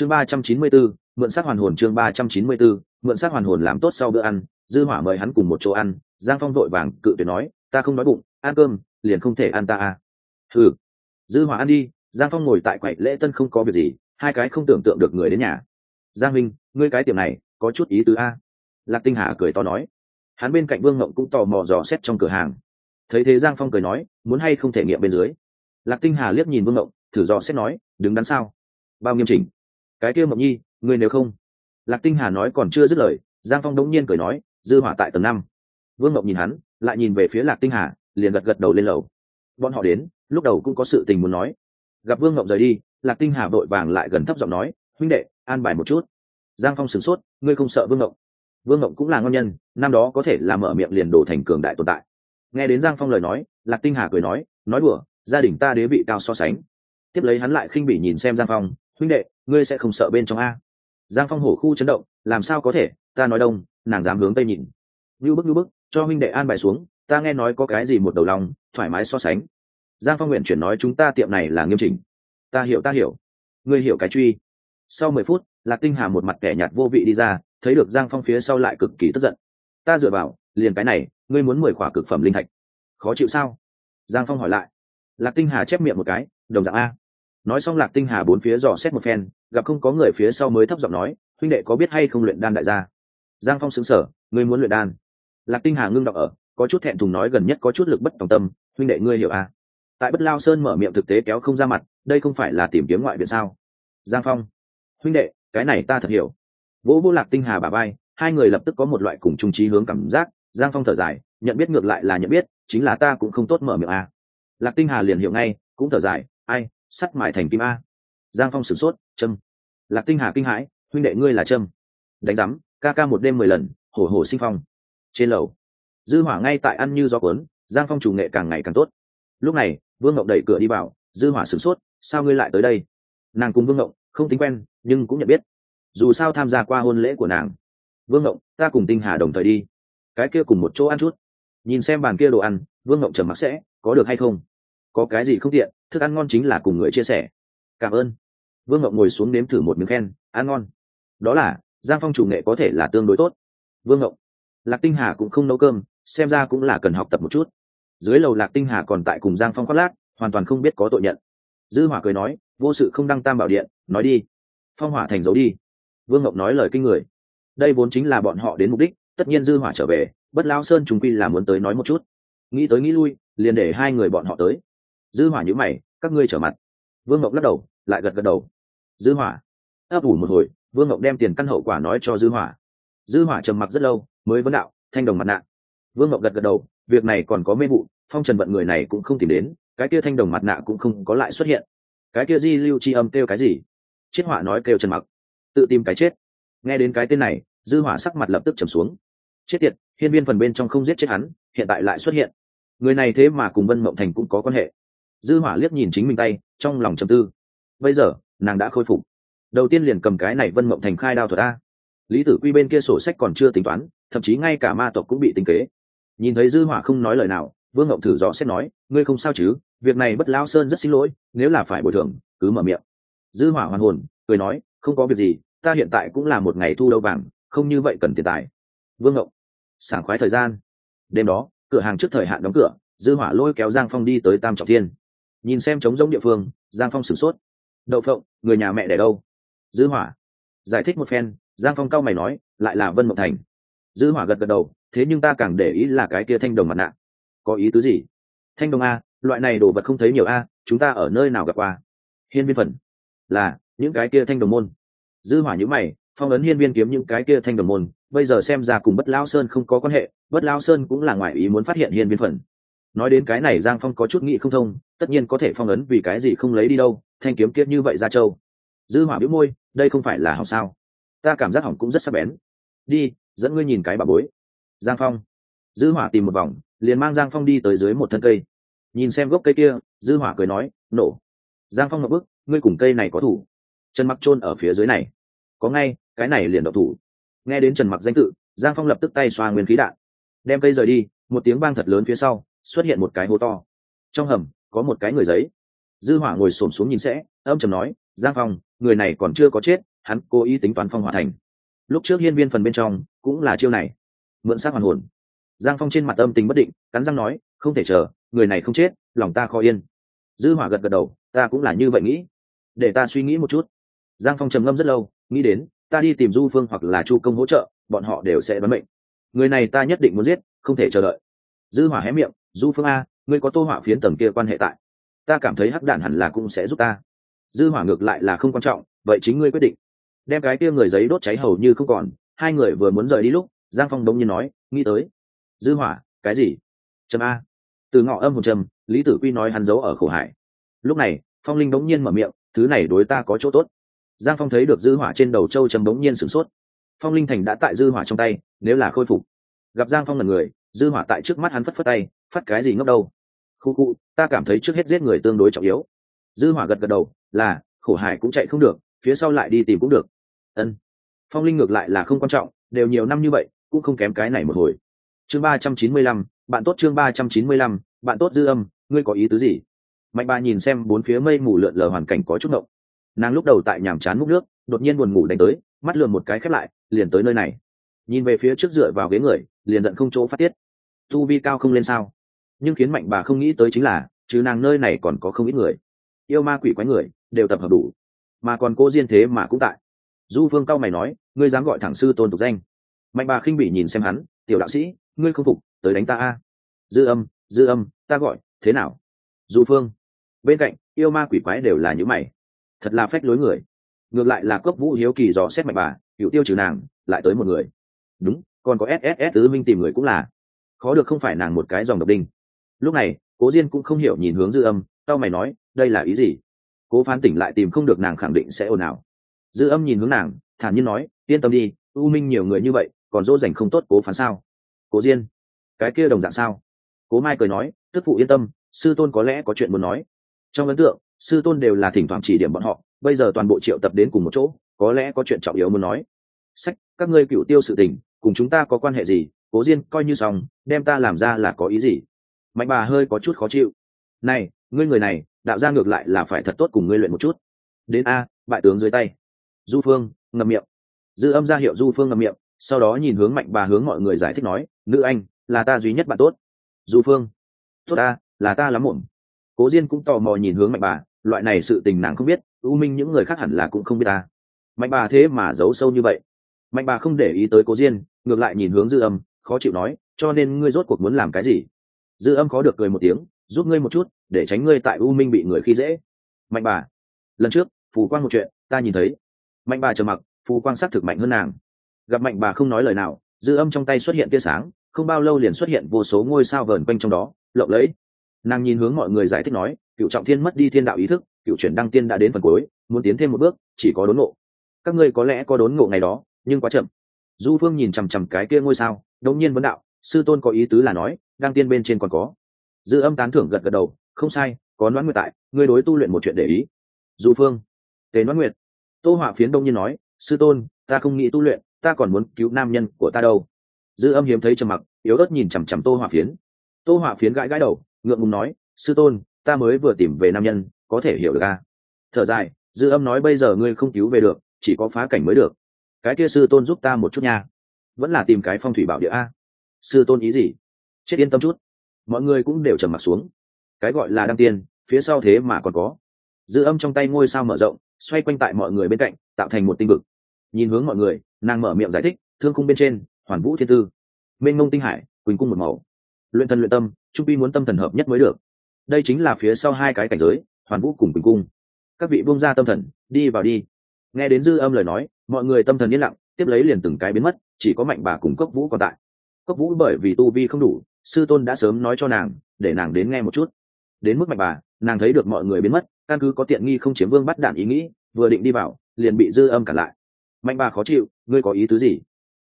chương ba trăm chín mươi bốn, mượn sát hoàn hồn chương ba trăm chín mươi bốn, mượn sát hoàn hồn làm tốt sau bữa ăn, dư hỏa mời hắn cùng một chỗ ăn, giang phong vội vàng cự tuyệt nói, ta không nói bụng, ăn cơm, liền không thể ăn ta à. Ừ dư hỏa ăn đi, giang phong ngồi tại quậy lễ tân không có việc gì, hai cái không tưởng tượng được người đến nhà. Giang minh ngươi cái tiệm này, có chút ý tứ a. Lạc tinh hà cười to nói. Hắn bên cạnh vương ngộng cũng tò mò dò xét trong cửa hàng. Thấy thế giang phong cười nói, muốn hay không thể nghiệm bên dưới? Lạc tinh hà liếc nhìn vương ngộng, thử dò xét nói, đứng đắn sao? Bao nghiêm chỉnh? Cái kia mộng nhi, ngươi nếu không. Lạc tinh hà nói còn chưa dứt lời, giang phong đống nhiên cười nói, dư hỏa tại tầng năm. Vương mộng nhìn hắn, lại nhìn về phía lạc tinh hà, liền gật gật đầu lên lầu. Bọn họ đến, lúc đầu cũng có sự tình muốn nói. Gặp vương mộng rời đi, lạc tinh hà vội vàng lại gần thấp giọng nói, huynh đệ, an bài một chút. Giang phong sửng sốt, ngươi không sợ vương mộng? Vương mộng cũng là ngon nhân, năm đó có thể là mở miệng liền đổ thành cường đại tồn tại. Nghe đến giang phong lời nói, lạc tinh hà cười nói nói đùa, gia đình ta đế vị cao so sánh. Tiếp lấy hắn lại khinh bỉ nhìn xem giang phong huynh đệ, ngươi sẽ không sợ bên trong a. Giang phong hổ khu chấn động, làm sao có thể, ta nói đông, nàng dám hướng tây nhìn. Như bức như bức, cho huynh đệ an bài xuống, ta nghe nói có cái gì một đầu lòng, thoải mái so sánh. Giang phong nguyện chuyển nói chúng ta tiệm này là nghiêm chỉnh. Ta hiểu ta hiểu. Ngươi hiểu cái truy. Sau mười phút, lạc tinh hà một mặt kẻ nhạt vô vị đi ra, thấy được giang phong phía sau lại cực kỳ tức giận. Ta dựa vào, liền cái này, ngươi muốn mười khỏa cực phẩm linh thạch. Khó chịu sao? Giang phong hỏi lại. Lạc tinh hà chép miệng một cái, đồng dạng a nói xong lạc tinh hà bốn phía dò xét một phen, gặp không có người phía sau mới thấp giọng nói, huynh đệ có biết hay không luyện đan đại gia giang phong xứng sở ngươi muốn luyện đan lạc tinh hà ngưng đọc ở, có chút thẹn thùng nói gần nhất có chút lực bất tòng tâm, huynh đệ ngươi hiểu à? tại bất lao sơn mở miệng thực tế kéo không ra mặt, đây không phải là tìm kiếm ngoại viện sao giang phong, huynh đệ, cái này ta thật hiểu vỗ vô lạc tinh hà bà bay hai người lập tức có một loại cùng trung trí hướng cảm giác, giang phong thở dài, nhận biết ngược lại là nhận biết, chính là ta cũng không tốt mở miệng à? lạc tinh hà liền hiểu ngay, cũng thở dài, ai sắt mài thành kim a. Giang phong sửng sốt, trâm, lạc tinh hà kinh hãi, huynh đệ ngươi là trâm. Đánh giám, ca ca một đêm mười lần, hổ hổ sinh phong. Trên lầu, dư hỏa ngay tại ăn như gió cuốn, giang phong chủ nghệ càng ngày càng tốt. Lúc này, vương ngọc đẩy cửa đi vào, dư hỏa sửng sốt, sao ngươi lại tới đây? Nàng cùng vương ngọc không tính quen, nhưng cũng nhận biết. Dù sao tham gia qua hôn lễ của nàng. Vương ngọc, ta cùng tinh hà đồng thời đi. Cái kia cùng một chỗ ăn chút. Nhìn xem bàn kia đồ ăn, vương ngọc trầm mặc sẽ, có được hay không? Có cái gì không tiện, thức ăn ngon chính là cùng người chia sẻ. Cảm ơn. Vương ngọc ngồi xuống nếm thử một miếng khen, ăn ngon. Đó là, giang phong chủ nghệ có thể là tương đối tốt. Vương ngọc, lạc tinh hà cũng không nấu cơm, xem ra cũng là cần học tập một chút. Dưới lầu lạc tinh hà còn tại cùng giang phong khoác lác, hoàn toàn không biết có tội nhận. Dư hỏa cười nói, vô sự không đăng tam bảo điện, nói đi. Phong hỏa thành giấu đi. Vương ngọc nói lời kinh người. Đây vốn chính là bọn họ đến mục đích, tất nhiên dư hỏa trở về, bất lao sơn chúng quy là muốn tới nói một chút. Nghĩ tới nghĩ lui, liền để hai người bọn họ tới dư hỏa nhíu mày, các ngươi trở mặt. Vương ngọc lắc đầu, lại gật gật đầu. Dư hỏa. Ấp ủ một hồi, vương ngọc đem tiền căn hậu quả nói cho dư hỏa. Dư hỏa trầm mặc rất lâu, mới vấn đạo, thanh đồng mặt nạ. Vương ngọc gật gật đầu, việc này còn có mê vụ, phong trần vận người này cũng không tìm đến, cái kia thanh đồng mặt nạ cũng không có lại xuất hiện. Cái kia di lưu chi âm kêu cái gì? Chiết hỏa nói kêu trần mặc. Tự tìm cái chết. Nghe đến cái tên này, dư hỏa sắc mặt lập tức trầm xuống. Chết tiệt, hiên viên phần bên trong không giết chết hắn, hiện tại lại xuất hiện. Người này thế mà cùng vân mộng thành cũng có quan hệ dư hỏa liếc nhìn chính mình tay, trong lòng trầm tư. Bây giờ, nàng đã khôi phục. Đầu tiên liền cầm cái này vân mộng thành khai đao thuật a. Lý tử quy bên kia sổ sách còn chưa tính toán, thậm chí ngay cả ma tộc cũng bị tính kế. Nhìn thấy dư hỏa không nói lời nào, vương ngộng thử rõ xét nói, ngươi không sao chứ? Việc này bất lao sơn rất xin lỗi, nếu là phải bồi thường, cứ mở miệng. Dư hỏa hoàn hồn, cười nói, không có việc gì, ta hiện tại cũng là một ngày thu đâu vàng, không như vậy cần tiền tài. Vương ngộng sảng khoái thời gian. Đêm đó, cửa hàng trước thời hạn đóng cửa, dư hỏa lôi kéo giang phong đi tới tam trọng thiên nhìn xem trống rỗng địa phương, giang phong sửng sốt. Đậu phộng, người nhà mẹ để đâu? Dư hỏa giải thích một phen, giang phong cao mày nói, lại là vân mộng thành. Dư hỏa gật gật đầu, thế nhưng ta càng để ý là cái kia thanh đồng mặt nạ. Có ý tứ gì? Thanh đồng a, loại này đồ vật không thấy nhiều a, chúng ta ở nơi nào gặp qua? Hiên viên phần. Là, những cái kia thanh đồng môn. Dư hỏa những mày, phong ấn hiên viên kiếm những cái kia thanh đồng môn, bây giờ xem ra cùng bất lao sơn không có quan hệ, bất lao sơn cũng là ngoại ý muốn phát hiện hiên viên phần nói đến cái này giang phong có chút nghĩ không thông, tất nhiên có thể phong ấn vì cái gì không lấy đi đâu, thanh kiếm kiết như vậy ra châu dư hỏa bĩu môi, đây không phải là hỏng sao? Ta cảm giác hỏng cũng rất sắc bén. Đi, dẫn ngươi nhìn cái bà bối. Giang phong. Dư hỏa tìm một vòng, liền mang giang phong đi tới dưới một thân cây. Nhìn xem gốc cây kia, dư hỏa cười nói, nổ. Giang phong ngập bức, ngươi cùng cây này có thủ. Trần mặc chôn ở phía dưới này. Có ngay, cái này liền độc thủ. Nghe đến trần mặc danh tự, giang phong lập tức tay xoa nguyên khí đạn. Đem cây rời đi, một tiếng vang thật lớn phía sau xuất hiện một cái hố to. Trong hầm, có một cái người giấy. Dư hỏa ngồi xổm xuống nhìn sẽ, âm trầm nói, giang phong, người này còn chưa có chết, hắn cố ý tính toán phong hỏa thành. Lúc trước hiên viên phần bên trong, cũng là chiêu này. Mượn xác hoàn hồn. Giang phong trên mặt âm tình bất định, cắn răng nói, không thể chờ, người này không chết, lòng ta khó yên. Dư hỏa gật gật đầu, ta cũng là như vậy nghĩ. Để ta suy nghĩ một chút. Giang phong trầm ngâm rất lâu, nghĩ đến, ta đi tìm du phương hoặc là chu công hỗ trợ, bọn họ đều sẽ đoán mệnh. Người này ta nhất định muốn giết, không thể chờ đợi. Dư hỏa hé miệng du phương a, ngươi có tô hỏa phiến tầng kia quan hệ tại. Ta cảm thấy hắc đạn hẳn là cũng sẽ giúp ta. Dư hỏa ngược lại là không quan trọng, vậy chính ngươi quyết định. Đem cái kia người giấy đốt cháy hầu như không còn, hai người vừa muốn rời đi lúc, giang phong đống nhiên nói, nghĩ tới. Dư hỏa, cái gì? Trầm a. Từ ngọ âm hồn trầm, lý tử quy nói hắn giấu ở khổ hải. Lúc này, phong linh đống nhiên mở miệng, thứ này đối ta có chỗ tốt. Giang phong thấy được dư hỏa trên đầu châu trầm đống nhiên sửng sốt. Phong linh thành đã tại dư hỏa trong tay, nếu là khôi phục. Gặp giang phong là người dư hỏa tại trước mắt hắn phất phất tay, phát cái gì ngốc đâu. Khu khu, ta cảm thấy trước hết giết người tương đối trọng yếu. Dư hỏa gật gật đầu, là, khổ hải cũng chạy không được, phía sau lại đi tìm cũng được. Ân. Phong linh ngược lại là không quan trọng, đều nhiều năm như vậy, cũng không kém cái này một hồi. Chương ba trăm chín mươi lăm, bạn tốt chương ba trăm chín mươi lăm, bạn tốt dư âm, ngươi có ý tứ gì? Mạnh bà nhìn xem bốn phía mây mù lượn lờ hoàn cảnh có chút động nàng lúc đầu tại nhàm chán múc nước, đột nhiên buồn ngủ đánh tới, mắt lườm một cái khép lại, liền tới nơi này. Nhìn về phía trước dựa vào ghế người, liền giận không chỗ phát tiết tu vi cao không lên sao? Nhưng khiến mạnh bà không nghĩ tới chính là, chứ nàng nơi này còn có không ít người. Yêu ma quỷ quái người, đều tập hợp đủ. Mà còn cô diên thế mà cũng tại. Du phương cao mày nói, ngươi dám gọi thẳng sư tôn tục danh. Mạnh bà khinh bỉ nhìn xem hắn, tiểu đạo sĩ, ngươi không phục, tới đánh ta a. Dư âm dư âm, ta gọi, thế nào? Du phương bên cạnh, yêu ma quỷ quái đều là những mày. Thật là phách lối người. Ngược lại là cốc vũ hiếu kỳ dò xét mạnh bà cựu tiêu trừ nàng, lại tới một người. Đúng, còn có sss tứ minh tìm người cũng là khó được không phải nàng một cái dòng độc đinh. Lúc này, cố diên cũng không hiểu nhìn hướng dư âm tao mày nói, đây là ý gì? Cố phán tỉnh lại tìm không được nàng khẳng định sẽ ồn ào. Dư âm nhìn hướng nàng, thản nhiên nói, yên tâm đi, u minh nhiều người như vậy, còn dỗ dành không tốt cố phán sao? Cố diên, cái kia đồng dạng sao? Cố mai cười nói, tức phụ yên tâm, sư tôn có lẽ có chuyện muốn nói. Trong ấn tượng, sư tôn đều là thỉnh thoảng chỉ điểm bọn họ, bây giờ toàn bộ triệu tập đến cùng một chỗ, có lẽ có chuyện trọng yếu muốn nói. Sách, các ngươi cựu tiêu sự tình, cùng chúng ta có quan hệ gì? Cố diên coi như xong, đem ta làm ra là có ý gì? Mạnh bà hơi có chút khó chịu. Này, ngươi người này, đạo ra ngược lại là phải thật tốt cùng ngươi luyện một chút. Đến a, bại tướng dưới tay. Du phương, ngậm miệng. Dư âm ra hiệu du phương ngậm miệng, sau đó nhìn hướng mạnh bà hướng mọi người giải thích nói, nữ anh, là ta duy nhất bạn tốt. Du phương, tốt ta, là ta lắm muộn. Cố diên cũng tò mò nhìn hướng mạnh bà, loại này sự tình nàng không biết, u minh những người khác hẳn là cũng không biết ta. Mạnh bà thế mà giấu sâu như vậy. Mạnh bà không để ý tới cố diên, ngược lại nhìn hướng dư âm khó chịu nói, cho nên ngươi rốt cuộc muốn làm cái gì? Dư âm khó được cười một tiếng, giúp ngươi một chút, để tránh ngươi tại u minh bị người khi dễ. Mạnh bà, lần trước, phù quang một chuyện, ta nhìn thấy. Mạnh bà trầm mặc, phù quang sắc thực mạnh hơn nàng. Gặp mạnh bà không nói lời nào, dư âm trong tay xuất hiện tia sáng, không bao lâu liền xuất hiện vô số ngôi sao vờn quanh trong đó, lộng lẫy. Nàng nhìn hướng mọi người giải thích nói, cựu trọng thiên mất đi thiên đạo ý thức, cựu chuyển đăng tiên đã đến phần cuối, muốn tiến thêm một bước, chỉ có đốn ngộ. Các ngươi có lẽ có đốn ngộ ngày đó, nhưng quá chậm. Du phương nhìn chằm chằm cái kia ngôi sao đống nhiên vấn đạo, sư tôn có ý tứ là nói đăng tiên bên trên còn có. Dư âm tán thưởng gật gật đầu, không sai, có noãn nguyệt tại, ngươi đối tu luyện một chuyện để ý. Du phương, tề noãn nguyệt. Tô họa phiến đông nhiên nói, sư tôn, ta không nghĩ tu luyện, ta còn muốn cứu nam nhân của ta đâu. Dư âm hiếm thấy trầm mặc, yếu ớt nhìn chằm chằm tô họa phiến. Tô họa phiến gãi gãi đầu, ngượng ngùng nói, sư tôn, ta mới vừa tìm về nam nhân, có thể hiểu được à? thở dài, dư âm nói, bây giờ ngươi không cứu về được, chỉ có phá cảnh mới được. Cái kia sư tôn giúp ta một chút nha vẫn là tìm cái phong thủy bảo địa a. Sư tôn ý gì? Chết yên tâm chút. Mọi người cũng đều trầm mặt xuống. Cái gọi là đăng tiên, phía sau thế mà còn có. Dư âm trong tay ngôi sao mở rộng, xoay quanh tại mọi người bên cạnh, tạo thành một tinh vực. Nhìn hướng mọi người, nàng mở miệng giải thích, thương khung bên trên, hoàn vũ thiên tư. Mênh mông tinh hải, quỳnh cung một màu. Luyện thân luyện tâm trung pi muốn tâm thần hợp nhất mới được. Đây chính là phía sau hai cái cảnh giới, hoàn vũ cùng quỳnh cung. Các vị buông ra tâm thần, đi vào đi. Nghe đến dư âm lời nói, mọi người tâm thần yên lặng, tiếp lấy liền từng cái biến mất chỉ có mạnh bà cùng cốc vũ còn tại. Cốc vũ bởi vì tu vi không đủ, sư tôn đã sớm nói cho nàng, để nàng đến nghe một chút. Đến mức mạnh bà, nàng thấy được mọi người biến mất, căn cứ có tiện nghi không chiếm vương bắt đạn ý nghĩ, vừa định đi vào, liền bị dư âm cản lại. Mạnh bà khó chịu, ngươi có ý tứ gì?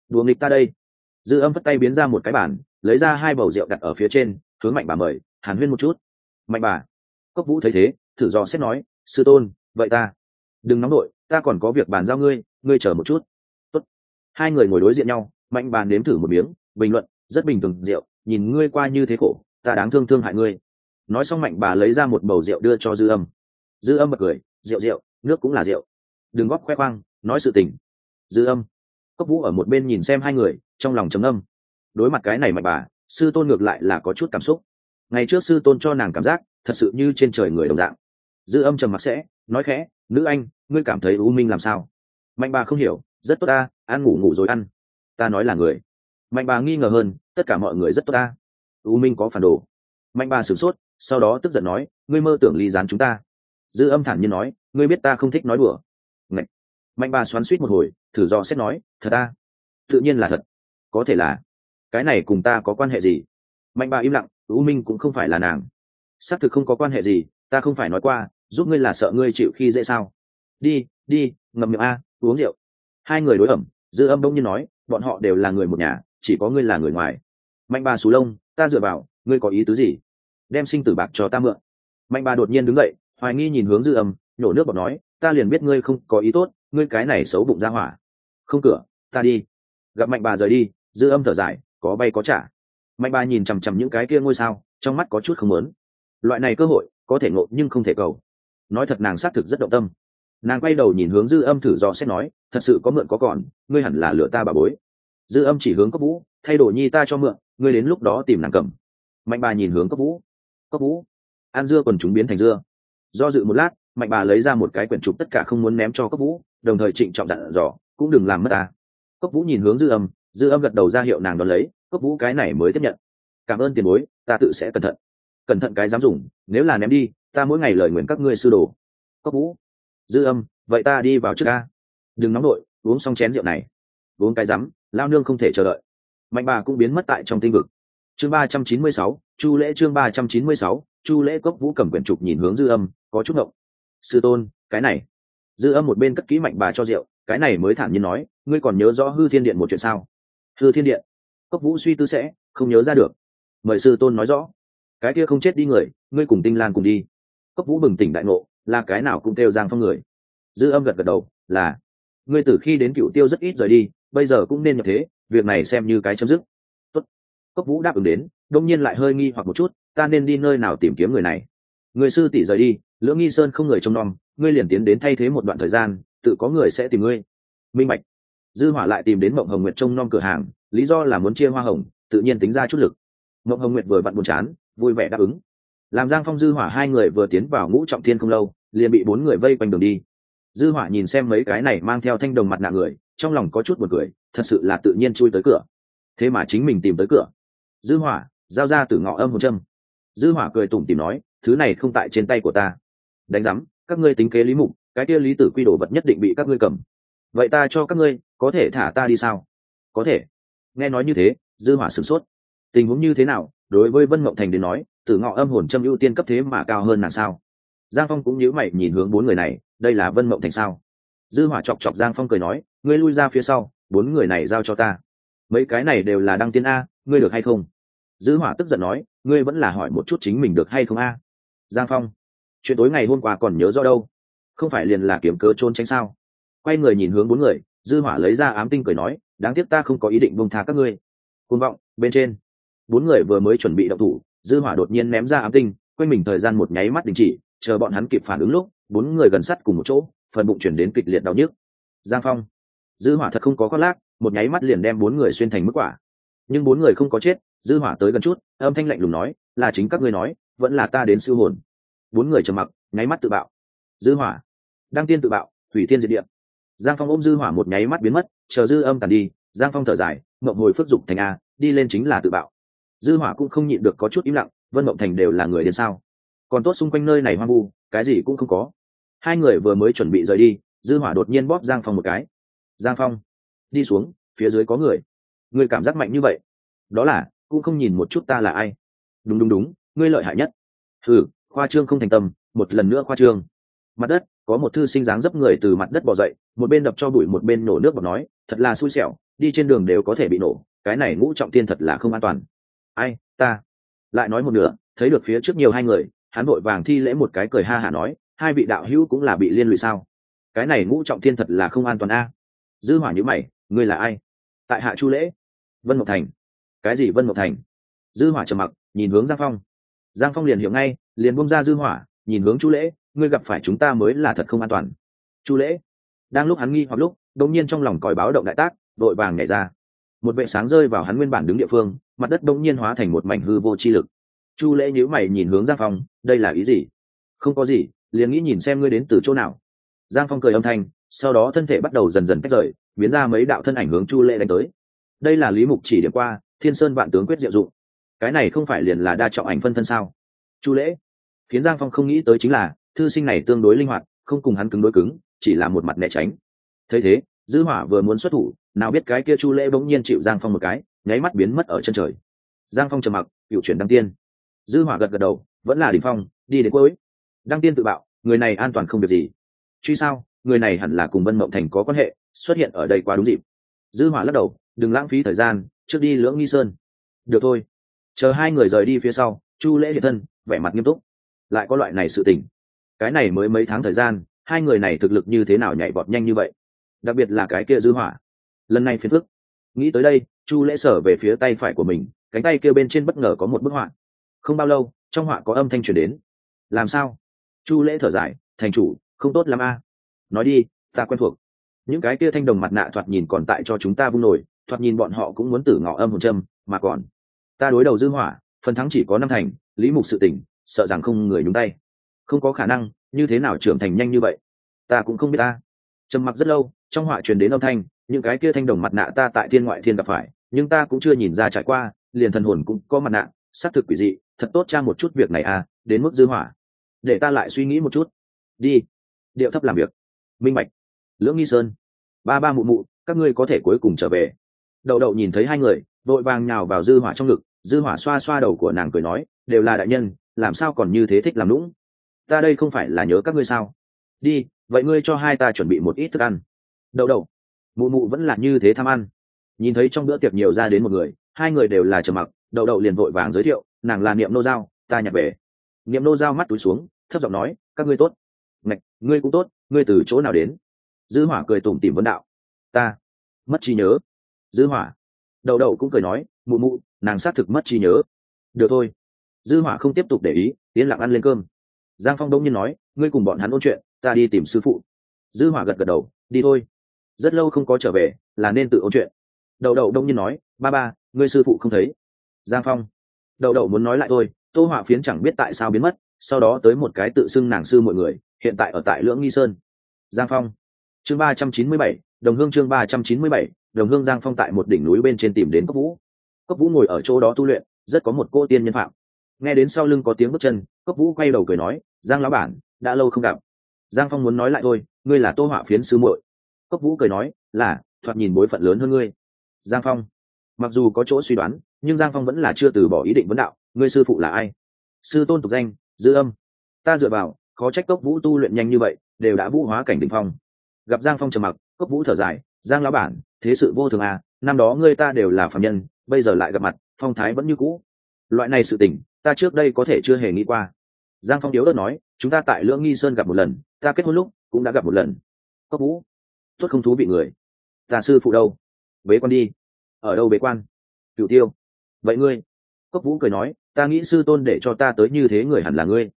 Đùa nghịch ta đây. Dư âm vất tay biến ra một cái bản lấy ra hai bầu rượu đặt ở phía trên, hướng mạnh bà mời, hàn huyên một chút. Mạnh bà. Cốc vũ thấy thế, thử dò xét nói, sư tôn, vậy ta. Đừng nóng nội, ta còn có việc bàn giao ngươi ngươi chờ một chút hai người ngồi đối diện nhau, mạnh bà nếm thử một miếng, bình luận, rất bình thường rượu, nhìn ngươi qua như thế khổ, ta đáng thương thương hại ngươi. Nói xong mạnh bà lấy ra một bầu rượu đưa cho dư âm. Dư âm bật cười, rượu rượu, nước cũng là rượu. Đừng góp khoe khoang, nói sự tình. Dư âm. Cốc vũ ở một bên nhìn xem hai người, trong lòng trầm âm đối mặt cái này mạnh bà, sư tôn ngược lại là có chút cảm xúc. Ngày trước sư tôn cho nàng cảm giác, thật sự như trên trời người đồng dạng. Dư âm trầm mặc sẽ, nói khẽ, nữ anh, ngươi cảm thấy u minh làm sao? Mạnh bà không hiểu, rất tốt ta ăn ngủ ngủ rồi ăn. Ta nói là người. Mạnh bà nghi ngờ hơn, tất cả mọi người rất tốt ta. U minh có phản đồ. Mạnh bà sửng sốt, sau đó tức giận nói, ngươi mơ tưởng ly gián chúng ta. Dư âm thản nhiên nói, ngươi biết ta không thích nói đùa. Ngậy. mạnh bà xoắn suýt một hồi, thử do xét nói, thật ta? Tự nhiên là thật. Có thể là. Cái này cùng ta có quan hệ gì? Mạnh bà im lặng, u minh cũng không phải là nàng. Xác thực không có quan hệ gì, ta không phải nói qua, giúp ngươi là sợ ngươi chịu khi dễ sao. Đi đi, ngậm miệng a, uống rượu. Hai người đối ẩm dư âm đông như nói, bọn họ đều là người một nhà, chỉ có ngươi là người ngoài. Mạnh bà xù lông, ta dựa vào, ngươi có ý tứ gì? Đem sinh tử bạc cho ta mượn. Mạnh bà đột nhiên đứng dậy, hoài nghi nhìn hướng dư âm, nhổ nước bọt nói, ta liền biết ngươi không có ý tốt, ngươi cái này xấu bụng ra hỏa. Không cửa, ta đi. Gặp mạnh bà rời đi, dư âm thở dài, có bay có trả. Mạnh bà nhìn chằm chằm những cái kia ngôi sao, trong mắt có chút không lớn loại này cơ hội, có thể ngộ nhưng không thể cầu. Nói thật nàng xác thực rất động tâm nàng quay đầu nhìn hướng dư âm thử do xét nói, thật sự có mượn có còn, ngươi hẳn là lựa ta bà bối. Dư âm chỉ hướng cấp vũ, thay đổi nhi ta cho mượn, ngươi đến lúc đó tìm nàng cầm. Mạnh bà nhìn hướng cấp vũ cấp vũ, ăn dưa còn chúng biến thành dưa. Do dự một lát, mạnh bà lấy ra một cái quyển trục tất cả không muốn ném cho cấp vũ, đồng thời trịnh trọng dặn dò, cũng đừng làm mất ta. Cấp vũ nhìn hướng dư âm dư âm gật đầu ra hiệu nàng đón lấy cấp vũ cái này mới tiếp nhận. Cảm ơn tiền bối, ta tự sẽ cẩn thận. Cẩn thận cái dám dùng, nếu là ném đi, ta mỗi ngày lời nguyện các ngươi sư đồ. Cấp vũ dư âm, vậy ta đi vào trước ca. Đừng nóng đội, uống xong chén rượu này. Uống cái rắm lao nương không thể chờ đợi. Mạnh bà cũng biến mất tại trong tinh vực. Chương ba trăm chín mươi sáu, chu lễ chương ba trăm chín mươi sáu, chu lễ cốc vũ cầm quyển trục nhìn hướng dư âm, có chút ngộng. Sư tôn, cái này. Dư âm một bên cất kỹ mạnh bà cho rượu, cái này mới thản nhiên nói, ngươi còn nhớ rõ hư thiên điện một chuyện sao? Hư thiên điện. Cốc vũ suy tư sẽ, không nhớ ra được. Mời sư tôn nói rõ. Cái kia không chết đi người, ngươi cùng tinh lan cùng đi. Cốc vũ bừng tỉnh đại ngộ là cái nào cũng kêu giang phong người. Dư âm gật gật đầu, là, ngươi từ khi đến cựu tiêu rất ít rời đi, bây giờ cũng nên nhập thế, việc này xem như cái chấm dứt. Tốt. cốc vũ đáp ứng đến, đông nhiên lại hơi nghi hoặc một chút, ta nên đi nơi nào tìm kiếm người này? Người sư tỷ rời đi, lưỡng nghi sơn không người trông nom, ngươi liền tiến đến thay thế một đoạn thời gian, tự có người sẽ tìm ngươi. Minh mạch. dư hỏa lại tìm đến mộng hồng nguyệt trông nom cửa hàng, lý do là muốn chia hoa hồng, tự nhiên tính ra chút lực. Mộng hồng nguyệt vừa vặn buồn chán, vui vẻ đáp ứng làm giang phong dư hỏa hai người vừa tiến vào ngũ trọng thiên không lâu, liền bị bốn người vây quanh đường đi. Dư hỏa nhìn xem mấy cái này mang theo thanh đồng mặt nạ người, trong lòng có chút buồn cười, thật sự là tự nhiên chui tới cửa. Thế mà chính mình tìm tới cửa. Dư hỏa, giao ra từ ngọ âm hồn châm. Dư hỏa cười tủm tỉm nói, thứ này không tại trên tay của ta. Đánh giám, các ngươi tính kế lý mục, cái kia lý tử quy đồ vật nhất định bị các ngươi cầm. Vậy ta cho các ngươi, có thể thả ta đi sao? Có thể. Nghe nói như thế, dư hỏa sửng sốt. Tình huống như thế nào, đối với vân mộng thành đến nói tử ngọ âm hồn châm ưu tiên cấp thế mà cao hơn nàng sao? Giang phong cũng nhíu mày nhìn hướng bốn người này, đây là vân mộng thành sao? Dư hỏa chọc chọc giang phong cười nói, ngươi lui ra phía sau, bốn người này giao cho ta. Mấy cái này đều là đăng tiên a, ngươi được hay không? Dư hỏa tức giận nói, ngươi vẫn là hỏi một chút chính mình được hay không a. Giang phong, chuyện tối ngày hôm qua còn nhớ rõ đâu? Không phải liền là kiếm cớ trốn tránh sao? Quay người nhìn hướng bốn người, dư hỏa lấy ra ám tinh cười nói, đáng tiếc ta không có ý định buông tha các ngươi. Côn vọng, bên trên. Bốn người vừa mới chuẩn bị động thủ dư hỏa đột nhiên ném ra ám tinh, quanh mình thời gian một nháy mắt đình chỉ, chờ bọn hắn kịp phản ứng lúc, bốn người gần sát cùng một chỗ, phần bụng chuyển đến kịch liệt đau nhức. Giang phong. Dư hỏa thật không có khoác lác, một nháy mắt liền đem bốn người xuyên thành mức quả. Nhưng bốn người không có chết, dư hỏa tới gần chút, âm thanh lạnh lùng nói, là chính các ngươi nói, vẫn là ta đến siêu hồn. Bốn người trầm mặc, nháy mắt tự bạo. Dư hỏa. Đăng tiên tự bạo, thủy thiên diệt địa. Giang phong ôm dư hỏa một nháy mắt biến mất, chờ dư âm tàn đi, giang phong thở dài, mộng hồi phước dục thành a, đi lên chính là tự bạo dư hỏa cũng không nhịn được có chút im lặng, vân mộng thành đều là người đến sao? Còn tốt xung quanh nơi này hoang vu, cái gì cũng không có. Hai người vừa mới chuẩn bị rời đi, dư hỏa đột nhiên bóp giang phong một cái. Giang phong, đi xuống, phía dưới có người. Người cảm giác mạnh như vậy, đó là, cũng không nhìn một chút ta là ai. Đúng đúng đúng, ngươi lợi hại nhất. Thử khoa trương không thành tâm, một lần nữa khoa trương. Mặt đất, có một thư sinh dáng dấp người từ mặt đất bò dậy, một bên đập cho bụi, một bên nổ nước bọt nói, thật là xui xẻo, đi trên đường đều có thể bị nổ, cái này ngũ trọng tiên thật là không an toàn ai, ta. Lại nói một nửa, thấy được phía trước nhiều hai người, hắn vội vàng thi lễ một cái cười ha hả nói, hai vị đạo hữu cũng là bị liên lụy sao? Cái này ngũ trọng thiên thật là không an toàn a. Dư hỏa nhữ mày, ngươi là ai? Tại hạ chu lễ. Vân mộc thành. Cái gì vân mộc thành? Dư hỏa trầm mặc, nhìn hướng giang phong. Giang phong liền hiểu ngay, liền buông ra dư hỏa, nhìn hướng chu lễ, ngươi gặp phải chúng ta mới là thật không an toàn. Chu lễ. Đang lúc hắn nghi hoặc lúc, đột nhiên trong lòng còi báo động đại tác đội vàng nhảy ra. Một vệ sáng rơi vào hắn nguyên bản đứng địa phương mặt đất đông nhiên hóa thành một mảnh hư vô chi lực. Chu lễ nhíu mày nhìn hướng giang phong, đây là ý gì? Không có gì, liền nghĩ nhìn xem ngươi đến từ chỗ nào. Giang phong cười âm thanh, sau đó thân thể bắt đầu dần dần tách rời, biến ra mấy đạo thân ảnh hướng chu lễ đánh tới. Đây là lý mục chỉ điểm qua, thiên sơn vạn tướng quyết diệu dụng. Cái này không phải liền là đa trọng ảnh phân thân sao? Chu lễ, khiến giang phong không nghĩ tới chính là, thư sinh này tương đối linh hoạt, không cùng hắn cứng đối cứng, chỉ là một mặt né tránh. Thấy thế, dư hỏa vừa muốn xuất thủ, nào biết cái kia chu lễ bỗng nhiên chịu giang phong một cái nháy mắt biến mất ở chân trời. Giang phong trầm mặc, cựu chuyển đăng tiên. Dư hỏa gật gật đầu, vẫn là đỉnh phong, đi đến cuối. Đăng tiên tự bạo, người này an toàn không việc gì. Truy sao, người này hẳn là cùng vân mộng thành có quan hệ, xuất hiện ở đây quá đúng dịp. Dư hỏa lắc đầu, đừng lãng phí thời gian, trước đi lưỡng nghi sơn. Được thôi. Chờ hai người rời đi phía sau, chu lễ hiện thân, vẻ mặt nghiêm túc. Lại có loại này sự tình. Cái này mới mấy tháng thời gian, hai người này thực lực như thế nào nhảy vọt nhanh như vậy? Đặc biệt là cái kia dư hỏa. Lần này phiền phức nghĩ tới đây, chu lễ sở về phía tay phải của mình, cánh tay kia bên trên bất ngờ có một bức họa. Không bao lâu, trong họa có âm thanh truyền đến. Làm sao? Chu lễ thở dài, thành chủ, không tốt lắm a. Nói đi, ta quen thuộc. Những cái kia thanh đồng mặt nạ thoạt nhìn còn tại cho chúng ta vung nổi, thoạt nhìn bọn họ cũng muốn tử ngọ âm hồn châm, mà còn, ta đối đầu dư hỏa phần thắng chỉ có năm thành, lý mục sự tỉnh sợ rằng không người nhúng tay. Không có khả năng, như thế nào trưởng thành nhanh như vậy? Ta cũng không biết ta. Trầm mặc rất lâu, trong họa truyền đến âm thanh những cái kia thanh đồng mặt nạ ta tại thiên ngoại thiên gặp phải, nhưng ta cũng chưa nhìn ra trải qua, liền thần hồn cũng có mặt nạ, xác thực quỷ dị, thật tốt cha một chút việc này à đến mức dư hỏa. Để ta lại suy nghĩ một chút. Đi. Điệu thấp làm việc. Minh bạch. Lưỡng nghi sơn. Ba ba mụ mụ, các ngươi có thể cuối cùng trở về. Đậu đậu nhìn thấy hai người, vội vàng nhào vào dư hỏa trong ngực, dư hỏa xoa xoa đầu của nàng cười nói, đều là đại nhân, làm sao còn như thế thích làm lũng ta đây không phải là nhớ các ngươi sao? Đi, vậy ngươi cho hai ta chuẩn bị một ít thức ăn. Đậu đậu mụ mụ vẫn là như thế tham ăn. Nhìn thấy trong bữa tiệc nhiều ra đến một người, hai người đều là trầm mặc, đậu đậu liền vội vàng giới thiệu, nàng là niệm nô giao, ta nhặt về. Niệm nô giao mắt túi xuống, thấp giọng nói, các ngươi tốt. Ngạch, ngươi cũng tốt, ngươi từ chỗ nào đến? Dư hỏa cười tủm tỉm vấn đạo. Ta. Mất trí nhớ. Dư hỏa. Đậu đậu cũng cười nói, mụ mụ, nàng xác thực mất trí nhớ. Được thôi. Dư hỏa không tiếp tục để ý, tiến lặng ăn lên cơm. Giang phong đông nhiên nói, ngươi cùng bọn hắn ôn chuyện, ta đi tìm sư phụ. Dư hỏa gật gật đầu, đi thôi rất lâu không có trở về, là nên tự ôn chuyện. Đậu đậu đông nhiên nói, ba ba, ngươi sư phụ không thấy. Giang phong, đậu đậu muốn nói lại thôi, tô họa phiến chẳng biết tại sao biến mất, sau đó tới một cái tự xưng nàng sư mọi người, hiện tại ở tại lưỡng nghi sơn. Giang phong, chương ba trăm chín mươi bảy, đồng hương chương ba trăm chín mươi bảy, đồng hương giang phong tại một đỉnh núi bên trên tìm đến cốc vũ. Cốc vũ ngồi ở chỗ đó tu luyện, rất có một cô tiên nhân phạm. Nghe đến sau lưng có tiếng bước chân, cốc vũ quay đầu cười nói, giang lão bản, đã lâu không gặp. Giang phong muốn nói lại thôi, ngươi là tô họa phiến sư muội cốc vũ cười nói, là, thoạt nhìn bối phận lớn hơn ngươi. Giang phong. Mặc dù có chỗ suy đoán, nhưng giang phong vẫn là chưa từ bỏ ý định vấn đạo, ngươi sư phụ là ai? Sư tôn tục danh, dư âm. Ta dựa vào, khó trách cốc vũ tu luyện nhanh như vậy, đều đã vũ hóa cảnh đ ỉ n h phong. Gặp giang phong trầm mặc, cốc vũ thở dài, giang lão bản, thế sự vô thường à năm đó ngươi ta đều là phạm nhân, bây giờ lại gặp mặt, phong thái vẫn như cũ. Loại này sự tình, ta trước đây có thể chưa hề nghĩ qua. Giang phong yếu đất nói, chúng ta tại lưỡng nghi sơn gặp một lần, ta kết hôn lúc cũng đã gặp một lần. Cốc vũ tốt không thú bị người. Ta sư phụ đâu? Bế quan đi. Ở đâu bế quan? Cựu tiêu. Vậy ngươi? Cốc vũ cười nói, ta nghĩ sư tôn để cho ta tới như thế người hẳn là ngươi.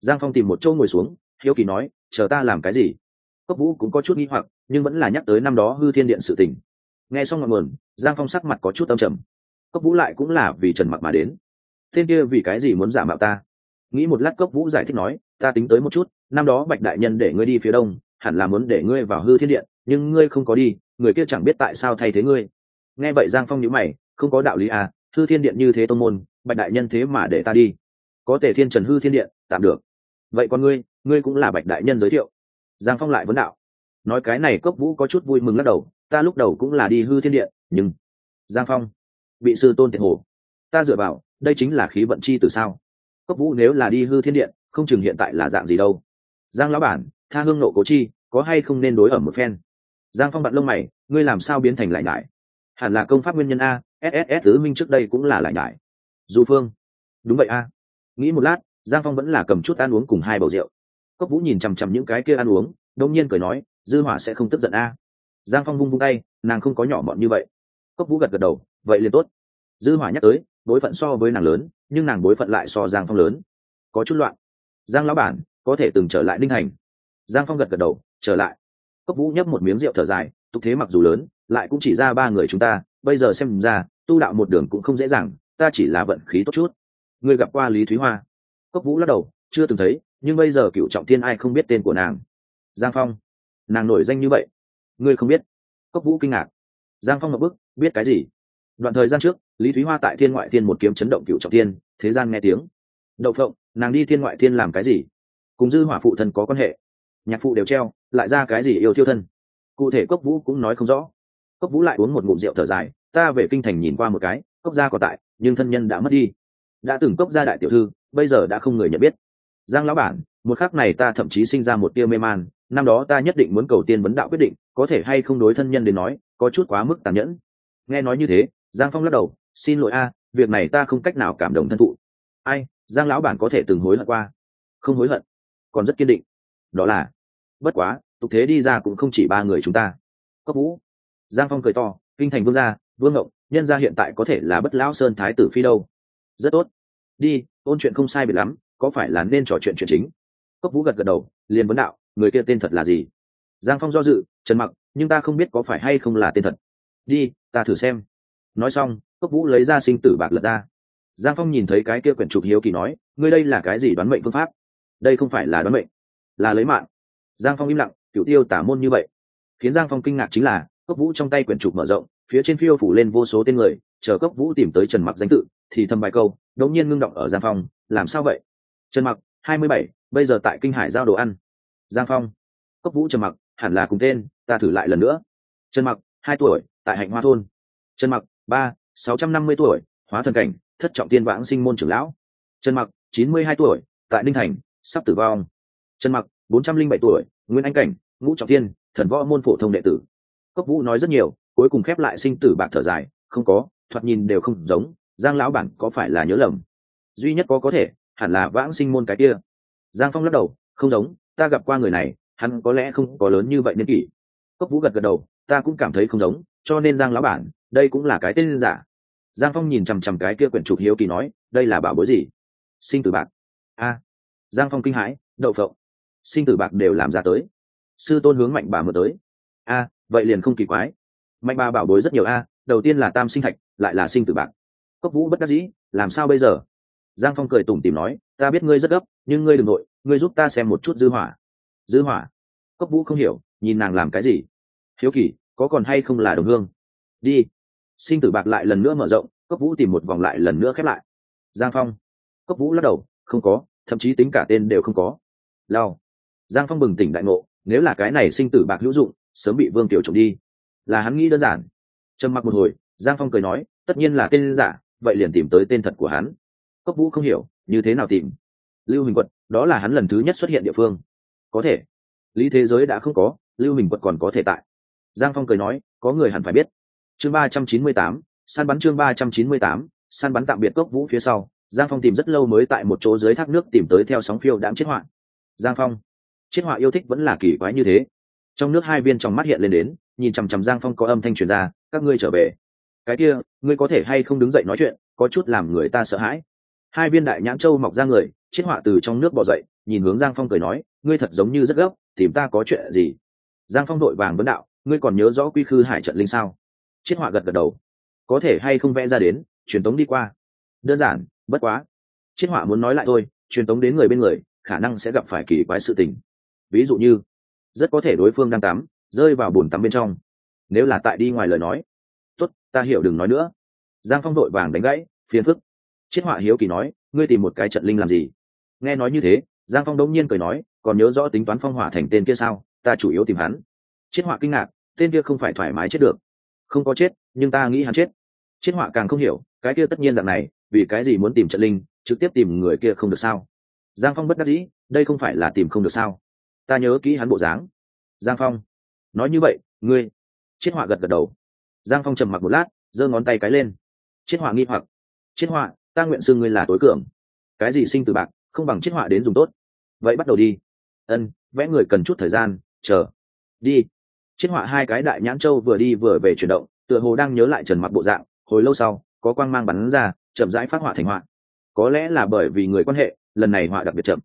Giang phong tìm một chỗ ngồi xuống, hiếu kỳ nói, chờ ta làm cái gì? Cốc vũ cũng có chút nghi hoặc, nhưng vẫn là nhắc tới năm đó hư thiên điện sự tình. Nghe xong ngọn nguồn, giang phong sắc mặt có chút âm trầm. Cốc vũ lại cũng là vì trần mặc mà đến. Tên kia vì cái gì muốn giả mạo ta? Nghĩ một lát cốc vũ giải thích nói, ta tính tới một chút, năm đó bạch đại nhân để ngươi đi phía đông, hẳn là muốn để ngươi vào hư thiên điện nhưng ngươi không có đi, người kia chẳng biết tại sao thay thế ngươi. Nghe vậy giang phong nhữ mày, không có đạo lý à hư thiên điện như thế tôn môn, bạch đại nhân thế mà để ta đi. Có thể thiên trần hư thiên điện, tạm được. Vậy còn ngươi ngươi cũng là bạch đại nhân giới thiệu. Giang phong lại vấn đạo. Nói cái này cốc vũ có chút vui mừng lắc đầu, ta lúc đầu cũng là đi hư thiên điện, nhưng giang phong bị sư tôn tiện hồ. Ta dựa vào, đây chính là khí vận chi từ sao? Cốc vũ nếu là đi hư thiên điện, không chừng hiện tại là dạng gì đâu. Giang lão bản, tha hương nộ cố chi, có hay không nên đối ở một phen? Giang phong bạn lông mày, ngươi làm sao biến thành lại ngại hẳn là công pháp nguyên nhân a sss tứ minh trước đây cũng là lại ngại du phương. Đúng vậy a. Nghĩ một lát, giang phong vẫn là cầm chút ăn uống cùng hai bầu rượu. Cốc vũ nhìn chằm chằm những cái kia ăn uống, đông nhiên cười nói, dư hỏa sẽ không tức giận a. Giang phong vung vung tay, nàng không có nhỏ mọn như vậy. Cốc vũ gật gật đầu, vậy liền tốt. Dư hỏa nhắc tới, bối phận so với nàng lớn, nhưng nàng bối phận lại so giang phong lớn. Có chút loạn. Giang lão bản, có thể từng trở lại ninh hành giang phong gật gật đầu, trở lại cốc vũ nhấp một miếng rượu thở dài, tục thế mặc dù lớn, lại cũng chỉ ra ba người chúng ta, bây giờ xem ra, tu đạo một đường cũng không dễ dàng, ta chỉ là vận khí tốt chút. Ngươi gặp qua lý thúy hoa. Cốc vũ lắc đầu, chưa từng thấy, nhưng bây giờ cựu trọng thiên ai không biết tên của nàng? Giang phong. Nàng nổi danh như vậy. Ngươi không biết. Cốc vũ kinh ngạc. Giang phong ngập bức, biết cái gì? Đoạn thời gian trước, lý thúy hoa tại thiên ngoại thiên một kiếm chấn động cựu trọng thiên, thế gian nghe tiếng. Đậu phộng, nàng đi thiên ngoại thiên làm cái gì? Cùng dư hỏa phụ thân có quan hệ. Nhạc phụ đều treo lại ra cái gì yêu thiêu thân? Cụ thể cốc vũ cũng nói không rõ. Cốc vũ lại uống một ngụm rượu thở dài, ta về kinh thành nhìn qua một cái, cốc gia còn tại, nhưng thân nhân đã mất đi. Đã từng cốc gia đại tiểu thư, bây giờ đã không người nhận biết. Giang lão bản, một khắc này ta thậm chí sinh ra một tia mê man, năm đó ta nhất định muốn cầu tiên vấn đạo quyết định, có thể hay không đối thân nhân đến nói, có chút quá mức tàn nhẫn. Nghe nói như thế, giang phong lắc đầu, xin lỗi a, việc này ta không cách nào cảm động thân thụ. Ai, giang lão bản có thể từng hối hận qua? Không hối hận, còn rất kiên định. Đó là bất quá, tục thế đi ra cũng không chỉ ba người chúng ta. Cốc vũ, giang phong cười to, kinh thành vương gia, vương ngộng, nhân gia hiện tại có thể là bất lão sơn thái tử phi đâu. Rất tốt. Đi, ôn chuyện không sai biệt lắm, có phải là nên trò chuyện chuyện chính? Cốc vũ gật gật đầu, liền vấn đạo, người kia tên thật là gì? Giang phong do dự, trần mặc, nhưng ta không biết có phải hay không là tên thật. Đi, ta thử xem. Nói xong, cốc vũ lấy ra sinh tử bạc lật ra. Giang phong nhìn thấy cái kia quyển trục hiếu kỳ nói, ngươi đây là cái gì đoán mệnh phương pháp? Đây không phải là đoán mệnh, là lấy mạng giang phong im lặng cựu tiêu tả môn như vậy. Khiến giang phong kinh ngạc chính là, cốc vũ trong tay quyển trục mở rộng, phía trên phiêu phủ lên vô số tên người, chờ cốc vũ tìm tới trần mặc danh tự, thì thầm bài câu đống nhiên ngưng động ở giang phong, làm sao vậy? Trần mặc, hai mươi bảy, bây giờ tại kinh hải giao đồ ăn. Giang phong. Cốc vũ trần mặc, hẳn là cùng tên, ta thử lại lần nữa. Trần mặc, hai tuổi, tại hạnh hoa thôn. Trần mặc, ba, sáu trăm năm mươi tuổi, hóa thần cảnh, thất trọng tiên vãng sinh môn trưởng lão. Trần mặc, chín mươi hai tuổi, tại ninh thành, sắp tử vong. Trần mặc, bốn trăm linh bảy tuổi nguyên anh cảnh ngũ trọng Thiên, thần võ môn phổ thông đệ tử. Cốc vũ nói rất nhiều cuối cùng khép lại sinh tử bạc thở dài không có thoạt nhìn đều không giống giang lão bản có phải là nhớ lầm? Duy nhất có có thể hẳn là vãng sinh môn cái kia. Giang phong lắc đầu không giống ta gặp qua người này hắn có lẽ không có lớn như vậy nên kỷ. Cốc vũ gật gật đầu ta cũng cảm thấy không giống cho nên giang lão bản đây cũng là cái tên giả. Giang phong nhìn chằm chằm cái kia quyển trục hiếu kỳ nói đây là bảo bối gì? Sinh tử bạc. A. Giang phong kinh hãi đậu phộng sinh tử bạc đều làm ra tới. Sư tôn hướng mạnh bà mượn tới. A, vậy liền không kỳ quái. Mạnh bà bảo bối rất nhiều a, đầu tiên là tam sinh thạch, lại là sinh tử bạc. Cốc vũ bất đắc dĩ, làm sao bây giờ? Giang phong cười tủm tìm nói, ta biết ngươi rất gấp, nhưng ngươi đ ừ n g nội, ngươi giúp ta xem một chút dư hỏa. Dư hỏa? Cốc vũ không hiểu, nhìn nàng làm cái gì? Hiếu kỳ, có còn hay không là đồng hương? Đi. Sinh tử bạc lại lần nữa mở rộng, cốc vũ tìm một vòng lại lần nữa khép lại. Giang phong. Cốc vũ lắc đầu, không có, thậm chí tính cả tên đều không có. Lao giang phong bừng tỉnh đại ngộ, nếu là cái này sinh tử bạc hữu dụng, sớm bị vương tiểu trộm đi. Là hắn nghĩ đơn giản. Trầm mặc một hồi, giang phong cười nói, tất nhiên là tên giả, vậy liền tìm tới tên thật của hắn. Cốc vũ không hiểu, như thế nào tìm? Lưu hình quật, đó là hắn lần thứ nhất xuất hiện địa phương. Có thể. Lý thế giới đã không có, lưu hình quật còn có thể tại. Giang phong cười nói, có người hẳn phải biết. Chương ba trăm chín mươi tám, săn bắn chương ba trăm chín mươi tám, săn bắn tạm biệt cốc vũ phía sau. Giang phong tìm rất lâu mới tại một chỗ dưới thác nước tìm tới theo sóng phiêu đãm chết hoạn. giang phong chết họa yêu thích vẫn là kỳ quái như thế. Trong nước hai viên trong mắt hiện lên đến, nhìn chằm chằm giang phong có âm thanh truyền ra, các ngươi trở về. Cái kia, ngươi có thể hay không đứng dậy nói chuyện, có chút làm người ta sợ hãi. Hai viên đại nhãn châu mọc ra người chết họa từ trong nước bỏ dậy, nhìn hướng giang phong cười nói, ngươi thật giống như rất gấp, tìm ta có chuyện gì? Giang phong đội vàng vấn đạo, ngươi còn nhớ rõ quy khư hải trận linh sao? Chết họa gật gật đầu. Có thể hay không vẽ ra đến, truyền tống đi qua. Đơn giản, bất quá. Chết họa muốn nói lại thôi, truyền tống đến người bên người, khả năng sẽ gặp phải kỳ quái sự tình ví dụ như, rất có thể đối phương đang tắm, rơi vào bồn tắm bên trong. Nếu là tại đi ngoài lời nói. Tốt, ta hiểu đừng nói nữa. Giang phong đội vàng đánh gãy, phiền phức. Chiết họa hiếu kỳ nói, ngươi tìm một cái trận linh làm gì? Nghe nói như thế, giang phong đông nhiên cười nói, còn nhớ rõ tính toán phong hỏa thành tên kia sao, ta chủ yếu tìm hắn. Chiết họa kinh ngạc, tên kia không phải thoải mái chết được. Không có chết, nhưng ta nghĩ hắn chết. Chiết họa càng không hiểu, cái kia tất nhiên dạng này, vì cái gì muốn tìm trận linh, trực tiếp tìm người kia không được sao? Giang phong bất đắc dĩ, đây không phải là tìm không được sao? Ta nhớ kỹ hắn bộ dáng. Giang phong. Nói như vậy, ngươi. Chiết họa gật gật đầu. Giang phong trầm mặc một lát, giơ ngón tay cái lên. Chiết họa nghi hoặc. Chiết họa, ta nguyện xưng ngươi là tối cường. Cái gì sinh từ bạc, không bằng chiết họa đến dùng tốt. Vậy bắt đầu đi. Ân, vẽ người cần chút thời gian, chờ. Đi. Chiết họa hai cái đại nhãn châu vừa đi vừa về chuyển động, tựa hồ đang nhớ lại trần mặc bộ dạng, hồi lâu sau, có quang mang bắn ra, chậm rãi phát họa thành họa. Có lẽ là bởi vì người quan hệ, lần này họa đặc biệt chậm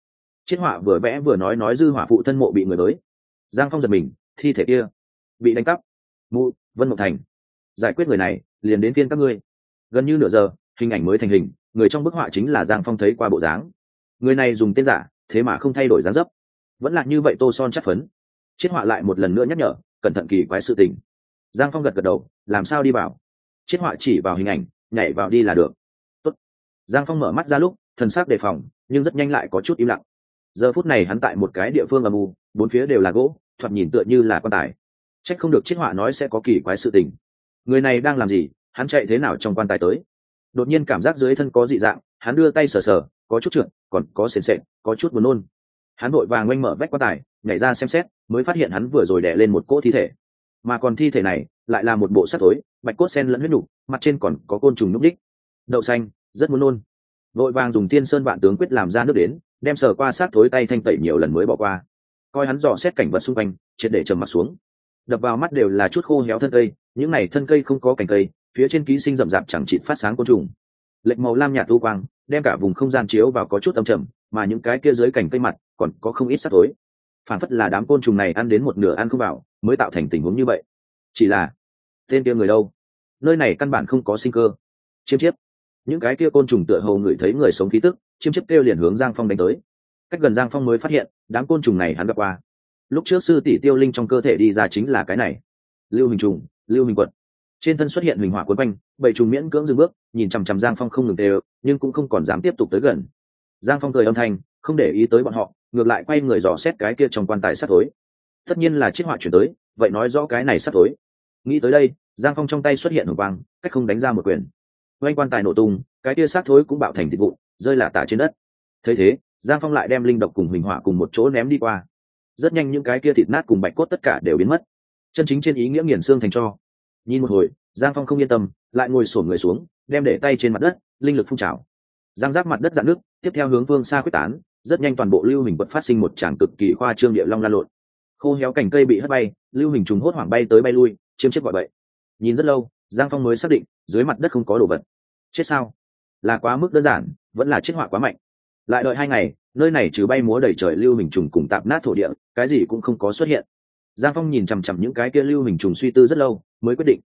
chiết họa vừa vẽ vừa nói nói dư hỏa phụ thân mộ bị người mới. Giang phong giật mình, thi thể kia bị đánh cắp. Mụ, vân mộc thành. Giải quyết người này, liền đến phiên các ngươi. Gần như nửa giờ, hình ảnh mới thành hình, người trong bức họa chính là giang phong thấy qua bộ dáng. Người này dùng tên giả, thế mà không thay đổi dáng dấp. Vẫn là như vậy tô son chắc phấn. Chiết họa lại một lần nữa nhắc nhở, cẩn thận kỳ quái sự tình. Giang phong gật gật đầu, làm sao đi vào? Chiết họa chỉ vào hình ảnh, nhảy vào đi là được. Tốt. giang phong mở mắt ra lúc, thần sắc đề phòng, nhưng rất nhanh lại có chút im lặng giờ phút này hắn tại một cái địa phương âm u, bốn phía đều là gỗ, thoạt nhìn tựa như là quan tài. C h ắ c không được chiếc họa nói sẽ có kỳ quái sự tình. Người này đang làm gì, hắn chạy thế nào trong quan tài tới? Đột nhiên cảm giác dưới thân có dị dạng, hắn đưa tay sờ sờ, có chút trượt, còn có sền sệt, có chút buồn nôn. Hắn vội vàng oanh mở vách quan tài, nhảy ra xem xét, mới phát hiện hắn vừa rồi đẻ lên một cỗ thi thể. Mà còn thi thể này, lại là một bộ sắt tối bạch cốt sen lẫn huyết đủ mặt trên còn có côn trùng nhúc đích đậu xanh, rất muốn nôn. Vội vàng dùng tiên sơn vạn tướng quyết làm ra nước đến đem sờ qua sát thối tay thanh tẩy nhiều lần mới bỏ qua. Coi hắn dò xét cảnh vật xung quanh, triệt để trầm mặt xuống. Đập vào mắt đều là chút khô héo thân cây, những này thân cây không có cành cây, phía trên ký sinh rậm rạp chẳng chịt phát sáng côn trùng. Lệch màu lam nhạt u quang, đem cả vùng không gian chiếu vào có chút âm trầm, mà những cái kia dưới cành cây mặt còn có không ít sát tối phản phất là đám côn trùng này ăn đến một nửa ăn không vào, mới tạo thành tình huống như vậy. Chỉ là, tên kia người đâu? Nơi này căn bản không có sinh cơ. Chiêm chiếp. Những cái kia côn trùng tựa hồ ngửi thấy người sống khí tức chiêm chiếc kêu liền hướng giang phong đánh tới. Cách gần giang phong mới phát hiện, đám côn trùng này hắn gặp qua. Lúc trước sư tỷ tiêu linh trong cơ thể đi ra chính là cái này. Lưu hình trùng, lưu hình quật. Trên thân xuất hiện hình hỏa quấn quanh, bảy trùng miễn cưỡng dừng bước, nhìn chằm chằm giang phong không ngừng đều nhưng cũng không còn dám tiếp tục tới gần. Giang phong cười âm thanh, không để ý tới bọn họ, ngược lại quay người dò xét cái kia trong quan tài sắt tối tất nhiên là chiếc họa chuyển tới, vậy nói rõ cái này sắt tối nghĩ tới đây, giang phong trong tay xuất hiện hồng quang, cách không đánh ra một quyền. Oanh quan tài nổ tung, cái kia sát thối cũng bạo thành thịt vụn rơi là tả trên đất. Thấy thế, giang phong lại đem linh độc cùng huỳnh hỏa cùng một chỗ ném đi qua. Rất nhanh những cái kia thịt nát cùng bạch cốt tất cả đều biến mất. Chân chính trên ý nghĩa nghiền xương thành cho. Nhìn một hồi, giang phong không yên tâm, lại ngồi sổn người xuống, đem để tay trên mặt đất, linh lực phun trào. Giang giáp mặt đất dạn nước, tiếp theo hướng phương xa quyết tán, rất nhanh toàn bộ lưu hình vật phát sinh một tràng cực kỳ khoa trương địa long lan lộn. Khô héo cành cây bị hất bay, lưu hình trùng hốt hoảng bay tới bay lui chiếm chiếc gọi bậy. Nhìn rất lâu, giang phong mới xác định, dưới mặt đất không có đồ vật. Chết sao? Là quá mức đơn giản vẫn là chiết họa quá mạnh. Lại đợi hai ngày, nơi này trừ bay múa đầy trời lưu hình trùng cùng tạp nát thổ địa, cái gì cũng không có xuất hiện. Giang phong nhìn chằm chằm những cái kia lưu hình trùng suy tư rất lâu, mới quyết định,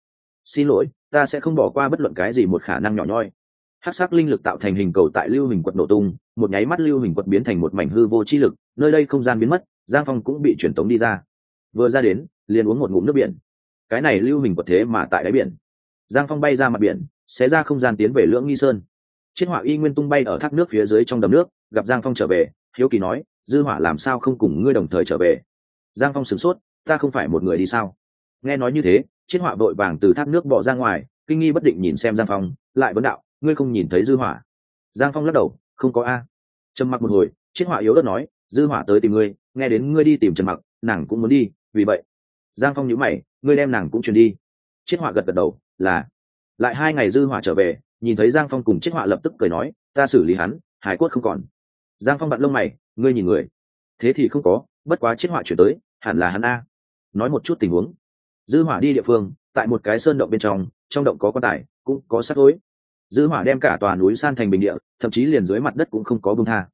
xin lỗi, ta sẽ không bỏ qua bất luận cái gì một khả năng nhỏ nhoi. Hát sắc linh lực tạo thành hình cầu tại lưu hình quật nổ tung, một nháy mắt lưu hình quật biến thành một mảnh hư vô chi lực, nơi đây không gian biến mất, giang phong cũng bị truyền tống đi ra. Vừa ra đến, liền uống một ngụm nước biển. Cái này lưu hình quật thế mà tại đáy biển. Giang phong bay ra mặt biển, xé ra không gian tiến về lưỡng nghi sơn chiếc hỏa y nguyên tung bay ở thác nước phía dưới trong đầm nước, gặp giang phong trở về, hiếu kỳ nói, dư hỏa làm sao không cùng ngươi đồng thời trở về? Giang phong sửng sốt, ta không phải một người đi sao? Nghe nói như thế, Chiết họa vội vàng từ thác nước bỏ ra ngoài, kinh nghi bất định nhìn xem giang phong, lại vấn đạo, ngươi không nhìn thấy dư hỏa giang phong lắc đầu, không có a. Trầm mặc một hồi, Chiết họa yếu đất nói, dư hỏa tới tìm ngươi, nghe đến ngươi đi tìm trần mặc, nàng cũng muốn đi, vì vậy. Giang phong nhíu mày, ngươi đem nàng cũng truyền đi. Chiết họa gật gật đầu, là. Lại hai ngày dư hỏa trở về nhìn thấy giang phong cùng chiếc họa lập tức cười nói, ta xử lý hắn hải cốt không còn. Giang phong bận lông mày, ngươi nhìn người. Thế thì không có, bất quá chiếc họa chuyển tới, hẳn là hắn a. Nói một chút tình huống. Dư hỏa đi địa phương, tại một cái sơn động bên trong trong động có quan tài, cũng có sắt tối dư hỏa đem cả tòa núi san thành bình địa, thậm chí liền dưới mặt đất cũng không có bông tha.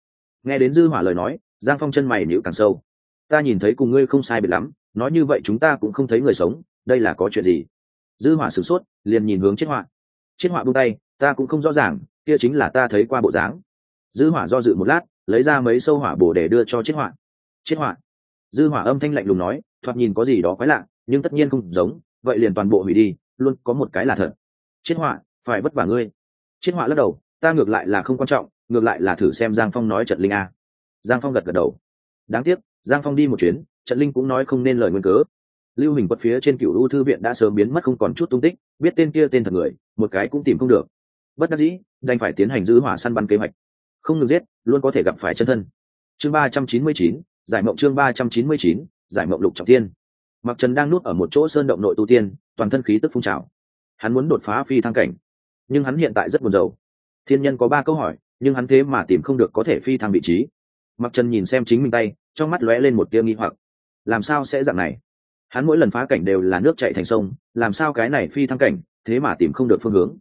Nghe đến dư hỏa lời nói, giang phong chân mày nhíu càng sâu. Ta nhìn thấy cùng ngươi không sai biệt lắm, nói như vậy chúng ta cũng không thấy người sống, đây là có chuyện gì? Dư hỏa sửng sốt, liền nhìn hướng chiết họa. Chiết họa buông tay ta cũng không rõ ràng kia chính là ta thấy qua bộ dáng. Dư hỏa do dự một lát lấy ra mấy sâu hỏa bổ để đưa cho chiết hỏa. chiết hỏa, dư hỏa âm thanh lạnh lùng nói thoạt nhìn có gì đó quái lạ nhưng tất nhiên không giống vậy liền toàn bộ hủy đi luôn có một cái là thật. Chiết hỏa, phải vất vả ngươi. Chiết hỏa lắc đầu ta ngược lại là không quan trọng ngược lại là thử xem giang phong nói trận linh a. Giang phong gật gật đầu. Đáng tiếc giang phong đi một chuyến trận linh cũng nói không nên lời nguyên cớ. Lưu hình quật phía trên cựu u thư viện đã sớm biến mất không còn chút tung tích biết tên kia tên thật người một cái cũng tìm không được bất đắc dĩ, đành phải tiến hành giữ hỏa săn bắn kế hoạch. Không ngừng giết, luôn có thể gặp phải chân thân. Chương ba trăm chín mươi chín, giải mộng chương ba trăm chín mươi chín, giải mộng lục trọng tiên mặc trần đang nuốt ở một chỗ sơn động nội tu tiên, toàn thân khí tức phun trào. Hắn muốn đột phá phi thăng cảnh, nhưng hắn hiện tại rất buồn rầu. Thiên nhân có ba câu hỏi, nhưng hắn thế mà tìm không được có thể phi thăng vị trí. Mặc trần nhìn xem chính mình tay, trong mắt lóe lên một tia nghi hoặc. Làm sao sẽ dạng này? Hắn mỗi lần phá cảnh đều là nước chạy thành sông, làm sao cái này phi thăng cảnh, thế mà tìm không được phương hướng?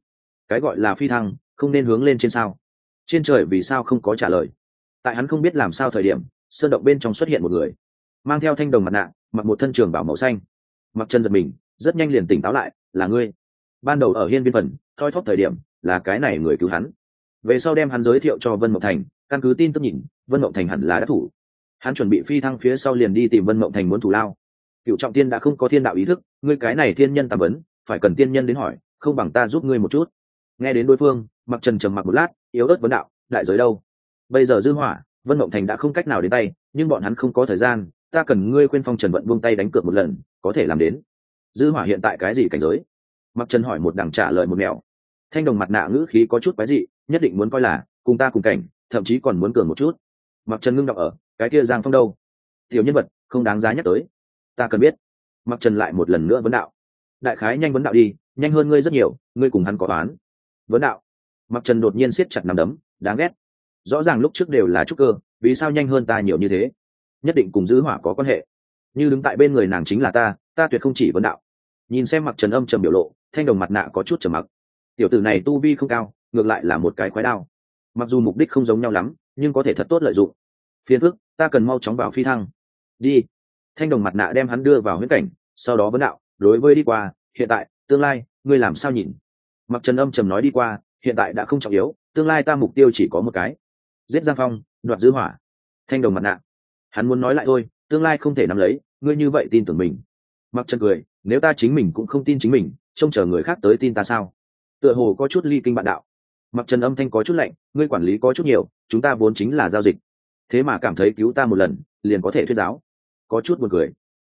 Cái gọi là phi thăng, không nên hướng lên trên sao. Trên trời vì sao không có trả lời? Tại hắn không biết làm sao thời điểm, sơn động bên trong xuất hiện một người, mang theo thanh đồng mặt nạ, mặc một thân trường bảo màu xanh. Mặc chân giật mình, rất nhanh liền tỉnh táo lại, là ngươi. Ban đầu ở hiên viên phần, thoi thóp thời điểm, là cái này người cứu hắn. Về sau đem hắn giới thiệu cho vân mộng thành, căn cứ tin tức nhìn, vân mộng thành hẳn là đã thủ. Hắn chuẩn bị phi thăng phía sau liền đi tìm vân mộng thành muốn thủ lao. Cựu trọng tiên đã không có thiên đạo ý thức, ngươi cái này thiên nhân tàm vấn, phải cần tiên nhân đến hỏi, không bằng ta giúp ngươi một chút nghe đến đối phương mặc trần trầm mặc một lát, yếu ớt vấn đạo, đại giới đâu? Bây giờ dư hỏa, vân mộng thành đã không cách nào đến tay, nhưng bọn hắn không có thời gian, ta cần ngươi khuyên phong trần vận buông tay đánh cược một lần, có thể làm đến. Dư hỏa hiện tại cái gì cảnh giới? Mặc trần hỏi một đằng trả lời một mèo thanh đồng mặt nạ ngữ khí có chút quái dị, nhất định muốn coi là, cùng ta cùng cảnh, thậm chí còn muốn cường một chút. Mặc trần ngưng đọc ở, cái kia giang phong đâu? Tiểu nhân vật, không đáng giá nhắc tới. Ta cần biết. Mặc trần lại một lần nữa vấn đạo. Đại khái nhanh vấn đạo đi, nhanh hơn ngươi rất nhiều, ngươi cùng hắn có toán vấn đạo. Mặc trần đột nhiên siết chặt nằm đấm, đáng ghét. Rõ ràng lúc trước đều là trúc cơ, vì sao nhanh hơn ta nhiều như thế? Nhất định cùng giữ hỏa có quan hệ. Như đứng tại bên người nàng chính là ta ta tuyệt không chỉ vấn đạo. Nhìn xem mặc trần âm trầm biểu lộ, thanh đồng mặt nạ có chút trầm mặc. Tiểu tử này tu vi không cao, ngược lại là một cái khoái đao. Mặc dù mục đích không giống nhau lắm, nhưng có thể thật tốt lợi dụng. Phiền phức, ta cần mau chóng vào phi thăng. Đi. Thanh đồng mặt nạ đem hắn đưa vào huyễn cảnh, sau đó vấn đạo, đối với đi qua, hiện tại, tương lai, ngươi làm sao nhìn? Mặc trần âm trầm nói đi qua, hiện tại đã không trọng yếu, tương lai ta mục tiêu chỉ có một cái. Giết giang phong, đoạt giữ hỏa. Thanh đồng mặt nạ. Hắn muốn nói lại thôi, tương lai không thể nắm lấy, ngươi như vậy tin tưởng mình. Mặc trần cười, nếu ta chính mình cũng không tin chính mình, trông chờ người khác tới tin ta sao? Tựa hồ có chút ly kinh bạn đạo. Mặc trần âm thanh có chút lạnh, ngươi quản lý có chút nhiều, chúng ta vốn chính là giao dịch. Thế mà cảm thấy cứu ta một lần, liền có thể thuyết giáo. Có chút buồn cười.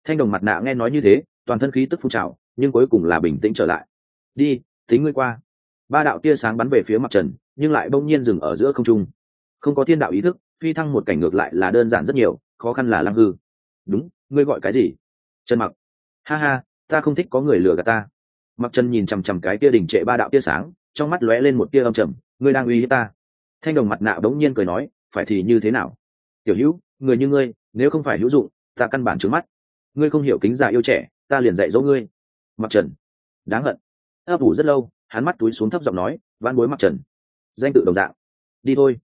Thanh đồng mặt nạ nghe nói như thế, toàn thân khí tức phun trào, nhưng cuối cùng là bình tĩnh trở lại. Đi tính ngươi qua. Ba đạo tia sáng bắn về phía mặt trần, nhưng lại bỗng nhiên dừng ở giữa không trung. Không có thiên đạo ý thức, phi thăng một cảnh ngược lại là đơn giản rất nhiều, khó khăn là lăng hư. Đúng, ngươi gọi cái gì? Trần mặc. Ha ha, ta không thích có người lừa gạt ta. Mặc trần nhìn chằm chằm cái tia đỉnh trệ ba đạo tia sáng, trong mắt lóe lên một tia âm trầm, ngươi đang uy hiếp ta. Thanh đồng mặt nạ bỗng nhiên cười nói, phải thì như thế nào? Tiểu hữu, người như ngươi, nếu không phải hữu dụng, ta căn bản trướng mắt. Ngươi không hiểu kính già yêu trẻ, ta liền dạy dỗ ngươi. Mặc trần. Đáng hận ấp ủ rất lâu, hắn mắt túi xuống thấp giọng nói van bối mặc trần. Danh tự đồng dạng. Đi thôi.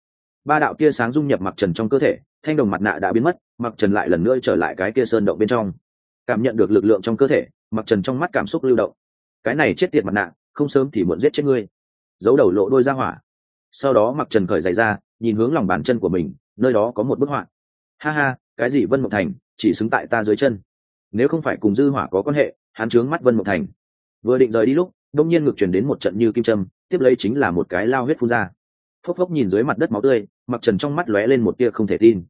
Ba đạo tia sáng dung nhập mặc trần trong cơ thể, thanh đồng mặt nạ đã biến mất mặc trần lại lần nữa trở lại cái kia sơn động bên trong. Cảm nhận được lực lượng trong cơ thể mặc trần trong mắt cảm xúc lưu động. Cái này chết tiệt mặt nạ, không sớm thì muộn giết chết ngươi. Giấu đầu lộ đôi ra hỏa. Sau đó mặc trần cởi giày ra, nhìn hướng lòng bàn chân của mình, nơi đó có một bức họa. Ha ha, cái gì vân mộng thành, chỉ xứng tại ta dưới chân. Nếu không phải cùng dư hỏa có quan hệ, hắn trướng mắt vân mộng thành. Vừa định rời đi lúc đông nhiên ngược chuyển đến một trận như kim châm, tiếp lấy chính là một cái lao huyết phun ra. Phốc phốc nhìn dưới mặt đất máu tươi, mặc trần trong mắt lóe lên một tia không thể tin.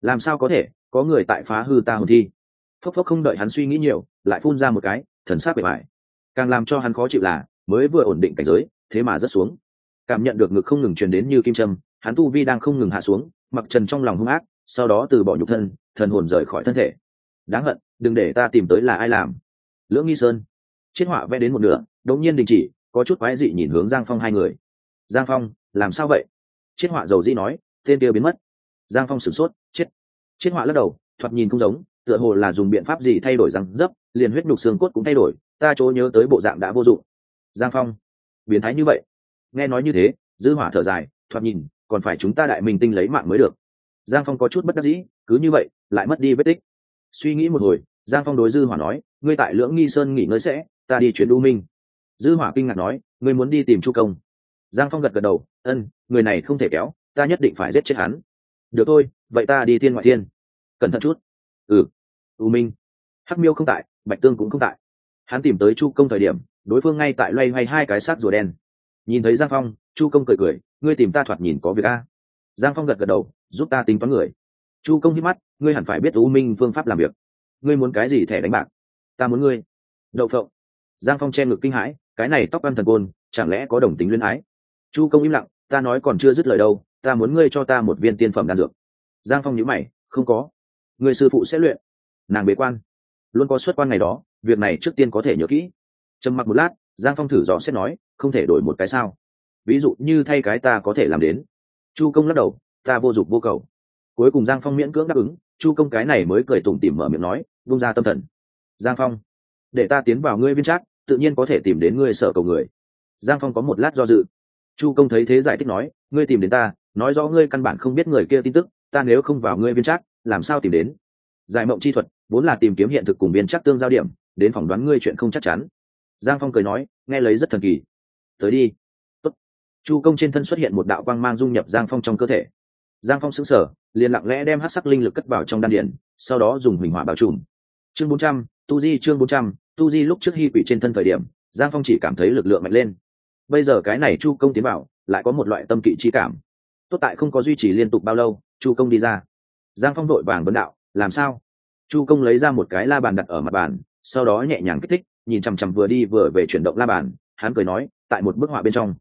Làm sao có thể, có người tại phá hư ta hồn thi? Phốc phốc không đợi hắn suy nghĩ nhiều, lại phun ra một cái, thần sát bề mại càng làm cho hắn khó chịu là, mới vừa ổn định cảnh giới, thế mà rất xuống. Cảm nhận được ngực không ngừng truyền đến như kim châm, hắn tu vi đang không ngừng hạ xuống, mặc trần trong lòng hung ác, sau đó từ bỏ nhục thân, thần hồn rời khỏi thân thể. Đáng hận, đừng để ta tìm tới là ai làm. Lưỡng nghi sơn. Chiết họa vẽ đến một nửa đột nhiên đình chỉ, có chút quái dị nhìn hướng giang phong hai người. Giang phong, làm sao vậy? Chiết họa dầu dĩ nói, tên kia biến mất. Giang phong sửng sốt, chết. Chiết họa lắc đầu, thoạt nhìn không giống, tựa hồ là dùng biện pháp gì thay đổi răng dấp, liền huyết nhục xương cốt cũng thay đổi, ta chỗ nhớ tới bộ dạng đã vô dụng. Giang phong, biến thái như vậy. Nghe nói như thế, dư hỏa thở dài, thoạt nhìn, còn phải chúng ta đại minh tinh lấy mạng mới được. Giang phong có chút bất đắc dĩ, cứ như vậy, lại mất đi vết tích. Suy nghĩ một hồi, giang phong đối dư hỏa nói, ngươi tại lưỡng nghi sơn nghỉ ngơi sẽ, ta đi chuyển u minh dư hỏa kinh ngạc nói, ngươi muốn đi tìm chu công? Giang phong gật gật đầu, ân, người này không thể kéo, ta nhất định phải giết chết hắn. Được thôi, vậy ta đi thiên ngoại thiên. Cẩn thận chút. Ừ. U minh. Hắc miêu không tại, bạch tương cũng không tại. Hắn tìm tới chu công thời điểm, đối phương ngay tại loay hoay hai cái xác rùa đen. Nhìn thấy giang phong, chu công cười cười, ngươi tìm ta thoạt nhìn có việc a? Giang phong gật gật đầu, giúp ta tính toán người. Chu công hít mắt, ngươi hẳn phải biết u minh phương pháp làm việc. Ngươi muốn cái gì thẻ đánh bạc? Ta muốn ngươi. Đậu phộng. Giang phong che ngực kinh hãi cái này tóc ăn thần côn, chẳng lẽ có đồng tính luyến ái? Chu công im lặng, ta nói còn chưa dứt lời đâu, ta muốn ngươi cho ta một viên tiên phẩm đan dược. Giang phong nhíu mày, không có. Người sư phụ sẽ luyện. Nàng bế quan. Luôn có xuất quan ngày đó, việc này trước tiên có thể nhớ kỹ. Trầm mặc một lát, giang phong thử dò xét nói, không thể đổi một cái sao? Ví dụ như thay cái ta có thể làm đến. Chu công lắc đầu, ta vô dụng vô cầu. Cuối cùng giang phong miễn cưỡng đáp ứng, chu công cái này mới cười tủm tỉm mở miệng nói, vung ra tâm thần. Giang phong, để ta tiến vào ngươi viên trác tự nhiên có thể tìm đến ngươi sợ cầu người. Giang phong có một lát do dự. Chu công thấy thế giải thích nói ngươi tìm đến ta nói rõ ngươi căn bản không biết người kia tin tức ta nếu không vào ngươi viên trác làm sao tìm đến? Giải mộng chi thuật vốn là tìm kiếm hiện thực cùng biên trác tương giao điểm đến phỏng đoán ngươi chuyện không chắc chắn. Giang phong cười nói nghe lấy rất thần kỳ. Tới đi. Tốt. chu công trên thân xuất hiện một đạo quang mang dung nhập giang phong trong cơ thể. Giang phong xứng sở liền lặng lẽ đem hát sắc linh lực cất vào trong đan điện, sau đó dùng huỳnh hỏa bảo trùm. Chương bốn trăm tu di chương bốn trăm tu di lúc trước hy quỷ trên thân thời điểm, giang phong chỉ cảm thấy lực lượng mạnh lên. Bây giờ cái này chu công tiến bảo lại có một loại tâm kỵ chi cảm. Tốt tại không có duy trì liên tục bao lâu, chu công đi ra. Giang phong đội vàng vấn đạo, làm sao? Chu công lấy ra một cái la bàn đặt ở mặt bàn, sau đó nhẹ nhàng kích thích, nhìn chằm chằm vừa đi vừa về chuyển động la bàn, hắn cười nói, tại một bức họa bên trong.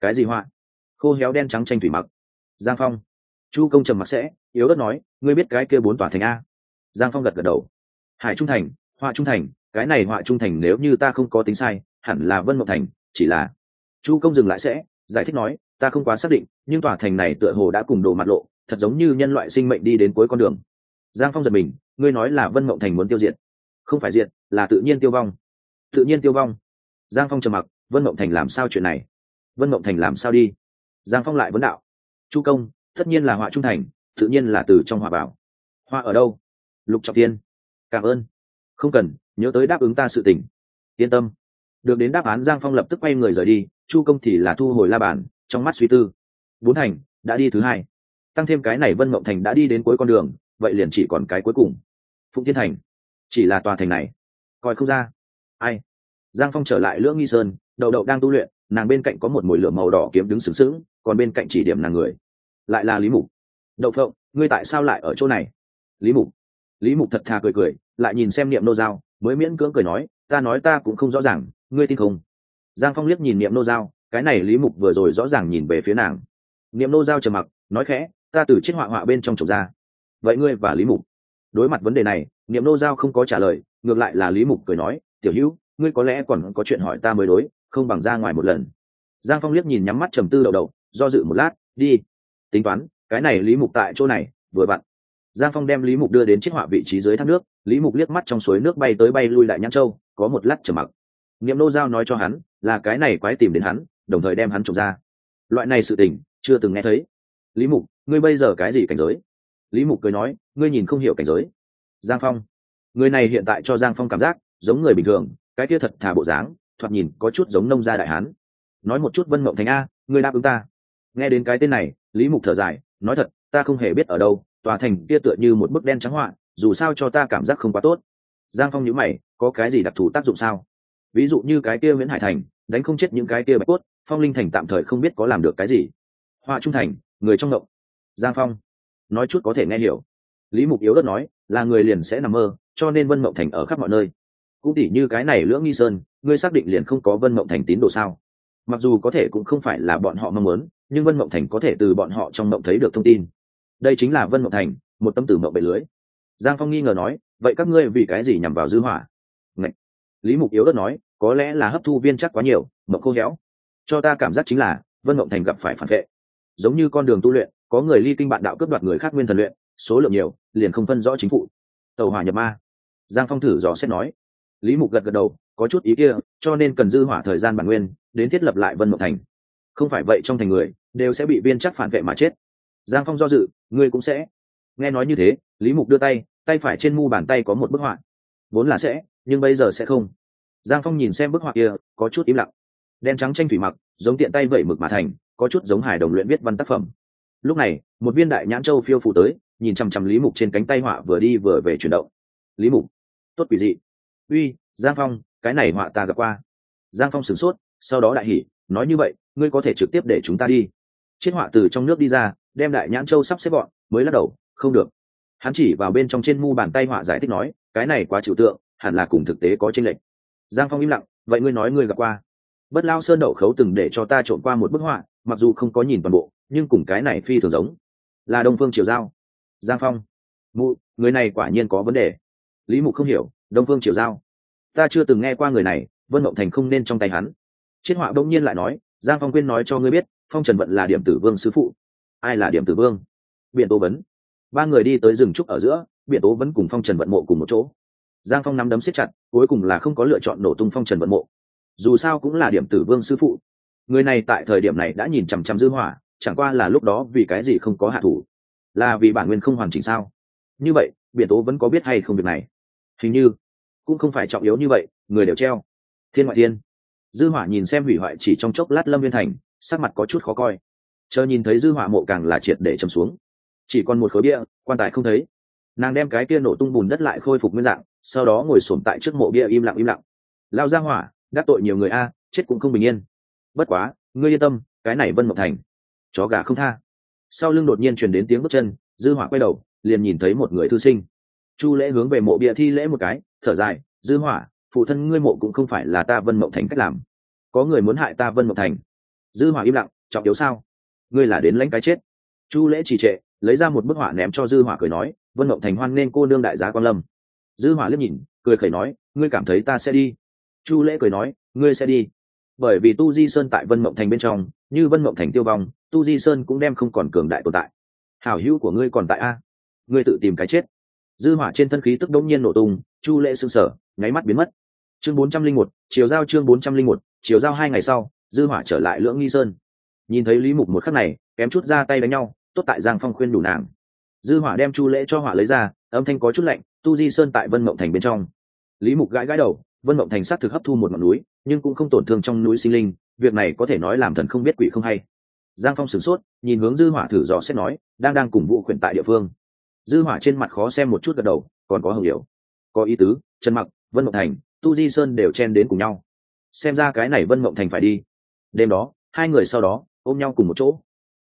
Cái gì họa? Khô héo đen trắng tranh thủy mặc. Giang phong, chu công trầm mặc sẽ, yếu đất nói, ngươi biết cái kia bốn tòa thành a? Giang phong gật gật đầu. Hải trung thành họa trung thành cái này họa trung thành nếu như ta không có tính sai, hẳn là vân mộng thành, chỉ là chu công dừng lại sẽ, giải thích nói, ta không quá xác định, nhưng tòa thành này tựa hồ đã cùng đồ mặt lộ, thật giống như nhân loại sinh mệnh đi đến cuối con đường. Giang phong giật mình, ngươi nói là vân mộng thành muốn tiêu diệt. Không phải diệt, là tự nhiên tiêu vong. Tự nhiên tiêu vong. Giang phong trầm mặc, vân mộng thành làm sao chuyện này? Vân mộng thành làm sao đi? Giang phong lại vấn đạo. Chu công, tất nhiên là họa trung thành, tự nhiên là từ trong họa bảo. Họa ở đâu? Lục trọng tiên cảm ơn. Không cần nhớ tới đáp ứng ta sự tình. Yên tâm. Được đến đáp án, giang phong lập tức quay người rời đi, chu công thì là thu hồi la bàn, trong mắt suy tư. Bốn thành, đã đi thứ hai. Tăng thêm cái này vân mộng thành đã đi đến cuối con đường, vậy liền chỉ còn cái cuối cùng. Phụng thiên thành, chỉ là tòa thành này. Coi không ra. Ai? Giang phong trở lại lưỡng nghi sơn, đậu đậu đang tu luyện, nàng bên cạnh có một mồi lửa màu đỏ kiếm đứng sừng sững, còn bên cạnh chỉ điểm nàng người. Lại là lý mục. Đậu phộng, ngươi tại sao lại ở chỗ này? Lý mục. Lý mục thật thà cười cười, lại nhìn xem niệm nô dao mới miễn cưỡng cười nói, ta nói ta cũng không rõ ràng, ngươi tin không? Giang phong liếc nhìn niệm nô giao, cái này lý mục vừa rồi rõ ràng nhìn về phía nàng. Niệm nô giao trầm mặc, nói khẽ, ta từ chiếc họa họa bên trong trồng ra. Vậy ngươi và lý mục? Đối mặt vấn đề này, niệm nô giao không có trả lời, ngược lại là lý mục cười nói, tiểu hữu, ngươi có lẽ còn có chuyện hỏi ta mới đối, không bằng ra ngoài một lần. Giang phong liếc nhìn nhắm mắt trầm tư đầu đầu do dự một lát, đi. Tính toán, cái này lý mục tại chỗ này, vừa vặn giang phong đem lý mục đưa đến chiếc họa vị trí dưới thác nước, lý mục liếc mắt trong suối nước bay tới bay lui lại nhãn châu, có một lát trở mặc. Niệm nô giao nói cho hắn, là cái này quái tìm đến hắn, đồng thời đem hắn trộm ra. Loại này sự tình, chưa từng nghe thấy. Lý mục, ngươi bây giờ cái gì cảnh giới? Lý mục cười nói, ngươi nhìn không hiểu cảnh giới. Giang phong, người này hiện tại cho giang phong cảm giác, giống người bình thường, cái kia thật thà bộ dáng, thoạt nhìn có chút giống nông gia đại hán. Nói một chút vân mộng thành a, ngươi đáp ứng ta. Nghe đến cái tên này, lý mục thở dài, nói thật, ta không hề biết ở đâu tòa thành kia tựa như một bức đen trắng họa, dù sao cho ta cảm giác không quá tốt. Giang phong nhữ mày, có cái gì đặc thù tác dụng sao? Ví dụ như cái kia nguyễn hải thành, đánh không chết những cái kia bạch cốt, phong linh thành tạm thời không biết có làm được cái gì. Họa trung thành, người trong động. Giang phong, nói chút có thể nghe hiểu. Lý mục yếu đất nói, là người liền sẽ nằm mơ, cho nên vân mộng thành ở khắp mọi nơi. Cũng tỉ như cái này lưỡng nghi sơn, ngươi xác định liền không có vân mộng thành tín đồ sao? Mặc dù có thể cũng không phải là bọn họ mong muốn, nhưng vân mộng thành có thể từ bọn họ trong mộng thấy được thông tin đây chính là vân mộng thành, một tâm tử mộng bệ lưới. Giang phong nghi ngờ nói, vậy các ngươi vì cái gì nhằm vào dư hỏa? Ngậy! lý mục yếu đất nói, có lẽ là hấp thu viên chắc quá nhiều, mộng khô héo. Cho ta cảm giác chính là, vân mộng thành gặp phải phản vệ. Giống như con đường tu luyện, có người ly kinh bạn đạo cướp đoạt người khác nguyên thần luyện, số lượng nhiều, liền không phân rõ chính phủ. Tàu hỏa nhập ma. Giang phong thử dò xét nói. Lý mục gật gật đầu, có chút ý kia, cho nên cần dư hỏa thời gian bản nguyên, đến thiết lập lại vân mộng thành. Không phải vậy trong thành người, đều sẽ bị viên chắc phản vệ mà chết giang phong do dự, ngươi cũng sẽ. Nghe nói như thế, lý mục đưa tay tay phải trên mu bàn tay có một bức họa. Vốn là sẽ, nhưng bây giờ sẽ không. Giang phong nhìn xem bức họa kia, có chút im lặng. Đen trắng tranh thủy mặc, giống tiện tay vẩy mực mà thành, có chút giống hải đồng luyện viết văn tác phẩm. Lúc này, một viên đại nhãn châu phiêu phụ tới, nhìn chằm chằm lý mục trên cánh tay họa vừa đi vừa về chuyển động. Lý mục, tốt quỷ dị. Uy, giang phong, cái này họa ta gặp qua. Giang phong sửng sốt, sau đó đại hỉ, nói như vậy, ngươi có thể trực tiếp để chúng ta đi. Chiếc họa từ trong nước đi ra đem đại nhãn châu sắp xếp gọn, mới lắc đầu, không được. Hắn chỉ vào bên trong trên mu bàn tay họa giải thích nói, cái này quá trừu tượng, hẳn là cùng thực tế có tranh lệch. Giang phong im lặng, vậy ngươi nói ngươi gặp qua? Bất lao sơn đậu khấu từng để cho ta trộn qua một bức họa, mặc dù không có nhìn toàn bộ, nhưng cùng cái này phi thường giống. Là đông phương triều giao. Giang phong, mụ, người này quả nhiên có vấn đề. Lý mục không hiểu, đông phương triều giao? Ta chưa từng nghe qua người này, vân mộng thành không nên trong tay hắn. Triết họa đông nhiên lại nói, giang phong quyên nói cho ngươi biết, phong trần vận là điểm tử vương sứ phụ ai là điểm tử vương? Biện tố vấn. Ba người đi tới rừng trúc ở giữa biện tố vẫn cùng phong trần vận mộ cùng một chỗ. Giang phong nắm đấm siết chặt, cuối cùng là không có lựa chọn nổ tung phong trần vận mộ. Dù sao cũng là điểm tử vương sư phụ. Người này tại thời điểm này đã nhìn chằm chằm dư hỏa, chẳng qua là lúc đó vì cái gì không có hạ thủ? Là vì bản nguyên không hoàn chỉnh sao? Như vậy biện tố vẫn có biết hay không việc này? Hình như cũng không phải trọng yếu như vậy, người đều treo. Thiên ngoại thiên. Dư hỏa nhìn xem hủy hoại chỉ trong chốc lát lâm viên thành, sắc mặt có chút khó coi chờ nhìn thấy dư hỏa mộ càng là triệt để chầm xuống. Chỉ còn một khối bia, quan tài không thấy. Nàng đem cái kia nổ tung bùn đất lại khôi phục nguyên dạng, sau đó ngồi xổm tại trước mộ bia im lặng im lặng. Lao ra hỏa, đắc tội nhiều người a, chết cũng không bình yên. Bất quá, ngươi yên tâm, cái này vân mộng thành, chó gà không tha. Sau lưng đột nhiên truyền đến tiếng bước chân, dư hỏa quay đầu, liền nhìn thấy một người thư sinh. Chu lễ hướng về mộ bia thi lễ một cái, thở dài, dư hỏa, phụ thân ngươi mộ cũng không phải là ta vân mộng thành cách làm. Có người muốn hại ta vân mộng thành. Dư hỏa im lặng, trọng yếu sao? Ngươi là đến lãnh cái chết. Chu lễ trì trệ lấy ra một bức họa ném cho dư hỏa cười nói vân mộng thành hoan nên cô nương đại giá quan lâm. Dư hỏa liếc nhìn cười khẩy nói ngươi cảm thấy ta sẽ đi. Chu lễ cười nói ngươi sẽ đi. Bởi vì tu di sơn tại vân mộng thành bên trong như vân mộng thành tiêu vong tu di sơn cũng đem không còn cường đại tồn tại. Hảo hữu của ngươi còn tại a? Ngươi tự tìm cái chết. Dư hỏa trên thân khí tức đống nhiên nổ tung chu lễ sưng sở nháy mắt biến mất. Chương 401, chiều giao chương 401, chiều giao hai ngày sau dư hỏa trở lại lưỡng nghi sơn nhìn thấy lý mục một khắc này, kém chút ra tay đánh nhau, tốt tại giang phong khuyên đủ nàng. Dư hỏa đem chu lễ cho hỏa lấy ra, âm thanh có chút lạnh, tu di sơn tại vân mộng thành bên trong. Lý mục gãi gãi đầu, vân mộng thành sát thực hấp thu một ngọn núi, nhưng cũng không tổn thương trong núi sinh linh, việc này có thể nói làm thần không biết quỷ không hay. Giang phong sửng sốt, nhìn hướng dư hỏa thử dò xét nói, đang đang cùng vụ quyển tại địa phương. Dư hỏa trên mặt khó xem một chút gật đầu, còn có hồng hiểu có ý tứ, trần mặc, vân mộng thành, tu di sơn đều chen đến cùng nhau. Xem ra cái này vân mộng thành phải đi. Đêm đó, hai người sau đó ôm nhau cùng một chỗ.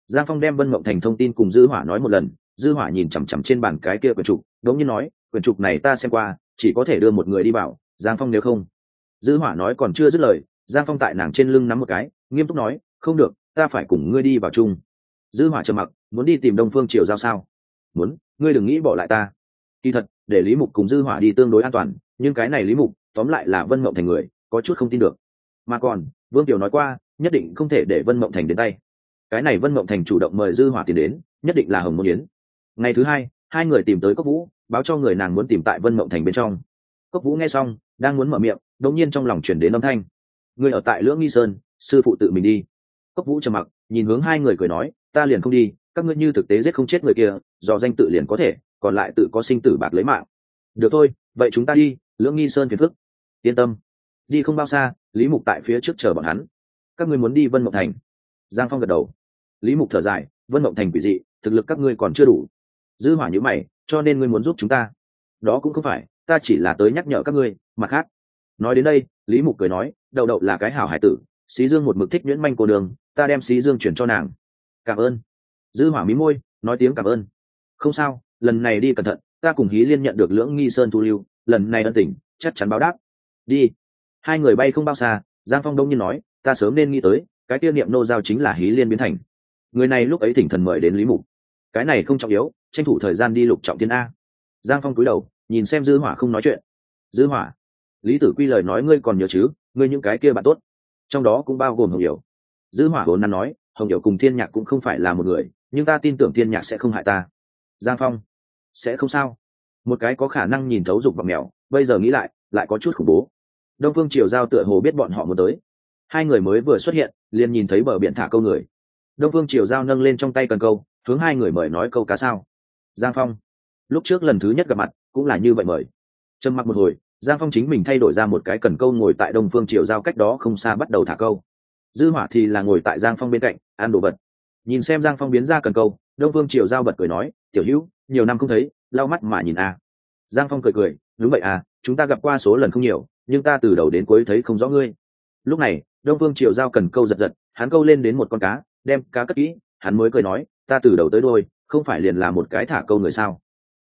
Giang phong đem vân mộng thành thông tin cùng dư hỏa nói một lần, dư hỏa nhìn chằm chằm trên bàn cái kia quyển trục, đống nhiên nói, quyển trục này ta xem qua, chỉ có thể đưa một người đi vào, giang phong nếu không. Dư hỏa nói còn chưa dứt lời, giang phong tại nàng trên lưng nắm một cái, nghiêm túc nói, không được, ta phải cùng ngươi đi vào chung. Dư hỏa trầm mặc, muốn đi tìm đông phương triều giao sao? Muốn, ngươi đừng nghĩ bỏ lại ta. Kỳ thật, để lý mục cùng dư hỏa đi tương đối an toàn, nhưng cái này lý mục, tóm lại là vân mộng thành người, có chút không tin được. Mà còn, vương tiểu nói qua nhất định không thể để vân mộng thành đến tay. Cái này vân mộng thành chủ động mời dư hỏa tiền đến, nhất định là hồng môn yến. Ngày thứ hai hai người tìm tới cốc vũ, báo cho người nàng muốn tìm tại vân mộng thành bên trong. Cốc vũ nghe xong, đang muốn mở miệng, đột nhiên trong lòng chuyển đến âm thanh. Người ở tại lưỡng nghi sơn, sư phụ tự mình đi. Cốc vũ trầm mặc, nhìn hướng hai người cười nói, ta liền không đi, các ngươi như thực tế giết không chết người kia, do danh tự liền có thể, còn lại tự có sinh tử bạc lấy mạng. Được thôi, vậy chúng ta đi, lưỡng nghi sơn phiền phức. Yên tâm. Đi không bao xa, lý mục tại phía trước chờ bọn hắn các ngươi muốn đi vân mộng thành. Giang phong gật đầu. Lý mục thở dài, vân mộng thành quỷ dị, thực lực các ngươi còn chưa đủ. Dư hỏa nhữ mày, cho nên ngươi muốn giúp chúng ta. Đó cũng không phải, ta chỉ là tới nhắc nhở các ngươi mặt khác. Nói đến đây, lý mục cười nói, đậu đậu là cái hảo hải tử, xí dương một mực thích nhuyễn manh cô đường, ta đem xí dương chuyển cho nàng. Cảm ơn. Dư hỏa mí môi, nói tiếng cảm ơn. Không sao, lần này đi cẩn thận, ta cùng hí liên nhận được lưỡng nghi sơn thu lưu, lần này ân tình, chắc chắn báo đáp. Đi. Hai người bay không bao xa, giang phong đông nhiên nói ta sớm nên nghĩ tới, cái kia niệm nô giao chính là hí liên biến thành. Người này lúc ấy thỉnh thần mời đến lý mục. Cái này không trọng yếu, tranh thủ thời gian đi lục trọng thiên a. Giang phong cúi đầu, nhìn xem dư hỏa không nói chuyện. Dư hỏa, lý tử quy lời nói ngươi còn nhớ chứ, ngươi những cái kia bạn tốt. Trong đó cũng bao gồm hồng hiểu dư hỏa vốn năn nói, hồng hiểu cùng thiên nhạc cũng không phải là một người, nhưng ta tin tưởng thiên nhạc sẽ không hại ta. Giang phong, sẽ không sao. Một cái có khả năng nhìn thấu dục và mèo, bây giờ nghĩ lại lại có chút khủng bố. Đông phương triều giao tựa hồ biết bọn họ muốn tới hai người mới vừa xuất hiện, liền nhìn thấy bờ biển thả câu người. Đông phương triều giao nâng lên trong tay cần câu, hướng hai người mời nói câu cá sao. Giang phong, lúc trước lần thứ nhất gặp mặt, cũng là như vậy mời. Trầm mặc một hồi, giang phong chính mình thay đổi ra một cái cần câu ngồi tại đông phương triều giao cách đó không xa bắt đầu thả câu. Dư hỏa thì là ngồi tại giang phong bên cạnh, ăn đồ vật. Nhìn xem giang phong biến ra cần câu, đông phương triều giao bật cười nói, tiểu hữu, nhiều năm không thấy, lau mắt mà nhìn a giang phong cười cười, đúng vậy à chúng ta gặp qua số lần không nhiều, nhưng ta từ đầu đến cuối thấy không rõ ngươi. Lúc này đông phương triều giao cần câu giật giật, hắn câu lên đến một con cá, đem cá cất kỹ, hắn mới cười nói, ta từ đầu tới đôi không phải liền là một cái thả câu người sao?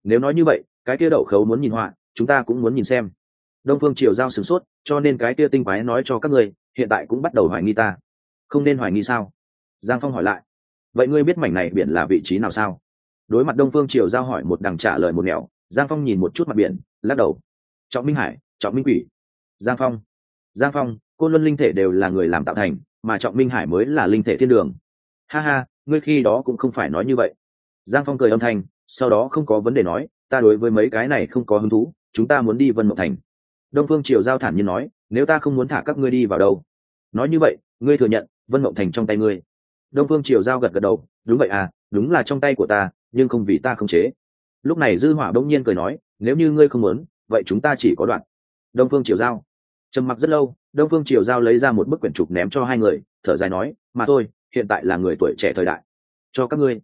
Nếu nói như vậy, cái kia đậu khấu muốn nhìn họa, chúng ta cũng muốn nhìn xem. Đông phương triều giao sửng sốt, cho nên cái kia tinh quái nói cho các người hiện tại cũng bắt đầu hoài nghi ta. Không nên hoài nghi sao? Giang phong hỏi lại. Vậy ngươi biết mảnh này biển là vị trí nào sao? Đối mặt đông phương triều giao hỏi một đằng trả lời một nẻo, giang phong nhìn một chút mặt biển, lắc đầu. Trọng minh hải, trọng minh quỷ. Giang phong. Giang phong cô luân linh thể đều là người làm tạo thành, mà trọng minh hải mới là linh thể thiên đường. Ha ha, ngươi khi đó cũng không phải nói như vậy. Giang phong cười âm thanh, sau đó không có vấn đề nói, ta đối với mấy cái này không có hứng thú, chúng ta muốn đi vân mộng thành. Đông phương triều giao thản nhiên nói, nếu ta không muốn thả các ngươi đi vào đâu. Nói như vậy, ngươi thừa nhận, vân mộng thành trong tay ngươi. Đông phương triều giao gật gật đầu, đúng vậy à đúng là trong tay của ta, nhưng không vì ta không chế. Lúc này dư hỏa Đông nhiên cười nói, nếu như ngươi không muốn, vậy chúng ta chỉ có đoạn. Đông phương triều giao. Trầm mặc rất lâu đông phương triều giao lấy ra một bức quyển trục ném cho hai người, thở dài nói, mà thôi, hiện tại là người tuổi trẻ thời đại. Cho các ngươi.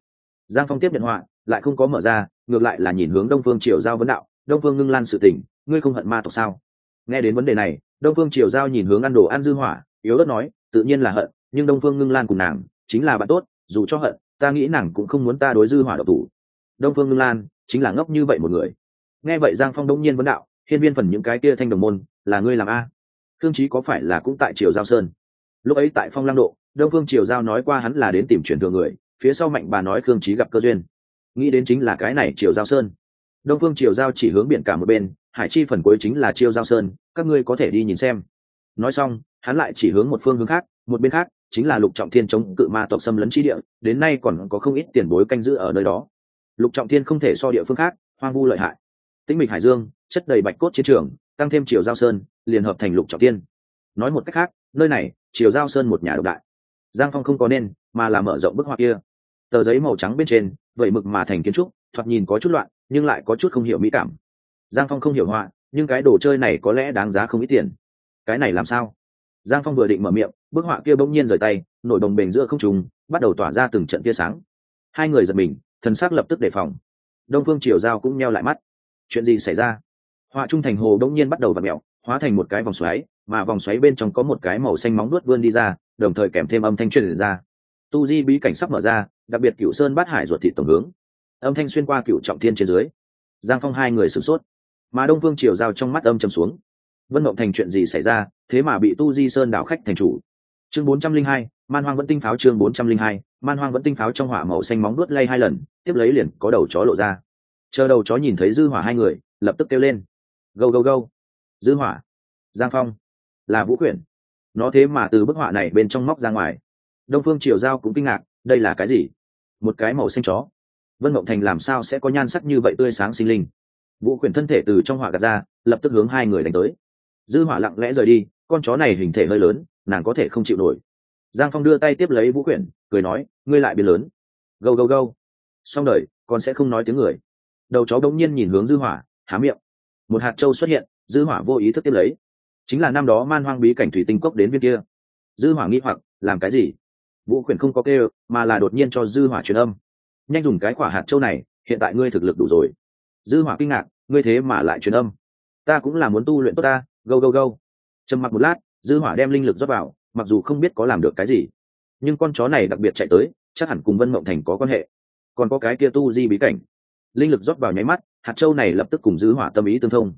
Giang phong tiếp nhận họa, lại không có mở ra, ngược lại là nhìn hướng đông phương triều giao vấn đạo, đông phương ngưng lan sự tình, ngươi không hận ma tộc sao? Nghe đến vấn đề này, đông phương triều giao nhìn hướng ăn đồ ăn dư hỏa yếu ớt nói, tự nhiên là hận, nhưng đông phương ngưng lan cùng nàng chính là bạn tốt, dù cho hận, ta nghĩ nàng cũng không muốn ta đối dư hỏa độc thủ. Đông phương ngưng lan chính là ngốc như vậy một người. Nghe vậy giang phong đông nhiên vấn đạo, hiên viên phần những cái kia thanh đồng môn, là ngươi làm a? Thương trí có phải là cũng tại triều giao sơn? Lúc ấy tại phong lăng độ, đông phương triều giao nói qua hắn là đến tìm truyền thừa người, phía sau mạnh bà nói khương trí gặp cơ duyên. Nghĩ đến chính là cái này triều giao sơn. Đông phương triều giao chỉ hướng biển cả một bên, hải chi phần cuối chính là triều giao sơn, các ngươi có thể đi nhìn xem. Nói xong, hắn lại chỉ hướng một phương hướng khác, một bên khác, chính là lục trọng thiên chống cự ma tộc xâm lấn chi địa, đến nay còn có không ít tiền bối canh giữ ở nơi đó. Lục trọng thiên không thể so địa phương khác, hoang vu lợi hại. Tĩnh mịch hải dương, chất đầy bạch cốt chiến trường, tăng thêm triều giao sơn liền hợp thành lục trọng tiên. Nói một cách khác, nơi này, triều giao sơn một nhà độc đại. Giang phong không có nên, mà là mở rộng bức họa kia. Tờ giấy màu trắng bên trên, vậy mực mà thành kiến trúc, thoạt nhìn có chút loạn, nhưng lại có chút không hiểu mỹ cảm. Giang phong không hiểu họa, nhưng cái đồ chơi này có lẽ đáng giá không ít tiền. Cái này làm sao? Giang phong vừa định mở miệng, bức họa kia bỗng nhiên rời tay, nổi đồng bền giữa không trùng bắt đầu tỏa ra từng trận tia sáng. Hai người giật mình, thần sắc lập tức đề phòng. Đông phương triều giao cũng meo lại mắt. Chuyện gì xảy ra? Họa trung thành hồ bỗng nhiên bắt đầu v ặ mẹo hóa thành một cái vòng xoáy, mà vòng xoáy bên trong có một cái màu xanh móng nuốt vươn đi ra, đồng thời kèm thêm âm thanh truyền ra. Tu di bí cảnh sắp mở ra, đặc biệt cựu sơn bát hải ruột thịt tổng hướng. Âm thanh xuyên qua cựu trọng thiên trên dưới. Giang phong hai người sửng sốt. Mà đông phương triều giao trong mắt âm chầm xuống. Vân mộng thành chuyện gì xảy ra, thế mà bị tu di sơn đảo khách thành chủ. Chương bốn trăm linh hai, man hoang vẫn tinh pháo chương bốn trăm linh hai, man hoang vẫn tinh pháo trong hỏa màu xanh móng nuốt lay hai lần, tiếp lấy liền có đầu chó lộ ra. Chờ đầu chó nhìn thấy dư hỏa hai người, lập tức kêu lên. Gâu gâu gâu dư hỏa, giang phong, là vũ quyển. Nó thế mà từ bức họa này bên trong móc ra ngoài. Đông phương triều giao cũng kinh ngạc, đây là cái gì? Một cái màu xanh chó. Vân mộng thành làm sao sẽ có nhan sắc như vậy tươi sáng sinh linh? Vũ quyển thân thể từ trong họa gạt ra, lập tức hướng hai người đánh tới. Dư hỏa lặng lẽ rời đi, con chó này hình thể hơi lớn, nàng có thể không chịu nổi. Giang phong đưa tay tiếp lấy vũ quyển, cười nói, ngươi lại biến lớn. Gâu gâu gâu. Xong đời, con sẽ không nói tiếng người. Đầu chó đống nhiên nhìn hướng dư hỏa, há miệng. Một hạt châu xuất hiện dư hỏa vô ý thức tiếp lấy. Chính là năm đó man hoang bí cảnh thủy tinh cốc đến viên kia. Dư hỏa nghi hoặc, làm cái gì? Vũ khuyển không có kêu, mà là đột nhiên cho dư hỏa truyền âm. Nhanh dùng cái quả hạt châu này, hiện tại ngươi thực lực đủ rồi. Dư hỏa kinh ngạc, ngươi thế mà lại truyền âm. Ta cũng là muốn tu luyện tốt ta go go go trầm mặc một lát, dư hỏa đem linh lực rót vào, mặc dù không biết có làm được cái gì. Nhưng con chó này đặc biệt chạy tới, chắc hẳn cùng vân mộng thành có quan hệ. Còn có cái kia tu di bí cảnh. Linh lực rót vào nháy mắt, hạt châu này lập tức cùng dư hỏa tâm ý tương thông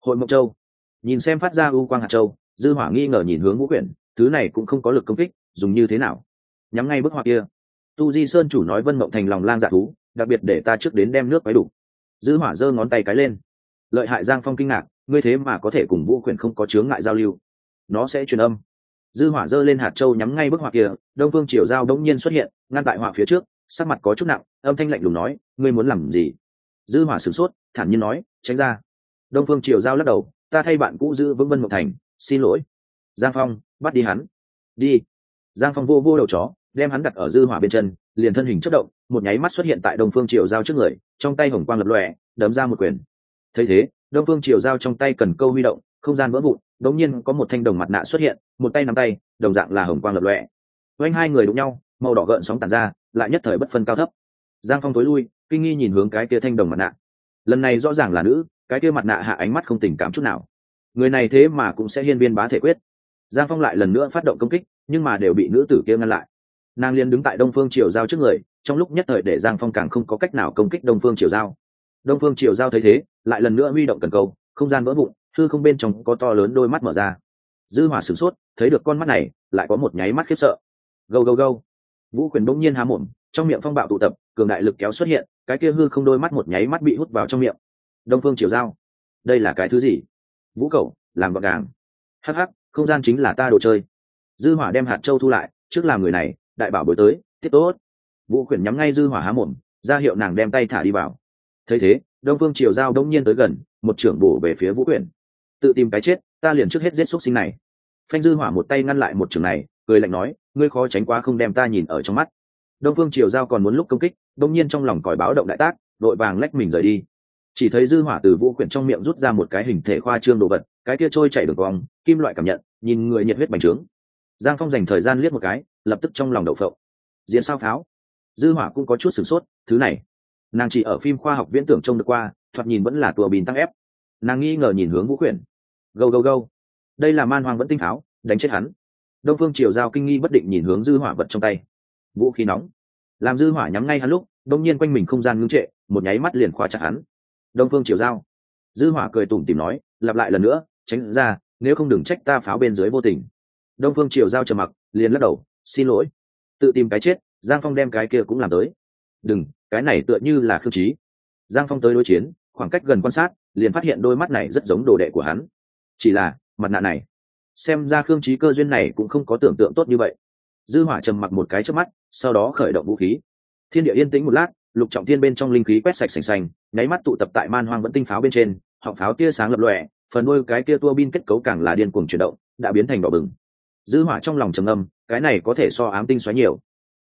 hội Mộc châu. Nhìn xem phát ra u quang hạt châu, dư hỏa nghi ngờ nhìn hướng vũ quyển, thứ này cũng không có lực công kích, dùng như thế nào? Nhắm ngay bức họa kia. Tu di sơn chủ nói vân mộng thành lòng lang dạ thú, đặc biệt để ta trước đến đem nước quấy đủ. Dư hỏa giơ ngón tay cái lên. Lợi hại giang phong kinh ngạc, ngươi thế mà có thể cùng vũ quyển không có chướng ngại giao lưu. Nó sẽ truyền âm. Dư hỏa giơ lên hạt châu nhắm ngay bức họa kia, đông phương triều giao đống nhiên xuất hiện, ngăn tại họa phía trước, sắc mặt có chút nặng, âm thanh lạnh lùng nói, ngươi muốn làm gì? Dư hỏa sửng sốt, thản nhiên nói, tránh ra đông phương triều giao lắc đầu, ta thay bạn cũ giữ vững vân mộng thành, xin lỗi. Giang phong, bắt đi hắn. Đi. Giang phong vô vô đầu chó, đem hắn đặt ở dư hỏa bên chân, liền thân hình chất động, một nháy mắt xuất hiện tại đông phương triều giao trước người, trong tay hồng quang lập lòe, đấm ra một quyền. Thấy thế, đông phương triều giao trong tay cần câu huy động, không gian vỡ vụn, đống nhiên có một thanh đồng mặt nạ xuất hiện, một tay nắm tay, đồng dạng là hồng quang lập lòe. Quanh hai người đụng nhau, màu đỏ gợn sóng tàn ra, lại nhất thời bất phân cao thấp. Giang phong tối lui, kinh nghi nhìn hướng cái kia thanh đồng mặt nạ. Lần này rõ ràng là nữ cái kia mặt nạ hạ ánh mắt không tình cảm chút nào. Người này thế mà cũng sẽ hiên viên bá thể quyết. Giang phong lại lần nữa phát động công kích, nhưng mà đều bị nữ tử kia ngăn lại. Nàng liên đứng tại đông phương triều giao trước người, trong lúc nhất thời để giang phong càng không có cách nào công kích đông phương triều giao. Đông phương triều giao thấy thế, lại lần nữa huy động cần câu, không gian vỡ vụn thư không bên trong có to lớn đôi mắt mở ra. Dư hỏa sửng sốt, thấy được con mắt này, lại có một nháy mắt khiếp sợ. Gâu gâu gâu. Vũ quyền bỗng nhiên há mồm, trong miệng phong bạo tụ tập, cường đại lực kéo xuất hiện, cái kia hư không đôi mắt một nháy mắt bị hút vào trong miệng đông phương triều giao. Đây là cái thứ gì? Vũ cầu làm gọn gàng. Hắc hắc, không gian chính là ta đồ chơi. Dư hỏa đem hạt châu thu lại, trước làm người này, đại bảo bối tới, tiếp tốt. Vũ khuyển nhắm ngay dư hỏa há mồm, ra hiệu nàng đem tay thả đi vào. Thấy thế, đông phương triều giao đông nhiên tới gần, một trưởng bổ về phía vũ khuyển. Tự tìm cái chết, ta liền trước hết giết xuất sinh này. Phanh dư hỏa một tay ngăn lại một trường này, cười lạnh nói, ngươi khó tránh quá không đem ta nhìn ở trong mắt. Đông phương triều giao còn muốn lúc công kích, đông nhiên trong lòng còi báo động đại tác đội vàng lách mình rời đi chỉ thấy dư hỏa từ vũ quyển trong miệng rút ra một cái hình thể khoa trương đồ vật, cái kia trôi chảy đường cong kim loại cảm nhận, nhìn người nhiệt huyết bành trướng. Giang phong dành thời gian liếc một cái, lập tức trong lòng đậu phộng. Diễn sao pháo? Dư hỏa cũng có chút sửng sốt, thứ này. Nàng chỉ ở phim khoa học viễn tưởng trông được qua, thoạt nhìn vẫn là tua bìn tăng ép. Nàng nghi ngờ nhìn hướng vũ quyển. Gâu gâu gâu. Đây là man hoang vẫn tinh pháo, đánh chết hắn. Đông phương triều giao kinh nghi bất định nhìn hướng dư hỏa vật trong tay. Vũ khí nóng. Làm dư hỏa nhắm ngay hắn lúc, đông nhiên quanh mình không gian ngưng trệ, một nháy mắt liền khóa chặt hắn đông phương triều giao. Dư hỏa cười tủm tỉm nói, lặp lại lần nữa, tránh ra, nếu không đừng trách ta pháo bên dưới vô tình. Đông phương triều giao trầm mặc, liền lắc đầu, xin lỗi. Tự tìm cái chết, giang phong đem cái kia cũng làm tới. Đừng, cái này tựa như là khương trí. Giang phong tới đối chiến, khoảng cách gần quan sát, liền phát hiện đôi mắt này rất giống đồ đệ của hắn. Chỉ là, mặt nạ này, xem ra khương trí cơ duyên này cũng không có tưởng tượng tốt như vậy. Dư hỏa trầm mặc một cái trước mắt, sau đó khởi động vũ khí. Thiên địa yên tĩnh một lát lục trọng thiên bên trong linh khí quét sạch sành sành, nháy mắt tụ tập tại man hoang vẫn tinh pháo bên trên, họng pháo tia sáng lập lòe, phần đôi cái kia tua bin kết cấu càng là điên cuồng chuyển động, đã biến thành đỏ bừng. Dư hỏa trong lòng trầm ngâm, cái này có thể so ám tinh xoáy nhiều.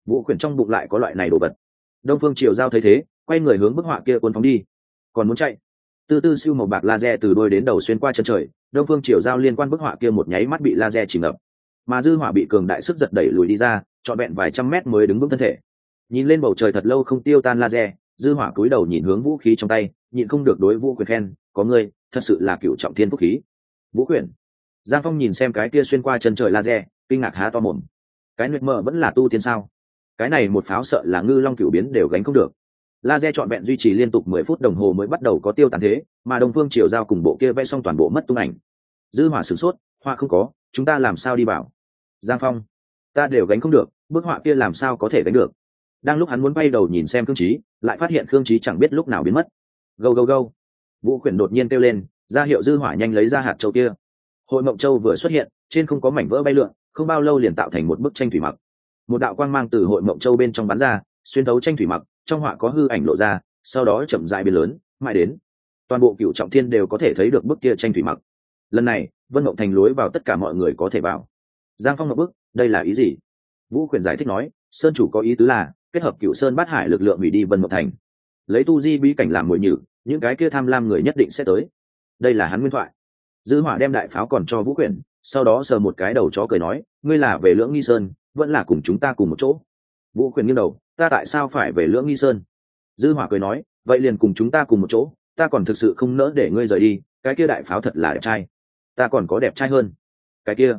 Vũ khuyển trong bụng lại có loại này đồ vật. Đông phương triều giao thấy thế, quay người hướng bức họa kia cuốn phóng đi. Còn muốn chạy? Tư tư siêu màu bạc laser từ đôi đến đầu xuyên qua chân trời, đông phương triều giao liên quan bức họa kia một nháy mắt bị laser chìm ngập. Mà dư hỏa bị cường đại sức giật đẩy lùi đi ra, trọn vẹn vài trăm mét mới đứng vững thân thể nhìn lên bầu trời thật lâu không tiêu tan laser, dư hỏa cúi đầu nhìn hướng vũ khí trong tay, nhịn không được đối vũ quyền khen, có ngươi, thật sự là cựu trọng thiên phúc khí. Vũ quyền. Giang phong nhìn xem cái kia xuyên qua chân trời laser, kinh ngạc há to mồm. Cái nguyệt mơ vẫn là tu tiên sao? Cái này một pháo sợ là ngư long cửu biến đều gánh không được. Laser trọn vẹn duy trì liên tục mười phút đồng hồ mới bắt đầu có tiêu tàn thế, mà đồng phương triều giao cùng bộ kia vẽ xong toàn bộ mất tung ảnh. Dư hỏa sửng sốt, hoa không có, chúng ta làm sao đi bảo giang phong, ta đều gánh không được, bức họa kia làm sao có thể gánh được? Đang lúc hắn muốn bay đầu nhìn xem khương trí lại phát hiện khương trí chẳng biết lúc nào biến mất. Gâu gâu gâu. Vũ khuyển đột nhiên kêu lên, ra hiệu dư hỏa nhanh lấy ra hạt châu kia. Hội mộng châu vừa xuất hiện, trên không có mảnh vỡ bay lượn, không bao lâu liền tạo thành một bức tranh thủy mặc. Một đạo quang mang từ hội mộng châu bên trong bắn ra, xuyên đấu tranh thủy mặc, trong họa có hư ảnh lộ ra, sau đó chậm dại biến lớn, mãi đến. Toàn bộ cựu trọng thiên đều có thể thấy được bức kia tranh thủy mặc. Lần này, vân mộng thành lối vào tất cả mọi người có thể vào. Giang phong một bức, đây là ý gì? Vũ khuyển giải thích nói, sơn chủ có ý tứ là kết hợp cựu sơn bát hải lực lượng hủy đi vân mộc thành lấy tu di bí cảnh làm mồi nhử những cái kia tham lam người nhất định sẽ tới đây là hắn nguyên thoại dư hỏa đem đại pháo còn cho vũ quyển sau đó sờ một cái đầu chó cười nói ngươi là về lưỡng nghi sơn vẫn là cùng chúng ta cùng một chỗ vũ quyển nghiêng đầu ta tại sao phải về lưỡng nghi sơn dư hỏa cười nói vậy liền cùng chúng ta cùng một chỗ ta còn thực sự không nỡ để ngươi rời đi cái kia đại pháo thật là đẹp trai ta còn có đẹp trai hơn cái kia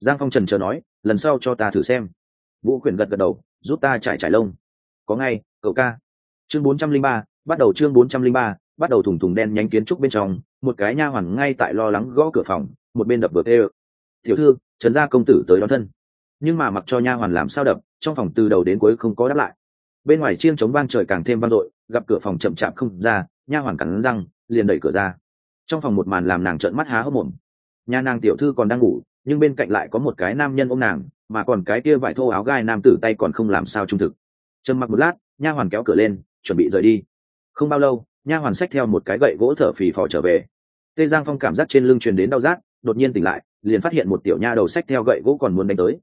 giang phong trần chờ nói lần sau cho ta thử xem vũ quyển gật gật đầu giúp ta trải trải lông. Có ngay, cậu ca. Chương bốn trăm linh ba, bắt đầu chương bốn trăm linh ba, bắt đầu thùng thùng đen nhánh kiến trúc bên trong, một cái nha hoàn ngay tại lo lắng gõ cửa phòng, một bên đập vừa tê tiểu thư, trần gia công tử tới đón thân. Nhưng mà mặc cho nha hoàn làm sao đập, trong phòng từ đầu đến cuối không có đáp lại. Bên ngoài chiêng chống vang trời càng thêm vang dội, gặp cửa phòng chậm chạp không ra, nha hoàn cắn răng, liền đẩy cửa ra. Trong phòng một màn làm nàng trợn mắt há hốc mồm. Nhà nàng tiểu thư còn đang ngủ, nhưng bên cạnh lại có một cái nam nhân ôm nàng mà còn cái kia vải thô áo gai nam tử tay còn không làm sao trung thực. Trầm mặc một lát, nha hoàn kéo cửa lên, chuẩn bị rời đi. Không bao lâu, nha hoàn xách theo một cái gậy gỗ thở phì phò trở về. Tê giang phong cảm giác trên lưng truyền đến đau rát, đột nhiên tỉnh lại, liền phát hiện một tiểu nha đầu xách theo gậy gỗ còn muốn đánh tới.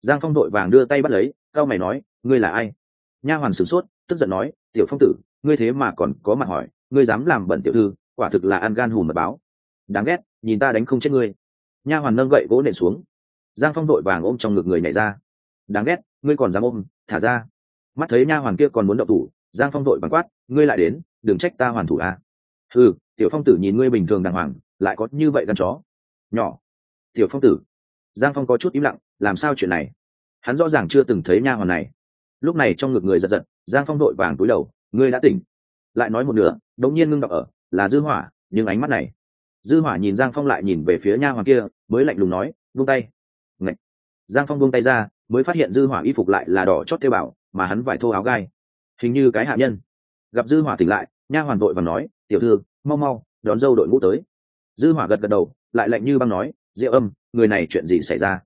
Giang phong đội vàng đưa tay bắt lấy cao mày nói, ngươi là ai? Nha hoàn sửng sốt, tức giận nói, tiểu phong tử, ngươi thế mà còn có mặt hỏi, ngươi dám làm bẩn tiểu thư, quả thực là ăn gan hùm mật báo. Đáng ghét, nhìn ta đánh không chết ngươi. Nha hoàn nâng gậy gỗ nện xuống giang phong đội vàng ôm trong ngực người nhảy ra. Đáng ghét, ngươi còn dám ôm, thả ra. Mắt thấy nha hoàn kia còn muốn đậu thủ, giang phong đội vàng quát, ngươi lại đến, đừng trách ta hoàn thủ à. ừ tiểu phong tử nhìn ngươi bình thường đàng hoàng, lại có như vậy gan chó. Nhỏ, tiểu phong tử. Giang phong có chút im lặng, làm sao chuyện này? Hắn rõ ràng chưa từng thấy nha hoàn này. Lúc này trong ngực người giật giật, giang phong đội vàng túi đầu, ngươi đã tỉnh. Lại nói một nửa, đống nhiên ngưng đọc ở, là dư hỏa, nhưng ánh mắt này. Dư hỏa nhìn giang phong lại nhìn về phía nha hoàn kia, mới lạnh lùng nói buông tay giang phong buông tay ra, mới phát hiện dư hỏa y phục lại là đỏ chót theo bảo, mà hắn vải thô áo gai. Hình như cái hạ nhân. Gặp dư hỏa tỉnh lại, nha hoàn đội và nói, tiểu thư, mau mau, đón dâu đội ngũ tới. Dư hỏa gật gật đầu, lại lạnh như băng nói, diệu âm, người này chuyện gì xảy ra?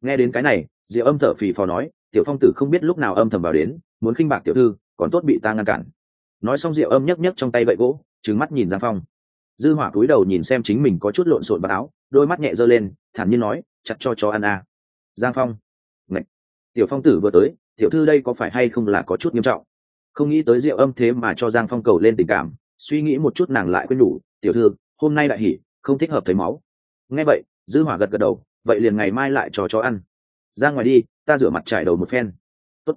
Nghe đến cái này, diệu âm thở phì phò nói, tiểu phong tử không biết lúc nào âm thầm vào đến, muốn khinh bạc tiểu thư, còn tốt bị ta ngăn cản. Nói xong diệu âm nhấc nhấc trong tay gậy gỗ, trừng mắt nhìn giang phong. Dư hỏa cúi đầu nhìn xem chính mình có chút lộn xộn vào áo, đôi mắt nhẹ dơ lên, thản nhiên nói, chặt cho chó ăn à giang phong Ngậy. tiểu phong tử vừa tới, tiểu thư đây có phải hay không là có chút nghiêm trọng không nghĩ tới rượu âm thế mà cho giang phong cầu lên tình cảm, suy nghĩ một chút nàng lại quên đủ. tiểu thư, hôm nay đại hỉ, không thích hợp thấy máu nghe vậy, dư hỏa gật gật đầu, vậy liền ngày mai lại cho chó ăn ra ngoài đi, ta rửa mặt trải đầu một phen Tốt.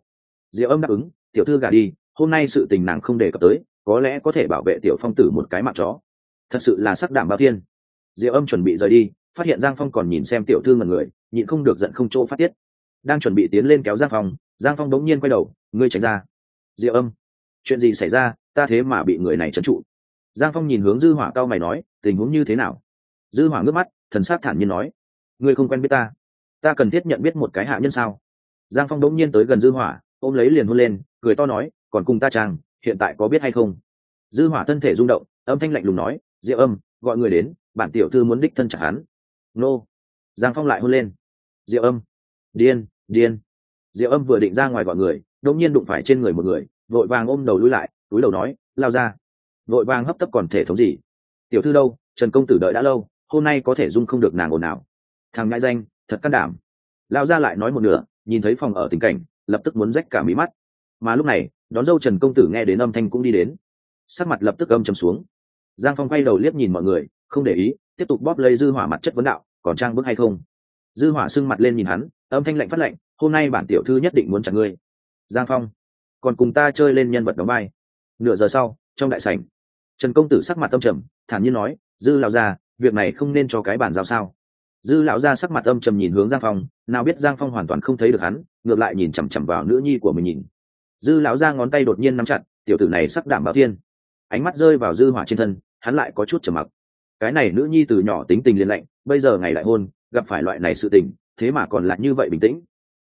diệu âm đáp ứng, tiểu thư gả đi, hôm nay sự tình nàng không đề cập tới, có lẽ có thể bảo vệ tiểu phong tử một cái mạng chó thật sự là sắc đảm bao thiên diệu âm chuẩn bị rời đi phát hiện giang phong còn nhìn xem tiểu thư ngần người, nhịn không được giận không chỗ phát tiết. Đang chuẩn bị tiến lên kéo giang phong giang phong đống nhiên quay đầu, ngươi tránh ra. Diệu âm, chuyện gì xảy ra? Ta thế mà bị người này trấn trụ. Giang phong nhìn hướng dư hỏa cao mày nói, tình huống như thế nào? Dư hỏa ngước mắt, thần sắc thản nhiên nói, ngươi không quen biết ta. Ta cần thiết nhận biết một cái hạ nhân sao? Giang phong đống nhiên tới gần dư hỏa, ôm lấy liền hôn lên, cười to nói, còn cùng ta chàng, hiện tại có biết hay không? Dư hỏa thân thể rung động, âm thanh lạnh lùng nói, diệu âm, gọi người đến, bản tiểu thư muốn đích thân trả hắn nô. Giang phong lại hôn lên. Diệu âm. Điên điên. Diệu âm vừa định ra ngoài gọi người đông nhiên đụng phải trên người một người, vội vàng ôm đầu lui lại, túi đầu nói, lao ra. Vội vàng hấp tấp còn thể thống gì? Tiểu thư đâu, trần công tử đợi đã lâu, hôm nay có thể dung không được nàng ồn nào thằng ngại danh, thật can đảm. Lao ra lại nói một nửa, nhìn thấy phòng ở tình cảnh, lập tức muốn rách cả mí mắt. Mà lúc này, đón dâu trần công tử nghe đến âm thanh cũng đi đến. Sắc mặt lập tức âm chầm xuống. Giang phong quay đầu liếc nhìn mọi người, không để ý tiếp tục bóp lấy dư hỏa mặt chất vấn đạo, còn trang bước hay không? Dư hỏa sưng mặt lên nhìn hắn, âm thanh lạnh phát lạnh, hôm nay bản tiểu thư nhất định muốn chặt ngươi. Giang phong, còn cùng ta chơi lên nhân vật đóng vai. Nửa giờ sau, trong đại sảnh, trần công tử sắc mặt âm trầm, thản nhiên nói, dư lão gia, việc này không nên cho cái bản giao sao? Dư lão gia sắc mặt âm trầm nhìn hướng giang phong, nào biết giang phong hoàn toàn không thấy được hắn, ngược lại nhìn chằm chằm vào nữ nhi của mình nhìn. Dư lão gia ngón tay đột nhiên nắm chặt, tiểu tử này sắc đảm bảo thiên. Ánh mắt rơi vào dư hỏa trên thân, hắn lại có chút trầm mặc cái này nữ nhi từ nhỏ tính tình liền lạnh, bây giờ ngày lại hôn, gặp phải loại này sự tình, thế mà còn lại như vậy bình tĩnh.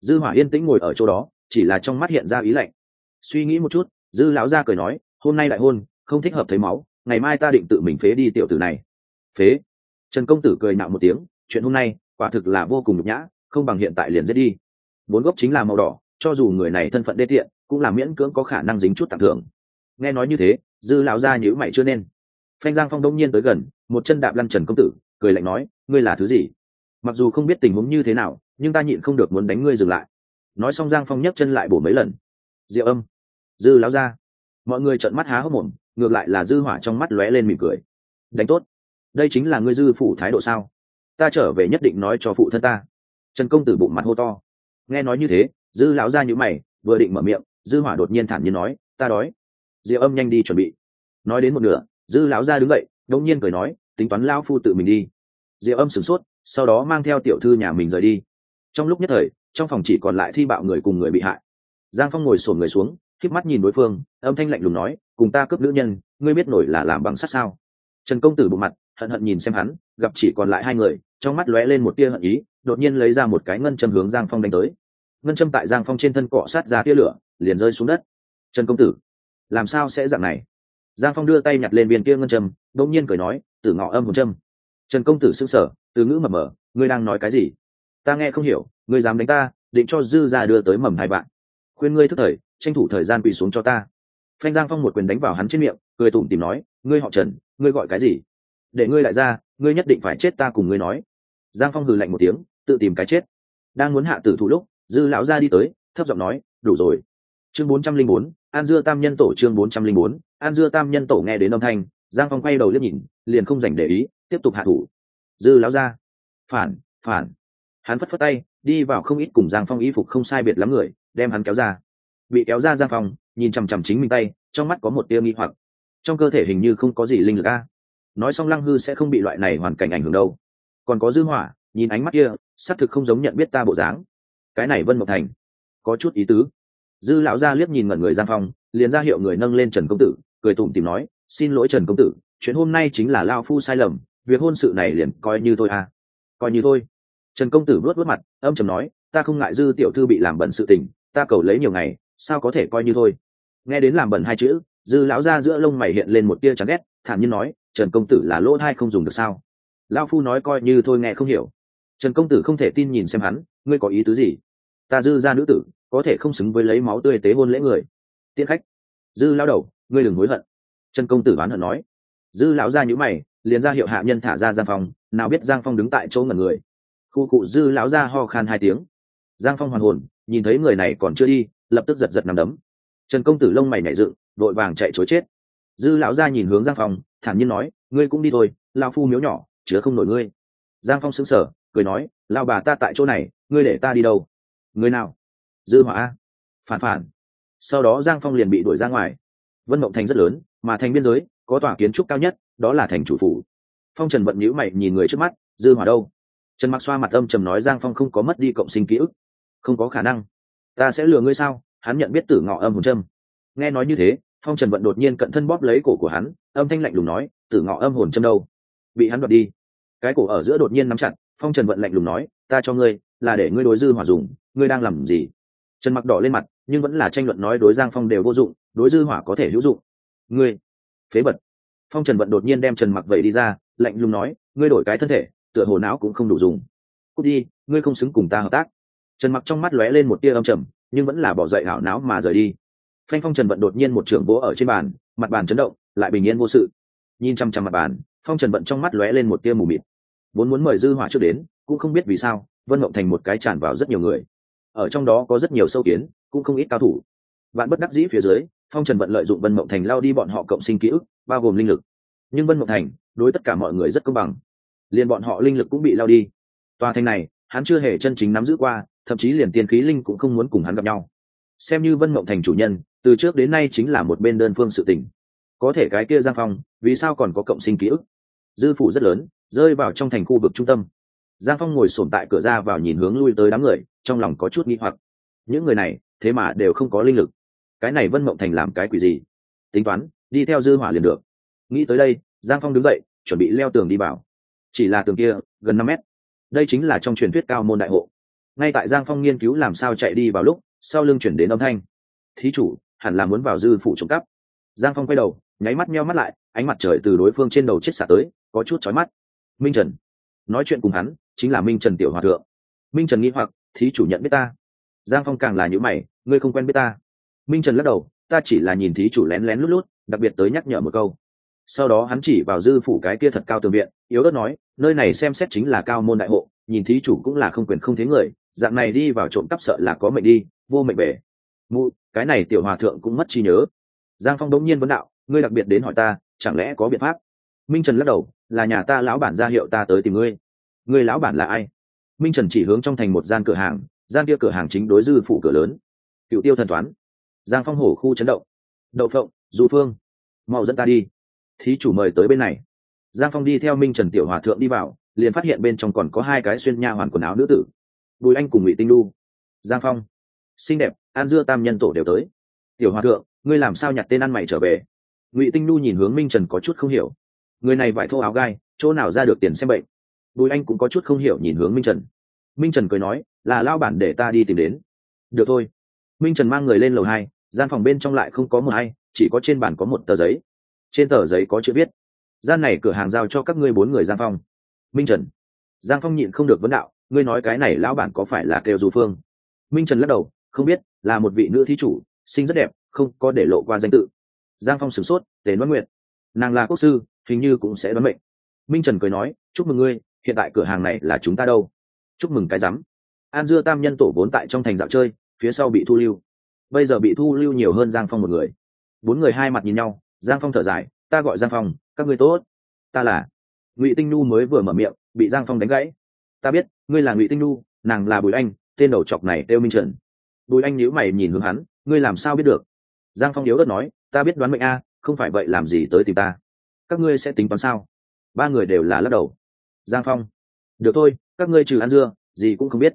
Dư hỏa yên tĩnh ngồi ở chỗ đó, chỉ là trong mắt hiện ra ý lạnh. Suy nghĩ một chút, dư lão gia cười nói, hôm nay lại hôn, không thích hợp thấy máu, ngày mai ta định tự mình phế đi tiểu tử này. Phế? Trần công tử cười nạo một tiếng, chuyện hôm nay, quả thực là vô cùng nhục nhã, không bằng hiện tại liền giết đi. Bốn gốc chính là màu đỏ, cho dù người này thân phận đê tiện, cũng là miễn cưỡng có khả năng dính chút tặng thưởng. Nghe nói như thế, dư lão gia nhíu mày chưa nên phanh giang phong đông nhiên tới gần, một chân đạp lăn trần công tử, cười lạnh nói, ngươi là thứ gì? Mặc dù không biết tình huống như thế nào, nhưng ta nhịn không được muốn đánh ngươi dừng lại. Nói xong giang phong nhấc chân lại bổ mấy lần. Diệu âm. Dư lão gia. Mọi người trợn mắt há hốc mồm, ngược lại là dư hỏa trong mắt lóe lên mỉm cười. Đánh tốt. Đây chính là ngươi dư phủ thái độ sao? Ta trở về nhất định nói cho phụ thân ta. Trần công tử bụng mặt hô to. Nghe nói như thế, dư lão gia nhíu mày, vừa định mở miệng, dư hỏa đột nhiên thản nhiên nói, ta đói. Diệu âm nhanh đi chuẩn bị. Nói đến một nửa dư lão gia đứng dậy đông nhiên cười nói, tính toán lão phu tự mình đi. Diệu âm sửng sốt, sau đó mang theo tiểu thư nhà mình rời đi. Trong lúc nhất thời, trong phòng chỉ còn lại thi bạo người cùng người bị hại. Giang phong ngồi sổn người xuống k mắt nhìn đối phương, âm thanh lạnh lùng nói, cùng ta cướp nữ nhân, ngươi biết nổi là làm bằng sắt sao? Trần công tử bộ mặt, hận hận nhìn xem hắn, gặp chỉ còn lại hai người, trong mắt lóe lên một tia hận ý, đột nhiên lấy ra một cái ngân châm hướng giang phong đánh tới. Ngân châm tại giang phong trên thân cọ sát ra tia lửa, liền rơi xuống đất. Trần công tử, làm sao sẽ dạng này? Giang phong đưa tay nhặt lên viên kia ngân châm đ ỗ n g nhiên cười nói, tử ngọ âm hồn châm. Trần công tử s ư n g sở từ ngữ mập mờ, ngươi đang nói cái gì? Ta nghe không hiểu, ngươi dám đánh ta, định cho dư ra đưa tới mầm hai bạn. Khuyên ngươi thức thời, tranh thủ thời gian quỳ xuống cho ta. Phanh giang phong một quyền đánh vào hắn trên miệng, cười tủm tìm nói, ngươi họ trần, ngươi gọi cái gì? Để ngươi lại ra, ngươi nhất định phải chết ta cùng ngươi nói. Giang phong hừ lạnh một tiếng, tự tìm cái chết. Đang muốn hạ tử thủ lúc, dư lão ra đi tới, thấp giọng nói, đủ rồi. Chương bốn trăm linh bốn, an dưa tam nhân tổ chương bốn trăm linh bốn an dưa tam nhân tổ nghe đến âm thanh, giang phong quay đầu liếc nhìn, liền không dành để ý, tiếp tục hạ thủ. Dư láo ra phản phản. Hắn phất phất tay, đi vào không ít cùng giang phong y phục không sai biệt lắm người, đem hắn kéo ra. Bị kéo ra giang phong, nhìn chằm chằm chính mình tay, trong mắt có một tia nghi hoặc. Trong cơ thể hình như không có gì linh lực a. Nói xong lăng hư sẽ không bị loại này hoàn cảnh ảnh hưởng đâu. Còn có dư hỏa, nhìn ánh mắt kia, xác thực không giống nhận biết ta bộ dáng. Cái này vân mộc thành. Có chút ý tứ. Dư lão gia liếc nhìn ngẩn người giang phong, liền ra hiệu người nâng lên trần công tử cười tủm tìm nói, xin lỗi trần công tử, chuyện hôm nay chính là lao phu sai lầm, việc hôn sự này liền coi như thôi à. Coi như thôi. Trần công tử vuốt vuốt mặt, âm trầm nói, ta không ngại dư tiểu thư bị làm bẩn sự tình, ta cầu lấy nhiều ngày, sao có thể coi như thôi? Nghe đến làm bẩn hai chữ, dư lão ra giữa lông mày hiện lên một tia chán ghét, thản nhiên nói, trần công tử là lỗ thai không dùng được sao? Lão phu nói coi như thôi nghe không hiểu. Trần công tử không thể tin nhìn xem hắn, ngươi có ý tứ gì? Ta dư ra nữ tử, có thể không xứng với lấy máu tươi tế hôn lễ người. Tiễn khách. Dư lao đầu ngươi đừng hối hận. Trần công tử oán hận nói. Dư lão ra nhữ mày, liền ra hiệu hạ nhân thả ra giang phong, nào biết giang phong đứng tại chỗ ngẩn người. Khu cụ dư lão ra ho khan hai tiếng. Giang phong hoàn hồn, nhìn thấy người này còn chưa đi, lập tức giật giật nằm đấm. Trần công tử lông mày nhảy dựng vội vàng chạy chối chết. Dư lão gia nhìn hướng giang phong, thản nhiên nói, ngươi cũng đi thôi lao phu miếu nhỏ, chứa không nổi ngươi. Giang phong sững sờ, cười nói lao bà ta tại chỗ này, ngươi để ta đi đâu? Người nào? Dư hỏa phản phản. Sau đó giang phong liền bị đuổi ra ngoài vân mộng thành rất lớn, mà thành biên giới, có tòa kiến trúc cao nhất, đó là thành chủ phủ. Phong trần Bận nhữ mày nhìn người trước mắt, dư hỏa đâu? Trần mặc xoa mặt âm trầm nói, giang phong không có mất đi cộng sinh ký ức. Không có khả năng. Ta sẽ lừa ngươi sao? Hắn nhận biết tử ngọ âm hồn Trâm. nghe nói như thế, phong trần vận đột nhiên cận thân bóp lấy cổ của hắn, âm thanh lạnh lùng nói, tử ngọ âm hồn châm đâu? Bị hắn đoạt đi. Cái cổ ở giữa đột nhiên nắm chặt, phong trần vận lạnh lùng nói, ta cho ngươi, là để ngươi đối dư hỏa dùng, ngươi đang làm gì? Trần mặc đỏ lên mặt, nhưng vẫn là tranh luận nói đối giang phong đều vô dụng, đối dư hỏa có thể hữu dụng. Ngươi, phế bật phong trần vận đột nhiên đem trần mặc vậy đi ra, lạnh lùng nói, ngươi đổi cái thân thể, tựa hồ não cũng không đủ dùng. Cút đi, ngươi không xứng cùng ta hợp tác. Trần mặc trong mắt lóe lên một tia âm trầm, nhưng vẫn là bỏ dậy hảo não mà rời đi. Phanh phong trần vận đột nhiên một trưởng vỗ ở trên bàn, mặt bàn chấn động, lại bình yên vô sự. Nhìn chăm chăm mặt bàn, phong trần vận trong mắt lóe lên một tia mù mịt. Vốn muốn mời dư hỏa trước đến, cũng không biết vì sao, vân mộng thành một cái tràn vào rất nhiều người ở trong đó có rất nhiều sâu kiến, cũng không ít cao thủ. Bạn bất đắc dĩ phía dưới, phong trần vận lợi dụng vân mộng thành lao đi bọn họ cộng sinh ký ức, bao gồm linh lực. Nhưng vân mộng thành, đối tất cả mọi người rất công bằng. Liền bọn họ linh lực cũng bị lao đi. Tòa thành này, hắn chưa hề chân chính nắm giữ qua, thậm chí liền tiên khí linh cũng không muốn cùng hắn gặp nhau. Xem như vân mộng thành chủ nhân, từ trước đến nay chính là một bên đơn phương sự tình. Có thể cái kia giang phong, vì sao còn có cộng sinh ký ức? Dư phủ rất lớn, rơi vào trong thành khu vực trung tâm giang phong ngồi sổm tại cửa ra vào nhìn hướng lui tới đám người, trong lòng có chút nghi hoặc. Những người này, thế mà đều không có linh lực. Cái này vân mộng thành làm cái quỷ gì? Tính toán, đi theo dư hỏa liền được. Nghĩ tới đây, giang phong đứng dậy, chuẩn bị leo tường đi vào. Chỉ là tường kia, gần năm mét. Đây chính là trong truyền thuyết cao môn đại hộ. Ngay tại giang phong nghiên cứu làm sao chạy đi vào lúc, sau lưng chuyển đến âm thanh. Thí chủ, hẳn là muốn vào dư phủ trộm cắp. Giang phong quay đầu, nháy mắt meo mắt lại, ánh mặt trời từ đối phương trên đầu chết xả tới, có chút chói mắt. Minh trần. Nói chuyện cùng hắn chính là minh trần tiểu hòa thượng. Minh trần nghĩ hoặc, thí chủ nhận biết ta. Giang phong càng là những mày, ngươi không quen biết ta. Minh trần lắc đầu, ta chỉ là nhìn thí chủ lén lén lút lút, đặc biệt tới nhắc nhở một câu. Sau đó hắn chỉ vào dư phủ cái kia thật cao tường viện, yếu đất nói, nơi này xem xét chính là cao môn đại hộ, nhìn thí chủ cũng là không quyền không thế người, dạng này đi vào trộm cắp sợ là có mệnh đi, vô mệnh về mụ, cái này tiểu hòa thượng cũng mất trí nhớ. Giang phong đống nhiên vấn đạo, ngươi đặc biệt đến hỏi ta, chẳng lẽ có biện pháp? Minh trần lắc đầu, là nhà ta lão bản ra hiệu ta tới tìm ngươi. Người lão bản là ai? Minh trần chỉ hướng trong thành một gian cửa hàng, gian kia cửa hàng chính đối dư phủ cửa lớn. Cựu tiêu thần toán giang phong hổ khu chấn động. Đậu phộng, du phương. Mau dẫn ta đi. Thí chủ mời tới bên này. Giang phong đi theo minh trần tiểu hòa thượng đi vào, liền phát hiện bên trong còn có hai cái xuyên nha hoàn quần áo nữ tử. Bùi anh cùng ngụy tinh lu. Giang phong. Xinh đẹp an dưa tam nhân tổ đều tới. Tiểu hòa thượng, ngươi làm sao nhặt tên ăn mày trở về? Ngụy tinh lu nhìn hướng minh trần có chút không hiểu. Người này vải thô áo gai, chỗ nào ra được tiền xem bệnh? Bùi anh cũng có chút không hiểu nhìn hướng minh trần. Minh trần cười nói, là lao bản để ta đi tìm đến. Được thôi. Minh trần mang người lên lầu hai, gian phòng bên trong lại không có mờ hay chỉ có trên bàn có một tờ giấy. Trên tờ giấy có chữ viết, gian này cửa hàng giao cho các ngươi bốn người giang phong. Minh trần, giang phong nhịn không được vấn đạo, ngươi nói cái này lão bản có phải là kêu du phương? Minh trần lắc đầu, không biết, là một vị nữ thí chủ sinh rất đẹp, không có để lộ qua danh tự. Giang phong sửng sốt, tề đoán nguyện nàng là quốc sư, hình như cũng sẽ đoán mệnh. Minh trần cười nói, chúc mừng ngươi hiện tại cửa hàng này là chúng ta đâu? Chúc mừng cái rắm an dưa tam nhân tổ vốn tại trong thành dạo chơi, phía sau bị thu lưu. Bây giờ bị thu lưu nhiều hơn giang phong một người. Bốn người hai mặt nhìn nhau, giang phong thở dài, ta gọi giang phong, các ngươi tốt. Ta là. Ngụy tinh nhu mới vừa mở miệng, bị giang phong đánh gãy. Ta biết, ngươi là ngụy tinh nhu, nàng là bùi anh, tên đầu chọc này đeo minh trần. Bùi anh nhíu mày nhìn hướng hắn, ngươi làm sao biết được? Giang phong yếu đất nói, ta biết đoán mệnh a, không phải vậy làm gì tới tìm ta. Các ngươi sẽ tính toán sao? Ba người đều là lắc đầu giang phong. Được thôi, các ngươi trừ ăn dưa, gì cũng không biết.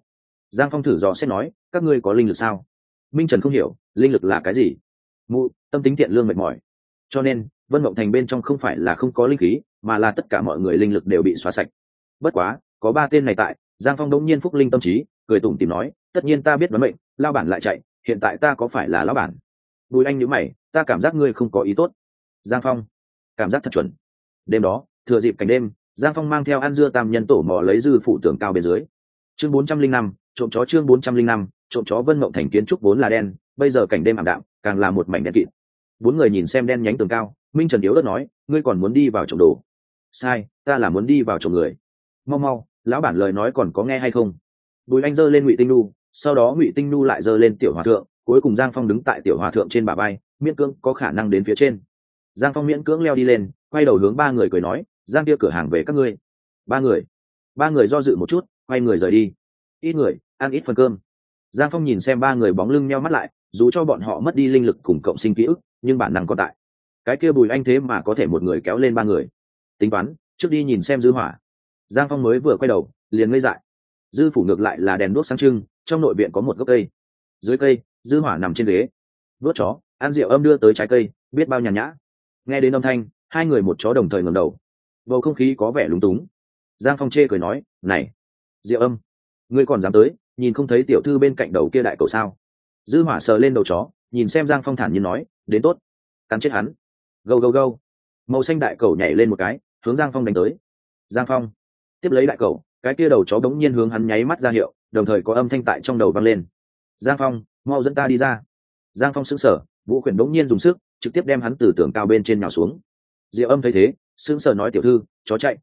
Giang phong thử dò xét nói, các ngươi có linh lực sao? Minh trần không hiểu, linh lực là cái gì? Mụ, tâm tính thiện lương mệt mỏi. Cho nên, vân mộng thành bên trong không phải là không có linh khí, mà là tất cả mọi người linh lực đều bị xóa sạch. Bất quá, có ba tên này tại, giang phong đống nhiên phúc linh tâm trí, cười tủm tìm nói, tất nhiên ta biết vấn mệnh lao bản lại chạy, hiện tại ta có phải là lão bản? Bùi anh nhữ mày, ta cảm giác ngươi không có ý tốt. Giang phong, cảm giác thật chuẩn. Đêm đó, thừa dịp cảnh đêm giang phong mang theo ăn dưa tam nhân tổ mò lấy dư phụ tường cao bên dưới. Chương bốn trăm linh năm, trộm chó chương bốn trăm linh năm, trộm chó vân mộng thành kiến trúc vốn là đen, bây giờ cảnh đêm ảm đạm, càng là một mảnh đen kịt. Bốn người nhìn xem đen nhánh tường cao, minh trần yếu đất nói, ngươi còn muốn đi vào trộm đồ? Sai, ta là muốn đi vào trộm người. Mau mau, lão bản lời nói còn có nghe hay không? Bùi anh giơ lên ngụy tinh nu sau đó ngụy tinh nu lại giơ lên tiểu hòa thượng, cuối cùng giang phong đứng tại tiểu hòa thượng trên bà bay miễn cưỡng có khả năng đến phía trên. Giang phong miễn cưỡng leo đi lên, quay đầu hướng ba người cười nói giang kia cửa hàng về các ngươi. Ba người. Ba người do dự một chút, quay người rời đi. Ít người, ăn ít phần cơm. Giang phong nhìn xem ba người bóng lưng meo mắt lại, dù cho bọn họ mất đi linh lực cùng cộng sinh ký ức, nhưng bản năng còn tại. Cái kia bùi anh thế mà có thể một người kéo lên ba người. Tính toán, trước đi nhìn xem dư hỏa. Giang phong mới vừa quay đầu, liền ngây dại. Dư phủ ngược lại là đèn đuốc sáng trưng, trong nội viện có một gốc cây. Dưới cây, dư hỏa nằm trên ghế. Vớt chó, ăn rượu âm đưa tới trái cây, biết bao nhàn nhã. Nghe đến âm thanh, hai người một chó đồng thời ngẩng đầu bầu không khí có vẻ lúng túng. Giang phong chê cười nói, này, diệu âm, ngươi còn dám tới, nhìn không thấy tiểu thư bên cạnh đầu kia đại cầu sao? Dư hỏa sờ lên đầu chó, nhìn xem giang phong thản nhiên nói, đến tốt, cắn chết hắn. Gâu gâu gâu. Màu xanh đại cầu nhảy lên một cái, hướng giang phong đánh tới. Giang phong tiếp lấy đại cầu cái kia đầu chó đống nhiên hướng hắn nháy mắt ra hiệu, đồng thời có âm thanh tại trong đầu vang lên. Giang phong, mau dẫn ta đi ra. Giang phong sững sờ, vũ khuyển đống nhiên dùng sức, trực tiếp đem hắn từ tường cao bên trên nhào xuống. Diệu âm thấy thế sững sờ nói tiểu thư, chó chạy.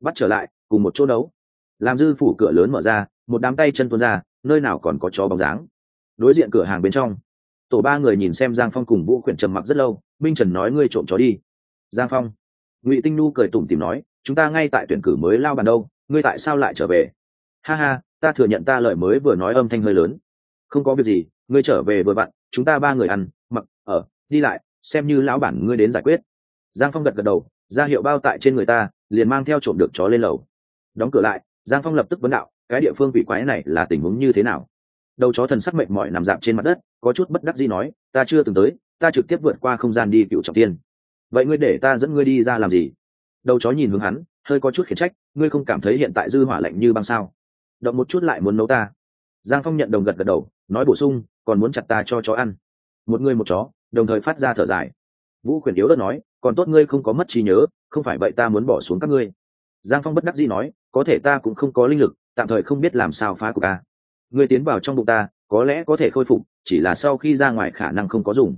Bắt trở lại, cùng một chỗ đấu. Làm dư phủ cửa lớn mở ra, một đám tay chân tuôn ra, nơi nào còn có chó bóng dáng. Đối diện cửa hàng bên trong, tổ ba người nhìn xem giang phong cùng vũ khuyển trầm mặc rất lâu, minh trần nói ngươi trộm chó đi. Giang phong, ngụy tinh nu cười tủm tìm nói, chúng ta ngay tại tuyển cử mới lao bàn đâu, ngươi tại sao lại trở về? Ha ha, ta thừa nhận ta lời mới vừa nói âm thanh hơi lớn. Không có việc gì, ngươi trở về vừa vặn, chúng ta ba người ăn, mặc, ở, đi lại, xem như lão bản ngươi đến giải quyết. Giang phong gật gật đầu ra hiệu bao tại trên người ta, liền mang theo trộm được chó lên lầu. Đóng cửa lại, giang phong lập tức vấn đạo, cái địa phương quỷ quái này là tình huống như thế nào? Đầu chó thần sắc mệnh mọi nằm dạp trên mặt đất, có chút bất đắc gì nói, ta chưa từng tới, ta trực tiếp vượt qua không gian đi cựu trọng tiên. Vậy ngươi để ta dẫn ngươi đi ra làm gì? Đầu chó nhìn hướng hắn, hơi có chút khiển trách, ngươi không cảm thấy hiện tại dư hỏa lạnh như băng sao? Động một chút lại muốn nấu ta. Giang phong nhận đồng gật gật đầu, nói bổ sung, còn muốn chặt ta cho chó ăn. Một người một chó, đồng thời phát ra thở dài vũ khuyển yếu đất nói, còn tốt ngươi không có mất trí nhớ, không phải vậy ta muốn bỏ xuống các ngươi. Giang phong bất đắc dĩ nói, có thể ta cũng không có linh lực, tạm thời không biết làm sao phá của ta. Ngươi tiến vào trong bụng ta, có lẽ có thể khôi phục, chỉ là sau khi ra ngoài khả năng không có dùng.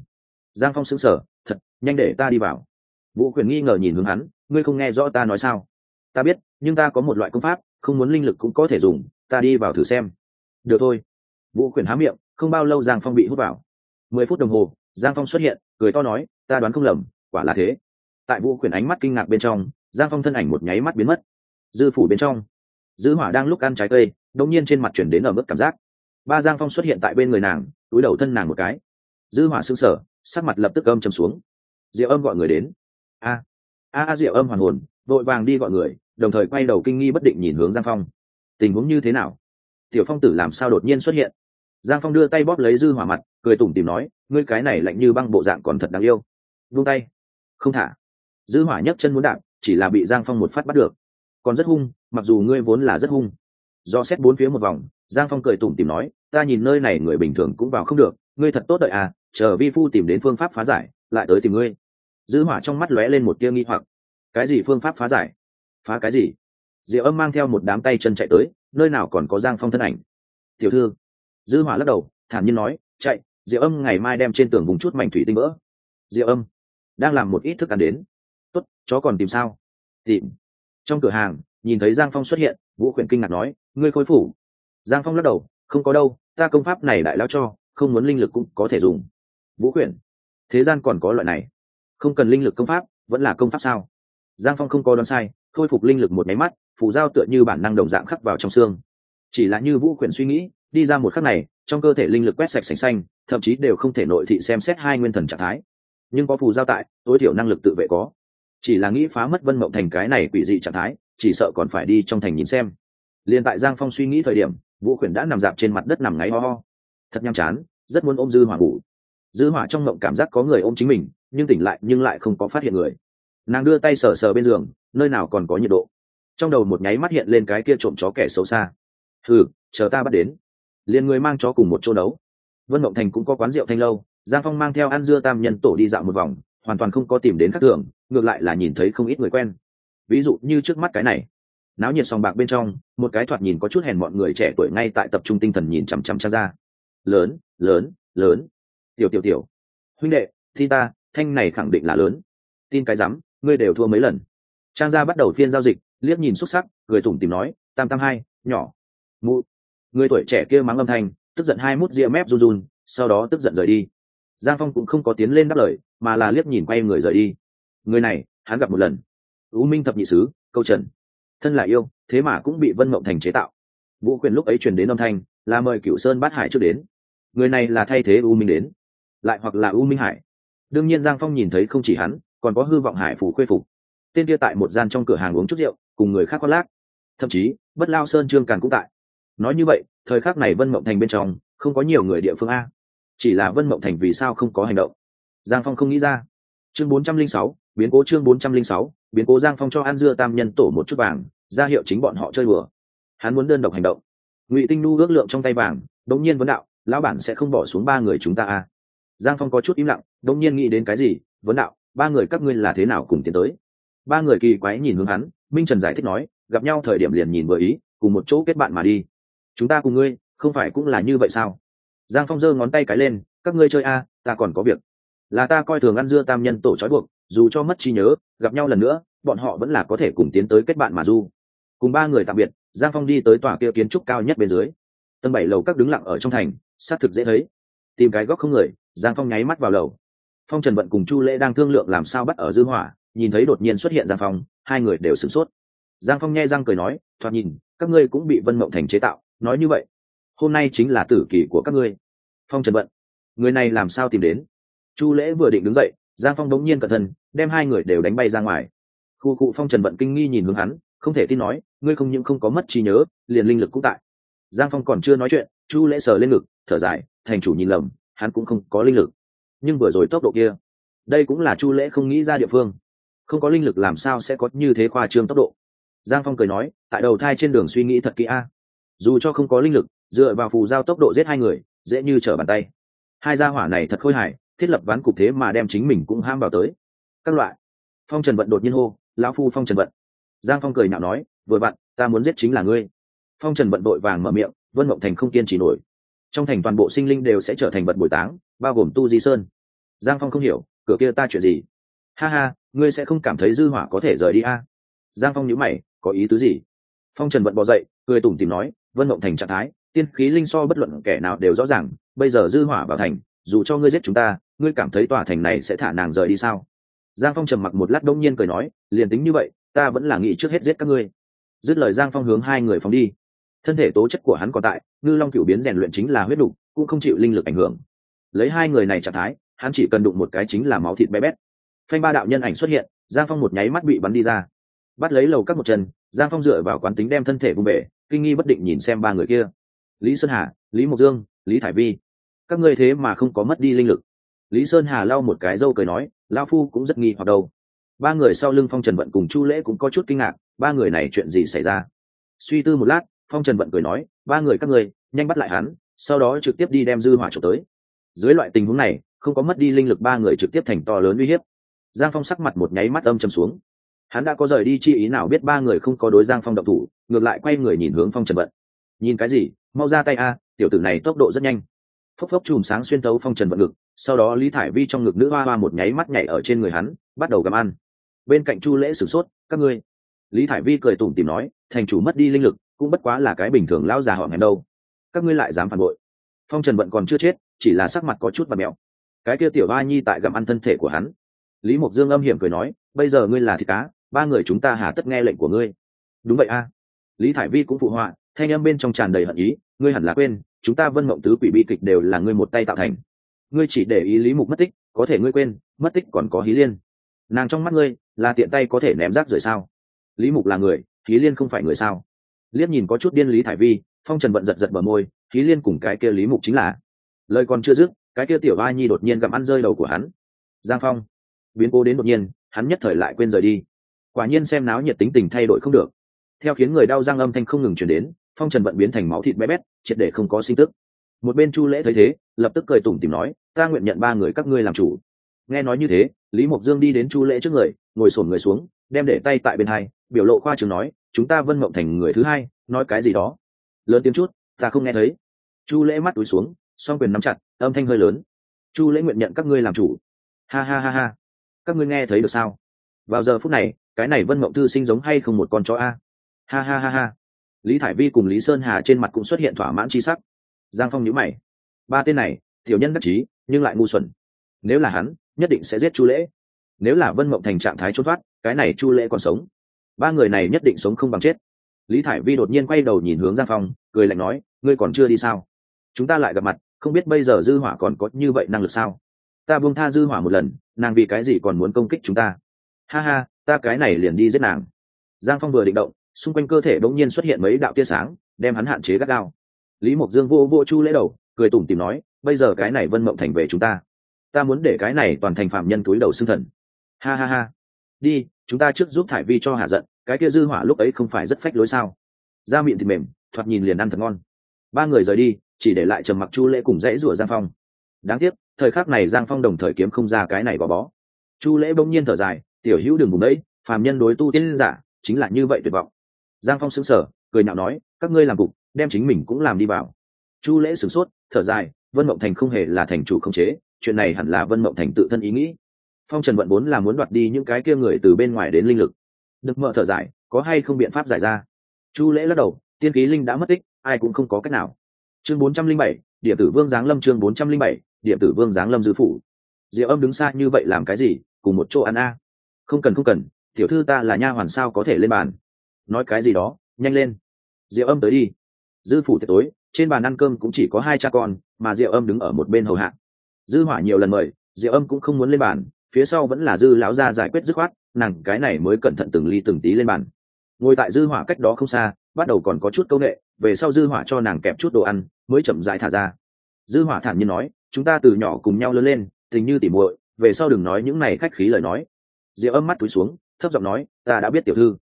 Giang phong xứng sở thật, nhanh để ta đi vào. Vũ quyền nghi ngờ nhìn hướng hắn, ngươi không nghe rõ ta nói sao? Ta biết, nhưng ta có một loại công pháp, không muốn linh lực cũng có thể dùng, ta đi vào thử xem. Được thôi. Vũ quyền há miệng, không bao lâu giang phong bị hút vào. Mười phút đồng hồ, giang phong xuất hiện, cười to nói ta đoán không lầm, quả là thế. Tại vũ quyền ánh mắt kinh ngạc bên trong, giang phong thân ảnh một nháy mắt biến mất. Dư phủ bên trong, dư hỏa đang lúc ăn trái cây, đột nhiên trên mặt chuyển đến ở mức cảm giác. Ba giang phong xuất hiện tại bên người nàng, túi đầu thân nàng một cái. Dư hỏa sững sờ, sắc mặt lập tức âm trầm xuống. Diệu âm gọi người đến. A a a, diệu âm hoàn hồn, vội vàng đi gọi người, đồng thời quay đầu kinh nghi bất định nhìn hướng giang phong. Tình huống như thế nào? Tiểu phong tử làm sao đột nhiên xuất hiện? Giang phong đưa tay bóp lấy dư hỏa mặt, cười tủm tìm nói, ngươi cái này lạnh như băng bộ dạng còn thật đáng yêu vung tay. Không thả. Dư hỏa nhấc chân muốn đạp, chỉ là bị giang phong một phát bắt được. Còn rất hung, mặc dù ngươi vốn là rất hung. Do xét bốn phía một vòng, giang phong cười tủm tìm nói, ta nhìn nơi này người bình thường cũng vào không được, ngươi thật tốt đợi à chờ vi phu tìm đến phương pháp phá giải, lại tới tìm ngươi. Dư hỏa trong mắt lóe lên một tia nghi hoặc. Cái gì phương pháp phá giải? Phá cái gì? Diệu âm mang theo một đám tay chân chạy tới, nơi nào còn có giang phong thân ảnh. Tiểu thư. Dư hỏa lắc đầu, thản nhiên nói, chạy. Diệu âm ngày mai đem trên tường vùng chút mảnh thủy tinh vỡ. Diệu âm đang làm một ít thức ăn đến. Tốt, chó còn tìm sao? Tìm. Trong cửa hàng, nhìn thấy giang phong xuất hiện, vũ khuyển kinh ngạc nói, ngươi khôi phủ giang phong lắc đầu, không có đâu, ta công pháp này đại lao cho, không muốn linh lực cũng có thể dùng. Vũ khuyển, thế gian còn có loại này? Không cần linh lực công pháp, vẫn là công pháp sao? Giang phong không có đoán sai, khôi phục linh lực một máy mắt, phù giao tựa như bản năng đồng dạng khắc vào trong xương. Chỉ là như vũ khuyển suy nghĩ, đi ra một khắc này, trong cơ thể linh lực quét sạch sành xanh, thậm chí đều không thể nội thị xem xét hai nguyên thần trạng thái nhưng có phù giao tại, tối thiểu năng lực tự vệ có. Chỉ là nghĩ phá mất vân mộng thành cái này quỷ dị trạng thái, chỉ sợ còn phải đi trong thành nhìn xem. Liền tại giang phong suy nghĩ thời điểm, vũ khuyển đã nằm dạp trên mặt đất nằm ngáy ho ho. Thật nhàm chán, rất muốn ôm dư hỏa ngủ. Dư hỏa trong mộng cảm giác có người ôm chính mình, nhưng tỉnh lại, nhưng lại không có phát hiện người. Nàng đưa tay sờ sờ bên giường, nơi nào còn có nhiệt độ. Trong đầu một nháy mắt hiện lên cái kia trộm chó kẻ xấu xa. Ừ chờ ta bắt đến. Liền người mang chó cùng một chỗ đấu. Vân mộng thành cũng có quán rượu thanh lâu giang phong mang theo ăn dưa tam nhân tổ đi dạo một vòng, hoàn toàn không có tìm đến các thường ngược lại là nhìn thấy không ít người quen. Ví dụ như trước mắt cái này. Náo nhiệt sòng bạc bên trong, một cái thoạt nhìn có chút hèn mọi người trẻ tuổi ngay tại tập trung tinh thần nhìn chằm chằm cha ra lớn lớn lớn. Tiểu tiểu tiểu. Huynh đệ, thi ta, thanh này khẳng định là lớn. Tin cái rắm, ngươi đều thua mấy lần. Trang gia bắt đầu phiên giao dịch, liếc nhìn xuất sắc, cười thủng tìm nói, tam tam hai, nhỏ. Mụ. Người tuổi trẻ kia mắng âm thanh, tức giận hai mút ria mép run run, sau đó tức giận rời đi giang phong cũng không có tiến lên đáp lời, mà là liếc nhìn quay người rời đi. Người này, hắn gặp một lần. U minh thập nhị sứ, câu trần. Thân là yêu, thế mà cũng bị vân mộng thành chế tạo. Vũ quyền lúc ấy truyền đến âm thanh, là mời cựu sơn bát hải trước đến. Người này là thay thế u minh đến. Lại hoặc là u minh hải. Đương nhiên giang phong nhìn thấy không chỉ hắn, còn có hư vọng hải phủ khuê phục. Tên kia tại một gian trong cửa hàng uống chút rượu, cùng người khác khoác lác. Thậm chí, bất lao sơn trương càn cũng tại. Nói như vậy, thời khắc này vân mộng thành bên trong, không có nhiều người địa phương a chỉ là vân mộng thành vì sao không có hành động? Giang phong không nghĩ ra. Chương bốn trăm linh sáu, biến cố chương bốn trăm linh sáu, biến cố giang phong cho an dưa tam nhân tổ một chút vàng, ra hiệu chính bọn họ chơi bừa hắn muốn đơn độc hành động. Ngụy tinh nu ước lượng trong tay vàng, đống nhiên vấn đạo, lão bản sẽ không bỏ xuống ba người chúng ta à. giang phong có chút im lặng, đống nhiên nghĩ đến cái gì, vấn đạo, ba người các ngươi là thế nào cùng tiến tới? Ba người kỳ quái nhìn hướng hắn, minh trần giải thích nói, gặp nhau thời điểm liền nhìn vừa ý, cùng một chỗ kết bạn mà đi. Chúng ta cùng ngươi, không phải cũng là như vậy sao? Giang phong giơ ngón tay cái lên các ngươi chơi a à, ta còn có việc. Là ta coi thường ăn dưa tam nhân tổ trói buộc dù cho mất trí nhớ gặp nhau lần nữa bọn họ vẫn là có thể cùng tiến tới kết bạn mà du. Cùng ba người tạm biệt giang phong đi tới tòa kia kiến trúc cao nhất bên dưới. Tầng bảy lầu các đứng lặng ở trong thành xác thực dễ thấy. Tìm cái góc không người giang phong nháy mắt vào lầu. Phong trần vận cùng chu lễ đang thương lượng làm sao bắt ở dư hỏa nhìn thấy đột nhiên xuất hiện giang phong hai người đều sửng sốt. Giang phong nghe răng cười nói thoạt nhìn các ngươi cũng bị vân mộng thành chế tạo nói như vậy hôm nay chính là tử kỳ của các ngươi. Phong trần Bận, người này làm sao tìm đến? Chu lễ vừa định đứng dậy giang phong bỗng nhiên cẩn thận đem hai người đều đánh bay ra ngoài. Khu cụ phong trần Bận kinh nghi nhìn hướng hắn không thể tin nói ngươi không những không có mất trí nhớ liền linh lực cũng tại. Giang phong còn chưa nói chuyện chu lễ sờ lên ngực thở dài thành chủ nhìn lầm hắn cũng không có linh lực. Nhưng vừa rồi tốc độ kia đây cũng là chu lễ không nghĩ ra địa phương. Không có linh lực làm sao sẽ có như thế khoa trương tốc độ? Giang phong cười nói tại đầu thai trên đường suy nghĩ thật kỹ a. Dù cho không có linh lực dựa vào phù giao tốc độ giết hai người, dễ như trở bàn tay. Hai gia hỏa này thật khôi hài, thiết lập ván cục thế mà đem chính mình cũng ham vào tới. Các loại. Phong trần vận đột nhiên hô, lão phu phong trần vận. Giang phong cười nhạo nói, vừa vặn ta muốn giết chính là ngươi. Phong trần vận đội vàng mở miệng, vân mộng thành không kiên trì nổi. Trong thành toàn bộ sinh linh đều sẽ trở thành vật bồi táng, bao gồm tu di sơn. Giang phong không hiểu, cửa kia ta chuyện gì? Ha ha, ngươi sẽ không cảm thấy dư hỏa có thể rời đi a? Giang phong nhíu mày, có ý tứ gì? Phong trần vận bò dậy, cười tủm tìm nói, vân mộng thành trạng thái tiên khí linh so bất luận kẻ nào đều rõ ràng, bây giờ dư hỏa vào thành, dù cho ngươi giết chúng ta, ngươi cảm thấy tòa thành này sẽ thả nàng rời đi sao? Giang phong trầm mặc một lát đông nhiên cười nói, liền tính như vậy, ta vẫn là nghĩ trước hết giết các ngươi. Dứt lời giang phong hướng hai người phóng đi. Thân thể tố chất của hắn còn tại, ngư long cựu biến rèn luyện chính là huyết đục cũng không chịu linh lực ảnh hưởng. Lấy hai người này trạng thái, hắn chỉ cần đụng một cái chính là máu thịt bé bét. Phanh ba đạo nhân ảnh xuất hiện, giang phong một nháy mắt bị bắn đi ra. Bắt lấy lầu các một chân, giang phong dựa vào quán tính đem thân thể vung bể, kinh nghi bất định nhìn xem ba người kia lý sơn hà, lý mộc dương, lý thải vi. Các ngươi thế mà không có mất đi linh lực. Lý sơn hà lau một cái dâu cười nói lao phu cũng rất nghi hoặc đâu. Ba người sau lưng phong trần vận cùng chu lễ cũng có chút kinh ngạc, ba người này chuyện gì xảy ra? Suy tư một lát, phong trần vận cười nói, ba người các ngươi, nhanh bắt lại hắn, sau đó trực tiếp đi đem dư hỏa trộm tới. Dưới loại tình huống này, không có mất đi linh lực ba người trực tiếp thành to lớn uy hiếp. Giang phong sắc mặt một nháy mắt âm trầm xuống. Hắn đã có rời đi chi ý nào biết ba người không có đối giang phong động thủ, ngược lại quay người nhìn hướng phong trần vận nhìn cái gì? Mau ra tay a, tiểu tử này tốc độ rất nhanh. Phốc phốc chùm sáng xuyên tấu phong trần vận ngực, sau đó lý thải vi trong ngực nữ hoa hoa một nháy mắt nhảy ở trên người hắn, bắt đầu gặm ăn. Bên cạnh chu lễ sửng sốt, các ngươi? Lý thải vi cười tủm tìm nói, thành chủ mất đi linh lực, cũng bất quá là cái bình thường lao già họ ngàn đâu. Các ngươi lại dám phản bội. Phong trần vận còn chưa chết, chỉ là sắc mặt có chút và mẹo. Cái kia tiểu ba nhi tại gặm ăn thân thể của hắn. Lý mộc dương âm hiểm cười nói, bây giờ ngươi là thịt cá, ba người chúng ta hà tất nghe lệnh của ngươi. Đúng vậy a. Lý thải vi cũng phụ họa thanh âm bên trong tràn đầy hận ý, ngươi hẳn là quên, chúng ta vân mộng tứ quỷ bi kịch đều là ngươi một tay tạo thành. Ngươi chỉ để ý lý mục mất tích, có thể ngươi quên, mất tích còn có hí liên. Nàng trong mắt ngươi, là tiện tay có thể ném rác rời sao? Lý mục là người, hí liên không phải người sao? Liếc nhìn có chút điên lý thải vi, phong trần vận giật giật bờ môi, hí liên cùng cái kia lý mục chính là. Lời còn chưa dứt, cái kia tiểu ba nhi đột nhiên gặm ăn rơi đầu của hắn. Giang phong, biến cố đến đột nhiên, hắn nhất thời lại quên rời đi. Quả nhiên xem náo nhiệt tính tình thay đổi không được. Theo khiến người đau răng âm thanh không ngừng chuyển đến phong trần vận biến thành máu thịt bé bét, triệt để không có sinh tức. Một bên chu lễ thấy thế, lập tức cười tủm tìm nói, ta nguyện nhận ba người các ngươi làm chủ. Nghe nói như thế, lý mộc dương đi đến chu lễ trước người, ngồi sổn người xuống, đem để tay tại bên hai, biểu lộ khoa trường nói, chúng ta vân mộng thành người thứ hai, nói cái gì đó? Lớn tiếng chút, ta không nghe thấy. Chu lễ mắt túi xuống, song quyền nắm chặt, âm thanh hơi lớn, chu lễ nguyện nhận các ngươi làm chủ. Ha ha ha ha, các ngươi nghe thấy được sao? Vào giờ phút này, cái này vân mộng thư sinh giống hay không một con chó a? Ha ha ha ha lý thải vi cùng lý sơn hà trên mặt cũng xuất hiện thỏa mãn c h i sắc. Giang phong nhữ mày. Ba tên này, tiểu nhân đắc chí, nhưng lại ngu xuẩn. Nếu là hắn, nhất định sẽ giết chu lễ. Nếu là vân mộng thành trạng thái trốn thoát, cái này chu lễ còn sống. Ba người này nhất định sống không bằng chết. Lý thải vi đột nhiên quay đầu nhìn hướng giang phong, cười lạnh nói, ngươi còn chưa đi sao? Chúng ta lại gặp mặt, không biết bây giờ dư hỏa còn có như vậy năng lực sao? Ta buông tha dư hỏa một lần, nàng vì cái gì còn muốn công kích chúng ta? Ha ha, ta cái này liền đi giết nàng. Giang phong vừa định động xung quanh cơ thể đột nhiên xuất hiện mấy đạo tia sáng, đem hắn hạn chế gắt gao. Lý mộc dương vô vô chu lễ đầu, cười tủm tìm nói, bây giờ cái này vân mộng thành về chúng ta. Ta muốn để cái này toàn thành phạm nhân túi đầu xương thần. Ha ha ha. Đi, chúng ta trước giúp thải vi cho hạ giận, cái kia dư hỏa lúc ấy không phải rất phách lối sao? Da miệng thì mềm, thoạt nhìn liền ăn thật ngon. Ba người rời đi, chỉ để lại trầm mặc chu lễ cùng dãy rủa giang phong. Đáng tiếc, thời khắc này giang phong đồng thời kiếm không ra cái này bỏ bó. Chu lễ bỗng nhiên thở dài, tiểu hữu đừng vùng đấy, phàm nhân đối tu tiên giả, chính là như vậy tuyệt vọng giang phong sững sờ, cười nhạo nói, các ngươi làm cục, đem chính mình cũng làm đi vào. Chu lễ sửng sốt, thở dài, vân mộng thành không hề là thành chủ không chế, chuyện này hẳn là vân mộng thành tự thân ý nghĩ. Phong trần vận vốn là muốn đoạt đi những cái kia người từ bên ngoài đến linh lực. Được mở thở dài, có hay không biện pháp giải ra? Chu lễ lắc đầu, tiên khí linh đã mất tích, ai cũng không có cách nào. Chương bốn trăm linh bảy địa tử vương giáng lâm chương bốn trăm linh bảy địa tử vương giáng lâm dư phủ. Diệu âm đứng xa như vậy làm cái gì? Cùng một chỗ ăn a. Không cần không cần, tiểu thư ta là nha hoàn sao có thể lên bàn? Nói cái gì đó, nhanh lên. Diệu âm tới đi. Dư phủ tiệc tối, trên bàn ăn cơm cũng chỉ có hai cha con, mà diệu âm đứng ở một bên hầu hạ. Dư hỏa nhiều lần mời, diệu âm cũng không muốn lên bàn, phía sau vẫn là dư lão gia giải quyết dứt khoát, nàng cái này mới cẩn thận từng ly từng tí lên bàn. Ngồi tại dư hỏa cách đó không xa, bắt đầu còn có chút câu nghệ về sau dư hỏa cho nàng kẹp chút đồ ăn, mới chậm rãi thả ra. Dư hỏa thản nhiên nói, chúng ta từ nhỏ cùng nhau lớn lên, tình như tỉ muội, về sau đừng nói những này khách khí lời nói. Diệu âm mắt túi xuống, thấp giọng nói, ta đã biết tiểu thư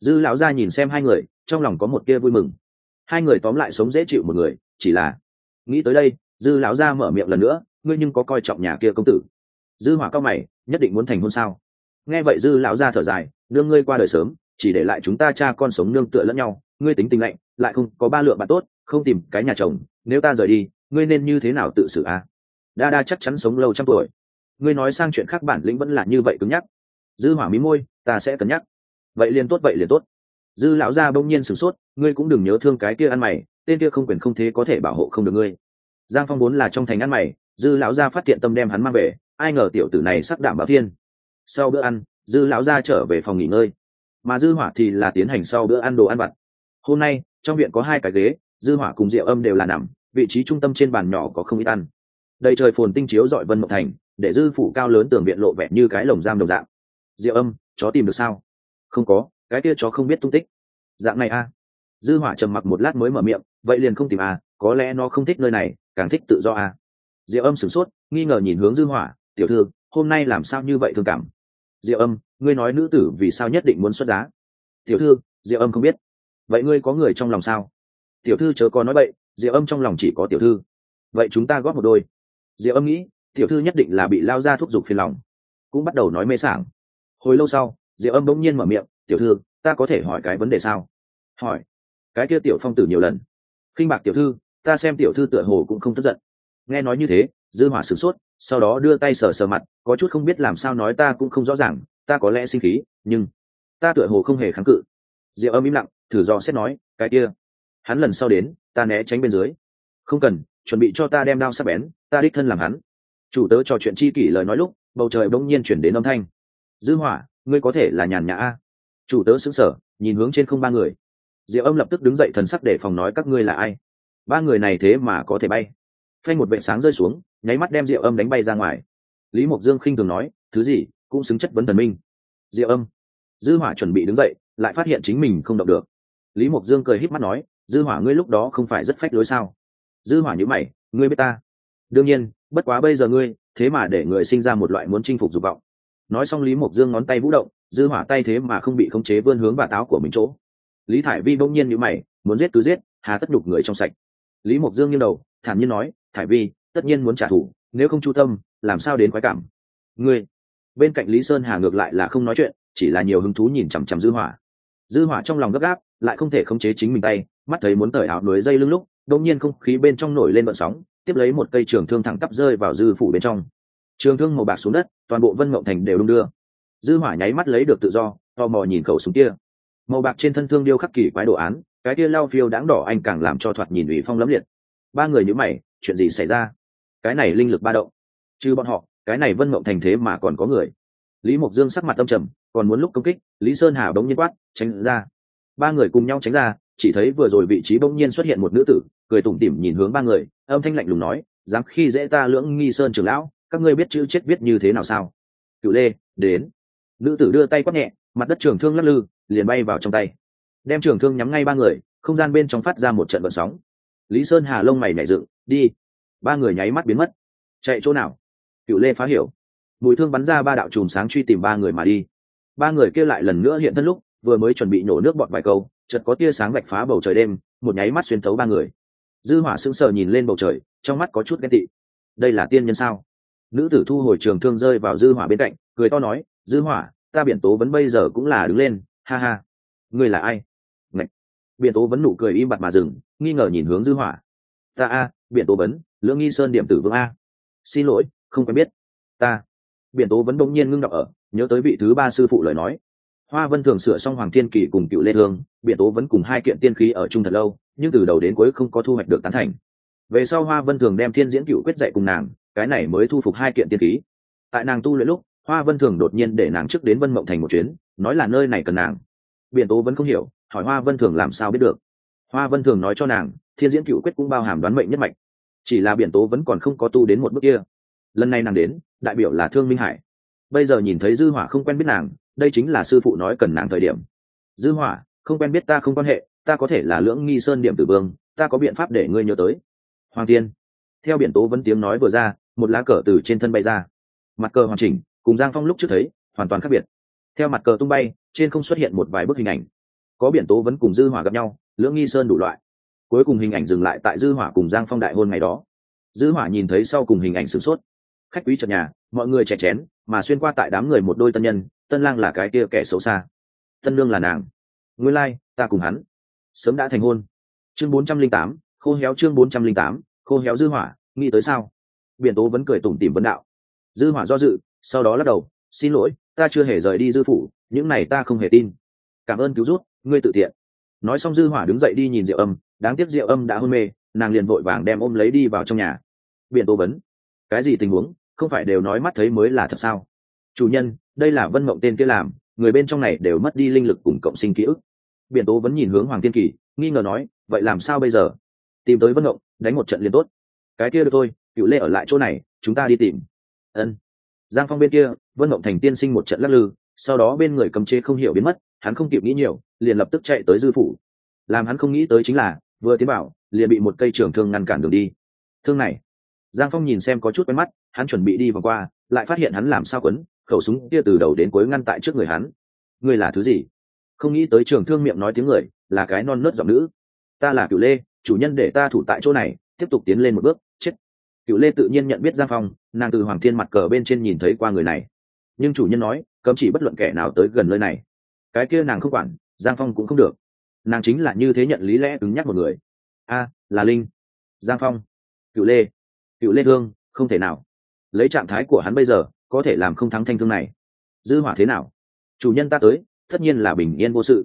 dư lão gia nhìn xem hai người, trong lòng có một tia vui mừng. Hai người tóm lại sống dễ chịu một người, chỉ là nghĩ tới đây, dư lão gia mở miệng lần nữa, ngươi nhưng có coi trọng nhà kia công tử? Dư hỏa cao mày, nhất định muốn thành hôn sao? Nghe vậy dư lão gia thở dài nương ngươi qua đời sớm, chỉ để lại chúng ta cha con sống nương tựa lẫn nhau, ngươi tính tình lạnh, lại không có ba lượng bạn tốt, không tìm cái nhà chồng, nếu ta rời đi, ngươi nên như thế nào tự xử à? Đa đa chắc chắn sống lâu trăm tuổi. Ngươi nói sang chuyện khác bản lĩnh vẫn là như vậy cứng nhắc. Dư hỏa mí môi, ta sẽ cân nhắc vậy liền tốt, vậy liền tốt. Dư lão gia bỗng nhiên sửng sốt, ngươi cũng đừng nhớ thương cái kia ăn mày, tên kia không quyền không thế có thể bảo hộ không được ngươi. Giang phong vốn là trong thành ăn mày, dư lão gia phát hiện tâm đem hắn mang về, ai ngờ tiểu tử này sắc đảm bảo thiên. Sau bữa ăn, dư lão gia trở về phòng nghỉ ngơi. Mà dư hỏa thì là tiến hành sau bữa ăn đồ ăn vặt. Hôm nay, trong viện có hai cái ghế, dư hỏa cùng rượu âm đều là nằm, vị trí trung tâm trên bàn nhỏ có không ít ăn. Đầy trời phồn tinh chiếu dọi vân mộng thành, để dư phủ cao lớn tường viện lộ vẻ như cái lồng giam đồng dạng. Rượu âm, chó tìm được sao? Không có cái kia chó không biết tung tích. Dạng này a. À. dư hỏa trầm mặc một lát mới mở miệng vậy liền không tìm a à, có lẽ nó không thích nơi này càng thích tự do a. À. diệu âm sửng sốt nghi ngờ nhìn hướng dư hỏa tiểu thư hôm nay làm sao như vậy thương cảm? Diệu âm ngươi nói nữ tử vì sao nhất định muốn xuất giá? Tiểu thư diệu âm không biết. Vậy ngươi có người trong lòng sao? Tiểu thư chớ có nói vậy diệu âm trong lòng chỉ có tiểu thư. Vậy chúng ta góp một đôi. Diệu âm nghĩ tiểu thư nhất định là bị lao ra thúc giục phiền lòng. Cũng bắt đầu nói mê sảng. Hồi lâu sau diệu âm bỗng nhiên mở miệng, tiểu thư, ta có thể hỏi cái vấn đề sao? Hỏi? Cái kia tiểu phong tử nhiều lần. Khinh bạc tiểu thư, ta xem tiểu thư tựa hồ cũng không tức giận. Nghe nói như thế, dư hỏa sửng sốt, sau đó đưa tay sờ sờ mặt, có chút không biết làm sao nói ta cũng không rõ ràng, ta có lẽ sinh khí, nhưng ta tựa hồ không hề kháng cự. Diệu âm im lặng, thử do xét nói, cái kia, hắn lần sau đến, ta né tránh bên dưới. Không cần, chuẩn bị cho ta đem đao sắc bén, ta đích thân làm hắn. Chủ tớ trò chuyện chi kỷ lời nói lúc, bầu trời bỗng nhiên chuyển đến âm thanh. Dư hỏa ngươi có thể là nhàn nhã a. Chủ tớ sững sờ, nhìn hướng trên không ba người. Diệu âm lập tức đứng dậy thần sắc để phòng nói các ngươi là ai? Ba người này thế mà có thể bay. Phanh một vệ sáng rơi xuống, nháy mắt đem diệu âm đánh bay ra ngoài. Lý mộc dương khinh thường nói, thứ gì, cũng xứng chất vấn thần minh. Diệu âm, dư hỏa chuẩn bị đứng dậy, lại phát hiện chính mình không động được. Lý mộc dương cười híp mắt nói, dư hỏa ngươi lúc đó không phải rất phách lối sao? Dư hỏa như mày, ngươi biết ta? Đương nhiên, bất quá bây giờ ngươi, thế mà để người sinh ra một loại muốn chinh phục dục vọng nói xong lý mộc dương ngón tay vũ động, dư hỏa tay thế mà không bị khống chế vươn hướng và táo của mình chỗ. Lý thải vi bỗng nhiên như mày, muốn giết cứ giết, hà tất nhục người trong sạch. Lý mộc dương nghiêng đầu, thản nhiên nói, thải vi, tất nhiên muốn trả thù, nếu không chu tâm, làm sao đến khoái cảm? Ngươi. Bên cạnh lý sơn hà ngược lại là không nói chuyện, chỉ là nhiều hứng thú nhìn chằm chằm dư hỏa. Dư hỏa trong lòng gấp gáp, lại không thể khống chế chính mình tay, mắt thấy muốn tởi áo núi dây lưng lúc, đột nhiên không khí bên trong nổi lên vận sóng, tiếp lấy một cây trường thương thẳng tắp rơi vào dư phủ bên trong trường thương màu bạc xuống đất, toàn bộ vân mộng thành đều đung đưa. Dư hỏa nháy mắt lấy được tự do, tò mò nhìn khẩu súng kia. Màu bạc trên thân thương điêu khắc kỳ quái đồ án, cái kia lao phiêu đáng đỏ anh càng làm cho thoạt nhìn ủy phong lấm liệt. Ba người nhíu mày, chuyện gì xảy ra? Cái này linh lực ba động. Trừ bọn họ, cái này vân mộng thành thế mà còn có người. Lý mộc dương sắc mặt âm trầm, còn muốn lúc công kích, lý sơn hà bỗng nhiên quát, tránh ra. Ba người cùng nhau tránh ra, chỉ thấy vừa rồi vị trí bỗng nhiên xuất hiện một nữ tử, cười tủm tỉm nhìn hướng ba người, âm thanh lạnh lùng nói, dám khi dễ ta lưỡng nghi sơn trưởng lão các ngươi biết chữ chết viết như thế nào sao? Cựu lê, đến. Nữ tử đưa tay quát nhẹ, mặt đất trường thương lắc lư, liền bay vào trong tay. Đem trường thương nhắm ngay ba người, không gian bên trong phát ra một trận vận sóng. Lý sơn hà lông mày nhảy dựng, đi. Ba người nháy mắt biến mất. Chạy chỗ nào? Cựu lê phá hiểu. Mùi thương bắn ra ba đạo chùm sáng truy tìm ba người mà đi. Ba người kia lại lần nữa hiện thân lúc, vừa mới chuẩn bị nổ nước bọt vài câu, chợt có tia sáng vạch phá bầu trời đêm, một nháy mắt xuyên tấu ba người. Dư hỏa sững sờ nhìn lên bầu trời, trong mắt có chút ghen tị. Đây là tiên nhân sao? Nữ tử thu hồi trường thương rơi vào dư hỏa bên cạnh, cười to nói, dư hỏa, ta biển tố vẫn bây giờ cũng là đứng lên, ha ha. Ngươi là ai? Ngạch. biển tố vẫn nụ cười im bặt mà dừng, nghi ngờ nhìn hướng dư hỏa. Ta a, biển tố vấn lưỡng nghi sơn điểm tử vương a. Xin lỗi, không quen biết. Ta. Biển tố vẫn đông nhiên ngưng đọc ở, nhớ tới vị thứ ba sư phụ lời nói. Hoa vân thường sửa xong hoàng thiên kỳ cùng cựu lê thương, biển tố vẫn cùng hai kiện tiên khí ở chung thật lâu, nhưng từ đầu đến cuối không có thu hoạch được tán thành. Về sau hoa vân thường đem thiên diễn cựu quyết dạy cùng nàng cái này mới thu phục hai kiện tiên khí. Tại nàng tu luyện lúc, hoa vân thường đột nhiên để nàng trước đến vân mộng thành một chuyến, nói là nơi này cần nàng. Biển tố vẫn không hiểu, hỏi hoa vân thường làm sao biết được. Hoa vân thường nói cho nàng, thiên diễn cựu quyết cũng bao hàm đoán mệnh nhất mạch. Chỉ là biển tố vẫn còn không có tu đến một bước kia. Lần này nàng đến, đại biểu là thương minh hải. Bây giờ nhìn thấy dư hỏa không quen biết nàng, đây chính là sư phụ nói cần nàng thời điểm. Dư hỏa, không quen biết ta không quan hệ, ta có thể là lưỡng nghi sơn điểm tử vương, ta có biện pháp để ngươi nhớ tới. Hoàng tiên theo biển tố vẫn tiếng nói vừa ra một lá cờ từ trên thân bay ra. Mặt cờ hoàn chỉnh cùng giang phong lúc trước thấy hoàn toàn khác biệt. Theo mặt cờ tung bay trên không xuất hiện một vài bức hình ảnh. Có biển tố vẫn cùng dư hỏa gặp nhau lưỡng nghi sơn đủ loại. Cuối cùng hình ảnh dừng lại tại dư hỏa cùng giang phong đại hôn ngày đó. Dư hỏa nhìn thấy sau cùng hình ảnh sửng sốt. Khách quý trần nhà mọi người chè chén mà xuyên qua tại đám người một đôi tân nhân tân lang là cái kia kẻ xấu xa. Tân lương là nàng. Nguyên lai like, ta cùng hắn. Sớm đã thành hôn. Chương bốn trăm linh tám khô héo chương bốn trăm linh tám khô héo dư hỏa nghĩ tới sao? Biển tố vẫn cười tủm tỉm vấn đạo. Dư hỏa do dự, sau đó lắc đầu, xin lỗi, ta chưa hề rời đi dư phủ, những này ta không hề tin. Cảm ơn cứu rút ngươi tự tiện. Nói xong dư hỏa đứng dậy đi nhìn diệu âm, đáng tiếc diệu âm đã hôn mê, nàng liền vội vàng đem ôm lấy đi vào trong nhà. Biển tố vấn, cái gì tình huống? Không phải đều nói mắt thấy mới là thật sao? Chủ nhân, đây là vân mộng tên kia làm, người bên trong này đều mất đi linh lực cùng cộng sinh ký ức. Biển tố vẫn nhìn hướng hoàng tiên kỳ, nghi ngờ nói, vậy làm sao bây giờ? Tìm tới vân mộng, đánh một trận liền tốt. Cái kia được thôi cựu lê ở lại chỗ này, chúng ta đi tìm. Ân. Giang phong bên kia, vân mộng thành tiên sinh một trận lắc lư, sau đó bên người cầm chế không hiểu biến mất, hắn không kịp nghĩ nhiều, liền lập tức chạy tới dư phủ. Làm hắn không nghĩ tới chính là, vừa tiến bảo liền bị một cây trường thương ngăn cản đường đi. Thương này. Giang phong nhìn xem có chút quen mắt, hắn chuẩn bị đi vòng qua, lại phát hiện hắn làm sao quấn, khẩu súng kia từ đầu đến cuối ngăn tại trước người hắn. Ngươi là thứ gì? Không nghĩ tới trường thương miệng nói tiếng người, là cái non nớt giọng nữ. Ta là cựu lê, chủ nhân để ta thủ tại chỗ này, tiếp tục tiến lên một bước cựu lê tự nhiên nhận biết giang phong, nàng từ hoàng thiên mặt cờ bên trên nhìn thấy qua người này. Nhưng chủ nhân nói, cấm chỉ bất luận kẻ nào tới gần nơi này. Cái kia nàng không quản, giang phong cũng không được. Nàng chính là như thế nhận lý lẽ cứng nhắc một người. A, là linh. Giang phong. Cựu lê. Cựu lê thương, không thể nào. Lấy trạng thái của hắn bây giờ, có thể làm không thắng thanh thương này. Dư hỏa thế nào? Chủ nhân ta tới, tất nhiên là bình yên vô sự.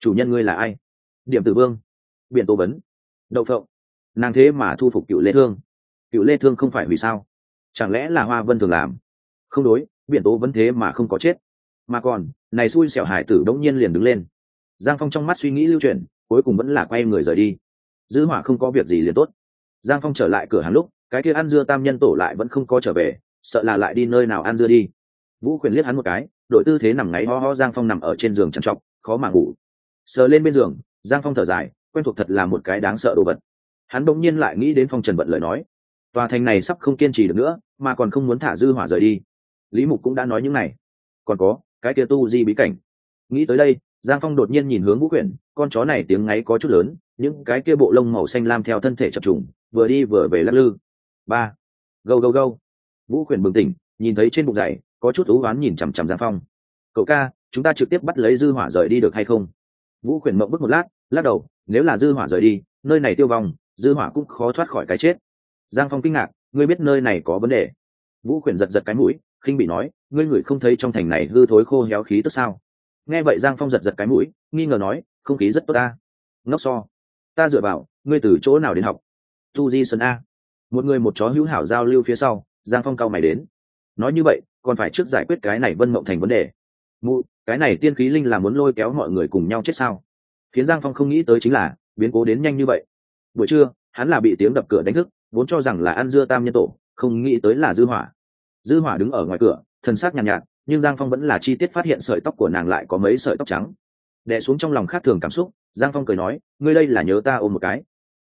Chủ nhân ngươi là ai? Điểm tử vương. Biển tô vấn. Đậu phộng. Nàng thế mà thu phục cựu lê thương cựu lê thương không phải vì sao? Chẳng lẽ là hoa vân thường làm? Không đối, biển tố vẫn thế mà không có chết. Mà còn, này xui xẻo hải tử đống nhiên liền đứng lên. Giang phong trong mắt suy nghĩ lưu chuyển, cuối cùng vẫn là quay người rời đi. Dư hỏa không có việc gì liền tốt. Giang phong trở lại cửa hàng lúc, cái kia ăn dưa tam nhân tổ lại vẫn không có trở về, sợ là lại đi nơi nào ăn dưa đi. Vũ quyền liếc hắn một cái, đội tư thế nằm ngáy ho ho giang phong nằm ở trên giường trằn trọc, khó mà ngủ. Sờ lên bên giường, giang phong thở dài, quen thuộc thật là một cái đáng sợ đồ vật. Hắn bỗng nhiên lại nghĩ đến phong trần vận lời nói tòa thành này sắp không kiên trì được nữa, mà còn không muốn thả dư hỏa rời đi. Lý mục cũng đã nói những này. Còn có, cái kia tu di bí cảnh. Nghĩ tới đây, giang phong đột nhiên nhìn hướng vũ quyển, con chó này tiếng ngáy có chút lớn, những cái kia bộ lông màu xanh lam theo thân thể chập trùng, vừa đi vừa về lắc lư. Ba. Gâu gâu gâu. Vũ quyển bừng tỉnh, nhìn thấy trên bụng dày, có chút ú oán nhìn chằm chằm giang phong. Cậu ca, chúng ta trực tiếp bắt lấy dư hỏa rời đi được hay không? Vũ quyển mộng bức một lát, lắc đầu, nếu là dư hỏa rời đi, nơi này tiêu vong, dư hỏa cũng khó thoát khỏi cái chết giang phong kinh ngạc, ngươi biết nơi này có vấn đề? Vũ quyển giật giật cái mũi, khinh bị nói, ngươi ngửi không thấy trong thành này hư thối khô héo khí tức sao? Nghe vậy giang phong giật giật cái mũi, nghi ngờ nói, không khí rất tốt ta. Ngốc so. Ta dựa vào, ngươi từ chỗ nào đến học? Tu di sơn a. Một người một chó hữu hảo giao lưu phía sau, giang phong cao mày đến. Nói như vậy, còn phải trước giải quyết cái này vân mộng thành vấn đề. Mụ, cái này tiên khí linh là muốn lôi kéo mọi người cùng nhau chết sao? Khiến giang phong không nghĩ tới chính là, biến cố đến nhanh như vậy. Buổi trưa, hắn là bị tiếng đập cửa đánh thức vốn cho rằng là ăn dưa tam nhân tổ không nghĩ tới là dư hỏa. Dư hỏa đứng ở ngoài cửa thần sắc nhàn nhạt, nhạt nhưng giang phong vẫn là chi tiết phát hiện sợi tóc của nàng lại có mấy sợi tóc trắng. Đè xuống trong lòng khác thường cảm xúc giang phong cười nói ngươi đây là nhớ ta ôm một cái.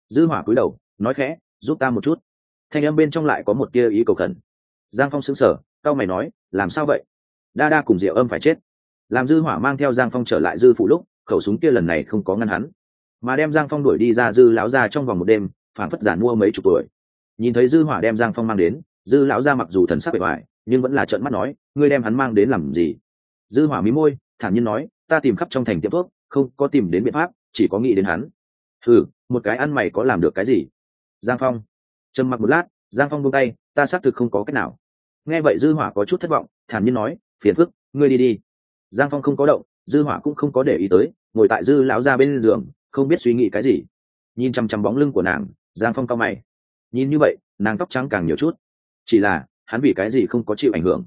Dư hỏa cúi đầu nói khẽ giúp ta một chút. Thanh âm bên trong lại có một tia ý cầu khẩn. Giang phong sững sờ cao mày nói làm sao vậy? Đa đa cùng diệu âm phải chết. Làm dư hỏa mang theo giang phong trở lại dư phủ lúc khẩu súng kia lần này không có ngăn hắn. Mà đem giang phong đuổi đi ra dư lão ra trong vòng một đêm phản phất giản mua mấy chục tuổi nhìn thấy dư hỏa đem giang phong mang đến, dư lão ra mặc dù thần sắc bề ngoài, nhưng vẫn là trợn mắt nói, ngươi đem hắn mang đến làm gì? Dư hỏa mí môi, thản nhiên nói, ta tìm khắp trong thành tiệm thuốc, không có tìm đến biện pháp, chỉ có nghĩ đến hắn. Thử một cái ăn mày có làm được cái gì? Giang phong trầm mặc một lát, giang phong buông tay, ta xác thực không có cách nào. Nghe vậy dư hỏa có chút thất vọng, thản nhiên nói, phiền phức, ngươi đi đi. Giang phong không có động, dư hỏa cũng không có để ý tới, ngồi tại dư lão ra bên giường, không biết suy nghĩ cái gì. Nhìn chăm chăm bóng lưng của nàng, giang phong cao mày nhìn như vậy, nàng tóc trắng càng nhiều chút. Chỉ là, hắn vì cái gì không có chịu ảnh hưởng?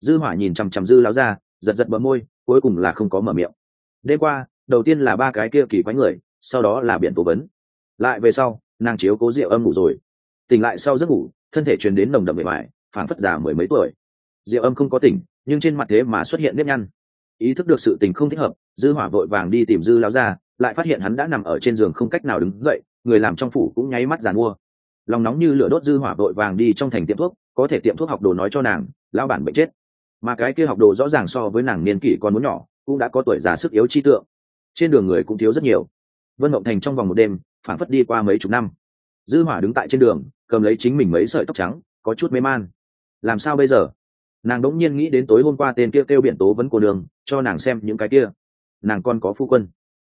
Dư hỏa nhìn chăm chăm dư lão ra giật giật bờ môi, cuối cùng là không có mở miệng. Đêm qua, đầu tiên là ba cái kia kỳ quái người, sau đó là biển tố vấn. Lại về sau, nàng chiếu cố rượu âm ngủ rồi. Tỉnh lại sau giấc ngủ, thân thể truyền đến nồng đậm bề mại phản phất già mười mấy tuổi. Rượu âm không có tỉnh, nhưng trên mặt thế mà xuất hiện nếp nhăn. Ý thức được sự tình không thích hợp, dư hỏa vội vàng đi tìm dư lão ra lại phát hiện hắn đã nằm ở trên giường không cách nào đứng dậy, người làm trong phủ cũng nháy mắt giàn mua lòng nóng như lửa đốt dư hỏa vội vàng đi trong thành tiệm thuốc, có thể tiệm thuốc học đồ nói cho nàng, lão bản bệnh chết. Mà cái kia học đồ rõ ràng so với nàng niên kỷ còn muốn nhỏ, cũng đã có tuổi già sức yếu chi tượng. Trên đường người cũng thiếu rất nhiều. Vân mộng thành trong vòng một đêm phản phất đi qua mấy chục năm. Dư hỏa đứng tại trên đường, cầm lấy chính mình mấy sợi tóc trắng, có chút mê man. Làm sao bây giờ? Nàng đỗng nhiên nghĩ đến tối hôm qua tên kia kêu biển tố vấn của đường cho nàng xem những cái kia. Nàng còn có phu quân.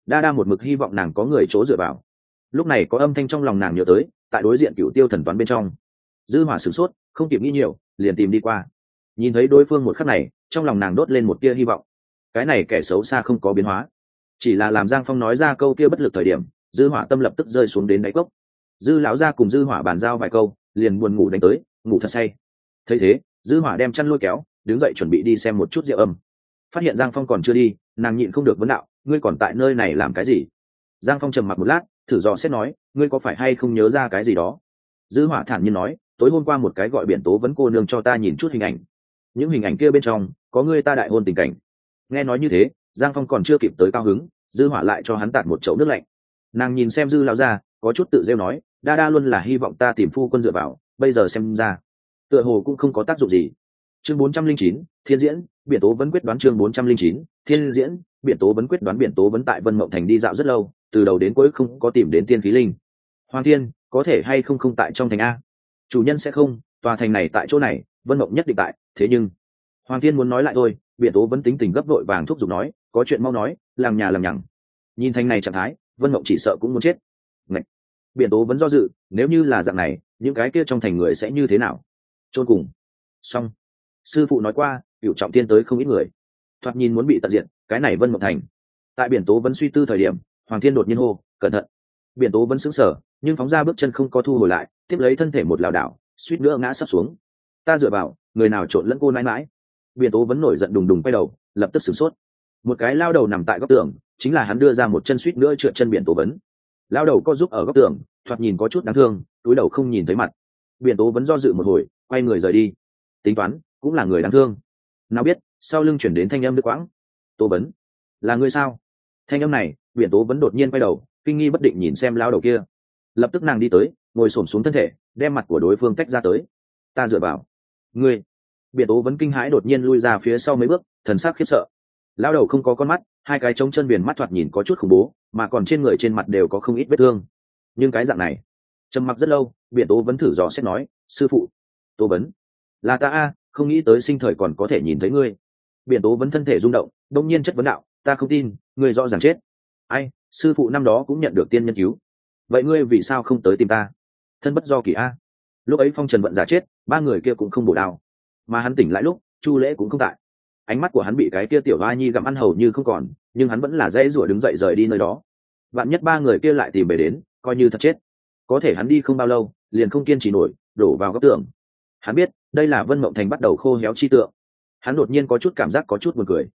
Đa đa một mực hy vọng nàng có người chỗ dựa vào. Lúc này có âm thanh trong lòng nàng nhớ tới tại đối diện cựu tiêu thần toán bên trong. Dư hỏa sửng sốt, không kịp nghĩ nhiều, liền tìm đi qua. Nhìn thấy đối phương một khắc này, trong lòng nàng đốt lên một tia hy vọng. Cái này kẻ xấu xa không có biến hóa. Chỉ là làm giang phong nói ra câu kia bất lực thời điểm, dư hỏa tâm lập tức rơi xuống đến đáy cốc. Dư lão gia cùng dư hỏa bàn giao vài câu, liền buồn ngủ đánh tới, ngủ thật say. Thấy thế, dư hỏa đem chăn lôi kéo, đứng dậy chuẩn bị đi xem một chút rượu âm. Phát hiện giang phong còn chưa đi, nàng nhịn không được vấn đạo, ngươi còn tại nơi này làm cái gì? Giang phong trầm mặc một lát thử dò xét nói ngươi có phải hay không nhớ ra cái gì đó? Dư hỏa thản nhiên nói tối hôm qua một cái gọi biển tố vấn cô nương cho ta nhìn chút hình ảnh. Những hình ảnh kia bên trong có ngươi ta đại hôn tình cảnh. Nghe nói như thế giang phong còn chưa kịp tới cao hứng dư hỏa lại cho hắn tạt một chậu nước lạnh. Nàng nhìn xem dư lão gia, có chút tự rêu nói đa đa luôn là hy vọng ta tìm phu quân dựa vào bây giờ xem ra tựa hồ cũng không có tác dụng gì. Chương 409, thiên diễn biển tố vẫn quyết đoán chương 409, thiên diễn biển tố vẫn quyết đoán biển tố vẫn tại vân mộng thành đi dạo rất lâu từ đầu đến cuối không có tìm đến tiên khí linh. Hoàng thiên, có thể hay không không tại trong thành a? Chủ nhân sẽ không, tòa thành này tại chỗ này, vân mộng nhất định tại, thế nhưng, hoàng thiên muốn nói lại thôi, biển tố vẫn tính tình gấp đội vàng thúc giục nói, có chuyện mau nói, làng nhà làm nhằng. Nhìn thành này trạng thái, vân mộng chỉ sợ cũng muốn chết. Ngậy! biển tố vẫn do dự, nếu như là dạng này, những cái kia trong thành người sẽ như thế nào? Chôn cùng. Xong. Sư phụ nói qua cựu trọng tiên tới không ít người. Thoạt nhìn muốn bị tận diện cái này vân mộng thành. Tại biển tố vẫn suy tư thời điểm hoàng thiên đột nhiên hô, cẩn thận! Biển tố vẫn sững sờ, nhưng phóng ra bước chân không có thu hồi lại, tiếp lấy thân thể một lảo đảo, suýt nữa ngã sắp xuống. Ta dựa vào, người nào trộn lẫn cô mãi mãi? Biển tố vẫn nổi giận đùng đùng quay đầu, lập tức sửng sốt. Một cái lao đầu nằm tại góc tường, chính là hắn đưa ra một chân suýt nữa trượt chân biển tố vấn. Lao đầu có giúp ở góc tường, thoạt nhìn có chút đáng thương, túi đầu không nhìn thấy mặt. Biển tố vẫn do dự một hồi, quay người rời đi. Tính toán, cũng là người đáng thương. Nào biết, sau lưng chuyển đến thanh âm đức quãng. Tố vấn, là người sao? Thanh âm này biển tố vẫn đột nhiên quay đầu, kinh nghi bất định nhìn xem lao đầu kia. Lập tức nàng đi tới, ngồi s ổ m xuống thân thể, đem mặt của đối phương tách ra tới. Ta dựa vào. Ngươi. Biển tố vẫn kinh hãi đột nhiên lui ra phía sau mấy bước, thần sắc khiếp sợ. Lao đầu không có con mắt, hai cái trống chân biển mắt thoạt nhìn có chút khủng bố, mà còn trên người trên mặt đều có không ít vết thương. Nhưng cái dạng này, trầm mặc rất lâu biển tố vẫn thử dò xét nói, sư phụ. Tố vấn. Là ta a, không nghĩ tới sinh thời còn có thể nhìn thấy ngươi. Biển tố vẫn thân thể rung động, đông nhiên chất vấn đạo, ta không tin, ngươi rõ ràng chết ai, sư phụ năm đó cũng nhận được tiên nhân cứu. Vậy ngươi vì sao không tới tìm ta? Thân bất do kỳ a. Lúc ấy phong trần vận giả chết, ba người kia cũng không bổ đao. Mà hắn tỉnh lại lúc, chu lễ cũng không tại. Ánh mắt của hắn bị cái kia tiểu ba nhi gặm ăn hầu như không còn, nhưng hắn vẫn là dễ rủa đứng dậy rời đi nơi đó. Bạn nhất ba người kia lại tìm về đến, coi như thật chết. Có thể hắn đi không bao lâu, liền không kiên trì nổi, đổ vào góc tường. Hắn biết, đây là vân mộng thành bắt đầu khô héo chi tượng. Hắn đột nhiên có chút cảm giác có chút buồn cười.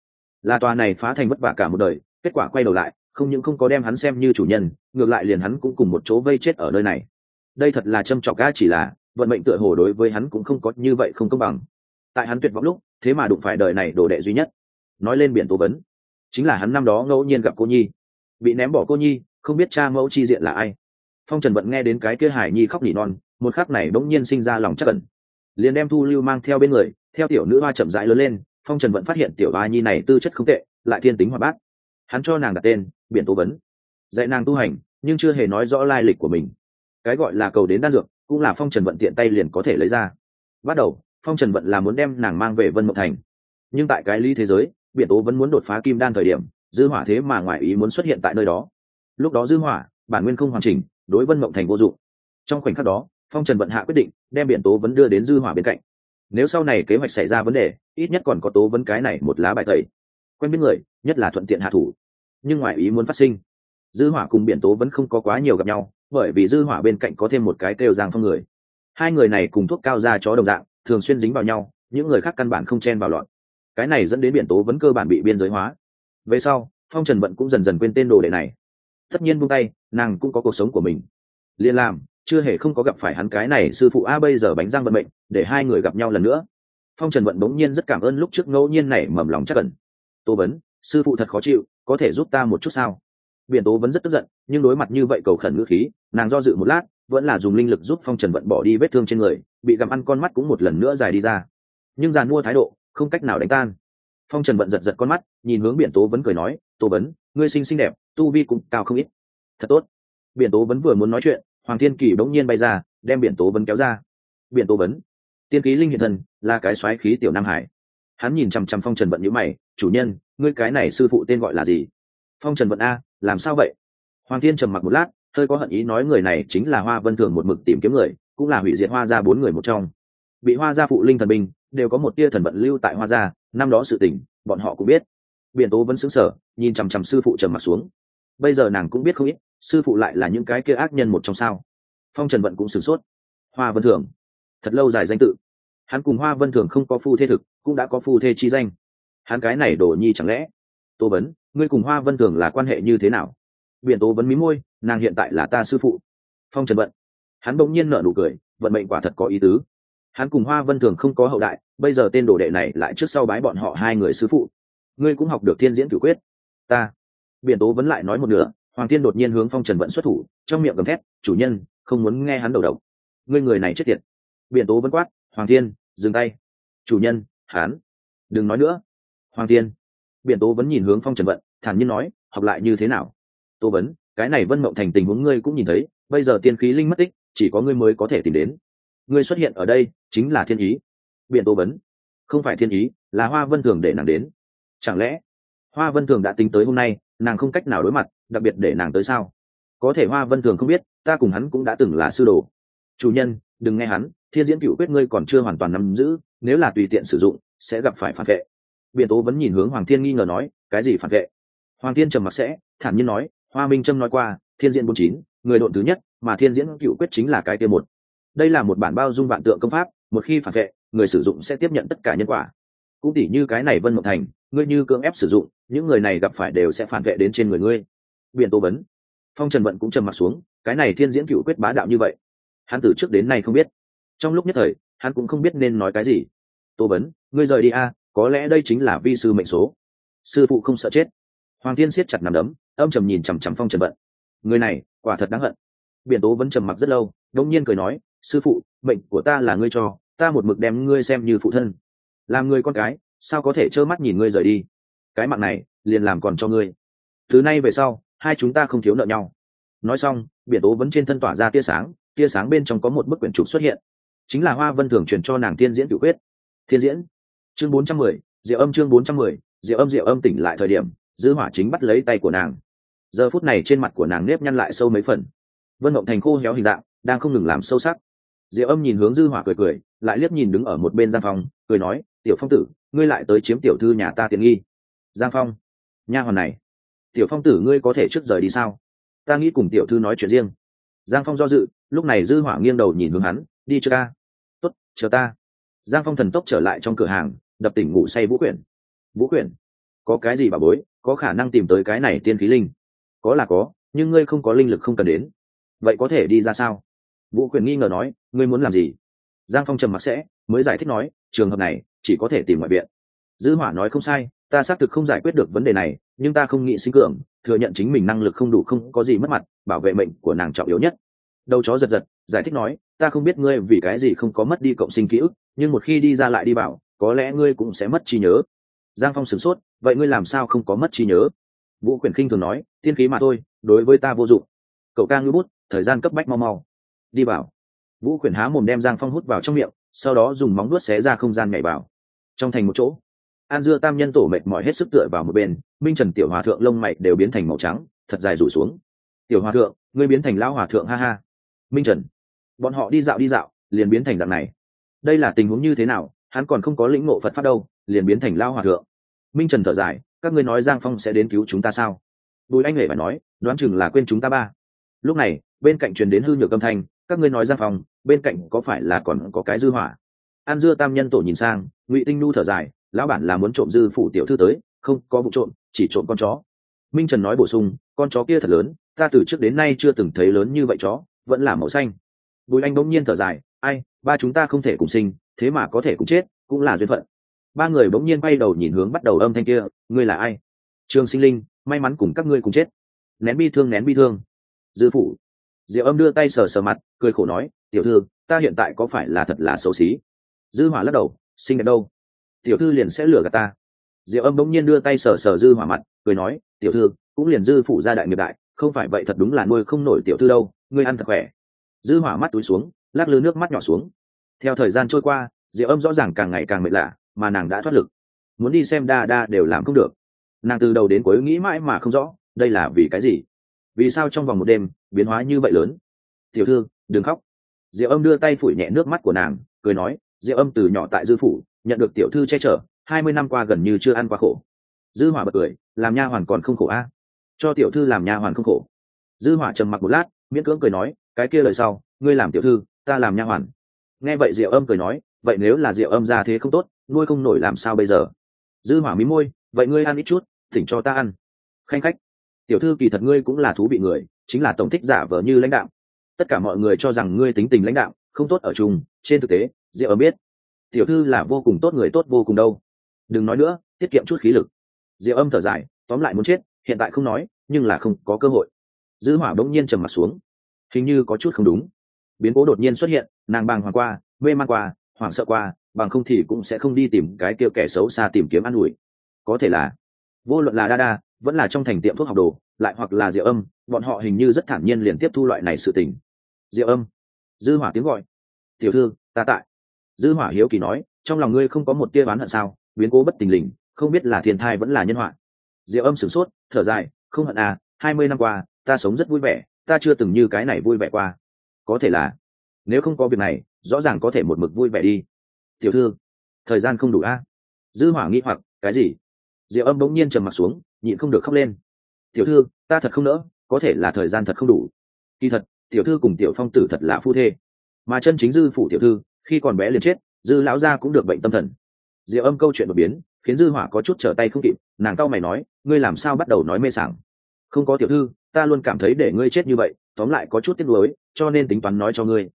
Là tòa này phá thành vất vả cả một đời, kết quả quay đầu lại không những không có đem hắn xem như chủ nhân, ngược lại liền hắn cũng cùng một chỗ vây chết ở nơi này. Đây thật là châm trọc ga chỉ là, vận mệnh tựa hồ đối với hắn cũng không có như vậy không công bằng. Tại hắn tuyệt vọng lúc, thế mà đụng phải đời này đồ đệ duy nhất. Nói lên biển tố vấn, chính là hắn năm đó ngẫu nhiên gặp cô nhi. Bị ném bỏ cô nhi, không biết cha mẫu chi diện là ai. Phong trần vận nghe đến cái kia hải nhi khóc nỉ non, một khắc này bỗng nhiên sinh ra lòng chắc cẩn liền đem thu lưu mang theo bên người, theo tiểu nữ hoa chậm rãi lớn lên, phong trần vận phát hiện tiểu hoa nhi này tư chất không tệ, lại thiên tính hoạt bát. Hắn cho nàng đặt tên biển tố vấn. Dạy nàng tu hành, nhưng chưa hề nói rõ lai lịch của mình. Cái gọi là cầu đến đan dược, cũng là phong trần vận tiện tay liền có thể lấy ra. Bắt đầu, phong trần vận là muốn đem nàng mang về vân mộng thành. Nhưng tại cái ly thế giới, biển tố vẫn muốn đột phá kim đan thời điểm, dư hỏa thế mà ngoại ý muốn xuất hiện tại nơi đó. Lúc đó dư hỏa, bản nguyên không hoàn chỉnh, đối vân mộng thành vô dụng. Trong khoảnh khắc đó, phong trần vận hạ quyết định, đem biển tố vẫn đưa đến dư hỏa bên cạnh. Nếu sau này kế hoạch xảy ra vấn đề, ít nhất còn có tố vấn cái này một lá bài tẩy. Quen biết người, nhất là thuận tiện hạ thủ nhưng ngoại ý muốn phát sinh, dư hỏa cùng biển tố vẫn không có quá nhiều gặp nhau, bởi vì dư hỏa bên cạnh có thêm một cái kêu giang phong người. Hai người này cùng thuốc cao ra chó đồng dạng, thường xuyên dính vào nhau, những người khác căn bản không chen vào loạn cái này dẫn đến biển tố vẫn cơ bản bị biên giới hóa. Về sau, phong trần vận cũng dần dần quên tên đồ đệ này. Tất nhiên buông tay, nàng cũng có cuộc sống của mình. Liên làm chưa hề không có gặp phải hắn cái này sư phụ a bây giờ bánh răng vận mệnh, để hai người gặp nhau lần nữa. Phong trần vận bỗng nhiên rất cảm ơn lúc trước ngẫu nhiên này mầm lòng chắc cần tô vấn, sư phụ thật khó chịu có thể giúp ta một chút sao? Biển tố vẫn rất tức giận, nhưng đối mặt như vậy cầu khẩn ngữ khí, nàng do dự một lát, vẫn là dùng linh lực giúp phong trần vận bỏ đi vết thương trên người, bị gặm ăn con mắt cũng một lần nữa dài đi ra. Nhưng giàn mua thái độ, không cách nào đánh tan. Phong trần vận giật giật con mắt, nhìn hướng biển tố vẫn cười nói, tô vấn, ngươi sinh xinh đẹp, tu vi cũng cao không ít. Thật tốt. Biển tố vẫn vừa muốn nói chuyện, hoàng thiên kỳ bỗng nhiên bay ra, đem biển tố vấn kéo ra. Biển tố vấn, tiên ký linh hiện thân là cái xoáy khí tiểu nam hải hắn nhìn chằm chằm phong trần vận nhữ mày, chủ nhân, ngươi cái này sư phụ tên gọi là gì? Phong trần vận a, làm sao vậy? Hoàng thiên trầm mặc một lát, hơi có hận ý nói người này chính là hoa vân thường một mực tìm kiếm người, cũng là hủy diệt hoa ra bốn người một trong. Bị hoa gia phụ linh thần binh, đều có một tia thần vận lưu tại hoa gia, năm đó sự tình, bọn họ cũng biết. Biển tố vẫn xứng sở nhìn chằm chằm sư phụ trầm mặt xuống. Bây giờ nàng cũng biết không ít, sư phụ lại là những cái kia ác nhân một trong sao. Phong trần vận cũng sửng sốt. Hoa vân thường, thật lâu dài danh tự hắn cùng hoa vân thường không có phu thê thực, cũng đã có phu thê chi danh. Hắn cái này đổ nhi chẳng lẽ? Tô vấn, ngươi cùng hoa vân thường là quan hệ như thế nào? Biển tố vấn mí môi, nàng hiện tại là ta sư phụ. Phong trần vận hắn bỗng nhiên nở nụ cười, vận mệnh quả thật có ý tứ. Hắn cùng hoa vân thường không có hậu đại, bây giờ tên đồ đệ này lại trước sau bái bọn họ hai người sư phụ. Ngươi cũng học được thiên diễn cử quyết. Ta. Biển tố vẫn lại nói một nửa, hoàng tiên đột nhiên hướng phong trần vận xuất thủ, trong miệng gầm thét, chủ nhân, không muốn nghe hắn đầu độc. Ngươi người này chết tiệt. Biển tố vẫn quát hoàng Thiên, dừng tay. Chủ nhân hán. Đừng nói nữa. Hoàng Thiên, biển tố vẫn nhìn hướng phong trần vận thản nhiên nói học lại như thế nào? Tô vấn cái này vân mộng thành tình huống ngươi cũng nhìn thấy bây giờ tiên khí linh mất tích chỉ có ngươi mới có thể tìm đến. Ngươi xuất hiện ở đây chính là thiên ý. Biện tô vấn. Không phải thiên ý là hoa vân thường để nàng đến. Chẳng lẽ hoa vân thường đã tính tới hôm nay nàng không cách nào đối mặt đặc biệt để nàng tới sao? Có thể hoa vân thường không biết ta cùng hắn cũng đã từng là sư đồ. Chủ nhân đừng nghe hắn, thiên diễn cựu quyết ngươi còn chưa hoàn toàn nắm giữ, nếu là tùy tiện sử dụng, sẽ gặp phải phản vệ. Biện tố vẫn nhìn hướng hoàng thiên nghi ngờ nói, cái gì phản vệ? Hoàng thiên trầm mặc sẽ, thản nhiên nói, hoa minh trâm nói qua, thiên diễn bốn chín, người độn thứ nhất, mà thiên diễn cựu quyết chính là cái tiêu một. Đây là một bản bao dung vạn tượng công pháp, một khi phản vệ, người sử dụng sẽ tiếp nhận tất cả nhân quả. Cũng tỉ như cái này vân mộng thành, ngươi như cưỡng ép sử dụng, những người này gặp phải đều sẽ phản vệ đến trên người ngươi. Biện tố vấn. Phong trần vận cũng trầm m ặ t xuống, cái này thiên diễn cựu quyết bá đạo như vậy hắn từ trước đến nay không biết. Trong lúc nhất thời, hắn cũng không biết nên nói cái gì. Tô vấn ngươi rời đi a, có lẽ đây chính là vi sư mệnh số. Sư phụ không sợ chết. Hoàng thiên siết chặt nằm đấm, âm trầm nhìn chằm chằm phong trần vận. Người này, quả thật đáng hận. Biển tố vẫn trầm mặc rất lâu đông nhiên cười nói, sư phụ, mệnh của ta là ngươi cho, ta một mực đem ngươi xem như phụ thân. Làm người con cái, sao có thể trơ mắt nhìn ngươi rời đi? Cái mạng này, liền làm còn cho ngươi. Thứ nay về sau, hai chúng ta không thiếu nợ nhau. Nói xong, biển tố vẫn trên thân tỏa ra tia sáng tia sáng bên trong có một bức quyển trục xuất hiện. Chính là hoa vân thường truyền cho nàng tiên diễn cựu quyết thiên diễn, chương bốn trăm mười, diệu âm chương bốn trăm mười, diệu âm diệu âm tỉnh lại thời điểm, dư hỏa chính bắt lấy tay của nàng. Giờ phút này trên mặt của nàng nếp nhăn lại sâu mấy phần. Vân mộng thành khô héo hình dạng, đang không ngừng làm sâu sắc. Diệu âm nhìn hướng dư hỏa cười cười, lại liếc nhìn đứng ở một bên giang phong, cười nói, tiểu phong tử, ngươi lại tới chiếm tiểu thư nhà ta tiện nghi. Giang phong, nha hoàn này, tiểu phong tử ngươi có thể trước rời đi sao? Ta nghĩ cùng tiểu thư nói chuyện riêng giang phong do dự, lúc này dư hỏa nghiêng đầu nhìn hướng hắn, đi chưa ca tốt, chờ ta. Giang phong thần tốc trở lại trong cửa hàng, đập tỉnh ngủ say vũ quyển. Vũ quyển, có cái gì bà bối, có khả năng tìm tới cái này tiên khí linh? Có là có, nhưng ngươi không có linh lực không cần đến. Vậy có thể đi ra sao? Vũ quyển nghi ngờ nói, ngươi muốn làm gì? Giang phong trầm mặc sẽ, mới giải thích nói, trường hợp này, chỉ có thể tìm ngoại viện. Dư hỏa nói, không sai, ta xác thực không giải quyết được vấn đề này nhưng ta không nghĩ sinh cường, thừa nhận chính mình năng lực không đủ không có gì mất mặt, bảo vệ mệnh của nàng trọng yếu nhất. Đầu chó giật giật, giải thích nói, ta không biết ngươi vì cái gì không có mất đi cộng sinh ký ức, nhưng một khi đi ra lại đi bảo, có lẽ ngươi cũng sẽ mất trí nhớ. Giang phong sửng sốt, vậy ngươi làm sao không có mất trí nhớ? Vũ quyển khinh thường nói, tiên khí mà thôi, đối với ta vô dụng. Cậu ca ngư bút, thời gian cấp bách mau mau. Đi bảo. vũ quyển há mồm đem giang phong hút vào trong miệng, sau đó dùng móng đuốt xé ra không gian nhảy vào. Trong thành một chỗ, an dưa tam nhân tổ mệt mỏi hết sức tựa vào một bên minh trần tiểu hòa thượng lông mày đều biến thành màu trắng, thật dài rủ xuống. Tiểu hòa thượng, ngươi biến thành lão hòa thượng, ha ha. Minh trần, bọn họ đi dạo đi dạo, liền biến thành dạng này. Đây là tình huống như thế nào, hắn còn không có lĩnh ngộ phật pháp đâu, liền biến thành Lão hòa thượng. Minh trần thở dài, các ngươi nói giang phong sẽ đến cứu chúng ta sao? Bùi anh hề phải nói, đoán chừng là quên chúng ta ba. Lúc này, bên cạnh truyền đến hư nhược âm thanh, các ngươi nói giang phong, bên cạnh có phải là còn có cái dư hỏa? An dưa tam nhân tổ nhìn sang, ngụy tinh nu thở dài, lão bản là muốn trộm dư phủ tiểu thư tới không có vụ trộm, chỉ trộm con chó. Minh trần nói bổ sung, con chó kia thật lớn, ta từ trước đến nay chưa từng thấy lớn như vậy chó, vẫn là màu xanh. Bùi anh bỗng nhiên thở dài, ai, ba chúng ta không thể cùng sinh, thế mà có thể cùng chết, cũng là duyên phận. Ba người bỗng nhiên bay đầu nhìn hướng bắt đầu âm thanh kia, ngươi là ai? Trường sinh linh, may mắn cùng các ngươi cùng chết. Nén bi thương, nén bi thương. Dư phủ. Diệu âm đưa tay sờ sờ mặt, cười khổ nói, tiểu thư, ta hiện tại có phải là thật là xấu xí? Dư hỏa lắc đầu, sinh đẹp đâu? Tiểu thư liền sẽ lừa gạt ta diệu âm bỗng nhiên đưa tay sờ sờ dư hỏa mặt, cười nói, tiểu thư, cũng liền dư phủ gia đại nghiệp đại, không phải vậy thật đúng là nuôi không nổi tiểu thư đâu, ngươi ăn thật khỏe. Dư hỏa mắt túi xuống, lắc lư nước mắt nhỏ xuống. Theo thời gian trôi qua diệu âm rõ ràng càng ngày càng mệt lạ, mà nàng đã thoát lực. Muốn đi xem đa đa đều làm không được. Nàng từ đầu đến cuối nghĩ mãi mà không rõ, đây là vì cái gì? Vì sao trong vòng một đêm, biến hóa như vậy lớn? Tiểu thư, đừng khóc. Diệu âm đưa tay phủi nhẹ nước mắt của nàng, cười nói diệu âm từ nhỏ tại dư phủ, nhận được tiểu thư che chở hai mươi năm qua gần như chưa ăn qua khổ. Dư hỏa bật cười, làm nha hoàn còn không khổ a. Cho tiểu thư làm nha hoàn không khổ. Dư hỏa trầm mặc một lát, miễn cưỡng cười nói, cái kia lời sau, ngươi làm tiểu thư, ta làm nha hoàn. Nghe vậy diệu âm cười nói, vậy nếu là diệu âm ra thế không tốt, nuôi không nổi làm sao bây giờ? Dư hỏa mí môi, vậy ngươi ăn ít chút, thỉnh cho ta ăn. Khanh khách, tiểu thư kỳ thật ngươi cũng là thú vị người, chính là tổng thích giả vờ như lãnh đạo. Tất cả mọi người cho rằng ngươi tính tình lãnh đạo, không tốt ở chung, trên thực tế, diệu âm biết, tiểu thư là vô cùng tốt người tốt vô cùng đâu đừng nói nữa, tiết kiệm chút khí lực. Diệu âm thở dài, tóm lại muốn chết, hiện tại không nói, nhưng là không có cơ hội. Dư hỏa bỗng nhiên trầm mặt xuống. Hình như có chút không đúng. Biến cố đột nhiên xuất hiện, nàng bàng hoàng qua, mê man qua, hoảng sợ qua, bằng không thì cũng sẽ không đi tìm cái kêu kẻ xấu xa tìm kiếm an ủi. Có thể là, vô luận là đa đa, vẫn là trong thành tiệm thuốc học đồ, lại hoặc là diệu âm, bọn họ hình như rất thản nhiên liền tiếp thu loại này sự tình. Diệu âm, dư hỏa tiếng gọi. Tiểu thư, ta tại. Dư hỏa hiếu kỳ nói, trong lòng ngươi không có một tia bán hận sao? Biến cố bất tình lình, không biết là thiên thai vẫn là nhân họa. Diệu âm sửng sốt, thở dài, không hận à hai mươi năm qua, ta sống rất vui vẻ, ta chưa từng như cái này vui vẻ qua. Có thể là, nếu không có việc này, rõ ràng có thể một mực vui vẻ đi. Tiểu thư, thời gian không đủ a dư hỏa nghĩ hoặc, cái gì? Diệu âm bỗng nhiên trầm mặt xuống, nhịn không được khóc lên. Tiểu thư, ta thật không nỡ, có thể là thời gian thật không đủ. Kỳ thật, tiểu thư cùng tiểu phong tử thật là phu thê. Mà chân chính dư phủ tiểu thư, khi còn bé liền chết, dư lão gia cũng được bệnh tâm thần diệu âm câu chuyện đột biến, khiến dư hỏa có chút trở tay không kịp, nàng cao mày nói, ngươi làm sao bắt đầu nói mê sảng? Không có tiểu thư, ta luôn cảm thấy để ngươi chết như vậy, tóm lại có chút tiếc nuối, cho nên tính toán nói cho ngươi.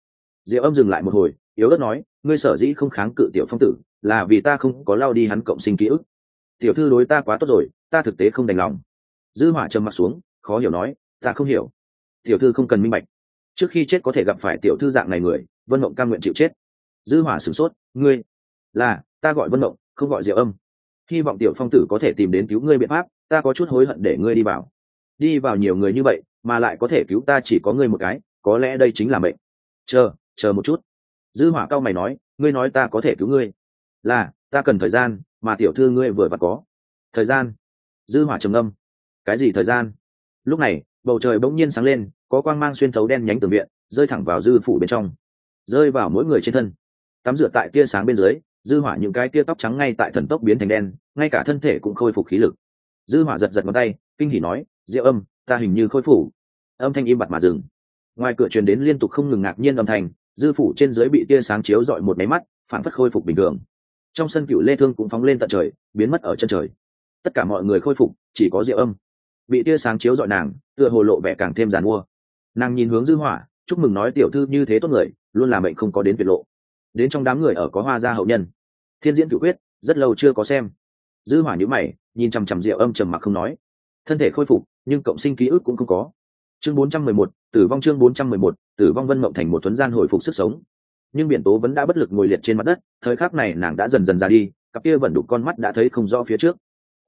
Diệu âm dừng lại một hồi, yếu ớt nói, ngươi sở dĩ không kháng cự tiểu phong tử, là vì ta không có lao đi hắn cộng sinh ký ức. Tiểu thư đối ta quá tốt rồi, ta thực tế không đành lòng. Dư hỏa trầm mặt xuống, khó hiểu nói, ta không hiểu. Tiểu thư không cần minh bạch. Trước khi chết có thể gặp phải tiểu thư dạng này người, vân mộng cam nguyện chịu chết. Dư hỏa sửng sốt, ngươi là ta gọi vân mộng, không gọi diệu âm. Hy vọng tiểu phong tử có thể tìm đến cứu ngươi biện pháp, ta có chút hối hận để ngươi đi vào. Đi vào nhiều người như vậy, mà lại có thể cứu ta chỉ có ngươi một cái, có lẽ đây chính là mệnh. Chờ chờ một chút. Dư hỏa cao mày nói, ngươi nói ta có thể cứu ngươi. Là, ta cần thời gian, mà tiểu thư ngươi vừa vặn có. Thời gian? Dư hỏa trầm âm cái gì thời gian? Lúc này, bầu trời bỗng nhiên sáng lên, có quang mang xuyên thấu đen nhánh tường viện, rơi thẳng vào dư phủ bên trong. Rơi vào mỗi người trên thân. Tắm rửa tại tia sáng bên dưới dư hỏa những cái tia tóc trắng ngay tại thần tốc biến thành đen, ngay cả thân thể cũng khôi phục khí lực. Dư hỏa giật giật ngón tay, kinh hỉ nói, diệu âm, ta hình như khôi phủ âm thanh im bặt mà dừng. Ngoài cửa truyền đến liên tục không ngừng ngạc nhiên âm thanh, dư phủ trên dưới bị tia sáng chiếu dọi một máy mắt phản phất khôi phục bình thường. Trong sân cựu lê thương cũng phóng lên tận trời, biến mất ở chân trời. Tất cả mọi người khôi phục, chỉ có diệu âm. Bị tia sáng chiếu dọi nàng, tựa hồ lộ vẻ càng thêm giàn mua. Nàng nhìn hướng dư hỏa, chúc mừng nói, tiểu thư như thế tốt người, luôn là mệnh không có đến việt lộ đến trong đám người ở có hoa gia hậu nhân. Thiên diễn cửu quyết rất lâu chưa có xem. Dư hỏa nhíu mày nhìn chằm chằm diệu âm trầm mặc không nói. Thân thể khôi phục nhưng cộng sinh ký ức cũng không có. Chương 411, tử vong chương 411, tử vong vân mộng thành một tuấn gian hồi phục sức sống. Nhưng biển tố vẫn đã bất lực ngồi liệt trên mặt đất thời khắc này nàng đã dần dần ra đi cặp kia vẫn đục con mắt đã thấy không rõ phía trước.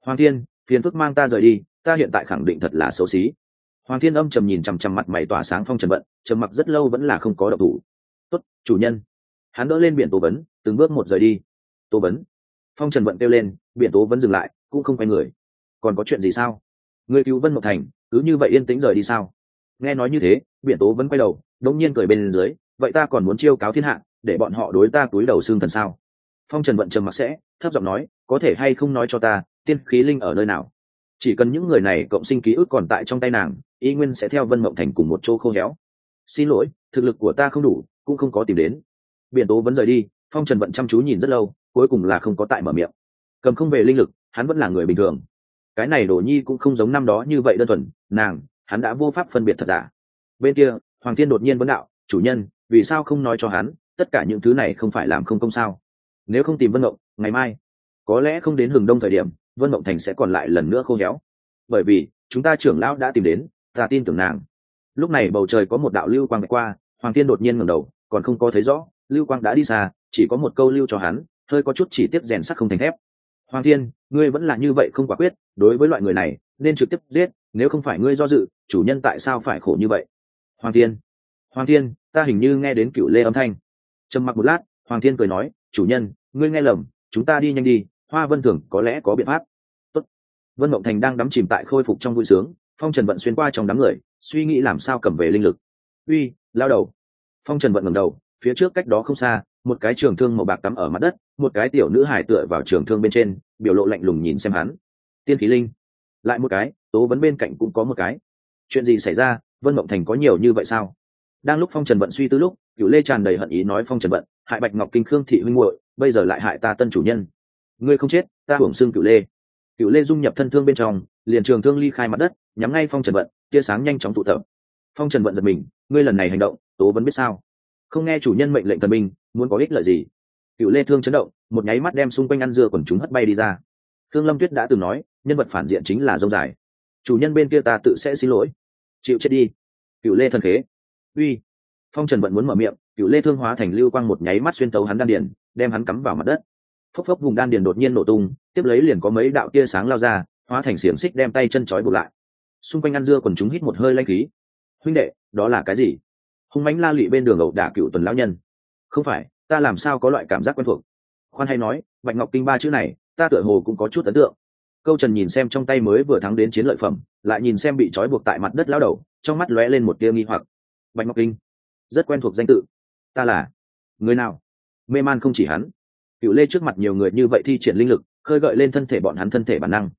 Hoàng thiên phiền phức mang ta rời đi ta hiện tại khẳng định thật là xấu xí. Hoàng thiên âm trầm nhìn chằm chằm mặt mày tỏa sáng phong trần vận trầm mặc rất lâu vẫn là không có độc thủ. Tốt chủ nhân hắn đỡ lên biển tố vấn, từng bước một rời đi. Tố vấn. Phong trần vận kêu lên, biển tố vẫn dừng lại, cũng không quay người. Còn có chuyện gì sao? Người cứu vân mộng thành, cứ như vậy yên tĩnh rời đi sao? Nghe nói như thế, biển tố vẫn quay đầu, đống nhiên cười bên dưới, vậy ta còn muốn chiêu cáo thiên hạ, để bọn họ đối ta túi đầu xương thần sao? Phong trần vận trầm mặc sẽ, thấp giọng nói, có thể hay không nói cho ta, tiên khí linh ở nơi nào? Chỉ cần những người này cộng sinh ký ức còn tại trong tay nàng, y nguyên sẽ theo vân mộng thành cùng một chỗ khô héo. Xin lỗi, thực lực của ta không đủ, cũng không có tìm đến biển tố vẫn rời đi, phong trần vẫn chăm chú nhìn rất lâu, cuối cùng là không có tại mở miệng. Cầm không về linh lực, hắn vẫn là người bình thường. Cái này đổ nhi cũng không giống năm đó như vậy đơn thuần, nàng, hắn đã vô pháp phân biệt thật giả. Bên kia, hoàng thiên đột nhiên vấn đạo, chủ nhân, vì sao không nói cho hắn, tất cả những thứ này không phải làm không công sao? Nếu không tìm vân mộng ngày mai, có lẽ không đến hừng đông thời điểm, vân mộng thành sẽ còn lại lần nữa khô héo. Bởi vì, chúng ta trưởng lão đã tìm đến, ta tin tưởng nàng. Lúc này bầu trời có một đạo lưu quang qua, hoàng thiên đột nhiên ngẩng đầu, còn không có thấy rõ lưu quang đã đi xa, chỉ có một câu lưu cho hắn, hơi có chút chỉ tiếp rèn sắc không thành thép. Hoàng thiên, ngươi vẫn là như vậy không quả quyết, đối với loại người này, nên trực tiếp giết, nếu không phải ngươi do dự, chủ nhân tại sao phải khổ như vậy? Hoàng thiên hoàng thiên, ta hình như nghe đến cựu lê âm thanh. Trầm mặc một lát, hoàng thiên cười nói, chủ nhân, ngươi nghe lầm, chúng ta đi nhanh đi, hoa vân thường có lẽ có biện pháp. Tốt. vân mộng thành đang đắm chìm tại khôi phục trong vui sướng, phong trần vận xuyên qua trong đám người, suy nghĩ làm sao cầm về linh lực. Uy, lao đầu. Phong trần vận ngẩng đầu phía trước cách đó không xa, một cái trường thương màu bạc tắm ở mặt đất, một cái tiểu nữ hải tựa vào trường thương bên trên, biểu lộ lạnh lùng nhìn xem hắn. Tiên khí linh. Lại một cái, tố vấn bên cạnh cũng có một cái. Chuyện gì xảy ra? Vân mộng thành có nhiều như vậy sao? Đang lúc phong trần vận suy tư lúc cựu lê tràn đầy hận ý nói phong trần vận, hại bạch ngọc kinh khương thị huynh muội, bây giờ lại hại ta tân chủ nhân. Ngươi không chết, ta hưởng xương cựu lê. Cựu lê dung nhập thân thương bên trong, liền trường thương ly khai mặt đất, nhắm ngay phong trần vận, tia sáng nhanh chóng tụ tập. Phong trần vận giật mình, ngươi lần này hành động, tố vẫn biết sao? Không nghe chủ nhân mệnh lệnh thần minh, muốn có ích lợi gì? Cựu lê thương chấn động, một nháy mắt đem xung quanh ăn dưa quần chúng hất bay đi ra. Thương lâm tuyết đã từng nói, nhân vật phản diện chính là dông dài. Chủ nhân bên kia ta tự sẽ xin lỗi. Chịu chết đi. Cựu lê thần khế. Uy. Phong trần vẫn muốn mở miệng, cựu lê thương hóa thành lưu quang một nháy mắt xuyên tấu hắn đan điền, đem hắn cắm vào mặt đất. Phốc phốc vùng đan điền đột nhiên nổ tung, tiếp lấy liền có mấy đạo tia sáng lao ra, hóa thành xiềng xích đem tay chân trói buộc lại. Xung quanh ăn dưa còn chúng hít một hơi lanh khí. Huynh đệ, đó là cái gì? Hung mánh la lụy bên đường ẩu đả cựu tuần lão nhân. Không phải, ta làm sao có loại cảm giác quen thuộc? Khoan hay nói, bạch ngọc kinh ba chữ này, ta tựa hồ cũng có chút ấn tượng. Câu trần nhìn xem trong tay mới vừa thắng đến chiến lợi phẩm, lại nhìn xem bị trói buộc tại mặt đất lao đầu, trong mắt lóe lên một tia nghi hoặc. Bạch ngọc kinh, rất quen thuộc danh tự. Ta là người nào? Mê man không chỉ hắn. Cựu lê trước mặt nhiều người như vậy thi triển linh lực, khơi gợi lên thân thể bọn hắn thân thể bản năng.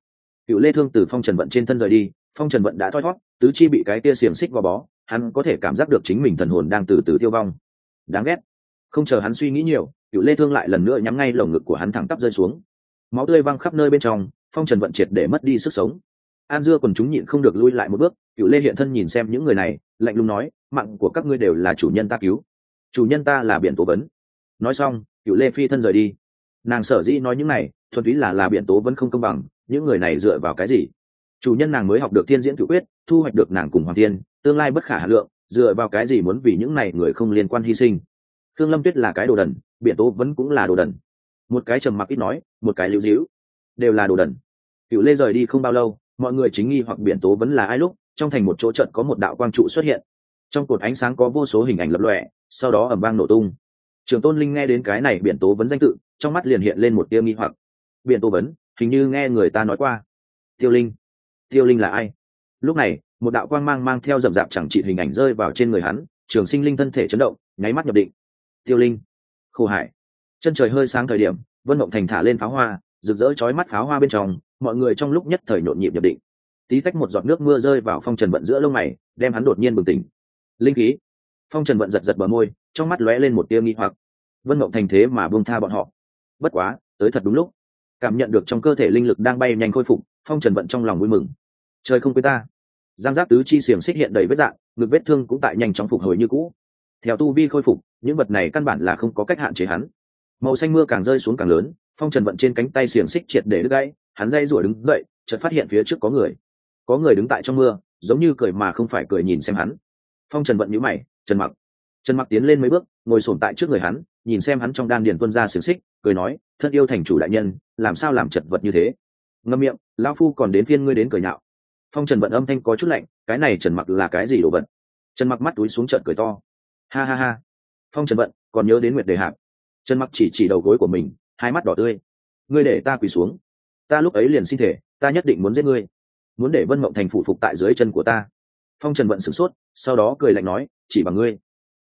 Cựu lê thương từ phong trần vận trên thân rời đi, phong trần vận đã thoi thót tứ chi bị cái tia xiềng xích gò bó hắn có thể cảm giác được chính mình thần hồn đang từ từ tiêu vong. Đáng ghét. Không chờ hắn suy nghĩ nhiều, cựu lê thương lại lần nữa nhắm ngay lồng ngực của hắn thẳng tắp rơi xuống. Máu tươi văng khắp nơi bên trong, phong trần vận triệt để mất đi sức sống. An dưa còn chúng nhịn không được lui lại một bước, cựu lê hiện thân nhìn xem những người này, lạnh lùng nói, mạng của các ngươi đều là chủ nhân ta cứu. Chủ nhân ta là biển tố vấn. Nói xong, cựu lê phi thân rời đi. Nàng sở dĩ nói những này, thuần túy là là biện tố vẫn không công bằng, những người này dựa vào cái gì? Chủ nhân nàng mới học được tiên diễn cửu quyết, thu hoạch được nàng cùng hoàng thiên, tương lai bất khả hà lượng, dựa vào cái gì muốn vì những này người không liên quan hy sinh. Thương lâm tuyết là cái đồ đần biện tố vẫn cũng là đồ đần. Một cái trầm mặc ít nói, một cái lưu dĩu đều là đồ đần. Cựu lê rời đi không bao lâu, mọi người chính nghi hoặc biện tố vẫn là ai lúc, trong thành một chỗ trận có một đạo quang trụ xuất hiện. Trong cột ánh sáng có vô số hình ảnh lập lọe sau đó ẩm vang nổ tung. Trường tôn linh nghe đến cái này biện tố vấn danh tự, trong mắt liền hiện lên một tia nghi hoặc. Biện tố vấn hình như nghe người ta nói qua. Tiêu linh tiêu linh là ai? Lúc này, một đạo quang mang mang theo rậm rạp chẳng trị hình ảnh rơi vào trên người hắn, trường sinh linh thân thể chấn động, nháy mắt nhập định. Tiêu linh, Khổ hải. Chân trời hơi sáng thời điểm, vân mộng thành thả lên pháo hoa, rực rỡ chói mắt pháo hoa bên trong, mọi người trong lúc nhất thời nhộn nhịp nhập định. Tí tách một giọt nước mưa rơi vào phong trần vận giữa lông mày, đem hắn đột nhiên bừng tỉnh. Linh khí. Phong trần vận giật giật bờ môi, trong mắt lóe lên một tia nghi hoặc. Vân mộng thành thế mà buông tha bọn họ. Bất quá, tới thật đúng lúc cảm nhận được trong cơ thể linh lực đang bay nhanh khôi phục, phong trần vận trong lòng vui mừng. Trời không quên ta. Giang giáp tứ chi xiềng xích hiện đầy vết dạng, ngực vết thương cũng tại nhanh chóng phục hồi như cũ. Theo tu vi khôi phục, những vật này căn bản là không có cách hạn chế hắn. Màu xanh mưa càng rơi xuống càng lớn, phong trần vận trên cánh tay xiềng xích triệt để đứt gãy, hắn dây rủa đứng dậy, chợt phát hiện phía trước có người. Có người đứng tại trong mưa, giống như cười mà không phải cười nhìn xem hắn. Phong trần vận nhíu mày, trần mặc. Trần mặc tiến lên mấy bước, ngồi sổm tại trước người hắn, nhìn xem hắn trong đan điền tuân ra xiềng xích, cười nói thân yêu thành chủ đại nhân, làm sao làm chật vật như thế? Ngâm miệng, lão phu còn đến phiên ngươi đến cười nhạo. Phong trần vận âm thanh có chút lạnh, cái này trần mặc là cái gì đồ vật? Trần mặc mắt túi xuống trận cười to. Ha ha ha. Phong trần vận còn nhớ đến nguyệt đề hạp. Trần mặc chỉ chỉ đầu gối của mình, hai mắt đỏ tươi. Ngươi để ta quỳ xuống. Ta lúc ấy liền xin thể, ta nhất định muốn giết ngươi. Muốn để vân mộng thành phụ phục tại dưới chân của ta. Phong trần vận sửng sốt, sau đó cười lạnh nói, chỉ bằng ngươi.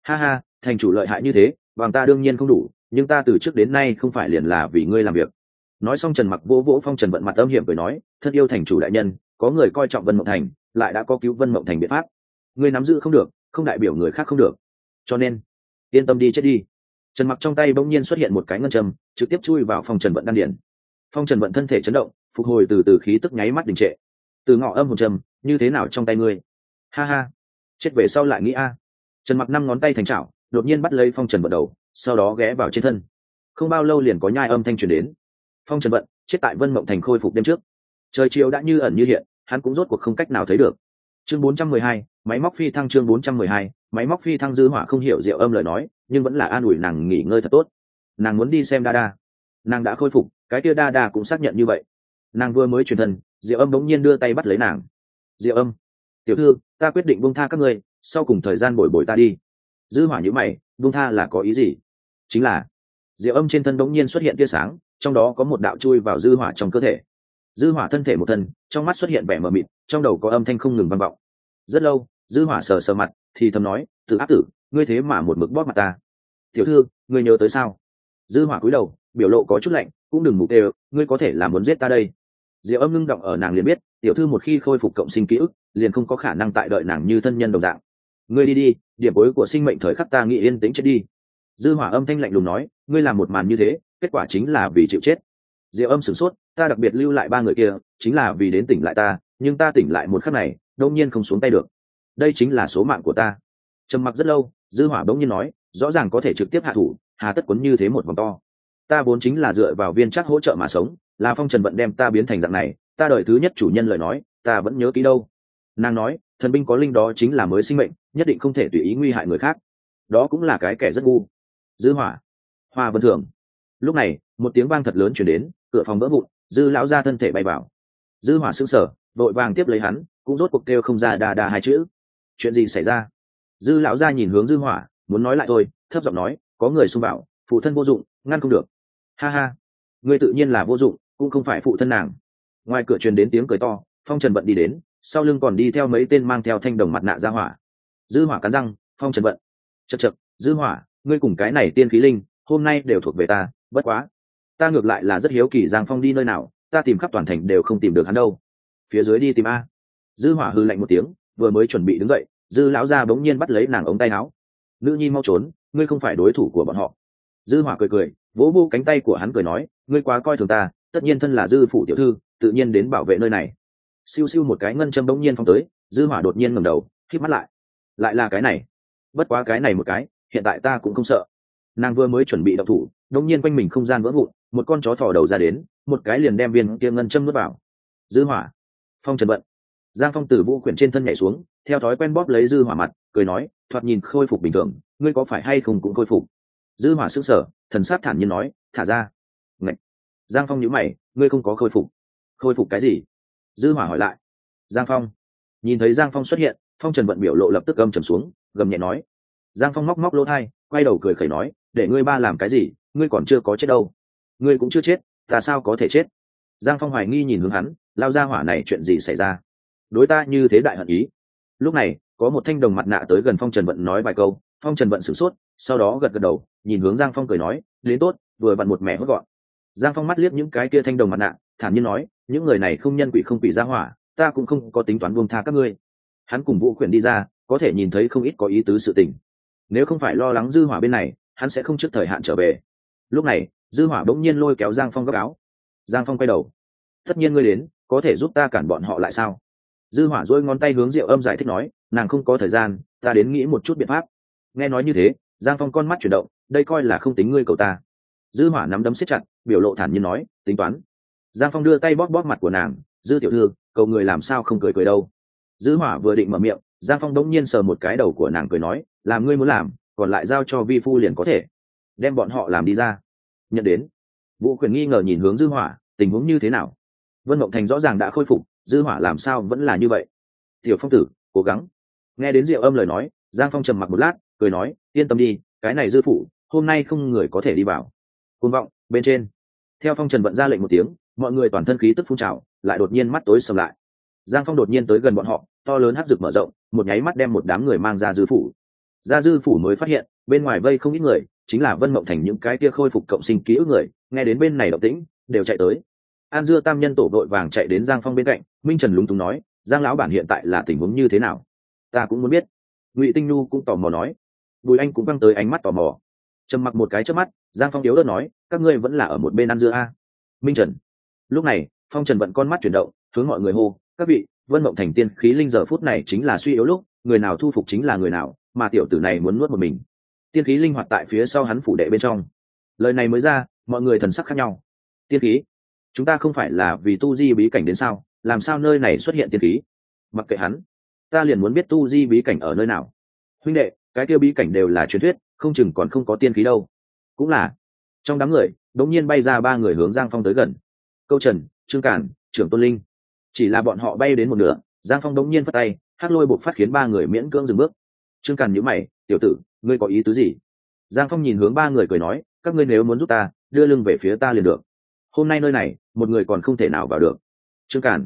Ha ha, thành chủ lợi hại như thế, bằng ta đương nhiên không đủ nhưng ta từ trước đến nay không phải liền là vì ngươi làm việc. Nói xong trần mặc vỗ vỗ phong trần vận mặt âm hiểm cười nói, thân yêu thành chủ đại nhân, có người coi trọng vân mộng thành, lại đã có cứu vân mộng thành biện pháp. Ngươi nắm giữ không được, không đại biểu người khác không được. Cho nên, yên tâm đi chết đi. Trần mặc trong tay bỗng nhiên xuất hiện một cái ngân châm, trực tiếp chui vào phong trần vận đan điển phong trần vận thân thể chấn động, phục hồi từ từ khí tức nháy mắt đình trệ. Từ ngọ âm hồn trầm như thế nào trong tay ngươi? Ha ha, chết về sau lại nghĩ a. Trần mặc năm ngón tay thành chảo, đột nhiên bắt lấy phong trần vận đầu sau đó ghé vào trên thân. Không bao lâu liền có nhai âm thanh truyền đến. Phong trần vận chết tại vân mộng thành khôi phục đêm trước. Trời chiều đã như ẩn như hiện hắn cũng rốt cuộc không cách nào thấy được. Chương 412, máy móc phi thăng chương 412, máy móc phi thăng dư hỏa không hiểu diệu âm lời nói nhưng vẫn là an ủi nàng nghỉ ngơi thật tốt. Nàng muốn đi xem đa đa nàng đã khôi phục cái kia đa đa cũng xác nhận như vậy. Nàng vừa mới truyền thần, diệu âm bỗng nhiên đưa tay bắt lấy nàng. Diệu âm tiểu thư ta quyết định buông tha các ngươi sau cùng thời gian bồi bồi ta đi. Dư hỏa nhữ mày buông tha là có ý gì? Chính là, diệu âm trên thân bỗng nhiên xuất hiện tia sáng, trong đó có một đạo chui vào dư hỏa trong cơ thể. Dư hỏa thân thể một thân, trong mắt xuất hiện vẻ mờ mịt, trong đầu có âm thanh không ngừng vang vọng. Rất lâu, dư hỏa sờ sờ mặt, thì thầm nói tự áp tử, ngươi thế mà một mực bóp mặt ta. Tiểu thư, ngươi nhớ tới sao? Dư hỏa cúi đầu, biểu lộ có chút lạnh, cũng đừng mục đều ngươi có thể là muốn giết ta đây. Diệu âm ngưng động ở nàng liền biết, tiểu thư một khi khôi phục cộng sinh ký ức, liền không có khả năng tại đợi nàng như thân nhân đồng dạng ngươi đi đi, điểm cuối của sinh mệnh thời khắc ta nghĩ yên tĩnh chết đi. Dư hỏa âm thanh lạnh lùng nói, ngươi làm một màn như thế, kết quả chính là vì chịu chết. Diệu âm sửng sốt, ta đặc biệt lưu lại ba người kia, chính là vì đến tỉnh lại ta, nhưng ta tỉnh lại một khắc này đông nhiên không xuống tay được. Đây chính là số mạng của ta. Trầm mặc rất lâu, dư hỏa bỗng nhiên nói, rõ ràng có thể trực tiếp hạ thủ, hà tất quấn như thế một vòng to. Ta vốn chính là dựa vào viên chắc hỗ trợ mà sống, là phong trần vận đem ta biến thành dạng này, ta đợi thứ nhất chủ nhân lời nói, ta vẫn nhớ kỹ đâu. Nàng nói thần binh có linh đó chính là mới sinh mệnh, nhất định không thể tùy ý nguy hại người khác. Đó cũng là cái kẻ rất ngu. Dư hỏa. Hoa vân thường. Lúc này, một tiếng vang thật lớn chuyển đến, cửa phòng vỡ vụn, dư lão ra thân thể bay vào. Dư hỏa sững sờ, vội vàng tiếp lấy hắn, cũng rốt cuộc kêu không ra đà đà hai chữ. Chuyện gì xảy ra? Dư lão ra nhìn hướng dư hỏa, muốn nói lại thôi, thấp giọng nói, có người xung bảo, phụ thân vô dụng, ngăn không được. Ha ha. Người tự nhiên là vô dụng, cũng không phải phụ thân nàng. Ngoài cửa truyền đến tiếng cười to, phong trần bận đi đến sau lưng còn đi theo mấy tên mang theo thanh đồng mặt nạ ra hỏa. Dư hỏa cắn răng, phong trần bận chật chật dư hỏa, ngươi cùng cái này tiên khí linh, hôm nay đều thuộc về ta, bất quá. Ta ngược lại là rất hiếu kỳ giang phong đi nơi nào, ta tìm khắp toàn thành đều không tìm được hắn đâu. Phía dưới đi tìm a. Dư hỏa hư lạnh một tiếng, vừa mới chuẩn bị đứng dậy, dư lão gia bỗng nhiên bắt lấy nàng ống tay áo. Nữ nhi mau trốn, ngươi không phải đối thủ của bọn họ. Dư hỏa cười cười, vỗ vô cánh tay của hắn cười nói, ngươi quá coi thường ta, tất nhiên thân là dư phủ tiểu thư, tự nhiên đến bảo vệ nơi này siêu siêu một cái ngân châm bỗng nhiên phong tới, dư hỏa đột nhiên ngẩng đầu, khép mắt lại. Lại là cái này. Bất quá cái này một cái, hiện tại ta cũng không sợ. Nàng vừa mới chuẩn bị động thủ, đột nhiên quanh mình không gian vỡ vụn, một con chó thò đầu ra đến, một cái liền đem viên kia ngân châm nuốt vào. Dư hỏa. Phong trần bận. Giang phong tử vũ quyển trên thân nhảy xuống, theo thói quen bóp lấy dư hỏa mặt, cười nói, thoạt nhìn khôi phục bình thường, ngươi có phải hay không cũng khôi phục? Dư hỏa sững sờ, thần sát thản nhiên nói, thả ra. Ngậy. giang phong nhíu mày, ngươi không có khôi phục. Khôi phục cái gì? Dư hỏa hỏi lại. Giang phong. Nhìn thấy giang phong xuất hiện, phong trần vận biểu lộ lập tức gầm trầm xuống, gầm nhẹ nói. Giang phong móc móc lỗ thai, quay đầu cười khẩy nói, để ngươi ba làm cái gì, ngươi còn chưa có chết đâu. Ngươi cũng chưa chết, ta sao có thể chết? Giang phong hoài nghi nhìn hướng hắn, lao ra hỏa này chuyện gì xảy ra? Đối ta như thế đại hận ý. Lúc này, có một thanh đồng mặt nạ tới gần phong trần vận nói vài câu, phong trần vận sửng sốt, sau đó gật gật đầu, nhìn hướng giang phong cười nói, đến tốt, vừa vặn một mẻ hốt gọn giang phong mắt liếc những cái kia thanh đồng mặt nạ, thản nhiên nói, những người này không nhân quỷ không quỷ ra hỏa, ta cũng không có tính toán buông tha các ngươi. Hắn cùng vũ khuyển đi ra, có thể nhìn thấy không ít có ý tứ sự tình. Nếu không phải lo lắng dư hỏa bên này, hắn sẽ không trước thời hạn trở về. Lúc này, dư hỏa bỗng nhiên lôi kéo giang phong gấp áo. Giang phong quay đầu. Tất nhiên ngươi đến, có thể giúp ta cản bọn họ lại sao? Dư hỏa dôi ngón tay hướng diệu âm giải thích nói, nàng không có thời gian, ta đến nghĩ một chút biện pháp. Nghe nói như thế, giang phong con mắt chuyển động, đây coi là không tính ngươi cầu ta dư hỏa nắm đấm siết chặt, biểu lộ thản nhiên nói, tính toán. Giang phong đưa tay bóp bóp mặt của nàng, dư tiểu thư, cầu người làm sao không cười cười đâu? Dư hỏa vừa định mở miệng, giang phong đống nhiên sờ một cái đầu của nàng cười nói, làm ngươi muốn làm, còn lại giao cho vi phu liền có thể. Đem bọn họ làm đi ra. Nhận đến, vũ quyền nghi ngờ nhìn hướng dư hỏa, tình huống như thế nào? Vân mộng thành rõ ràng đã khôi phục, dư hỏa làm sao vẫn là như vậy? Tiểu phong tử, cố gắng. Nghe đến diệu âm lời nói, giang phong trầm mặc một lát, cười nói, yên tâm đi, cái này dư phụ hôm nay không người có thể đi vào côn vọng, bên trên. Theo phong trần vận ra lệnh một tiếng, mọi người toàn thân khí tức phun trào, lại đột nhiên mắt tối sầm lại. Giang phong đột nhiên tới gần bọn họ, to lớn hắc rực mở rộng, một nháy mắt đem một đám người mang ra dư phủ. Ra dư phủ mới phát hiện, bên ngoài vây không ít người, chính là vân mộng thành những cái kia khôi phục cộng sinh ký ức người, nghe đến bên này động tĩnh, đều chạy tới. An dưa tam nhân tổ đội vàng chạy đến giang phong bên cạnh, minh trần lúng túng nói, giang lão bản hiện tại là tình huống như thế nào? Ta cũng muốn biết. Ngụy tinh nhu cũng tò mò nói. Bùi anh cũng văng tới ánh mắt tò mò trầm mặc một cái trước mắt, giang phong yếu đất nói, các ngươi vẫn là ở một bên ăn dưa a. Minh trần. Lúc này, phong trần vận con mắt chuyển động, hướng mọi người hô, các vị, vân mộng thành tiên khí linh giờ phút này chính là suy yếu lúc, người nào thu phục chính là người nào, mà tiểu tử này muốn nuốt một mình. Tiên khí linh hoạt tại phía sau hắn phủ đệ bên trong. Lời này mới ra, mọi người thần sắc khác nhau. Tiên khí? Chúng ta không phải là vì tu di bí cảnh đến sao? Làm sao nơi này xuất hiện tiên khí? Mặc kệ hắn. Ta liền muốn biết tu di bí cảnh ở nơi nào. Huynh đệ, cái kia bí cảnh đều là truyền thuyết không chừng còn không có tiên khí đâu. Cũng là, trong đám người đống nhiên bay ra ba người hướng giang phong tới gần. Câu trần, trương cản, trưởng tôn linh. Chỉ là bọn họ bay đến một nửa, giang phong đống nhiên phát tay hát lôi buộc phát khiến ba người miễn cưỡng dừng bước. Trương Cản nhữ mày, tiểu tử, ngươi có ý tứ gì? Giang phong nhìn hướng ba người cười nói, các ngươi nếu muốn giúp ta, đưa lưng về phía ta liền được. Hôm nay nơi này, một người còn không thể nào vào được. Trương Cản.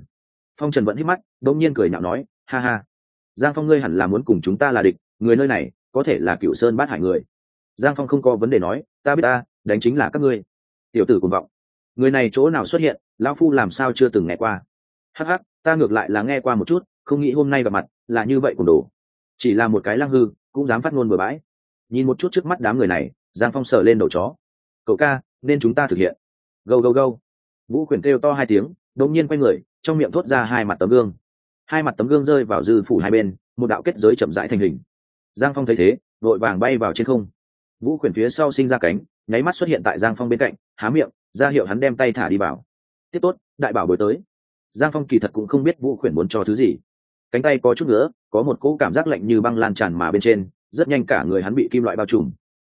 Phong trần vẫn hít mắt đống nhiên cười nhạo nói, ha ha. Giang phong ngươi hẳn là muốn cùng chúng ta là địch, người nơi này có thể là cựu sơn bát hải người. Giang phong không có vấn đề nói, ta biết ta, đánh chính là các ngươi. Tiểu tử cùng vọng. Người này chỗ nào xuất hiện, lão phu làm sao chưa từng nghe qua. Hắc hắc, ta ngược lại là nghe qua một chút, không nghĩ hôm nay gặp mặt, là như vậy cùng đồ. Chỉ là một cái lăng hư, cũng dám phát ngôn bừa bãi. Nhìn một chút trước mắt đám người này, giang phong sờ lên đầu chó. Cậu ca, nên chúng ta thực hiện. Gâu gâu gâu. Vũ khuyển kêu to hai tiếng, đột nhiên quay người, trong miệng thốt ra hai mặt tấm gương. Hai mặt tấm gương rơi vào dư phủ hai bên, một đạo kết giới chậm rãi thành hình giang phong thấy thế, vội vàng bay vào trên không. Vũ khuyển phía sau sinh ra cánh, nháy mắt xuất hiện tại giang phong bên cạnh, há miệng, ra hiệu hắn đem tay thả đi vào. Tiếp tốt, đại bảo bồi tới. Giang phong kỳ thật cũng không biết vũ khuyển muốn cho thứ gì. Cánh tay có chút nữa có một cỗ cảm giác lạnh như băng lan tràn mà bên trên, rất nhanh cả người hắn bị kim loại bao trùm.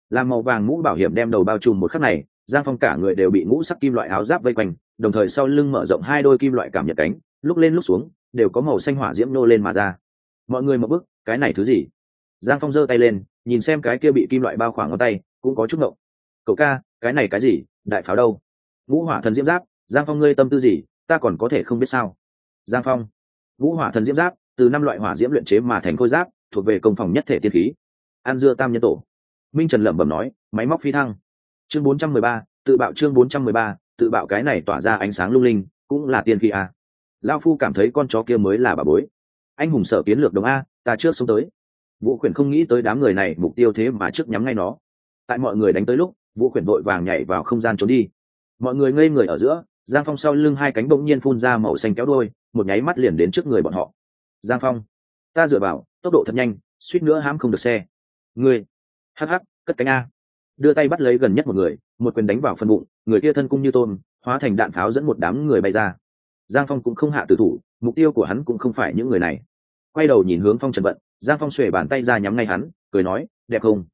Làm màu vàng mũ bảo hiểm đem đầu bao trùm một khắc này, giang phong cả người đều bị ngũ sắc kim loại áo giáp vây quanh, đồng thời sau lưng mở rộng hai đôi kim loại cảm nhận cánh, lúc lên lúc xuống, đều có màu xanh hỏa diễm nô lên mà ra. Mọi người một bức cái này thứ gì? Giang phong giơ tay lên, nhìn xem cái kia bị kim loại bao khoảng ngón tay, cũng có chút ngộng. Cậu ca, cái này cái gì? Đại pháo đâu? Ngũ hỏa thần diễm giáp, giang phong ngươi tâm tư gì? Ta còn có thể không biết sao. Giang phong, ngũ hỏa thần diễm giáp, từ năm loại hỏa diễm luyện chế mà thành khôi giáp, thuộc về công phòng nhất thể tiên khí. An dưa tam nhân tổ. Minh trần lẩm bẩm nói, máy móc phi thăng. Chương bốn trăm mười ba, tự bạo chương bốn trăm mười ba, tự bạo cái này tỏa ra ánh sáng lung linh, cũng là tiên khí à. lao phu cảm thấy con chó kia mới là bà bối. Anh hùng sở kiến lược đồng a, ta trước xuống tới vũ khuyển không nghĩ tới đám người này mục tiêu thế mà trước nhắm ngay nó. Tại mọi người đánh tới lúc, vũ khuyển vội vàng nhảy vào không gian trốn đi. Mọi người ngây người ở giữa, giang phong sau lưng hai cánh bỗng nhiên phun ra màu xanh kéo đôi, một nháy mắt liền đến trước người bọn họ. Giang phong, ta dựa vào, tốc độ thật nhanh, suýt nữa hãm không được xe. Ngươi, hắc hắc, cất cánh a. Đưa tay bắt lấy gần nhất một người, một quyền đánh vào phân bụng, người kia thân cung như tôn hóa thành đạn pháo dẫn một đám người bay ra. Giang phong cũng không hạ tử thủ, mục tiêu của hắn cũng không phải những người này. Quay đầu nhìn hướng phong trần vận giang phong xuề bàn tay ra nhắm ngay hắn, cười nói, đẹp không?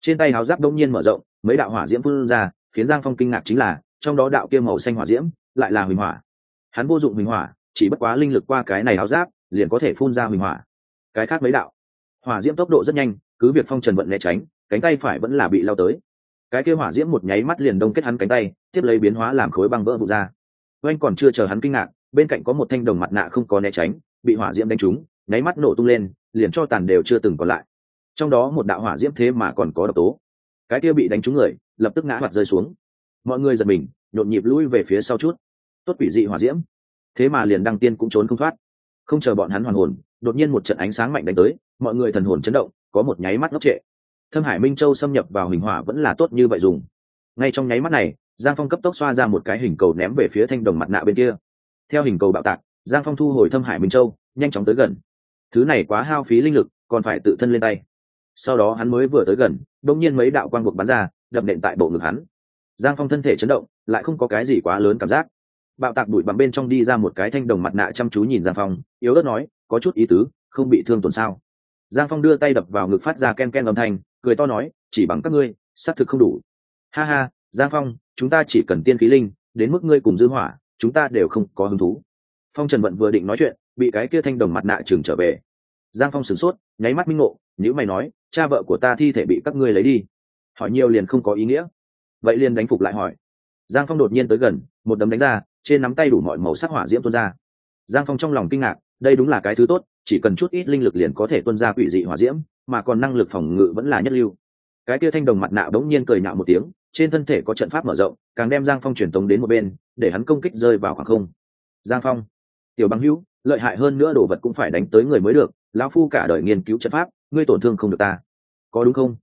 Trên tay háo giáp đông nhiên mở rộng, mấy đạo hỏa diễm phun ra, khiến giang phong kinh ngạc chính là, trong đó đạo kia màu xanh hỏa diễm lại là huỳnh hỏa. Hắn vô dụng huỳnh hỏa, chỉ bất quá linh lực qua cái này háo giáp, liền có thể phun ra huỳnh hỏa. Cái khác mấy đạo, hỏa diễm tốc độ rất nhanh, cứ việc phong trần vận né tránh, cánh tay phải vẫn là bị lao tới. Cái kia hỏa diễm một nháy mắt liền đông kết hắn cánh tay, tiếp lấy biến hóa làm khối băng vỡ vụ ra. Oanh còn chưa chờ hắn kinh ngạc, bên cạnh có một thanh đồng mặt nạ không có né tránh, bị hỏa diễm đánh trúng, nháy mắt nổ tung lên liền cho tàn đều chưa từng còn lại. Trong đó một đạo hỏa diễm thế mà còn có độc tố. Cái kia bị đánh trúng người, lập tức ngã mặt rơi xuống. Mọi người giật mình, nhộn nhịp lui về phía sau chút. Tốt quỷ dị hỏa diễm. Thế mà liền đăng tiên cũng trốn không thoát. Không chờ bọn hắn hoàn hồn, đột nhiên một trận ánh sáng mạnh đánh tới, mọi người thần hồn chấn động, có một nháy mắt ngốc trệ. Thâm hải minh châu xâm nhập vào hình hỏa vẫn là tốt như vậy dùng. Ngay trong nháy mắt này, giang phong cấp tốc xoa ra một cái hình cầu ném về phía thanh đồng mặt nạ bên kia. Theo hình cầu bạo tạc, giang phong thu hồi thâm hải minh châu, nhanh chóng tới gần thứ này quá hao phí linh lực, còn phải tự thân lên tay. Sau đó hắn mới vừa tới gần đông nhiên mấy đạo quang buộc bắn ra, đập nện tại bộ ngực hắn. Giang phong thân thể chấn động, lại không có cái gì quá lớn cảm giác. Bạo tạc bụi bằng bên trong đi ra một cái thanh đồng mặt nạ chăm chú nhìn giang phong, yếu ớt nói, có chút ý tứ, không bị thương tổn sao? Giang phong đưa tay đập vào ngực phát ra ken ken âm thanh, cười to nói, chỉ bằng các ngươi, xác thực không đủ. Ha ha, giang phong, chúng ta chỉ cần tiên khí linh, đến mức ngươi cùng dư hỏa, chúng ta đều không có hứng thú. Phong trần vận vừa định nói chuyện bị cái kia thanh đồng mặt nạ trường trở về. Giang phong sửng sốt, nháy mắt minh ngộ nếu mày nói, cha vợ của ta thi thể bị các ngươi lấy đi. Hỏi nhiều liền không có ý nghĩa. Vậy liền đánh phục lại hỏi. Giang phong đột nhiên tới gần, một đấm đánh ra, trên nắm tay đủ mọi màu sắc hỏa diễm tuôn ra. Giang phong trong lòng kinh ngạc, đây đúng là cái thứ tốt, chỉ cần chút ít linh lực liền có thể tuôn ra quỷ dị hỏa diễm, mà còn năng lực phòng ngự vẫn là nhất lưu. Cái kia thanh đồng mặt nạ bỗng nhiên cười nhạo một tiếng, trên thân thể có trận pháp mở rộng, càng đem giang phong truyền tống đến một bên, để hắn công kích rơi vào khoảng không. Giang phong, tiểu bằng hữu lợi hại hơn nữa đồ vật cũng phải đánh tới người mới được, lão phu cả đời nghiên cứu trận pháp, ngươi tổn thương không được ta. Có đúng không?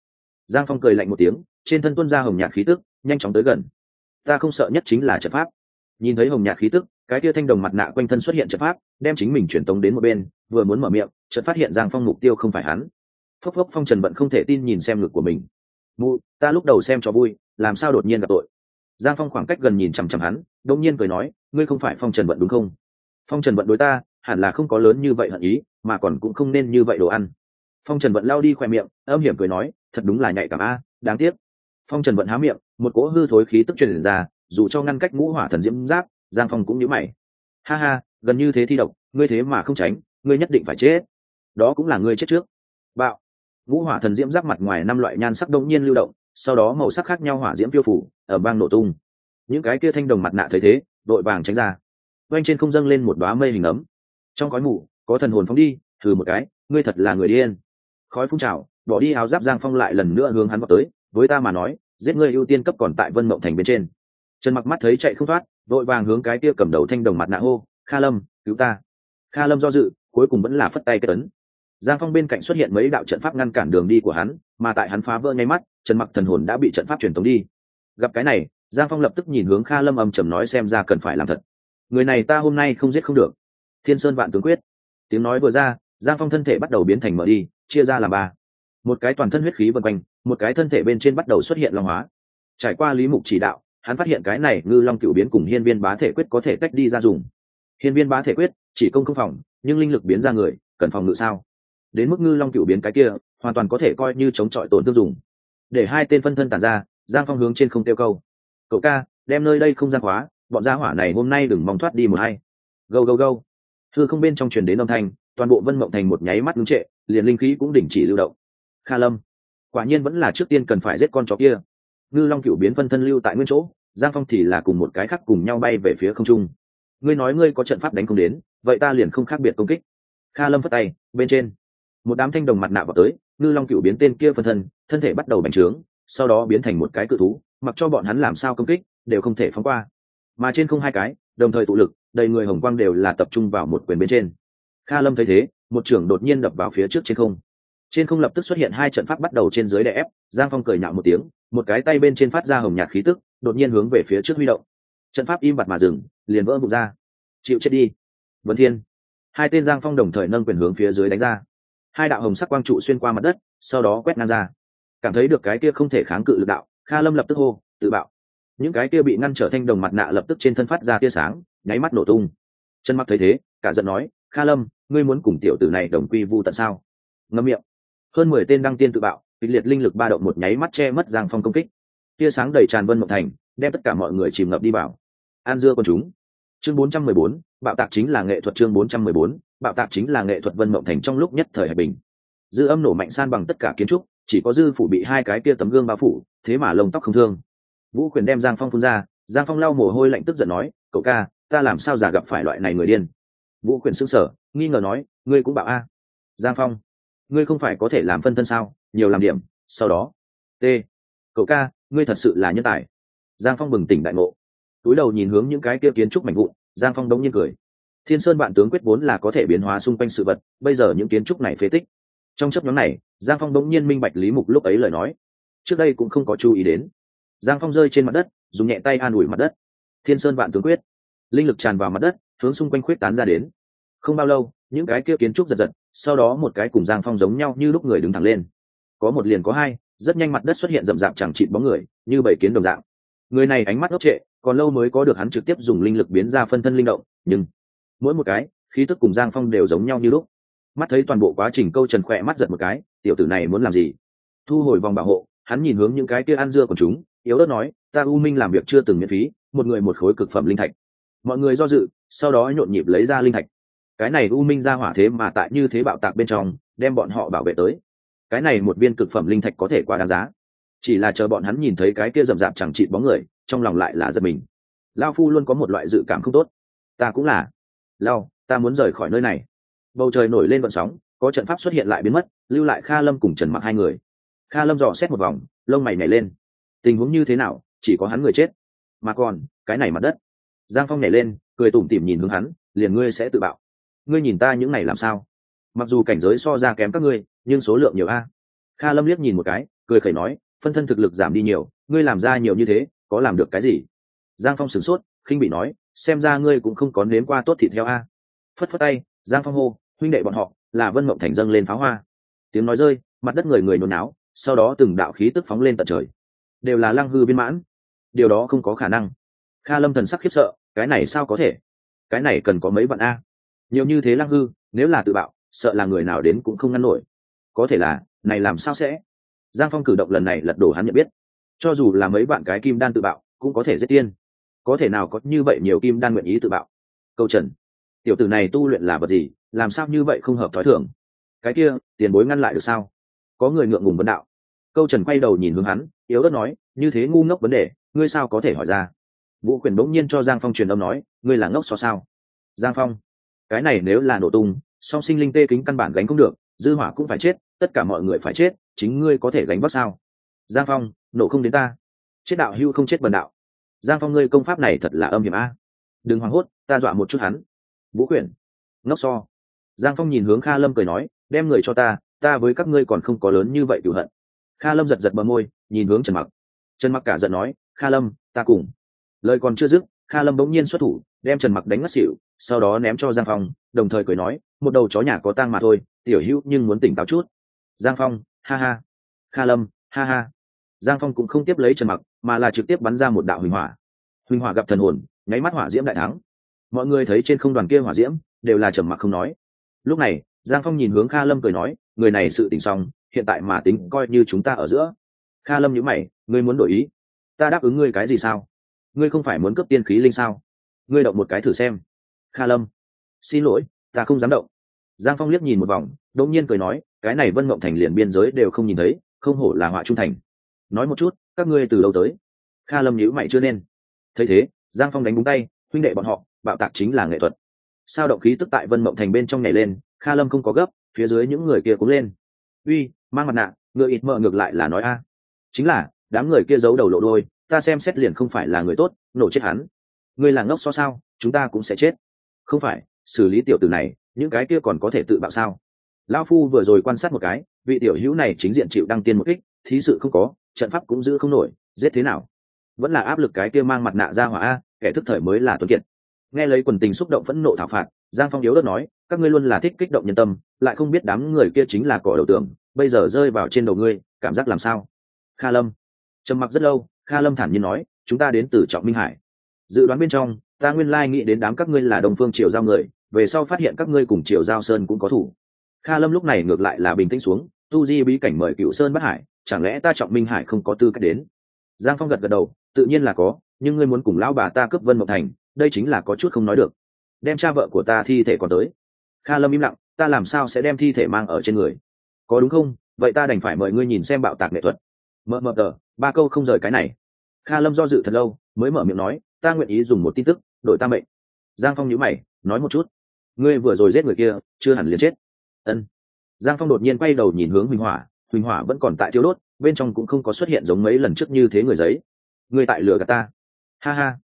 Giang phong cười lạnh một tiếng, trên thân tuân ra hồng nhạt khí tức, nhanh chóng tới gần. Ta không sợ nhất chính là trận pháp. Nhìn thấy hồng nhạt khí tức, cái tia thanh đồng mặt nạ quanh thân xuất hiện trận pháp, đem chính mình truyền tống đến một bên, vừa muốn mở miệng trận phát hiện giang phong mục tiêu không phải hắn. Phốc phốc, phong trần bận không thể tin nhìn xem ngực của mình. Mụ, ta lúc đầu xem cho vui, làm sao đột nhiên gặp tội? Giang phong khoảng cách gần nhìn chằm chằm hắn đông nhiên cười nói, ngươi không phải phong trần bận đúng không? Phong trần Vận đối ta, hẳn là không có lớn như vậy hận ý, mà còn cũng không nên như vậy đồ ăn. Phong trần vận lao đi khoe miệng, âm hiểm cười nói, thật đúng là nhạy cảm a, đáng tiếc. Phong trần vận há miệng, một cỗ hư thối khí tức truyền ra, dù cho ngăn cách ngũ hỏa thần diễm giáp, giang phong cũng nhíu mày. Ha ha, gần như thế thi độc, ngươi thế mà không tránh, ngươi nhất định phải chết. Đó cũng là ngươi chết trước. Bạo. Ngũ hỏa thần diễm giáp mặt ngoài năm loại nhan sắc đông nhiên lưu động, sau đó màu sắc khác nhau hỏa diễm phiêu phủ, ở bang nổ tung. Những cái kia thanh đồng mặt nạ thấy thế, đội vàng tránh ra quanh trên không dâng lên một đoá mây hình ấm. Trong khói mù, có thần hồn phóng đi, thử một cái, ngươi thật là người điên. Khói phun trào, bỏ đi áo giáp giang phong lại lần nữa hướng hắn vào tới, với ta mà nói, giết ngươi ưu tiên cấp còn tại vân mộng thành bên trên. Trần mặc mắt thấy chạy không thoát, vội vàng hướng cái kia cầm đầu thanh đồng mặt nạ hô, kha lâm, cứu ta. Kha lâm do dự, cuối cùng vẫn là phất tay kết ấn. Giang phong bên cạnh xuất hiện mấy đạo trận pháp ngăn cản đường đi của hắn, mà tại hắn phá vỡ ngay mắt, trần mặc thần hồn đã bị trận pháp truyền tống đi. Gặp cái này, giang phong lập tức nhìn hướng kha lâm âm trầm nói xem ra cần phải làm thật người này ta hôm nay không giết không được. Thiên sơn vạn tướng quyết. Tiếng nói vừa ra, giang phong thân thể bắt đầu biến thành mở đi, chia ra làm ba. Một cái toàn thân huyết khí vân quanh, một cái thân thể bên trên bắt đầu xuất hiện long hóa. Trải qua lý mục chỉ đạo, hắn phát hiện cái này ngư long cựu biến cùng hiên viên bá thể quyết có thể tách đi ra dùng. Hiên viên bá thể quyết, chỉ công không phòng, nhưng linh lực biến ra người, cần phòng ngự sao? Đến mức ngư long cựu biến cái kia, hoàn toàn có thể coi như chống chọi tổn thương dùng. Để hai tên phân thân tàn ra, giang phong hướng trên không tiêu câu. Cậu ca, đem nơi đây không gian hóa bọn gia hỏa này hôm nay đừng mong thoát đi một hay gâu gâu gâu. Thư không bên trong truyền đến âm thanh, toàn bộ vân mộng thành một nháy mắt ngưng trệ, liền linh khí cũng đình chỉ lưu động. Kha lâm, quả nhiên vẫn là trước tiên cần phải giết con chó kia. Ngư long cựu biến phân thân lưu tại nguyên chỗ, giang phong thì là cùng một cái khác cùng nhau bay về phía không trung. Ngươi nói ngươi có trận pháp đánh không đến, vậy ta liền không khác biệt công kích. Kha lâm phất tay, bên trên. Một đám thanh đồng mặt nạ vào tới, ngư long cựu biến tên kia phân thân thân thể bắt đầu bành trướng, sau đó biến thành một cái cự thú, mặc cho bọn hắn làm sao công kích, đều không thể phóng qua mà trên không hai cái, đồng thời tụ lực, đầy người hồng quang đều là tập trung vào một quyền bên trên. Kha lâm thấy thế, một trưởng đột nhiên đập vào phía trước trên không. Trên không lập tức xuất hiện hai trận pháp bắt đầu trên dưới đè ép, giang phong cười nhạo một tiếng, một cái tay bên trên phát ra hồng nhạt khí tức, đột nhiên hướng về phía trước huy động. Trận pháp im bặt mà dừng, liền vỡ vụt ra. Chịu chết đi. Vân thiên. Hai tên giang phong đồng thời nâng quyền hướng phía dưới đánh ra. Hai đạo hồng sắc quang trụ xuyên qua mặt đất, sau đó quét ngang ra. Cảm thấy được cái kia không thể kháng cự lực đạo, kha lâm lập tức hô, tự bạo những cái kia bị ngăn trở thanh đồng mặt nạ lập tức trên thân phát ra tia sáng, nháy mắt nổ tung. Chân mắt thấy thế, cả giận nói, kha lâm, ngươi muốn cùng tiểu tử này đồng quy vu tận sao? Ngâm miệng. Hơn mười tên đăng tiên tự bạo, kịch liệt linh lực ba động một nháy mắt che mất giang phong công kích. Tia sáng đầy tràn vân mộng thành, đem tất cả mọi người chìm ngập đi vào. An dưa con chúng. Chương bốn trăm mười bốn, bạo tạc chính là nghệ thuật chương bốn trăm mười bốn, bạo tạc chính là nghệ thuật vân mộng thành trong lúc nhất thời hải bình. Dư âm nổ mạnh san bằng tất cả kiến trúc, chỉ có dư phủ bị hai cái kia tấm gương bao phủ, thế mà lông tóc không thương vũ quyền đem giang phong phun ra, giang phong lau mồ hôi lạnh tức giận nói, cậu ca, ta làm sao già gặp phải loại này người điên? Vũ quyền xưng sở nghi ngờ nói, ngươi cũng bảo a. Giang phong, ngươi không phải có thể làm phân thân sao? Nhiều làm điểm, sau đó. T, cậu ca, ngươi thật sự là nhân tài. Giang phong bừng tỉnh đại ngộ. Túi đầu nhìn hướng những cái kia kiến trúc mạnh vụn, giang phong đống nhiên cười. Thiên sơn vạn tướng quyết vốn là có thể biến hóa xung quanh sự vật, bây giờ những kiến trúc này phế tích. Trong chấp nhóm này, giang phong đống nhiên minh bạch lý mục lúc ấy lời nói. Trước đây cũng không có chú ý đến giang phong rơi trên mặt đất, dùng nhẹ tay an ủi mặt đất. Thiên sơn vạn tướng quyết. Linh lực tràn vào mặt đất, hướng xung quanh khuyết tán ra đến. Không bao lâu, những cái kia kiến trúc giật giật, sau đó một cái cùng giang phong giống nhau như lúc người đứng thẳng lên. Có một liền có hai, rất nhanh mặt đất xuất hiện rậm rạp chẳng chịt bóng người, như bảy kiến đồng dạng. Người này ánh mắt ngốc trệ, còn lâu mới có được hắn trực tiếp dùng linh lực biến ra phân thân linh động, nhưng mỗi một cái, khí tức cùng giang phong đều giống nhau như lúc. Mắt thấy toàn bộ quá trình câu trần khỏe mắt giật một cái, tiểu tử này muốn làm gì? Thu hồi vòng bảo hộ, hắn nhìn hướng những cái kia ăn dưa của chúng yếu ớt nói, ta u minh làm việc chưa từng miễn phí, một người một khối cực phẩm linh thạch. Mọi người do dự, sau đó nhộn nhịp lấy ra linh thạch. Cái này u minh ra hỏa thế mà tại như thế bạo tạc bên trong, đem bọn họ bảo vệ tới. Cái này một viên cực phẩm linh thạch có thể quá đáng giá. Chỉ là chờ bọn hắn nhìn thấy cái kia rậm rạp chẳng chịt bóng người, trong lòng lại là giật mình. Lao phu luôn có một loại dự cảm không tốt. Ta cũng là. Lao ta muốn rời khỏi nơi này. Bầu trời nổi lên vận sóng, có trận pháp xuất hiện lại biến mất, lưu lại kha lâm cùng trần mặc hai người. Kha lâm dò xét một vòng, lông mày nhảy lên tình huống như thế nào, chỉ có hắn người chết. Mà còn, cái này mặt đất. Giang phong nhảy lên, cười tủm tỉm nhìn hướng hắn, liền ngươi sẽ tự bạo. Ngươi nhìn ta những này làm sao? Mặc dù cảnh giới so ra kém các ngươi, nhưng số lượng nhiều a. Kha lâm liếc nhìn một cái, cười khẩy nói, phân thân thực lực giảm đi nhiều, ngươi làm ra nhiều như thế, có làm được cái gì? Giang phong sửng sốt, khinh bị nói, xem ra ngươi cũng không có nếm qua tốt thịt heo a. Phất phất tay, giang phong hô, huynh đệ bọn họ, là vân mộng thành dâng lên pháo hoa. Tiếng nói rơi, mặt đất người người nôn náo, sau đó từng đạo khí tức phóng lên tận trời đều là lăng hư viên mãn. Điều đó không có khả năng. Kha lâm thần sắc khiếp sợ, cái này sao có thể? Cái này cần có mấy bạn a? Nhiều như thế lăng hư, nếu là tự bạo, sợ là người nào đến cũng không ngăn nổi. Có thể là, này làm sao sẽ? Giang phong cử động lần này lật đổ hắn nhận biết. Cho dù là mấy bạn cái kim đan tự bạo, cũng có thể giết tiên. Có thể nào có như vậy nhiều kim đan nguyện ý tự bạo? Câu trần. Tiểu tử này tu luyện là vật gì? Làm sao như vậy không hợp thói thường? Cái kia, tiền bối ngăn lại được sao? Có người ngượng ngùng vấn đạo câu trần quay đầu nhìn hướng hắn, yếu đất nói, như thế ngu ngốc vấn đề, ngươi sao có thể hỏi ra? Vũ quyền bỗng nhiên cho giang phong truyền âm nói, ngươi là ngốc so sao? Giang phong, cái này nếu là nổ tung, song sinh linh tê kính căn bản gánh không được, dư hỏa cũng phải chết, tất cả mọi người phải chết, chính ngươi có thể gánh vác sao? Giang phong, nổ không đến ta. Chết đạo hưu không chết bần đạo. Giang phong, ngươi công pháp này thật là âm hiểm a. Đừng hoảng hốt, ta dọa một chút hắn. Vũ quyển ngốc so. Giang phong nhìn hướng kha lâm cười nói, đem người cho ta ta với các ngươi còn không có lớn như vậy cửu hận kha lâm giật giật bờ môi, nhìn hướng trần mặc. Trần mặc cả giận nói, kha lâm, ta cùng. Lời còn chưa dứt, kha lâm bỗng nhiên xuất thủ, đem trần mặc đánh ngất xỉu, sau đó ném cho giang phong, đồng thời cười nói, một đầu chó nhà có tang mà thôi, tiểu hữu nhưng muốn tỉnh táo chút. Giang phong, ha ha. Kha lâm, ha ha. Giang phong cũng không tiếp lấy trần mặc, mà là trực tiếp bắn ra một đạo huỳnh hỏa. Huỳnh hỏa gặp thần hồn, nháy mắt hỏa diễm đại thắng. Mọi người thấy trên không đoàn kia hỏa diễm, đều là trầm mặc không nói. Lúc này, giang phong nhìn hướng kha lâm cười nói, người này sự tỉnh xong hiện tại mà tính coi như chúng ta ở giữa. Kha lâm nhữ mày, ngươi muốn đổi ý? Ta đáp ứng ngươi cái gì sao? Ngươi không phải muốn cướp tiên khí linh sao? Ngươi động một cái thử xem. Kha lâm, xin lỗi, ta không dám động. Giang phong liếc nhìn một vòng, đột nhiên cười nói, cái này vân mộng thành liền biên giới đều không nhìn thấy, không hổ là họa trung thành. Nói một chút, các ngươi từ đâu tới? Kha lâm nhữ mày chưa nên. Thấy thế, giang phong đánh búng tay, huynh đệ bọn họ, bạo tạc chính là nghệ thuật. Sao động khí tức tại vân mộng thành bên trong nhảy lên, kha lâm không có gấp, phía dưới những người kia cũng lên. Uy mang mặt nạ, ngựa ít mợ ngược lại là nói a. Chính là, đám người kia giấu đầu lộ đôi, ta xem xét liền không phải là người tốt, nổ chết hắn. Ngươi là ngốc so sao, chúng ta cũng sẽ chết. Không phải, xử lý tiểu tử này, những cái kia còn có thể tự bạo sao? Lao phu vừa rồi quan sát một cái, vị tiểu hữu này chính diện chịu đăng tiên một kích, thí sự không có, trận pháp cũng giữ không nổi, giết thế nào? Vẫn là áp lực cái kia mang mặt nạ ra hỏa a, kẻ thức thời mới là tuấn kiệt. Nghe lấy quần tình xúc động phẫn nộ thảo phạt, giang phong yếu đất nói, các ngươi luôn là thích kích động nhân tâm, lại không biết đám người kia chính là cỏ đầu tưởng bây giờ rơi vào trên đầu ngươi, cảm giác làm sao? Kha lâm. Trầm mặc rất lâu, kha lâm thản nhiên nói, chúng ta đến từ trọng minh hải. Dự đoán bên trong, ta nguyên lai nghĩ đến đám các ngươi là đồng phương triều giao người, về sau phát hiện các ngươi cùng triều giao sơn cũng có thủ. Kha lâm lúc này ngược lại là bình tĩnh xuống, tu di bí cảnh mời cựu sơn bất hải, chẳng lẽ ta trọng minh hải không có tư cách đến? Giang phong gật gật đầu, tự nhiên là có, nhưng ngươi muốn cùng lão bà ta cướp vân mộc thành, đây chính là có chút không nói được. Đem cha vợ của ta thi thể còn tới. Kha lâm im lặng, ta làm sao sẽ đem thi thể mang ở trên người? Có đúng không? Vậy ta đành phải mời ngươi nhìn xem bạo tạc nghệ thuật. Mờ mờ tờ, ba câu không rời cái này. Kha lâm do dự thật lâu, mới mở miệng nói, ta nguyện ý dùng một tin tức, đổi ta mệnh. Giang phong nhữ mày, nói một chút. Ngươi vừa rồi giết người kia, chưa hẳn liền chết. Ân. Giang phong đột nhiên quay đầu nhìn hướng huỳnh hỏa huỳnh hỏa vẫn còn tại thiếu đốt, bên trong cũng không có xuất hiện giống mấy lần trước như thế người giấy. Ngươi tại lửa gạt ta. Ha ha.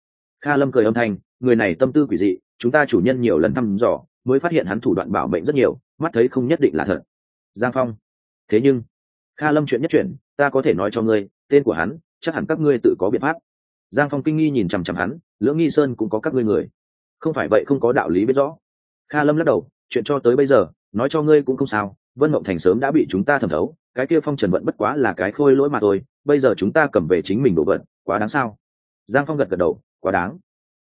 Kha lâm cười âm thanh, người này tâm tư quỷ dị, chúng ta chủ nhân nhiều lần thăm dò, mới phát hiện hắn thủ đoạn bảo mệnh rất nhiều, mắt thấy không nhất định là thật giang phong. Thế nhưng, kha lâm chuyện nhất chuyện ta có thể nói cho ngươi, tên của hắn, chắc hẳn các ngươi tự có biện pháp. Giang phong kinh nghi nhìn chằm chằm hắn, lưỡng nghi sơn cũng có các ngươi người. Không phải vậy không có đạo lý biết rõ. Kha lâm lắc đầu, chuyện cho tới bây giờ, nói cho ngươi cũng không sao, vân mộng thành sớm đã bị chúng ta thẩm thấu, cái kia phong trần vận bất quá là cái khôi lỗi mà thôi, bây giờ chúng ta cầm về chính mình đồ vật quá đáng sao? Giang phong gật gật đầu, quá đáng.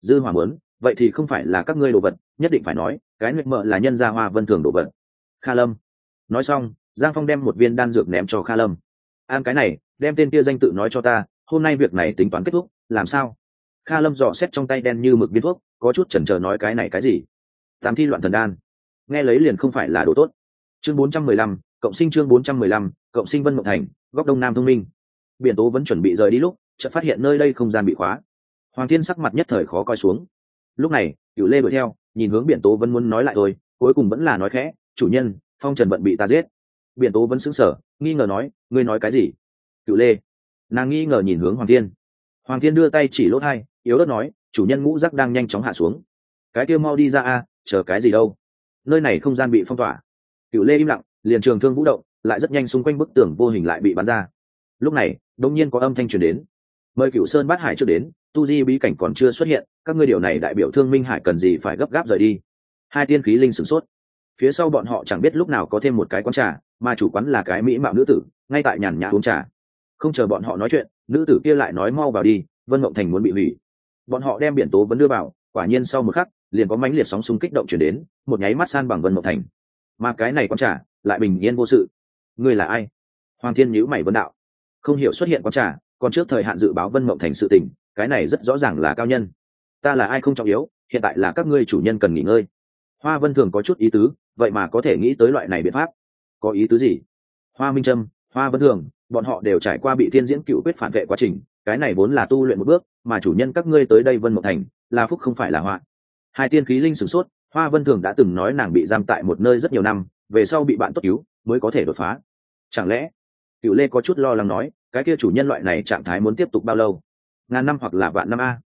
Dư hòa muốn, vậy thì không phải là các ngươi đồ vật nhất định phải nói, cái nguyệt mợ là nhân gia hoa vân thường đồ vật kha lâm nói xong, giang phong đem một viên đan dược ném cho kha lâm. An cái này, đem tên kia danh tự nói cho ta, hôm nay việc này tính toán kết thúc, làm sao? Kha lâm dò xét trong tay đen như mực viên thuốc, có chút chần chờ nói cái này cái gì? Tám thi loạn thần đan. Nghe lấy liền không phải là đồ tốt. Chương bốn trăm mười lăm, cộng sinh chương bốn trăm mười lăm, cộng sinh vân mộng thành, góc đông nam thông minh. Biển tố vẫn chuẩn bị rời đi lúc, chợt phát hiện nơi đây không gian bị khóa. Hoàng thiên sắc mặt nhất thời khó coi xuống. Lúc này cựu lê đuổi theo, nhìn hướng biển tố vẫn muốn nói lại thôi, cuối cùng vẫn là nói khẽ, chủ nhân phong trần bận bị ta giết. Biển tố vẫn sững sờ, nghi ngờ nói, ngươi nói cái gì? Cựu lê, nàng nghi ngờ nhìn hướng hoàng thiên. Hoàng thiên đưa tay chỉ lốt hai yếu đất nói, chủ nhân ngũ giác đang nhanh chóng hạ xuống. Cái kia mau đi ra a, chờ cái gì đâu? Nơi này không gian bị phong tỏa. Cựu lê im lặng, liền trường thương vũ động, lại rất nhanh xung quanh bức tường vô hình lại bị bắn ra. Lúc này đông nhiên có âm thanh truyền đến. Mời cựu sơn bát hải chưa đến, tu di bí cảnh còn chưa xuất hiện, các ngươi điều này đại biểu thương minh hải cần gì phải gấp gáp rời đi? Hai tiên khí linh sửng sốt phía sau bọn họ chẳng biết lúc nào có thêm một cái quán trà, mà chủ quán là cái mỹ mạo nữ tử, ngay tại nhàn nhã uống trà. Không chờ bọn họ nói chuyện, nữ tử kia lại nói mau vào đi, vân mộng thành muốn bị hủy. Bọn họ đem biển tố vẫn đưa vào, quả nhiên sau một khắc, liền có mãnh liệt sóng xung kích động chuyển đến, một nháy mắt san bằng vân mộng thành. Mà cái này quán trà, lại bình yên vô sự. Ngươi là ai? Hoàng thiên nhữ mày vân đạo. Không hiểu xuất hiện quán trà, còn trước thời hạn dự báo vân mộng thành sự tình, cái này rất rõ ràng là cao nhân. Ta là ai không trọng yếu, hiện tại là các ngươi chủ nhân cần nghỉ ngơi. Hoa vân thường có chút ý tứ vậy mà có thể nghĩ tới loại này biện pháp. Có ý tứ gì? Hoa minh trâm, hoa vân thường, bọn họ đều trải qua bị thiên diễn cựu quyết phản vệ quá trình, cái này vốn là tu luyện một bước, mà chủ nhân các ngươi tới đây vân mộc thành, là phúc không phải là họa. Hai tiên khí linh sửng sốt, hoa vân thường đã từng nói nàng bị giam tại một nơi rất nhiều năm, về sau bị bạn tốt cứu, mới có thể đột phá. Chẳng lẽ, cựu lê có chút lo lắng nói, cái kia chủ nhân loại này trạng thái muốn tiếp tục bao lâu? Ngàn năm hoặc là vạn năm a?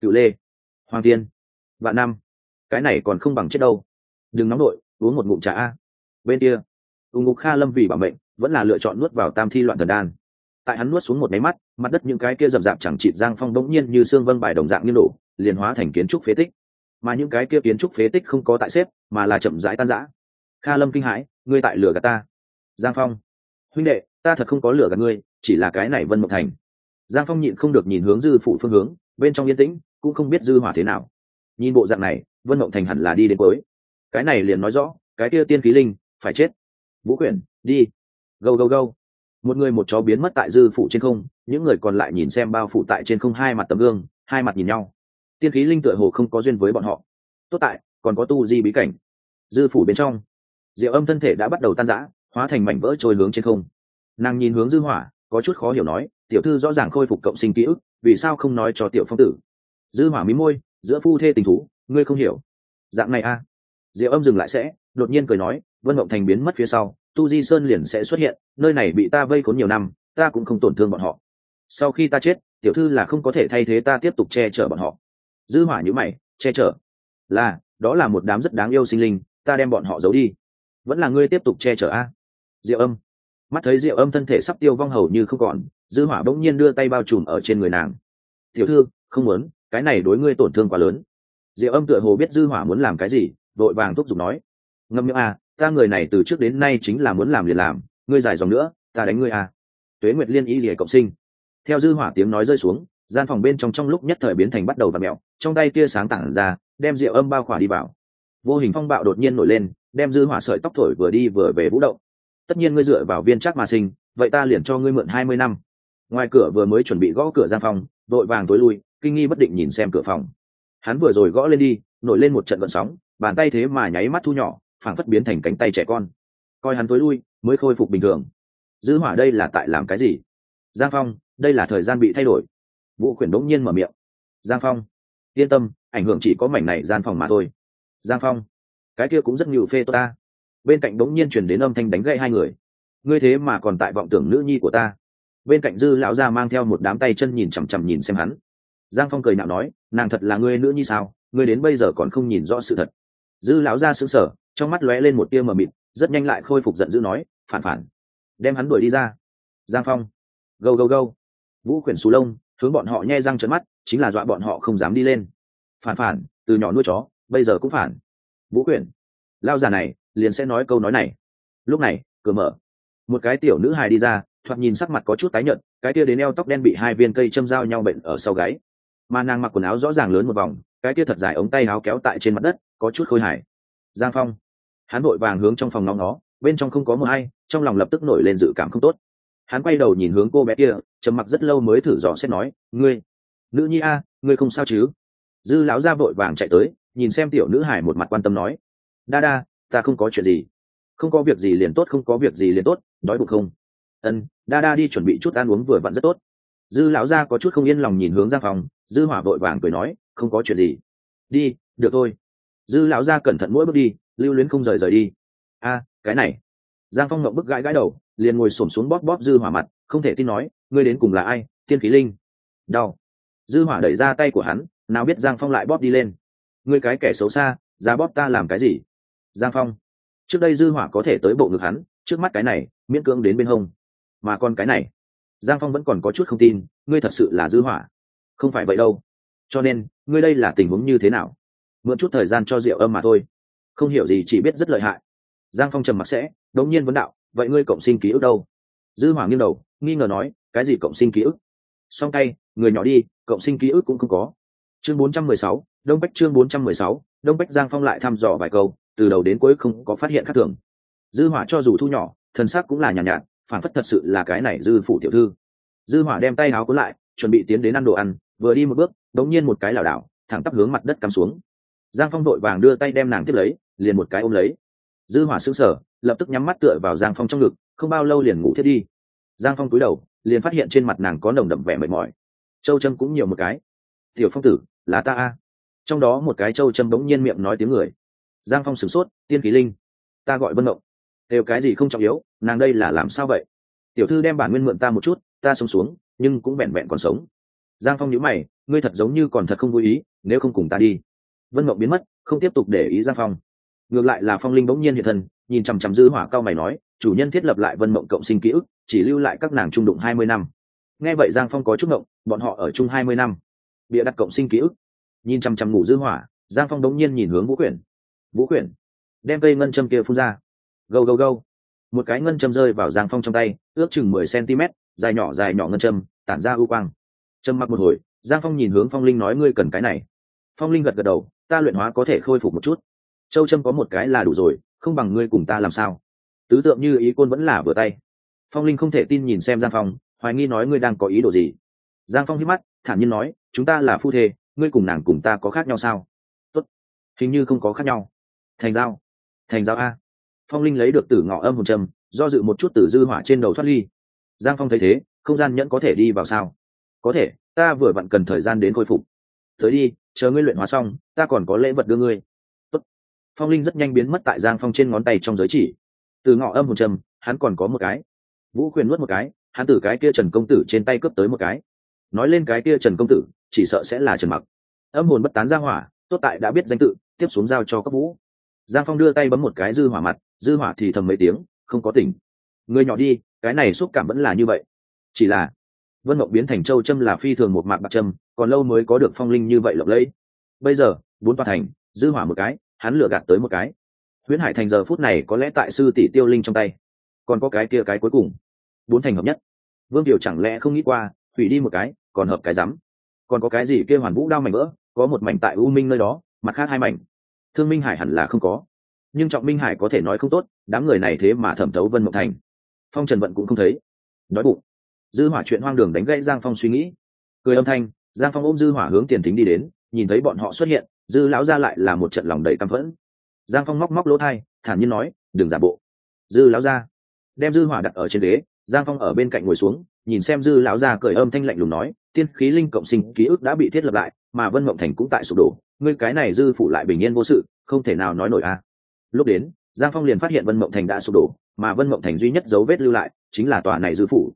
Cựu lê, hoàng tiên vạn năm, cái này còn không bằng chết đâu. Đừng nóng đội uống một ngụm trà a. Bên kia, u ngục kha lâm vì bảo mệnh, vẫn là lựa chọn nuốt vào tam thi loạn thần đan. Tại hắn nuốt xuống một máy mắt, mặt đất những cái kia rậm rạp chẳng chịt giang phong bỗng nhiên như xương vân bài đồng dạng như đổ, liền hóa thành kiến trúc phế tích. Mà những cái kia kiến trúc phế tích không có tại xếp, mà là chậm rãi tan rã. Kha lâm kinh hãi, ngươi tại lửa gạt ta. Giang phong, huynh đệ, ta thật không có lửa gạt ngươi, chỉ là cái này vân mộng thành. Giang phong nhịn không được nhìn hướng dư phụ phương hướng, bên trong yên tĩnh, cũng không biết dư hỏa thế nào. Nhìn bộ dạng này, vân mộng thành hẳn là đi đến cuối cái này liền nói rõ, cái kia tiên khí linh, phải chết. Vũ quyển, đi. Gâu gâu gâu. Một người một chó biến mất tại dư phủ trên không, những người còn lại nhìn xem bao phủ tại trên không hai mặt tấm gương, hai mặt nhìn nhau. Tiên khí linh tựa hồ không có duyên với bọn họ. Tốt tại, còn có tu di bí cảnh. Dư phủ bên trong, diệu âm thân thể đã bắt đầu tan rã, hóa thành mảnh vỡ trôi hướng trên không. Nàng nhìn hướng dư hỏa, có chút khó hiểu nói, tiểu thư rõ ràng khôi phục cộng sinh ký ức, vì sao không nói cho tiểu phong tử? Dư hỏa mí môi, giữa phu thê tình thú, ngươi không hiểu. Dạng này a. à diệu âm dừng lại sẽ, đột nhiên cười nói, vân mộng thành biến mất phía sau, tu di sơn liền sẽ xuất hiện, nơi này bị ta vây khốn nhiều năm, ta cũng không tổn thương bọn họ. Sau khi ta chết, tiểu thư là không có thể thay thế ta tiếp tục che chở bọn họ. Dư hỏa như mày, che chở? Là, đó là một đám rất đáng yêu sinh linh, ta đem bọn họ giấu đi. Vẫn là ngươi tiếp tục che chở a? Diệu âm. Mắt thấy diệu âm thân thể sắp tiêu vong hầu như không còn, dư hỏa bỗng nhiên đưa tay bao trùm ở trên người nàng. Tiểu thư, không muốn, cái này đối ngươi tổn thương quá lớn. Diệu âm tựa hồ biết dư hỏa muốn làm cái gì vội vàng thúc giục nói, ngâm miệng a, ta người này từ trước đến nay chính là muốn làm liền làm, ngươi dài dòng nữa, ta đánh ngươi a. Tuế nguyệt liên ý gì cộng sinh. Theo dư hỏa tiếng nói rơi xuống, gian phòng bên trong trong lúc nhất thời biến thành bắt đầu và mẹo trong tay tia sáng tản ra, đem rượu âm bao khỏa đi vào. Vô hình phong bạo đột nhiên nổi lên, đem dư hỏa sợi tóc thổi vừa đi vừa về vũ động. Tất nhiên ngươi dựa vào viên chắc mà sinh, vậy ta liền cho ngươi mượn hai mươi năm. Ngoài cửa vừa mới chuẩn bị gõ cửa gian phòng đội vàng tối lui, kinh nghi bất định nhìn xem cửa phòng. Hắn vừa rồi gõ lên đi, nổi lên một trận vận sóng bàn tay thế mà nháy mắt thu nhỏ, phảng phất biến thành cánh tay trẻ con. Coi hắn tối lui, mới khôi phục bình thường. Dư hỏa đây là tại làm cái gì? Giang phong, đây là thời gian bị thay đổi. Vũ khuyển đống nhiên mở miệng. Giang phong, yên tâm, ảnh hưởng chỉ có mảnh này gian phòng mà thôi. Giang phong, cái kia cũng rất nhiều phê tôi ta. Bên cạnh đống nhiên chuyển đến âm thanh đánh gậy hai người. Ngươi thế mà còn tại vọng tưởng nữ nhi của ta. Bên cạnh dư lão gia mang theo một đám tay chân nhìn chằm chằm nhìn xem hắn. Giang phong cười nhạo nói, nàng thật là ngươi nữ nhi sao? Ngươi đến bây giờ còn không nhìn rõ sự thật dư lão ra sững sờ, trong mắt lóe lên một tia mờ mịt, rất nhanh lại khôi phục giận dữ nói, phản phản, đem hắn đuổi đi ra. Giang phong, gâu gâu gâu. Vũ khuyển xù lông, hướng bọn họ nhe răng trợn mắt, chính là dọa bọn họ không dám đi lên. Phản phản, từ nhỏ nuôi chó, bây giờ cũng phản. Vũ khuyển lao già này, liền sẽ nói câu nói này. Lúc này, cửa mở. Một cái tiểu nữ hài đi ra, thoạt nhìn sắc mặt có chút tái nhợt, cái tia đến eo tóc đen bị hai viên cây châm dao nhau bệnh ở sau gáy. Mà nàng mặc quần áo rõ ràng lớn một vòng cái kia thật dài ống tay áo kéo tại trên mặt đất, có chút khôi hài. Giang phong. Hắn vội vàng hướng trong phòng ngóng nó bên trong không có mờ hay trong lòng lập tức nổi lên dự cảm không tốt. Hắn quay đầu nhìn hướng cô bé kia, trầm mặc rất lâu mới thử dò xét nói, ngươi, nữ nhi a, ngươi không sao chứ? Dư lão ra vội vàng chạy tới, nhìn xem tiểu nữ hải một mặt quan tâm nói, đa đa, ta không có chuyện gì. Không có việc gì liền tốt, không có việc gì liền tốt, đói bụng không? Ân, đa đa đi chuẩn bị chút ăn uống vừa vặn rất tốt. Dư lão gia có chút không yên lòng nhìn hướng ra phòng dư hỏa vội vàng cười nói không có chuyện gì. Đi, được thôi. Dư lão gia cẩn thận mỗi bước đi, lưu luyến không rời rời đi. A, cái này. Giang phong ngậm bức gãi gãi đầu, liền ngồi xổm xuống bóp bóp dư hỏa mặt, không thể tin nói, ngươi đến cùng là ai? Thiên khí linh. Đau. Dư hỏa đẩy ra tay của hắn, nào biết giang phong lại bóp đi lên. Ngươi cái kẻ xấu xa ra bóp ta làm cái gì? Giang phong. Trước đây dư hỏa có thể tới bộ ngực hắn, trước mắt cái này, miễn cưỡng đến bên hông. Mà còn cái này. Giang phong vẫn còn có chút không tin, ngươi thật sự là dư hỏa. Không phải vậy đâu cho nên ngươi đây là tình huống như thế nào? Mượn chút thời gian cho rượu âm mà thôi. Không hiểu gì chỉ biết rất lợi hại. Giang phong trầm mặc sẽ đống nhiên vấn đạo vậy ngươi cộng sinh ký ức đâu? Dư hỏa nghiêng đầu nghi ngờ nói cái gì cộng sinh ký ức? Song tay người nhỏ đi cộng sinh ký ức cũng không có. Chương 416, đông bách chương 416, đông bách giang phong lại thăm dò vài câu từ đầu đến cuối không có phát hiện khác thường. Dư hỏa cho dù thu nhỏ thần sắc cũng là nhàn nhạt, nhạt phản phất thật sự là cái này dư phủ tiểu thư. Dư hỏa đem tay áo cuốn lại chuẩn bị tiến đến ăn đồ ăn vừa đi một bước, đống nhiên một cái lảo đảo, thẳng tắp hướng mặt đất cắm xuống. Giang phong đội vàng đưa tay đem nàng tiếp lấy, liền một cái ôm lấy. Dư hỏa sững sờ, lập tức nhắm mắt tựa vào giang phong trong ngực, không bao lâu liền ngủ thiết đi. Giang phong cúi đầu, liền phát hiện trên mặt nàng có nồng đậm vẻ mệt mỏi. Châu trâm cũng nhiều một cái. Tiểu phong tử, là ta a. Trong đó một cái châu trâm bỗng nhiên miệng nói tiếng người. Giang phong sửng sốt, tiên khí linh, ta gọi vân mộng đều cái gì không trọng yếu, nàng đây là làm sao vậy? Tiểu thư đem bản nguyên mượn ta một chút, ta sống xuống, nhưng cũng vẹn vẹn còn sống giang phong nhíu mày, ngươi thật giống như còn thật không vui ý, nếu không cùng ta đi. Vân mộng biến mất, không tiếp tục để ý giang phong. Ngược lại là phong linh bỗng nhiên hiện thân, nhìn chằm chằm dư hỏa cao mày nói, chủ nhân thiết lập lại vân mộng cộng sinh ký ức, chỉ lưu lại các nàng trung đụng hai mươi năm. Nghe vậy giang phong có chút mộng bọn họ ở chung hai mươi năm. Bịa đặt cộng sinh ký ức. Nhìn chằm chằm ngủ dư hỏa, giang phong bỗng nhiên nhìn hướng vũ quyển. Vũ quyển, đem cây ngân châm kia phun ra. Gâu gâu gâu. Một cái ngân châm rơi vào giang phong trong tay, ước chừng mười cm dài nhỏ dài nhỏ ngân châm, tản ra ưu quang trầm mặc một hồi, giang phong nhìn hướng phong linh nói, ngươi cần cái này. Phong linh gật gật đầu, ta luyện hóa có thể khôi phục một chút. Châu trâm có một cái là đủ rồi, không bằng ngươi cùng ta làm sao? Tứ tượng như ý côn vẫn là vừa tay. Phong linh không thể tin nhìn xem giang phong, hoài nghi nói, ngươi đang có ý đồ gì? Giang phong hít mắt, thản nhiên nói, chúng ta là phu thê, ngươi cùng nàng cùng ta có khác nhau sao? Tốt. hình như không có khác nhau. Thành giao thành giao a. Phong linh lấy được tử ngọ âm hồn trầm, do dự một chút tử dư hỏa trên đầu thoát ly. Giang phong thấy thế, không gian nhẫn có thể đi vào sao? Có thể, ta vừa vặn cần thời gian đến khôi phục. Tới đi, chờ ngươi luyện hóa xong, ta còn có lễ vật đưa ngươi. Tốt. phong linh rất nhanh biến mất tại giang phong trên ngón tay trong giới chỉ. Từ ngọ âm hồn trầm, hắn còn có một cái. Vũ khuyên nuốt một cái, hắn từ cái kia trần công tử trên tay cướp tới một cái. Nói lên cái kia trần công tử, chỉ sợ sẽ là trần mặc. Âm hồn bất tán ra hỏa, tốt tại đã biết danh tự, tiếp xuống giao cho cấp vũ. Giang phong đưa tay bấm một cái dư hỏa mặt, dư hỏa thì thầm mấy tiếng, không có tỉnh. Người nhỏ đi, cái này xúc cảm vẫn là như vậy. Chỉ là vân mộng biến thành châu châm là phi thường một mạc bạc châm, còn lâu mới có được phong linh như vậy lộng lẫy. Bây giờ, bốn tòa thành, dư hỏa một cái, hắn lựa gạt tới một cái. Huyễn hải thành giờ phút này có lẽ tại sư tỷ tiêu linh trong tay. Còn có cái kia cái cuối cùng. Bốn thành hợp nhất. Vương tiểu chẳng lẽ không nghĩ qua, hủy đi một cái, còn hợp cái rắm. Còn có cái gì kia hoàn vũ đao mảnh vỡ, có một mảnh tại u minh nơi đó, mặt khác hai mảnh. Thương minh hải hẳn là không có. Nhưng trọng minh hải có thể nói không tốt, đám người này thế mà thẩm thấu vân mộng thành. Phong trần vận cũng không thấy. Nói bụng dư hỏa chuyện hoang đường đánh gãy giang phong suy nghĩ. Cười âm thanh, giang phong ôm dư hỏa hướng tiền thính đi đến, nhìn thấy bọn họ xuất hiện, dư lão ra lại là một trận lòng đầy căm phẫn. Giang phong móc móc lỗ thai, thản nhiên nói, đừng giả bộ. Dư lão ra đem dư hỏa đặt ở trên ghế, giang phong ở bên cạnh ngồi xuống, nhìn xem dư lão ra cười âm thanh lạnh lùng nói, tiên khí linh cộng sinh ký ức đã bị thiết lập lại, mà vân mộng thành cũng tại sụp đổ, ngươi cái này dư phủ lại bình yên vô sự, không thể nào nói nổi a. Lúc đến, giang phong liền phát hiện vân mộng thành đã sụp đổ, mà vân mộng thành duy nhất dấu vết lưu lại chính là tòa này dư phủ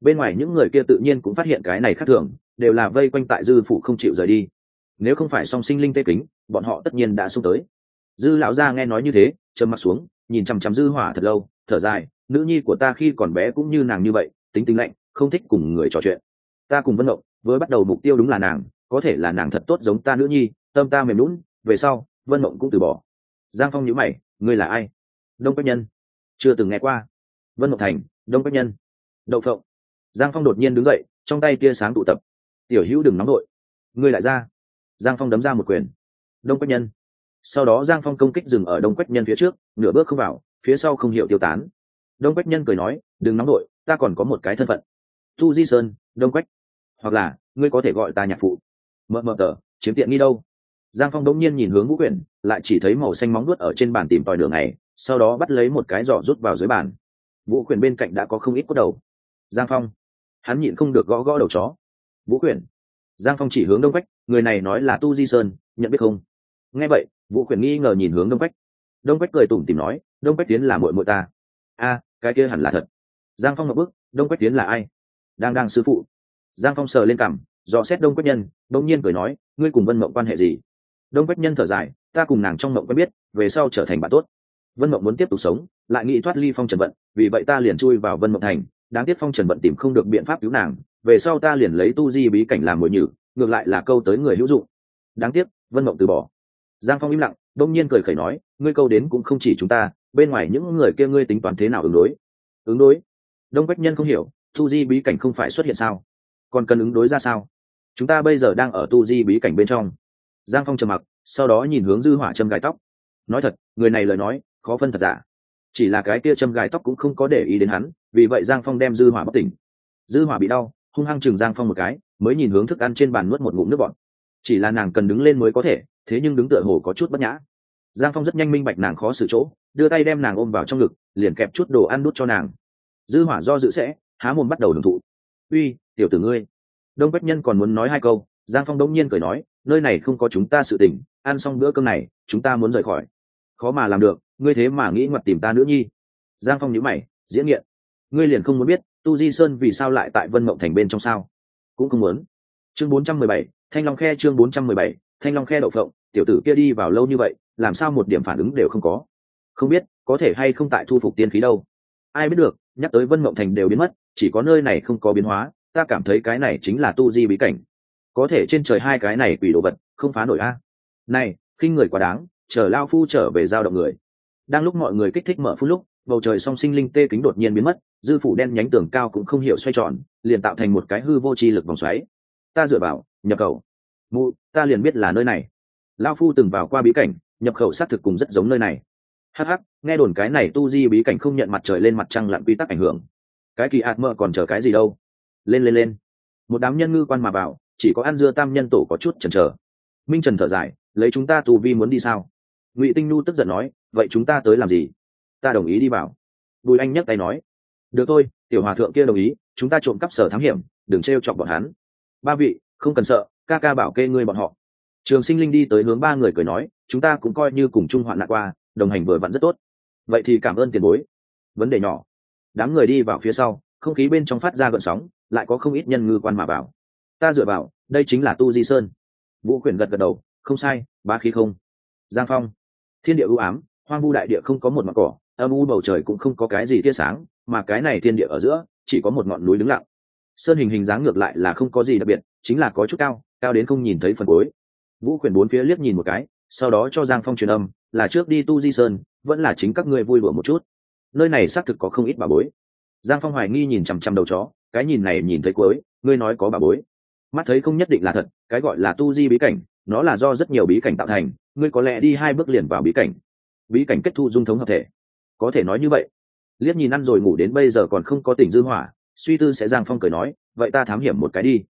bên ngoài những người kia tự nhiên cũng phát hiện cái này khác thường, đều là vây quanh tại dư phủ không chịu rời đi. Nếu không phải song sinh linh tê kính, bọn họ tất nhiên đã xung tới. Dư lão gia nghe nói như thế, trầm mặt xuống, nhìn chằm chằm dư hỏa thật lâu, thở dài, nữ nhi của ta khi còn bé cũng như nàng như vậy, tính tính lạnh, không thích cùng người trò chuyện. Ta cùng vân mộng với bắt đầu mục tiêu đúng là nàng, có thể là nàng thật tốt giống ta nữ nhi, tâm ta mềm lún về sau, vân mộng cũng từ bỏ. Giang phong nhữ mày, ngươi là ai? Đông quách nhân. Chưa từng nghe qua. Vân mộng thành, đông quách nhân. Đậu phộng giang phong đột nhiên đứng dậy, trong tay tia sáng tụ tập. Tiểu hữu đừng nóng đội ngươi lại ra. Giang phong đấm ra một quyền. Đông quách nhân. Sau đó giang phong công kích dừng ở đông quách nhân phía trước, nửa bước không vào, phía sau không hiểu tiêu tán. Đông quách nhân cười nói, đừng nóng đội ta còn có một cái thân phận. Thu di sơn, đông quách. Hoặc là, ngươi có thể gọi ta nhạc phụ. Mờ mờ tờ, chiếm tiện nghi đâu? Giang phong đống nhiên nhìn hướng vũ quyển, lại chỉ thấy màu xanh móng nuốt ở trên bàn tìm tòi đường này sau đó bắt lấy một cái giỏ rút vào dưới bàn. Vũ quyển bên cạnh đã có không ít cốt đầu. Giang phong hắn nhịn không được gõ gõ đầu chó. Vũ quyển, giang phong chỉ hướng đông quách, người này nói là tu di sơn, nhận biết không? Nghe vậy, vũ quyển nghi ngờ nhìn hướng đông quách. Đông quách cười tủm tìm nói, đông quách tiến là muội muội ta. A, cái kia hẳn là thật. Giang phong ngập bức đông quách tiến là ai? Đang đang sư phụ. Giang phong sờ lên cằm, dò xét đông quách nhân đông nhiên cười nói, ngươi cùng vân mộng quan hệ gì? Đông quách nhân thở dài, ta cùng nàng trong mộng quen biết, về sau trở thành bạn tốt. Vân mộng muốn tiếp tục sống, lại nghĩ thoát ly phong trần vận, vì vậy ta liền chui vào vân mộng thành đáng tiếc phong trần bận tìm không được biện pháp cứu nàng, về sau ta liền lấy tu di bí cảnh làm mồi nhử, ngược lại là câu tới người hữu dụng. Đáng tiếc, vân mộng từ bỏ. Giang phong im lặng, đông nhiên cười khẩy nói, ngươi câu đến cũng không chỉ chúng ta, bên ngoài những người kia ngươi tính toán thế nào ứng đối? Ứng đối? Đông quách nhân không hiểu, tu di bí cảnh không phải xuất hiện sao? Còn cần ứng đối ra sao? Chúng ta bây giờ đang ở tu di bí cảnh bên trong. Giang phong trầm mặc, sau đó nhìn hướng dư hỏa châm gài tóc. Nói thật, người này lời nói, khó phân thật giả. Chỉ là cái kia châm gài tóc cũng không có để ý đến hắn vì vậy giang phong đem dư hỏa bất tỉnh. Dư hỏa bị đau, hung hăng chừng giang phong một cái, mới nhìn hướng thức ăn trên bàn nuốt một ngụm nước bọt. Chỉ là nàng cần đứng lên mới có thể, thế nhưng đứng tựa hồ có chút bất nhã. Giang phong rất nhanh minh bạch nàng khó xử chỗ, đưa tay đem nàng ôm vào trong ngực, liền kẹp chút đồ ăn đút cho nàng. Dư hỏa do dự sẽ, há mồm bắt đầu hưởng thụ. Uy, tiểu tử ngươi. Đông bách nhân còn muốn nói hai câu, giang phong đông nhiên cười nói, nơi này không có chúng ta sự tình, ăn xong bữa cơm này, chúng ta muốn rời khỏi. Khó mà làm được, ngươi thế mà nghĩ ngoặt tìm ta nữa nhi. Giang phong nhíu mày, diễn nghiện ngươi liền không muốn biết tu di sơn vì sao lại tại vân mộng thành bên trong sao? Cũng không muốn. Chương 417, thanh long khe chương 417, thanh long khe đậu phộng tiểu tử kia đi vào lâu như vậy làm sao một điểm phản ứng đều không có? Không biết có thể hay không tại thu phục tiên khí đâu? Ai biết được nhắc tới vân mộng thành đều biến mất chỉ có nơi này không có biến hóa ta cảm thấy cái này chính là tu di bí cảnh. Có thể trên trời hai cái này quỷ đồ vật không phá nổi a. Này khinh người quá đáng chờ lao phu trở về giao động người. Đang lúc mọi người kích thích mở phút lúc bầu trời song sinh linh tê kính đột nhiên biến mất, dư phủ đen nhánh tường cao cũng không hiểu xoay tròn, liền tạo thành một cái hư vô chi lực vòng xoáy. Ta dựa vào, nhập khẩu. Mụ, ta liền biết là nơi này. Lao phu từng vào qua bí cảnh, nhập khẩu xác thực cùng rất giống nơi này. Hh nghe đồn cái này tu di bí cảnh không nhận mặt trời lên mặt trăng lặn quy tắc ảnh hưởng. Cái kỳ ạt mơ còn chờ cái gì đâu? Lên lên lên. Một đám nhân ngư quan mà vào, chỉ có ăn dưa tam nhân tổ có chút chần chờ. Minh trần thở dài, lấy chúng ta tu vi muốn đi sao? Ngụy tinh nhu tức giận nói, vậy chúng ta tới làm gì? Ta đồng ý đi vào. Bùi anh nhấc tay nói, được thôi, tiểu hòa thượng kia đồng ý, chúng ta trộm cắp sở thám hiểm, đừng t r e o chọc bọn hắn. Ba vị, không cần sợ, ca ca bảo kê ngươi bọn họ. Trường sinh linh đi tới hướng ba người cười nói, chúng ta cũng coi như cùng chung hoạn nạn qua, đồng hành vừa vặn rất tốt. Vậy thì cảm ơn tiền bối. Vấn đề nhỏ. Đám người đi vào phía sau, không khí bên trong phát ra gợn sóng, lại có không ít nhân ngư quan mà vào. Ta dựa vào, đây chính là tu di sơn. Vũ quyển gật gật đầu, không sai ba khí không. Giang phong. Thiên địa ưu ám, hoang vu đại địa không có một mặt cỏ âm u bầu trời cũng không có cái gì tia sáng, mà cái này thiên địa ở giữa, chỉ có một ngọn núi đứng lặng. Sơn hình hình dáng ngược lại là không có gì đặc biệt, chính là có chút cao cao đến không nhìn thấy phần cuối. Vũ Khuyển bốn phía liếc nhìn một cái, sau đó cho giang phong truyền âm, là trước đi tu di sơn, vẫn là chính các ngươi vui bừa một chút. Nơi này xác thực có không ít bà bối. Giang phong hoài nghi nhìn chằm chằm đầu chó, cái nhìn này nhìn thấy cuối, ngươi nói có bà bối. Mắt thấy không nhất định là thật, cái gọi là tu di bí cảnh, nó là do rất nhiều bí cảnh tạo thành, ngươi có lẽ đi hai bước liền vào bí cảnh. Bí cảnh kết thu dung thống hợp thể có thể nói như vậy. Liếc nhìn ăn rồi ngủ đến bây giờ còn không có tỉnh dư hỏa, suy tư sẽ giang phong cười nói, vậy ta thám hiểm một cái đi.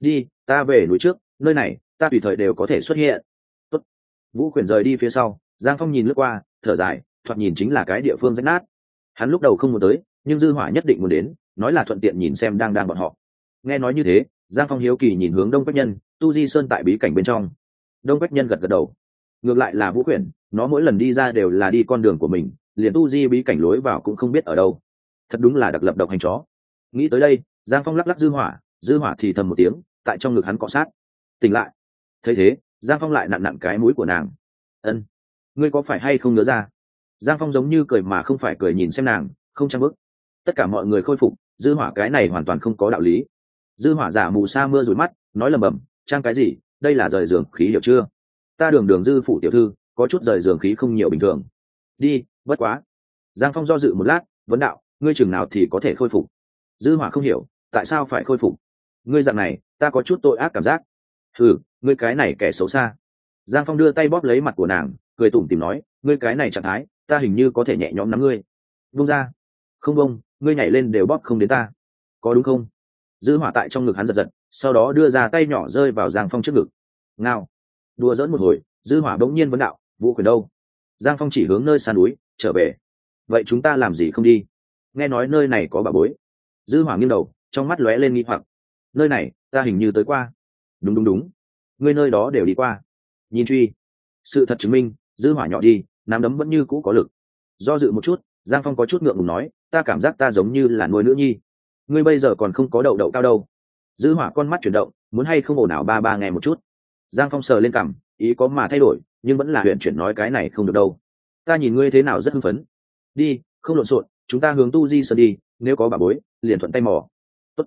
Đi, ta về núi trước, nơi này, ta tùy thời đều có thể xuất hiện. Tốt. vũ khuyển rời đi phía sau, giang phong nhìn lướt qua, thở dài, thoạt nhìn chính là cái địa phương rách nát. Hắn lúc đầu không muốn tới, nhưng dư hỏa nhất định muốn đến, nói là thuận tiện nhìn xem đang đang bọn họ. Nghe nói như thế, giang phong hiếu kỳ nhìn hướng đông quách nhân, tu di sơn tại bí cảnh bên trong. Đông quách nhân gật gật đầu. Ngược lại là vũ quyển nó mỗi lần đi ra đều là đi con đường của mình liền tu di bí cảnh lối vào cũng không biết ở đâu. Thật đúng là đặc lập độc hành chó. Nghĩ tới đây, giang phong lắc lắc dư hỏa dư hỏa thì thầm một tiếng, tại trong ngực hắn cọ sát. Tỉnh lại. Thấy thế, giang phong lại nặn nặn cái mũi của nàng. Ân, ngươi có phải hay không nhớ ra giang phong giống như cười mà không phải cười nhìn xem nàng, không trang bức tất cả mọi người khôi phục, dư hỏa cái này hoàn toàn không có đạo lý. Dư hỏa giả mù sa mưa rủi mắt, nói lầm bầm, trang cái gì? Đây là rời giường khí hiểu chưa? Ta đường đường dư phủ tiểu thư, có chút rời giường khí không nhiều bình thường. Đi bất quá. Giang phong do dự một lát, vấn đạo, ngươi chừng nào thì có thể khôi phục? Dư hỏa không hiểu, tại sao phải khôi phục? Ngươi dạng này, ta có chút tội ác cảm giác. Ừ ngươi cái này kẻ xấu xa. Giang phong đưa tay bóp lấy mặt của nàng, cười tủm tìm nói, ngươi cái này trạng thái, ta hình như có thể nhẹ nhõm nắm ngươi. Vung ra. Không vung ngươi nhảy lên đều bóp không đến ta. Có đúng không? Dư hỏa tại trong ngực hắn giật giật, sau đó đưa ra tay nhỏ rơi vào giang phong trước ngực. Ngao. Đùa dỡn một hồi, dư hỏa bỗng nhiên vấn đạo, vũ quyền đâu? Giang phong chỉ hướng nơi xa núi trở về. Vậy chúng ta làm gì không đi? Nghe nói nơi này có bà bối. Dư hỏa nghiêng đầu, trong mắt lóe lên nghi hoặc. Nơi này, ta hình như tới qua. Đúng đúng đúng. Ngươi nơi đó đều đi qua. Nhìn truy. Sự thật chứng minh, dư hỏa nhỏ đi, nắm đấm vẫn như cũ có lực. Do dự một chút, giang phong có chút ngượng ngùng nói, ta cảm giác ta giống như là nuôi nữ nhi. Ngươi bây giờ còn không có đậu đậu cao đâu. Dư hỏa con mắt chuyển động, muốn hay không ổn nào ba ba nghe một chút. Giang phong sờ lên cằm, ý có mà thay đổi, nhưng vẫn là huyện chuyển nói cái này không được đâu ta nhìn ngươi thế nào rất hưng phấn. Đi, không lộn xộn, chúng ta hướng tu di sơn đi, nếu có bà bối, liền thuận tay mò. Tốt.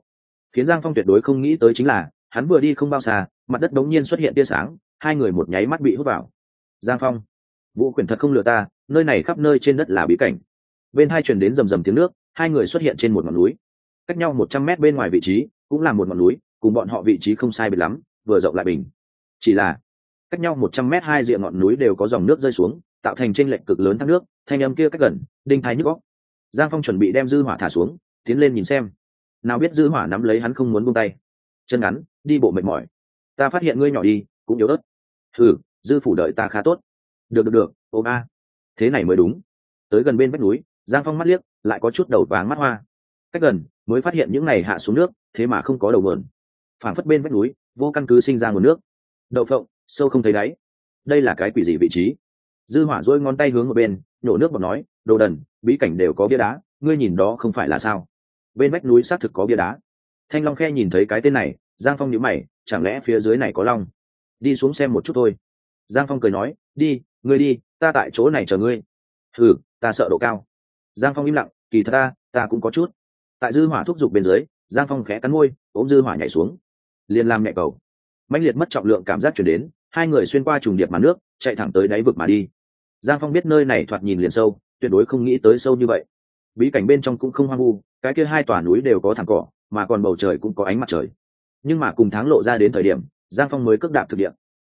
khiến giang phong tuyệt đối không nghĩ tới chính là, hắn vừa đi không bao xa, mặt đất đống nhiên xuất hiện tia sáng, hai người một nháy mắt bị hút vào. Giang phong, vũ quyển thật không lừa ta, nơi này khắp nơi trên đất là bí cảnh. Bên hai truyền đến rầm rầm tiếng nước, hai người xuất hiện trên một ngọn núi. Cách nhau một trăm mét bên ngoài vị trí, cũng là một ngọn núi, cùng bọn họ vị trí không sai biệt lắm, vừa rộng lại bình. Chỉ là, cách nhau một trăm mét hai diện ngọn núi đều có dòng nước rơi xuống tạo thành tranh lệch cực lớn thác nước, thanh âm kia cách gần, đinh thái nhức góc giang phong chuẩn bị đem dư hỏa thả xuống, tiến lên nhìn xem. Nào biết dư hỏa nắm lấy hắn không muốn buông tay. Chân ngắn, đi bộ mệt mỏi. Ta phát hiện ngươi nhỏ đi, cũng yếu ớt. Ừ dư phủ đợi ta khá tốt. Được được được, ôm a. Thế này mới đúng. Tới gần bên vách núi, giang phong mắt liếc, lại có chút đầu vàng mắt hoa. Cách gần, mới phát hiện những này hạ xuống nước, thế mà không có đầu mượn. Phản phất bên vách núi, vô căn cứ sinh ra nguồn nước. Đậu phộng, sâu không thấy đáy. Đây là cái quỷ gì vị trí dư hỏa dôi ngón tay hướng ở bên, nhổ nước bọt nói, đồ đần, bí cảnh đều có bia đá, ngươi nhìn đó không phải là sao? Bên vách núi xác thực có bia đá. Thanh long khe nhìn thấy cái tên này, giang phong nhíu mày, chẳng lẽ phía dưới này có long? Đi xuống xem một chút thôi. Giang phong cười nói, đi, ngươi đi, ta tại chỗ này chờ ngươi. Ừ ta sợ độ cao. Giang phong im lặng, kỳ thật ta ta cũng có chút. Tại dư hỏa thúc giục bên dưới, giang phong khẽ cắn môi, ôm dư hỏa nhảy xuống. Liền làm nhẹ cầu. Mãnh liệt mất trọng lượng cảm giác chuyển đến, hai người xuyên qua trùng điệp mà nước, chạy thẳng tới đáy vực mà đi giang phong biết nơi này thoạt nhìn liền sâu, tuyệt đối không nghĩ tới sâu như vậy. Bí cảnh bên trong cũng không hoang vu, cái kia hai tòa núi đều có thẳng cỏ, mà còn bầu trời cũng có ánh mặt trời. Nhưng mà cùng tháng lộ ra đến thời điểm, giang phong mới cước đạp thực địa.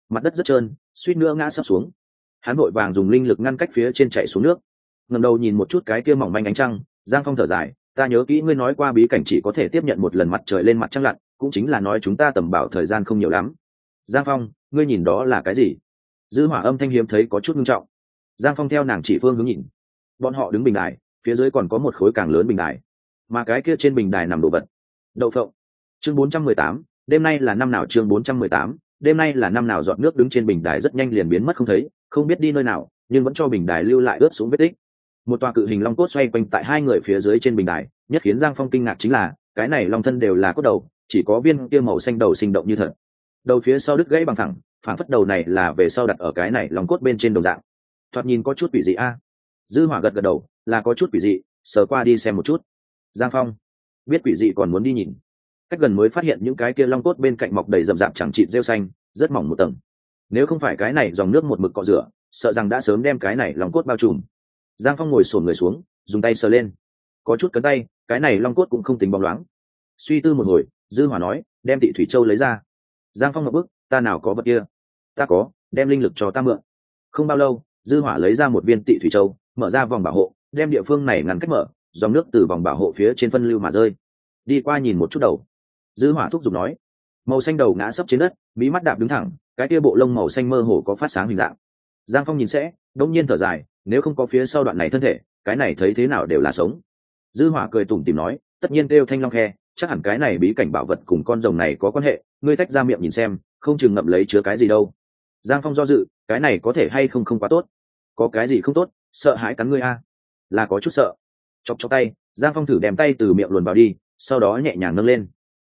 Mặt đất rất trơn, suýt nữa ngã sắp xuống. Hắn vội vàng dùng linh lực ngăn cách phía trên chạy xuống nước. Ngầm đầu nhìn một chút cái kia mỏng manh ánh trăng, giang phong thở dài, ta nhớ kỹ ngươi nói qua bí cảnh chỉ có thể tiếp nhận một lần mặt trời lên mặt trăng lặn, cũng chính là nói chúng ta tầm bảo thời gian không nhiều lắm. Giang phong, ngươi nhìn đó là cái gì? Dư hỏa âm thanh hiếm thấy có chút nghiêm trọng giang phong theo nàng chỉ phương hướng nhìn. Bọn họ đứng bình đài phía dưới còn có một khối càng lớn bình đài. Mà cái kia trên bình đài nằm đồ vật. Đậu phộng. Chương 418, đêm nay là năm nào chương 418, đêm nay là năm nào dọn nước đứng trên bình đài rất nhanh liền biến mất không thấy không biết đi nơi nào nhưng vẫn cho bình đài lưu lại ướt xuống vết tích. Một tòa cự hình long cốt xoay quanh tại hai người phía dưới trên bình đài nhất khiến giang phong kinh ngạc chính là cái này long thân đều là cốt đầu chỉ có viên kia màu xanh đầu sinh động như thật. Đầu phía sau đứt gãy bằng thẳng phản phất đầu này là về sau đặt ở cái này lòng cốt bên trên đồng dạng thoạt nhìn có chút quỷ dị a. Dư hỏa gật gật đầu, là có chút quỷ dị, sờ qua đi xem một chút. Giang phong, biết quỷ dị còn muốn đi nhìn. Cách gần mới phát hiện những cái kia long cốt bên cạnh mọc đầy rậm rạp chẳng chịt rêu xanh, rất mỏng một tầng. Nếu không phải cái này dòng nước một mực cọ rửa, sợ rằng đã sớm đem cái này long cốt bao trùm. Giang phong ngồi sồn người xuống, dùng tay sờ lên. Có chút cấn tay, cái này long cốt cũng không tính bóng loáng. Suy tư một hồi, dư hỏa nói, đem tị thủy châu lấy ra. Giang phong ngập bước ta nào có vật kia? Ta có, đem linh lực cho ta mượn. Không bao lâu dư hỏa lấy ra một viên tị thủy châu, mở ra vòng bảo hộ, đem địa phương này ngăn cách mở, dòng nước từ vòng bảo hộ phía trên phân lưu mà rơi. Đi qua nhìn một chút đầu. Dư hỏa thúc giục nói, màu xanh đầu ngã sấp trên đất bí mắt đạp đứng thẳng, cái kia bộ lông màu xanh mơ hồ có phát sáng hình dạng. Giang phong nhìn sẽ đông nhiên thở dài, nếu không có phía sau đoạn này thân thể, cái này thấy thế nào đều là sống. Dư hỏa cười tủm tỉm nói, tất nhiên kêu thanh long khe, chắc hẳn cái này bí cảnh bảo vật cùng con rồng này có quan hệ, ngươi tách ra miệng nhìn xem, không chừng ngậm lấy chứa cái gì đâu. Giang phong do dự, cái này có thể hay không không quá tốt có cái gì không tốt, sợ hãi cắn ngươi a. Là có chút sợ. Chọc chọc tay, giang phong thử đem tay từ miệng luồn vào đi, sau đó nhẹ nhàng nâng lên.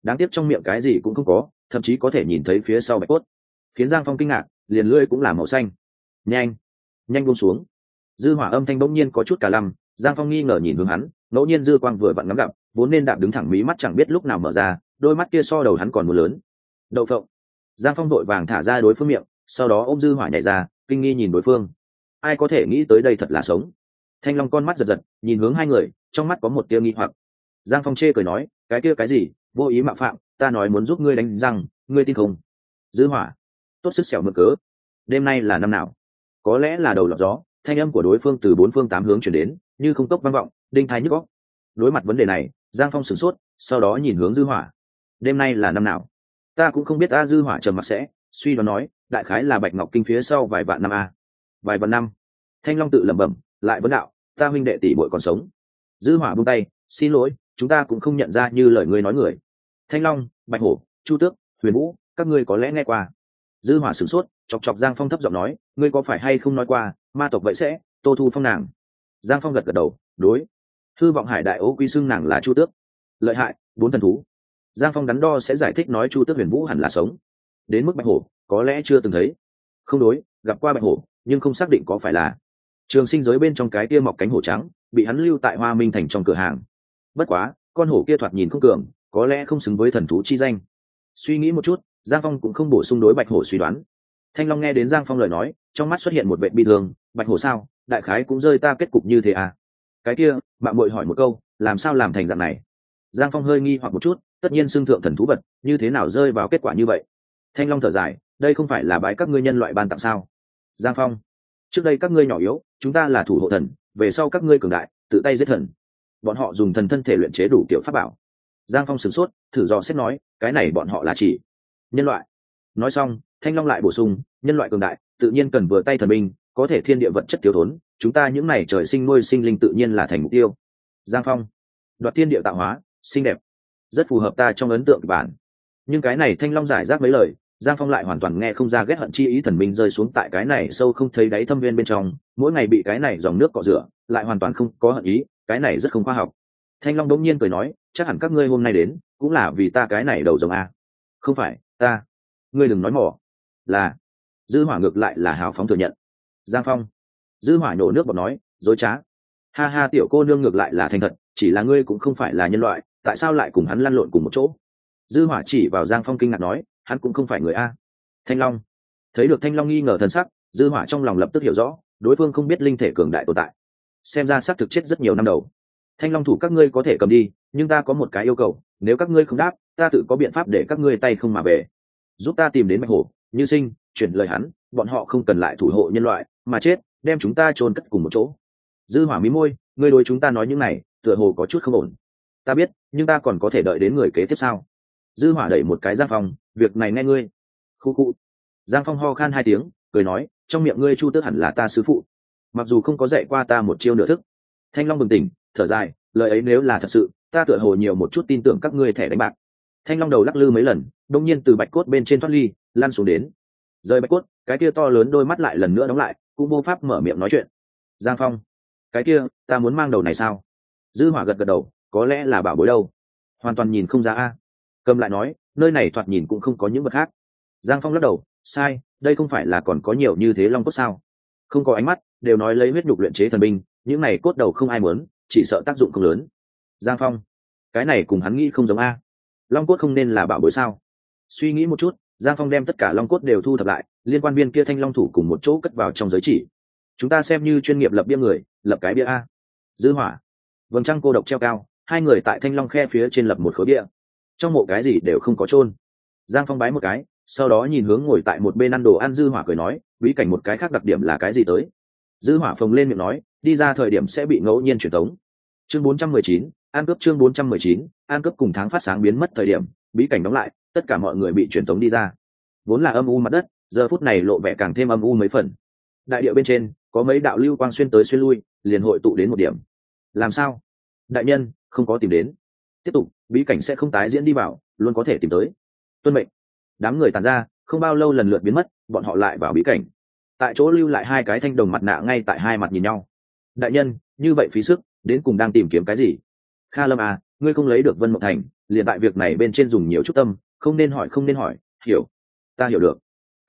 Đáng tiếc trong miệng cái gì cũng không có, thậm chí có thể nhìn thấy phía sau bạch cốt. Khiến giang phong kinh ngạc, liền lưỡi cũng là màu xanh. Nhanh nhanh buông xuống. Dư hỏa âm thanh bỗng nhiên có chút cả lăm, giang phong nghi ngờ nhìn hướng hắn, ngẫu nhiên dư quang vừa vặn ngắm gặp, vốn nên đạp đứng thẳng mí mắt chẳng biết lúc nào mở ra, đôi mắt kia so đầu hắn còn một lớn. Đậu phộng. Giang phong đội vàng thả ra đối phương miệng, sau đó ôm dư hỏa nhảy ra, kinh nghi nhìn đối phương ai có thể nghĩ tới đây thật là sống. Thanh long con mắt giật giật, nhìn hướng hai người, trong mắt có một tia nghi hoặc. Giang phong chê cười nói, cái kia cái gì? Vô ý mạo phạm, ta nói muốn giúp ngươi đánh răng, ngươi tin không? Dư hỏa. Tốt sức xẻo mượn cớ. Đêm nay là năm nào? Có lẽ là đầu lọt gió. Thanh âm của đối phương từ bốn phương tám hướng chuyển đến, như không tốc vang vọng, đinh thái nhức góc đối mặt vấn đề này, giang phong sửng sốt, sau đó nhìn hướng dư hỏa. Đêm nay là năm nào? Ta cũng không biết a dư hỏa trầm mặc sẽ, suy đoán nói, đại khái là bạch ngọc kinh phía sau vài vạn năm a vài vạn năm. Thanh long tự lẩm bẩm, lại vấn đạo, ta huynh đệ tỷ bội còn sống. Dư hỏa buông tay, xin lỗi, chúng ta cũng không nhận ra như lời ngươi nói người. Thanh long, bạch hổ, chu tước, huyền vũ, các ngươi có lẽ nghe qua. Dư hỏa sửng sốt, chọc chọc giang phong thấp giọng nói, ngươi có phải hay không nói qua, ma tộc vậy sẽ tô thu phong nàng? Giang phong gật gật đầu, đối. Thư vọng hải đại ố quy xưng nàng là chu tước. Lợi hại, bốn thần thú. Giang phong đắn đo sẽ giải thích nói chu tước huyền vũ hẳn là sống. Đến mức bạch hổ, có lẽ chưa từng thấy. Không đối, gặp qua bạch hổ nhưng không xác định có phải là trường sinh giới bên trong cái tia mọc cánh hổ trắng bị hắn lưu tại hoa minh thành trong cửa hàng. Bất quá, con hổ kia thoạt nhìn không cường, có lẽ không xứng với thần thú chi danh. Suy nghĩ một chút, giang phong cũng không bổ sung đối bạch hổ suy đoán. Thanh long nghe đến giang phong lời nói, trong mắt xuất hiện một vệ bi thương, bạch hổ sao? Đại khái cũng rơi ta kết cục như thế à? Cái kia mạng mội hỏi một câu, làm sao làm thành dạng này? Giang phong hơi nghi hoặc một chút, tất nhiên xưng thượng thần thú vật, như thế nào rơi vào kết quả như vậy? Thanh long thở dài, đây không phải là bái các ngươi nhân loại ban tặng sao? Giang phong, trước đây các ngươi nhỏ yếu, chúng ta là thủ hộ thần, về sau các ngươi cường đại, tự tay giết thần. Bọn họ dùng thần thân thể luyện chế đủ kiểu pháp bảo. Giang phong sửng sốt, thử dò xét nói, cái này bọn họ là chỉ nhân loại. Nói xong, thanh long lại bổ sung, nhân loại cường đại, tự nhiên cần vừa tay thần binh, có thể thiên địa vật chất thiếu thốn, chúng ta những n à y trời sinh nuôi sinh linh tự nhiên là thành mục tiêu. Giang phong, đoạt thiên địa tạo hóa, xinh đẹp, rất phù hợp ta trong ấn tượng bản nhưng cái này thanh long giải rác mấy lời giang phong lại hoàn toàn nghe không ra ghét hận chi ý thần minh rơi xuống tại cái này sâu không thấy đáy thâm viên bên trong, mỗi ngày bị cái này dòng nước cọ rửa, lại hoàn toàn không có hận ý, cái này rất không khoa học. Thanh long đống nhiên cười nói, chắc hẳn các ngươi hôm nay đến, cũng là vì ta cái này đầu dòng a. Không phải, ta. Ngươi đừng nói mỏ. Là. Dư hỏa ngược lại là hào phóng thừa nhận. Giang phong. Dư hỏa nhổ nước bọt nói, dối trá. Ha ha, tiểu cô nương ngược lại là thành thật, chỉ là ngươi cũng không phải là nhân loại, tại sao lại cùng hắn lăn lộn cùng một chỗ? Dư hỏa chỉ vào giang phong kinh ngạc nói hắn cũng không phải người a. Thanh long. Thấy được thanh long nghi ngờ thần sắc, dư hỏa trong lòng lập tức hiểu rõ, đối phương không biết linh thể cường đại tồn tại. Xem ra xác thực chết rất nhiều năm đầu. Thanh long thủ các ngươi có thể cầm đi, nhưng ta có một cái yêu cầu, nếu các ngươi không đáp, ta tự có biện pháp để các ngươi tay không mà về. Giúp ta tìm đến mạch hổ, như sinh, chuyển lời hắn, bọn họ không cần lại thủ hộ nhân loại, mà chết, đem chúng ta chôn cất cùng một chỗ. Dư hỏa mí môi, ngươi đối chúng ta nói những này, tựa hồ có chút không ổn. Ta biết, nhưng ta còn có thể đợi đến người kế tiếp sau dư hỏa đẩy một cái ra phòng việc này nghe ngươi. Khu khu. Giang phong ho khan hai tiếng, cười nói, trong miệng ngươi chu tước hẳn là ta sư phụ. Mặc dù không có dạy qua ta một chiêu nửa thức. Thanh long bừng tỉnh, thở dài, lời ấy nếu là thật sự, ta tựa hồ nhiều một chút tin tưởng các ngươi thẻ đánh bạc. Thanh long đầu lắc lư mấy lần, đông nhiên từ bạch cốt bên trên thoát ly lan xuống đến. Rơi bạch cốt, cái kia to lớn đôi mắt lại lần nữa đóng lại, cũng vô pháp mở miệng nói chuyện. Giang phong, cái kia, ta muốn mang đầu này sao? Dư hỏa gật gật đầu, có lẽ là bảo bối đâu. Hoàn toàn nhìn không ra a. Cầm lại nói nơi này thoạt nhìn cũng không có những vật khác. Giang phong lắc đầu, sai, đây không phải là còn có nhiều như thế long cốt sao? Không có ánh mắt, đều nói lấy huyết nhục luyện chế thần binh, những này cốt đầu không ai muốn, chỉ sợ tác dụng không lớn. Giang phong, cái này cùng hắn nghĩ không giống a. Long cốt không nên là bảo bối sao? Suy nghĩ một chút, giang phong đem tất cả long cốt đều thu thập lại, liên quan viên kia thanh long thủ cùng một chỗ cất vào trong giới chỉ. Chúng ta xem như chuyên nghiệp lập bia người, lập cái bia a. Dư hỏa, vầng trăng cô độc treo cao, hai người tại thanh long khe phía trên lập một khối bia trong mộ cái gì đều không có chôn. Giang phong bái một cái sau đó nhìn hướng ngồi tại một bên ăn đồ ăn dư hỏa cười nói bí cảnh một cái khác đặc điểm là cái gì tới? Dư hỏa phồng lên miệng nói đi ra thời điểm sẽ bị ngẫu nhiên truyền tống. Chương 419, an cướp chương 419, an cướp cùng tháng phát sáng biến mất thời điểm bí cảnh đóng lại tất cả mọi người bị truyền tống đi ra. Vốn là âm u mặt đất giờ phút này lộ vẻ càng thêm âm u mấy phần. Đại địa bên trên có mấy đạo lưu quang xuyên tới xuyên lui liền hội tụ đến một điểm. Làm sao? Đại nhân không có tìm đến tiếp tục, bí cảnh sẽ không tái diễn đi vào, luôn có thể tìm tới. Tuân mệnh. Đám người tàn ra, không bao lâu lần lượt biến mất, bọn họ lại vào bí cảnh. Tại chỗ lưu lại hai cái thanh đồng mặt nạ ngay tại hai mặt nhìn nhau. Đại nhân, như vậy phí sức, đến cùng đang tìm kiếm cái gì? Kha lâm à ngươi không lấy được vân mộng thành, liền tại việc này bên trên dùng nhiều chút tâm, không nên hỏi, không nên hỏi, hiểu. Ta hiểu được.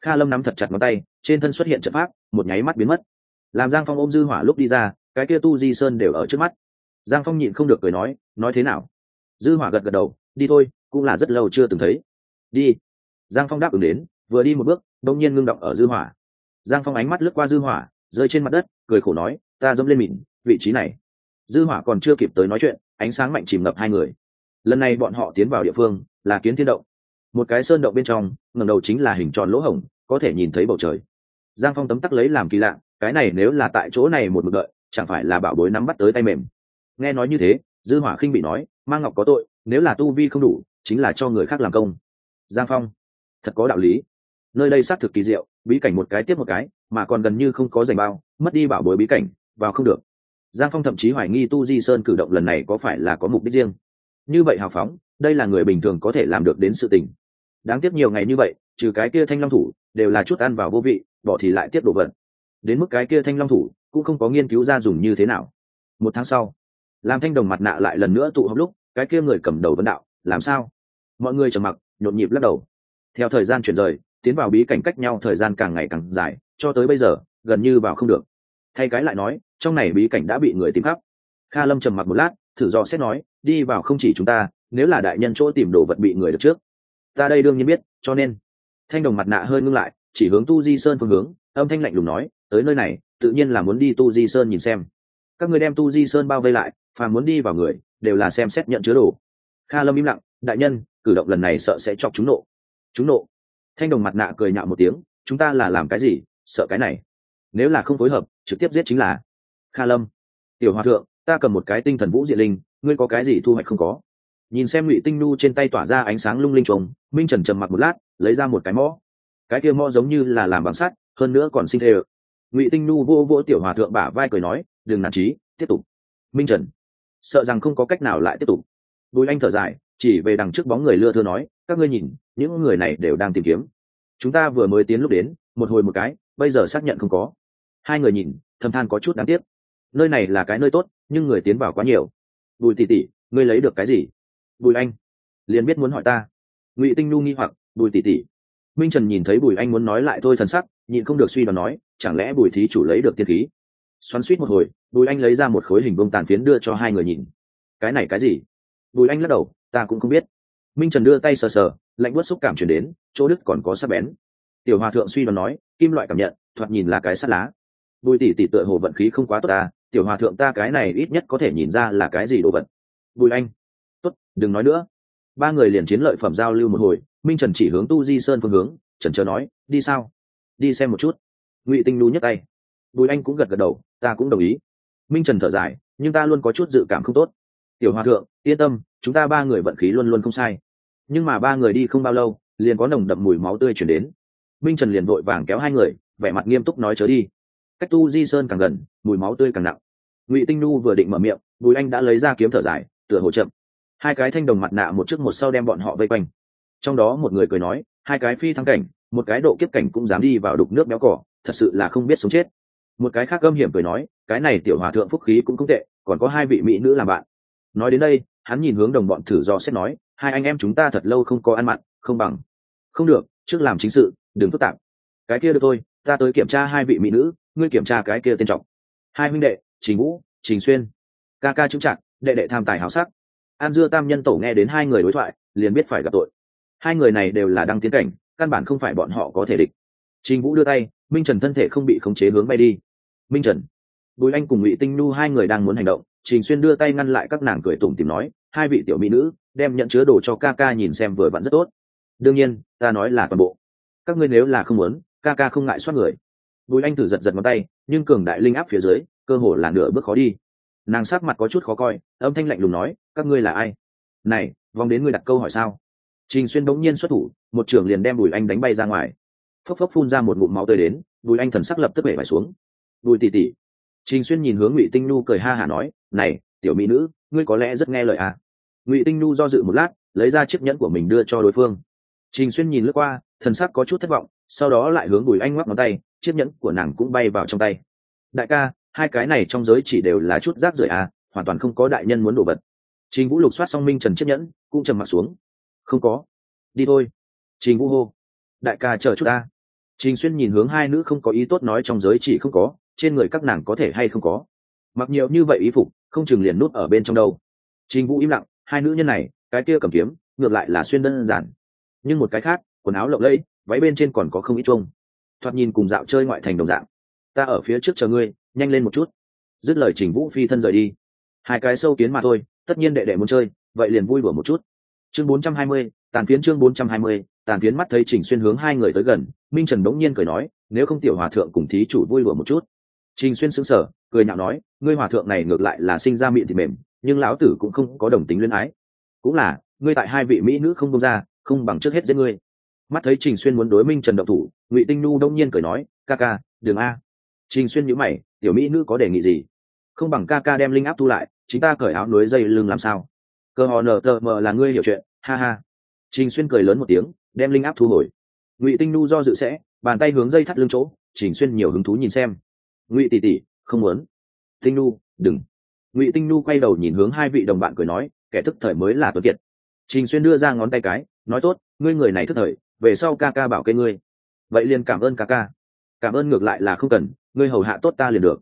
Kha lâm nắm thật chặt ngón tay, trên thân xuất hiện trận pháp, một nháy mắt biến mất. Làm giang phong ôm dư hỏa lúc đi ra, cái kia tu di sơn đều ở trước mắt. Giang phong nhịn không được cười nói nói thế nào? Dư hỏa gật gật đầu, đi thôi, cũng là rất lâu chưa từng thấy. Đi. Giang phong đáp ứng đến, vừa đi một bước, đông nhiên ngưng động ở dư hỏa. Giang phong ánh mắt lướt qua dư hỏa, rơi trên mặt đất, cười khổ nói, ta dẫm lên mịn, vị trí này. Dư hỏa còn chưa kịp tới nói chuyện, ánh sáng mạnh chìm ngập hai người. Lần này bọn họ tiến vào địa phương là kiến thiên động. Một cái sơn động bên trong, ngẩng đầu chính là hình tròn lỗ hổng, có thể nhìn thấy bầu trời. Giang phong tấm tắc lấy làm kỳ lạ, cái này nếu là tại chỗ này một mực đợi, chẳng phải là bảo bối nắm bắt tới tay mềm. Nghe nói như thế, dư hỏa khinh bị nói mang ngọc có tội, nếu là tu vi không đủ, chính là cho người khác làm công. Giang phong, thật có đạo lý. Nơi đây xác thực kỳ diệu, bí cảnh một cái tiếp một cái, mà còn gần như không có giành bao, mất đi bảo bối bí cảnh, vào không được. Giang phong thậm chí hoài nghi tu di sơn cử động lần này có phải là có mục đích riêng. Như vậy hào phóng, đây là người bình thường có thể làm được đến sự tình. Đáng tiếc nhiều ngày như vậy, trừ cái kia thanh long thủ, đều là chút ăn vào vô vị, bỏ thì lại tiếp đồ vật. Đến mức cái kia thanh long thủ, cũng không có nghiên cứu ra dùng như thế nào. Một tháng sau làm thanh đồng mặt nạ lại lần nữa tụ họp lúc, cái kia người cầm đầu vấn đạo, làm sao? Mọi người trầm mặc, nhộn nhịp lắc đầu. Theo thời gian chuyển rời, tiến vào bí cảnh cách nhau thời gian càng ngày càng dài, cho tới bây giờ, gần như vào không được. Thay cái lại nói, trong này bí cảnh đã bị người tìm khắp. Kha lâm trầm mặc một lát, thử do xét nói, đi vào không chỉ chúng ta, nếu là đại nhân chỗ tìm đồ vật bị người được trước, ta đây đương nhiên biết, cho nên. Thanh đồng mặt nạ hơi ngưng lại, chỉ hướng tu di sơn phương hướng, âm thanh lạnh lùng nói, tới nơi này, tự nhiên là muốn đi tu di sơn nhìn xem. Các người đem tu di sơn bao vây lại Phàm muốn đi vào người, đều là xem xét nhận chứa đồ. Kha lâm im lặng, đại nhân, cử động lần này sợ sẽ chọc chúng nộ. Chúng nộ? Thanh đồng mặt nạ cười nhạo một tiếng, chúng ta là làm cái gì? Sợ cái này. Nếu là không phối hợp, trực tiếp giết chính là. Kha lâm, tiểu hòa thượng, ta cầm một cái tinh thần vũ diện linh, ngươi có cái gì thu hoạch không có? Nhìn xem ngụy tinh nu trên tay tỏa ra ánh sáng lung linh trống minh trần trầm mặc một lát, lấy ra một cái mõ. Cái kia mõ giống như là làm bằng sắt, hơn nữa còn sinh thê ự ngụy tinh nu vô vô tiểu hòa thượng bả vai cười nói, đừng nản trí, tiếp tục. Minh trần sợ rằng không có cách nào lại tiếp tục. Bùi anh thở dài, chỉ về đằng trước bóng người lưa thưa nói, các ngươi nhìn, những người này đều đang tìm kiếm. Chúng ta vừa mới tiến lúc đến, một hồi một cái, bây giờ xác nhận không có. Hai người nhìn, thầm than có chút đáng tiếc. Nơi này là cái nơi tốt, nhưng người tiến vào quá nhiều. Bùi tỉ tỉ ngươi lấy được cái gì? Bùi anh, liền biết muốn hỏi ta. Ngụy tinh nhu nghi hoặc, bùi tỉ tỉ minh trần nhìn thấy bùi anh muốn nói lại thôi thần sắc, nhịn không được suy đoán nói, chẳng lẽ bùi thí chủ lấy được tiên khí? Xoắn suýt một hồi bùi anh lấy ra một khối hình bông tàn phiến đưa cho hai người nhìn. Cái này cái gì? Bùi anh lắc đầu, ta cũng không biết. Minh trần đưa tay sờ sờ, lạnh bớt xúc cảm chuyển đến, chỗ đức còn có sắc bén. Tiểu hòa thượng suy đoán nói, kim loại cảm nhận, thoạt nhìn là cái sắt lá. Bùi tỷ tỷ tựa hồ vận khí không quá tốt ta tiểu hòa thượng ta cái này ít nhất có thể nhìn ra là cái gì đồ vật. Bùi anh, tốt, đừng nói nữa. Ba người liền chiến lợi phẩm giao lưu một hồi, minh trần chỉ hướng tu di sơn phương hướng trần chờ nói, đi sao? Đi xem một chút. Ngụy tinh nu nhấc tay. Bùi anh cũng gật gật đầu, ta cũng đồng ý minh trần thở dài, nhưng ta luôn có chút dự cảm không tốt. Tiểu hòa thượng, yên tâm, chúng ta ba người vận khí luôn luôn không sai. Nhưng mà ba người đi không bao lâu, liền có nồng đậm mùi máu tươi chuyển đến. Minh trần liền vội vàng kéo hai người, vẻ mặt nghiêm túc nói chớ đi. Cách tu di sơn càng gần, mùi máu tươi càng nặng. Ngụy tinh nu vừa định mở miệng, bùi anh đã lấy ra kiếm thở dài, tựa hồ chậm. Hai cái thanh đồng mặt nạ một trước một sau đem bọn họ vây quanh. Trong đó một người cười nói, hai cái phi thăng cảnh, một cái độ kiếp cảnh cũng dám đi vào đục nước béo cỏ, thật sự là không biết sống chết. Một cái khác âm hiểm cười nói cái này tiểu hòa thượng phúc khí cũng không tệ, còn có hai vị mỹ nữ làm bạn. Nói đến đây, hắn nhìn hướng đồng bọn thử do xét nói, hai anh em chúng ta thật lâu không có ăn mặn, không bằng. Không được, trước làm chính sự, đừng phức tạp. Cái kia được thôi, ta tới kiểm tra hai vị mỹ nữ, ngươi kiểm tra cái kia tên trọng. Hai huynh đệ, trình vũ, trình xuyên. Ca ca chứng chặt đệ đệ tham tài hào sắc. An dưa tam nhân tổ nghe đến hai người đối thoại, liền biết phải gặp tội. Hai người này đều là đăng tiến cảnh, căn bản không phải bọn họ có thể địch. Trình vũ đưa tay, minh trần thân thể không bị khống chế hướng bay đi. Minh trần bùi anh cùng ngụy tinh nhu hai người đang muốn hành động, trình xuyên đưa tay ngăn lại các nàng cười tủm tìm nói, hai vị tiểu mỹ nữ, đem nhận chứa đồ cho ca ca nhìn xem vừa vặn rất tốt. Đương nhiên, ta nói là toàn bộ. Các ngươi nếu là không muốn, ca ca không ngại soát người. Bùi anh thử giật giật ngón tay, nhưng cường đại linh áp phía dưới, cơ hồ là nửa bước khó đi. Nàng sắc mặt có chút khó coi, âm thanh lạnh lùng nói, các ngươi là ai? Này, vòng đến ngươi đặt câu hỏi sao? Trình xuyên bỗng nhiên xuất thủ, một trưởng liền đem bùi anh đánh bay ra ngoài. Phốc phốc phun ra một ngụm máu tươi đến, bùi anh thần sắc lập tức bể bài xuống. Bùi tỉ tỉ trình xuyên nhìn hướng ngụy tinh nu cười ha hả nói, này, tiểu mỹ nữ, ngươi có lẽ rất nghe lời à? Ngụy tinh nu do dự một lát, lấy ra chiếc nhẫn của mình đưa cho đối phương. Trình xuyên nhìn lướt qua, thần sắc có chút thất vọng, sau đó lại hướng bùi anh ngoắc ngón tay, chiếc nhẫn của nàng cũng bay vào trong tay. Đại ca, hai cái này trong giới chỉ đều là chút rác rưởi à hoàn toàn không có đại nhân muốn đổ vật. Trình vũ lục soát xong minh trần chiếc nhẫn, cũng trầm mặt xuống. Không có. Đi thôi. Trình vũ hô. Đại ca chờ chút ta. Trình xuyên nhìn hướng hai nữ không có ý tốt nói trong giới chỉ không có trên người các nàng có thể hay không có. Mặc nhiều như vậy ý phục không chừng liền nút ở bên trong đâu. Trình vũ im lặng hai nữ nhân này cái kia cầm kiếm ngược lại là xuyên đơn giản. Nhưng một cái khác quần áo lộng lẫy váy bên trên còn có không ít chuông. Thoạt nhìn cùng dạo chơi ngoại thành đồng dạng. Ta ở phía trước chờ ngươi nhanh lên một chút. Dứt lời trình vũ phi thân rời đi. Hai cái sâu kiến mà thôi tất nhiên đệ đệ muốn chơi vậy liền vui đùa một chút. Chương 420, tàn phiến chương 420, tàn phiến mắt thấy trình xuyên hướng hai người tới gần minh trần đống nhiên cười nói nếu không tiểu hòa thượng cùng thí chủ vui đùa một chút trình xuyên sững sờ, cười nhạo nói, ngươi hòa thượng này ngược lại là sinh ra miệng thì mềm, nhưng lão tử cũng không có đồng tính luyến ái. Cũng là, ngươi tại hai vị mỹ nữ không công ra, không bằng trước hết giết ngươi. Mắt thấy trình xuyên muốn đối minh trần động thủ, ngụy tinh nu đông nhiên cười nói, ca ca đường a. Trình xuyên nhữ mày, tiểu mỹ nữ có đề nghị gì? Không bằng ca ca đem linh áp thu lại chính ta cởi áo núi dây lưng làm sao? Cờ hồ nở tờ mờ là ngươi hiểu chuyện, ha ha. Trình xuyên cười lớn một tiếng, đem linh áp thu hồi. Ngụy tinh nu do dự sẽ, bàn tay hướng dây thắt lưng chỗ, trình xuyên nhiều hứng thú nhìn xem ngụy tỷ tỷ, không muốn. Tinh nu, đừng. Ngụy tinh nu quay đầu nhìn hướng hai vị đồng bạn cười nói, kẻ thức thời mới là tuấn kiệt. Trình xuyên đưa ra ngón tay cái, nói tốt, ngươi người này thức thời, về sau ca ca bảo kê ngươi. Vậy liền cảm ơn ca ca. Cảm ơn ngược lại là không cần, ngươi hầu hạ tốt ta liền được.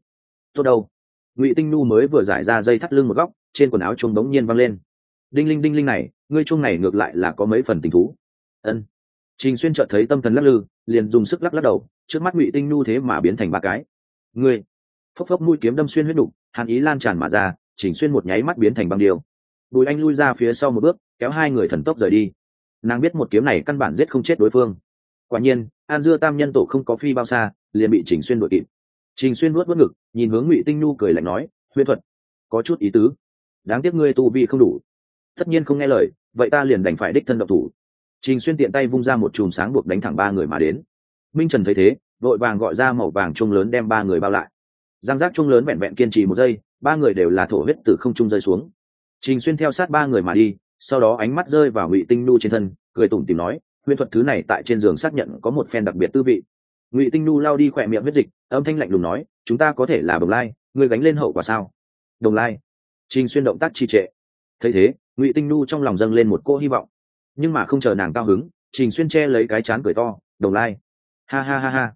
Tốt đâu? Ngụy tinh nu mới vừa giải ra dây thắt lưng một góc, trên quần áo chuông bỗng nhiên văng lên. Đinh linh đinh linh này, ngươi chuông này ngược lại là có mấy phần tình thú. Ân. Trình xuyên chợt thấy tâm thần lắc lư, liền dùng sức lắc lắc đầu, trước mắt ngụy tinh nu thế mà biến thành ba cái ngươi. Phốc phốc mũi kiếm đâm xuyên huyết đục, hàn ý lan tràn mà ra, chỉnh xuyên một nháy mắt biến thành băng điêu. Bùi anh lui ra phía sau một bước, kéo hai người thần tốc rời đi. Nàng biết một kiếm này căn bản giết không chết đối phương. Quả nhiên, an dưa tam nhân tổ không có phi bao xa, liền bị chỉnh xuyên đội kịp. Trình xuyên nuốt vớt ngực, nhìn hướng ngụy tinh nhu cười lạnh nói huyễn thuật, có chút ý tứ. Đáng tiếc ngươi tu vi không đủ. Tất nhiên không nghe lời, vậy ta liền đành phải đích thân độc thủ. Trình xuyên tiện tay vung ra một chùm sáng buộc đánh thẳng ba người mà đến. Minh trần thấy thế vội vàng gọi ra màu vàng chung lớn đem ba người bao lại. Giang giác chung lớn vẹn vẹn kiên trì một giây, ba người đều là thổ huyết từ không trung rơi xuống. Trình xuyên theo sát ba người mà đi, sau đó ánh mắt rơi vào ngụy tinh nu trên thân, cười tủm tìm nói huyễn thuật thứ này tại trên giường xác nhận có một phen đặc biệt tư vị. Ngụy tinh nu lao đi khỏe miệng huyết dịch, âm thanh lạnh lùng nói, chúng ta có thể là đồng lai người gánh lên hậu quả sao? Đồng lai? Trình xuyên động tác trì trệ. Thấy thế, ngụy tinh nu trong lòng dâng lên một cô hy vọng. Nhưng mà không chờ nàng cao hứng, trình xuyên che lấy cái chán cười to, đồng lai. Ha ha ha ha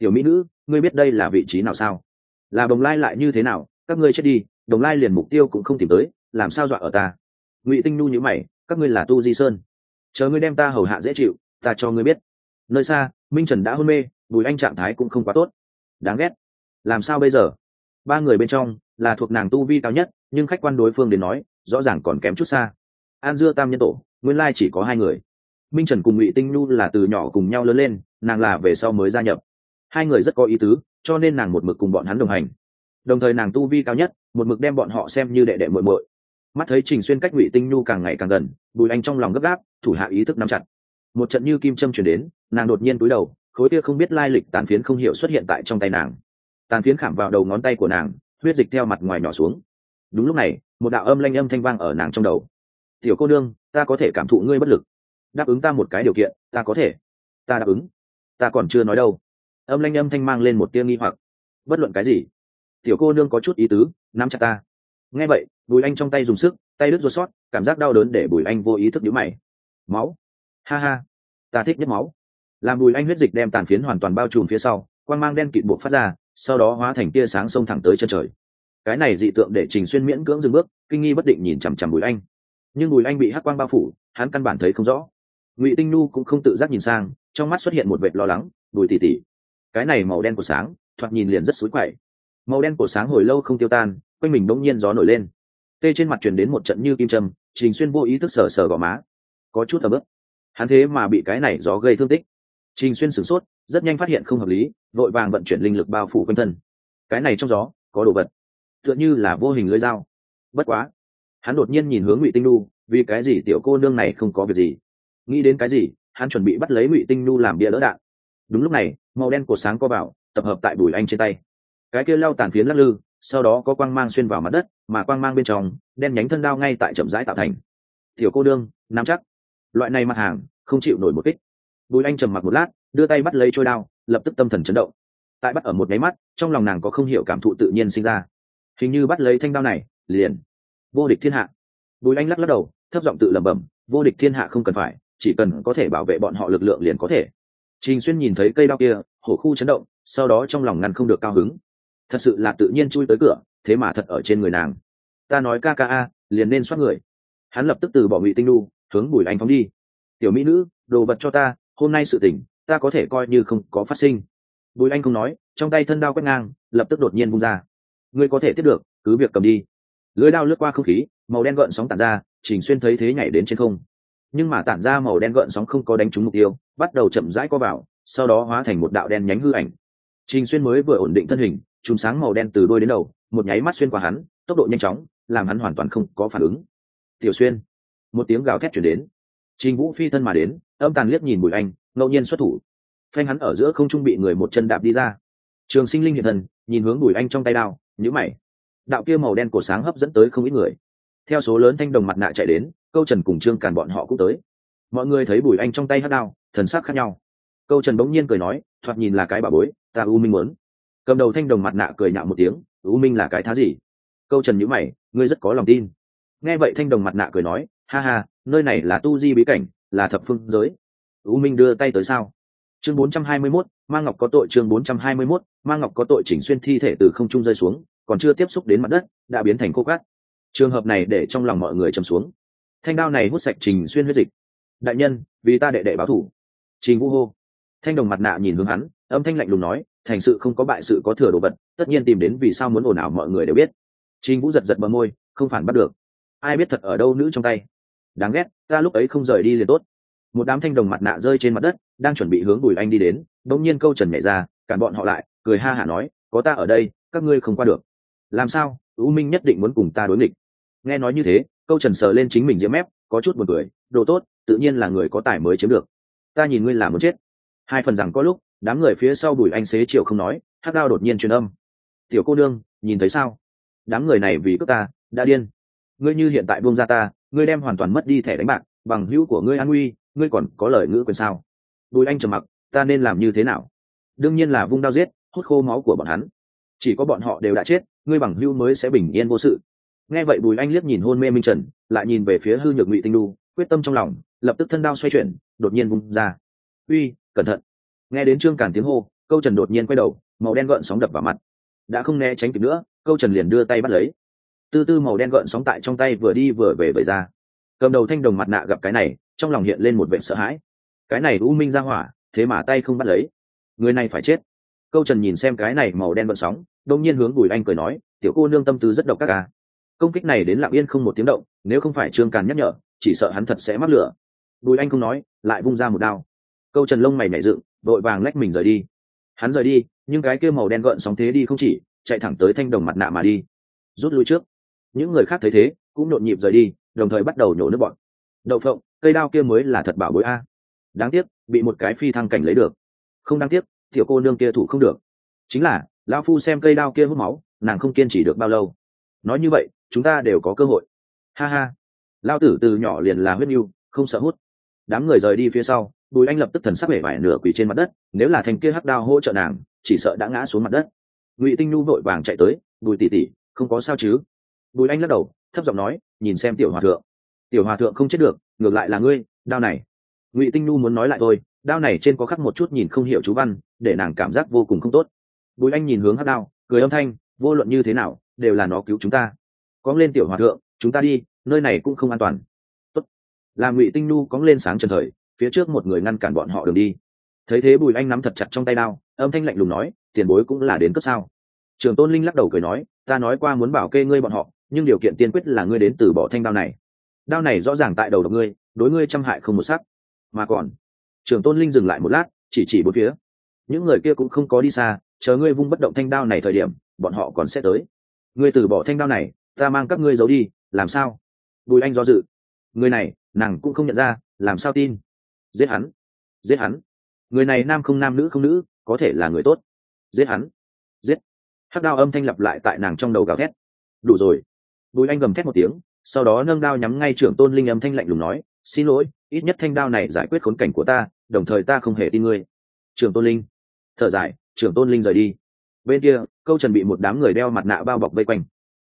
tiểu mỹ nữ, ngươi biết đây là vị trí nào sao? Là đồng lai lại như thế nào? Các ngươi chết đi, đồng lai liền mục tiêu cũng không tìm tới, làm sao dọa ở ta? Ngụy tinh nu nhữ mày, các ngươi là tu di sơn. Chờ ngươi đem ta hầu hạ dễ chịu, ta cho ngươi biết. Nơi xa, minh trần đã hôn mê, bùi anh trạng thái cũng không quá tốt. Đáng ghét. Làm sao bây giờ? Ba người bên trong, là thuộc nàng tu vi cao nhất, nhưng khách quan đối phương đến nói, rõ ràng còn kém chút xa. An dưa tam nhân tổ, nguyên lai chỉ có hai người. Minh trần cùng ngụy tinh nhu là từ nhỏ cùng nhau lớn lên, nàng là về sau mới gia nhập hai người rất có ý tứ, cho nên nàng một mực cùng bọn hắn đồng hành. Đồng thời nàng tu vi cao nhất, một mực đem bọn họ xem như đệ đệ muội muội. Mắt thấy trình xuyên cách ngụy tinh nhu càng ngày càng gần, bùi anh trong lòng gấp gáp, thủ hạ ý thức nắm chặt. Một trận như kim châm chuyển đến, nàng đột nhiên cúi đầu, khối kia không biết lai lịch tàn phiến không hiểu xuất hiện tại trong tay nàng. Tàn phiến khảm vào đầu ngón tay của nàng, huyết dịch theo mặt ngoài nhỏ xuống. Đúng lúc này, một đạo âm lanh âm thanh vang ở nàng trong đầu. Tiểu cô nương, ta có thể cảm thụ ngươi bất lực. Đáp ứng ta một cái điều kiện, ta có thể. Ta đáp ứng. Ta còn chưa nói đâu âm lanh âm thanh mang lên một tiếng nghi hoặc. Bất luận cái gì, tiểu cô nương có chút ý tứ, nắm chặt ta. Nghe vậy, bùi anh trong tay dùng sức, tay đứt ruột sót, cảm giác đau đớn để bùi anh vô ý thức nhũ mày. Máu. Ha ha, ta thích nhất máu. Làm bùi anh huyết dịch đem tàn phiến hoàn toàn bao trùm phía sau quan g mang đen kịt buộc phát ra, sau đó hóa thành tia sáng sông thẳng tới chân trời. Cái này dị tượng để trình xuyên miễn cưỡng dừng bước, kinh nghi bất định nhìn chằm chằm bùi anh. Nhưng bùi anh bị hắc quang bao phủ, hắn căn bản thấy không rõ. Ngụy tinh nu cũng không tự giác nhìn sang, trong mắt xuất hiện một vệt lo lắng, bùi tỉ tỉ cái này màu đen của sáng, thoạt nhìn liền rất xối quậy. Màu đen của sáng hồi lâu không tiêu tan, quanh mình bỗng nhiên gió nổi lên. Tê trên mặt truyền đến một trận như kim trâm trình xuyên vô ý thức sờ sờ gò má. Có chút ấm ức hắn thế mà bị cái này gió gây thương tích. Trình xuyên sửng sốt, rất nhanh phát hiện không hợp lý, vội vàng vận chuyển linh lực bao phủ quanh thân. Cái này trong gió, có đồ vật. Tựa như là vô hình lưỡi dao. Bất quá, hắn đột nhiên nhìn hướng ngụy tinh nu vì cái gì tiểu cô nương này không có việc gì? Nghĩ đến cái gì, hắn chuẩn bị bắt lấy ngụy tinh nu làm bia đỡ đạn đúng lúc này, màu đen của sáng co vào, tập hợp tại bùi anh trên tay. Cái kia lao tàn phiến lắc lư, sau đó có quang mang xuyên vào mặt đất, mà quang mang bên trong, đen nhánh thân đao ngay tại chậm rãi tạo thành. Tiểu cô đương, nắm chắc. Loại này mặt hàng, không chịu nổi một kích. Bùi anh trầm mặc một lát, đưa tay bắt lấy trôi đao, lập tức tâm thần chấn động. Tại bắt ở một nháy mắt, trong lòng nàng có không hiểu cảm thụ tự nhiên sinh ra. Hình như bắt lấy thanh đao này, liền. Vô địch thiên hạ. Bùi anh lắc lắc đầu, thấp giọng tự lẩm bẩm, vô địch thiên hạ không cần phải, chỉ cần có thể bảo vệ bọn họ lực lượng liền có thể trình xuyên nhìn thấy cây đao kia, hổ khu chấn động, sau đó trong lòng ngăn không được cao hứng. Thật sự là tự nhiên chui tới cửa, thế mà thật ở trên người nàng. Ta nói ca ca a, liền nên xoát người. Hắn lập tức từ bỏ ngụy tinh đu hướng bùi anh phóng đi. Tiểu mỹ nữ, đồ vật cho ta, hôm nay sự tỉnh ta có thể coi như không có phát sinh. Bùi anh không nói, trong tay thân đao quét ngang, lập tức đột nhiên bung ra. Ngươi có thể tiếp được, cứ việc cầm đi. Lưới đao lướt qua không khí, màu đen gợn sóng tản ra, trình xuyên thấy thế nhảy đến trên không nhưng mà tản ra màu đen gợn sóng không có đánh trúng mục tiêu, bắt đầu chậm rãi co vào, sau đó hóa thành một đạo đen nhánh hư ảnh. Trình xuyên mới vừa ổn định thân hình, chùm sáng màu đen từ đôi đến đầu, một nháy mắt xuyên qua hắn, tốc độ nhanh chóng, làm hắn hoàn toàn không có phản ứng. Tiểu xuyên. Một tiếng gào thét chuyển đến. Trình vũ phi thân mà đến, âm tàn liếc nhìn bùi anh, ngẫu nhiên xuất thủ. Phanh hắn ở giữa không trung bị người một chân đạp đi ra. Trường sinh linh hiện thần nhìn hướng bùi anh trong tay đao nhữ mày. Đạo kia màu đen cổ sáng hấp dẫn tới không ít người theo số lớn thanh đồng mặt nạ chạy đến câu trần cùng trương càn bọn họ cũng tới. Mọi người thấy bùi anh trong tay hát đao thần sắc khác nhau. Câu trần bỗng nhiên cười nói thoạt nhìn là cái bà bối ta u minh muốn. Cầm đầu thanh đồng mặt nạ cười nhạo một tiếng u minh là cái thá gì? Câu trần nhữ mày ngươi rất có lòng tin. Nghe vậy thanh đồng mặt nạ cười nói ha ha nơi này là tu di bí cảnh là thập phương giới. U minh đưa tay tới sao? Chương 421, mang ngọc có tội chương 421, mang ngọc có tội chỉnh xuyên thi thể từ không trung rơi xuống còn chưa tiếp xúc đến mặt đất đã biến thành khô cát trường hợp này để trong lòng mọi người chầm xuống. Thanh đao này hút sạch trình xuyên huyết dịch. Đại nhân, vì ta đệ đệ báo thủ. Trình vũ hô. Thanh đồng mặt nạ nhìn hướng hắn, âm thanh lạnh lùng nói, thành sự không có bại sự có thừa đồ vật, tất nhiên tìm đến vì sao muốn ồn ào mọi người đều biết. Trình vũ giật giật bờ môi, không phản bắt được. Ai biết thật ở đâu nữ trong tay? Đáng ghét, ta lúc ấy không rời đi liền tốt. Một đám thanh đồng mặt nạ rơi trên mặt đất, đang chuẩn bị hướng bùi anh đi đến, đống nhiên câu trần nhảy ra, cản bọn họ lại, cười ha hả nói, có ta ở đây, các ngươi không qua được. Làm sao? U minh nhất định muốn cùng ta đối nghịch nghe nói như thế, câu trần sờ lên chính mình diễm mép, có chút một cười, đồ tốt, tự nhiên là người có tài mới chiếm được. Ta nhìn ngươi là muốn chết. Hai phần rằng có lúc, đám người phía sau bùi anh xế chiều không nói, hát đao đột nhiên truyền âm. Tiểu cô nương, nhìn thấy sao? Đám người này vì cướp ta, đã điên. Ngươi như hiện tại buông ra ta, ngươi đem hoàn toàn mất đi thẻ đánh bạc, bằng hữu của ngươi an nguy, ngươi còn có lời ngữ quyền sao? Bùi anh trầm mặc, ta nên làm như thế nào? Đương nhiên là vung đao giết, hút khô máu của bọn hắn. Chỉ có bọn họ đều đã chết, ngươi bằng hữu mới sẽ bình yên vô sự nghe vậy bùi anh liếc nhìn hôn mê minh trần, lại nhìn về phía hư nhược ngụy tinh đu, quyết tâm trong lòng, lập tức thân đao xoay chuyển, đột nhiên vung ra. Uy, cẩn thận. Nghe đến trương càn tiếng hô, câu trần đột nhiên quay đầu, màu đen gợn sóng đập vào mặt. Đã không né tránh kịp nữa, câu trần liền đưa tay bắt lấy. Tư tư màu đen gợn sóng tại trong tay vừa đi vừa về bởi ra. Cầm đầu thanh đồng mặt nạ gặp cái này, trong lòng hiện lên một vệ sợ hãi. Cái này u minh ra hỏa, thế mà tay không bắt lấy. Người này phải chết. Câu trần nhìn xem cái này màu đen gợn sóng đông nhiên hướng bùi anh cười nói, tiểu cô nương tâm tư rất độc các ca à công kích này đến lặng yên không một tiếng động, nếu không phải trương càn nhắc nhở, chỉ sợ hắn thật sẽ mắc lửa. Bùi anh không nói, lại vung ra một đao. Câu trần lông mày nhảy dựng, vội vàng lách mình rời đi. Hắn rời đi, nhưng cái kia màu đen gợn sóng thế đi không chỉ, chạy thẳng tới thanh đồng mặt nạ mà đi. Rút lui trước. Những người khác thấy thế, cũng nhộn nhịp rời đi, đồng thời bắt đầu nhổ nước bọn. Đậu phộng, cây đao kia mới là thật bảo bối a. Đáng tiếc, bị một cái phi thăng cảnh lấy được. Không đáng tiếc, tiểu cô nương kia thủ không được. Chính là, lão phu xem cây đao kia hút máu, nàng không kiên trì được bao lâu. Nói như vậy chúng ta đều có cơ hội. Ha ha. Lao tử từ nhỏ liền là huyết mưu, không sợ hút. Đám người rời đi phía sau, bùi anh lập tức thần sắc vẻ vải nửa quỳ trên mặt đất, nếu là thành kia hắc đao hỗ trợ nàng, chỉ sợ đã ngã xuống mặt đất. Ngụy tinh nhu vội vàng chạy tới, bùi tỉ tỉ không có sao chứ? Bùi anh lắc đầu, thấp giọng nói, nhìn xem tiểu hòa thượng. Tiểu hòa thượng không chết được, ngược lại là ngươi, đao này. Ngụy tinh nhu muốn nói lại thôi, đao này trên có khắc một chút nhìn không hiểu chú văn, để nàng cảm giác vô cùng không tốt. Bùi anh nhìn hướng hắc đao, cười âm thanh, vô luận như thế nào, đều là nó cứu chúng ta cóng lên tiểu hòa thượng, chúng ta đi, nơi này cũng không an toàn. Tốt. là ngụy tinh nhu cóng lên sáng trần thời, phía trước một người ngăn cản bọn họ đường đi. Thấy thế bùi anh nắm thật chặt trong tay đao, âm thanh lạnh lùng nói, tiền bối cũng là đến cấp sao? Trường tôn linh lắc đầu cười nói, ta nói qua muốn bảo kê ngươi bọn họ, nhưng điều kiện tiên quyết là ngươi đến từ bỏ thanh đao này. Đao này rõ ràng tại đầu độc ngươi, đối ngươi trăm hại không một sắc. Mà còn. Trường tôn linh dừng lại một lát, chỉ chỉ bốn phía. Những người kia cũng không có đi xa, chờ ngươi vung bất động thanh đao này thời điểm, bọn họ còn sẽ tới. Ngươi từ bỏ thanh đao này ta mang các ngươi giấu đi, làm sao? Bùi anh do dự. Người này, nàng cũng không nhận ra, làm sao tin? Giết hắn. Giết hắn. Người này nam không nam nữ không nữ, có thể là người tốt. Giết hắn. Giết. Hắc đao âm thanh lặp lại tại nàng trong đầu gào thét. Đủ rồi. Bùi anh gầm thét một tiếng, sau đó nâng đao nhắm ngay trưởng tôn linh âm thanh lạnh lùng nói, xin lỗi, ít nhất thanh đao này giải quyết khốn cảnh của ta, đồng thời ta không hề tin ngươi. Trưởng tôn linh. Thở dài, trưởng tôn linh rời đi. Bên kia, câu trần bị một đám người đeo mặt nạ bao bọc vây quanh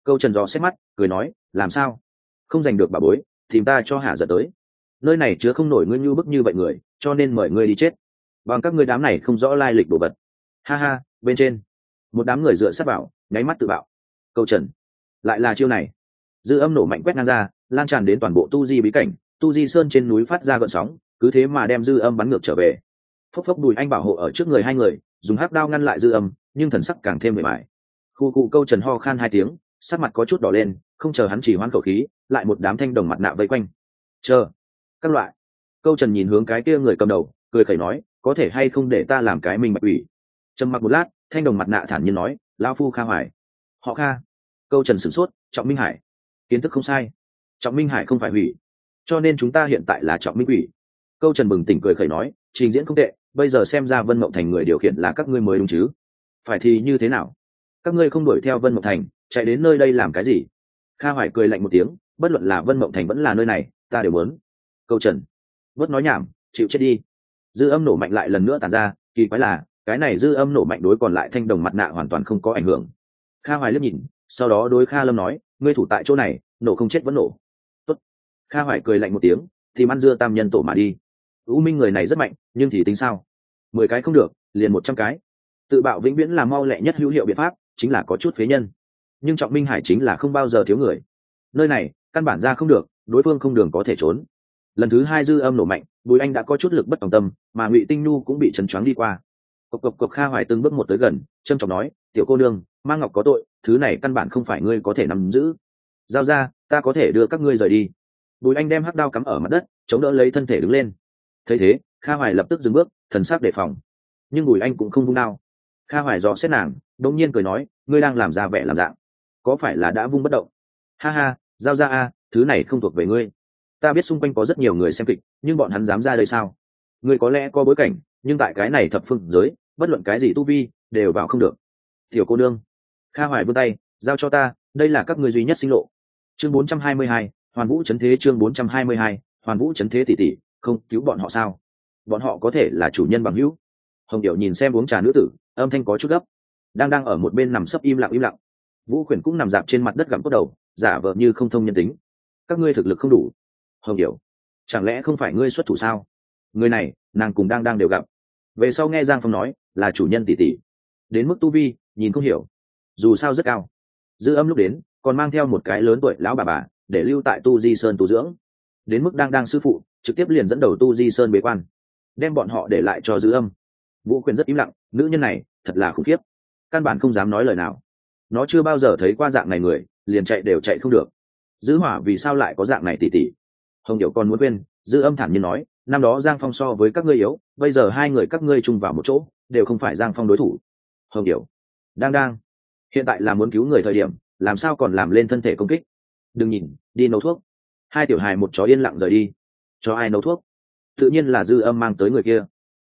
câu trần gió xét mắt, cười nói, làm sao? Không giành được bà bối, tìm ta cho hạ giật tới. Nơi này chứa không nổi ngươi như bức như vậy người, cho nên mời ngươi đi chết. Bằng các ngươi đám này không rõ lai lịch đồ vật. Ha ha, bên trên. Một đám người dựa sát vào, nháy mắt tự bạo. Câu trần. Lại là chiêu này. Dư âm nổ mạnh quét ngang ra, lan tràn đến toàn bộ tu di bí cảnh. Tu di sơn trên núi phát ra gợn sóng, cứ thế mà đem dư âm bắn ngược trở về. Phốc phốc đùi anh bảo hộ ở trước người hai người, dùng hắc đao ngăn lại dư âm, nhưng thần sắc càng thêm mệt mỏi khu cụ câu trần ho khan hai tiếng sắc mặt có chút đỏ lên, không chờ hắn chỉ hoãn khẩu khí, lại một đám thanh đồng mặt nạ vây quanh. Chờ, các loại. Câu trần nhìn hướng cái kia người cầm đầu, cười khẩy nói, có thể hay không để ta làm cái mình bạch ủy trầm mặc một lát, thanh đồng mặt nạ thản nhiên nói lao phu kha hoài. Họ kha? Câu trần sửng sốt, trọng minh hải. Kiến thức không sai. Trọng minh hải không phải hủy, cho nên chúng ta hiện tại là trọng minh ủy câu trần bừng tỉnh cười khẩy nói, trình diễn không tệ, bây giờ xem ra vân mộng thành người điều khiển là các ngươi mới đúng chứ. Phải thì như thế nào? Các ngươi không đuổi theo vân mộng thành chạy đến nơi đây làm cái gì? Kha hoài cười lạnh một tiếng, bất luận là vân mộng thành vẫn là nơi này, ta đều muốn. Câu trần. Bớt nói nhảm, chịu chết đi. Dư âm nổ mạnh lại lần nữa tàn ra, kỳ quái là, cái này dư âm nổ mạnh đối còn lại thanh đồng mặt nạ hoàn toàn không có ảnh hưởng. Kha hoài liếc nhìn, sau đó đối kha lâm nói, ngươi thủ tại chỗ này, nổ không chết vẫn nổ. Tốt. kha hoài cười lạnh một tiếng, thì ăn dưa tam nhân tổ mà đi. U minh người này rất mạnh, nhưng thì tính sao? Mười cái không được, liền một trăm cái. Tự bạo vĩnh viễn là mau lẹ nhất hữu hiệu biện pháp, chính là có chút phế nhân nhưng trọng minh hải chính là không bao giờ thiếu người. Nơi này, căn bản ra không được, đối phương không đường có thể trốn. Lần thứ hai dư âm nổ mạnh, bùi anh đã có chút lực bất tòng tâm, mà ngụy tinh nhu cũng bị chấn choáng đi qua. Cộc cộc cộc kha hoài từng bước một tới gần trâm trọng nói, tiểu cô nương mang ngọc có tội, thứ này căn bản không phải ngươi có thể nắm giữ. Giao ra, ta có thể đưa các ngươi rời đi. Bùi anh đem hắc đao cắm ở mặt đất, chống đỡ lấy thân thể đứng lên. Thấy thế, kha hoài lập tức dừng bước, thần sắc đề phòng. Nhưng bùi anh cũng không vung đao. Kha hoài dò xét nàng, đột nhiên cười nói, ngươi đang làm ra vẻ làm dạng có phải là đã vung bất động? Ha ha giao ra a thứ này không thuộc về ngươi. Ta biết xung quanh có rất nhiều người xem kịch nhưng bọn hắn dám ra đây sao? Ngươi có lẽ có bối cảnh nhưng tại cái này thập phương giới bất luận cái gì tu vi đều vào không được. Tiểu cô nương kha hoài vươn tay giao cho ta đây là các ngươi duy nhất sinh lộ. Chương 422, hoàn vũ chấn thế chương 422, hoàn vũ chấn thế tỷ tỷ không cứu bọn họ sao? Bọn họ có thể là chủ nhân bằng hữu. Hồng điệu nhìn xem uống trà nữ tử âm thanh có chút gấp. Đang đang ở một bên nằm sấp im lặng im lặng vũ khuyển cũng nằm dạp trên mặt đất gặm cốt đầu giả vờ như không thông nhân tính. Các ngươi thực lực không đủ. Hồng hiểu, chẳng lẽ không phải ngươi xuất thủ sao? Người này nàng cùng đang đang đều gặp. Về sau nghe giang phong nói là chủ nhân tỷ tỷ. Đến mức tu vi nhìn không hiểu. Dù sao rất cao. Dư âm lúc đến còn mang theo một cái lớn tuổi lão bà bà để lưu tại tu di sơn tu dưỡng. Đến mức đang đang sư phụ trực tiếp liền dẫn đầu tu di sơn bế quan. Đem bọn họ để lại cho dư âm. Vũ quyền rất im lặng nữ nhân này thật là khủng khiếp. Căn bản không dám nói lời nào nó chưa bao giờ thấy qua dạng này người, liền chạy đều chạy không được. Dư hỏa vì sao lại có dạng này tỉ tỉ? Hồng điệu còn muốn quên, dư âm thản nhiên nói, năm đó giang phong so với các ngươi yếu, bây giờ hai người các ngươi chung vào một chỗ, đều không phải giang phong đối thủ. Hồng điệu đang đang, hiện tại là muốn cứu người thời điểm, làm sao còn làm lên thân thể công kích? Đừng nhìn, đi nấu thuốc. Hai tiểu hài một chó yên lặng rời đi. Cho ai nấu thuốc? Tự nhiên là dư âm mang tới người kia.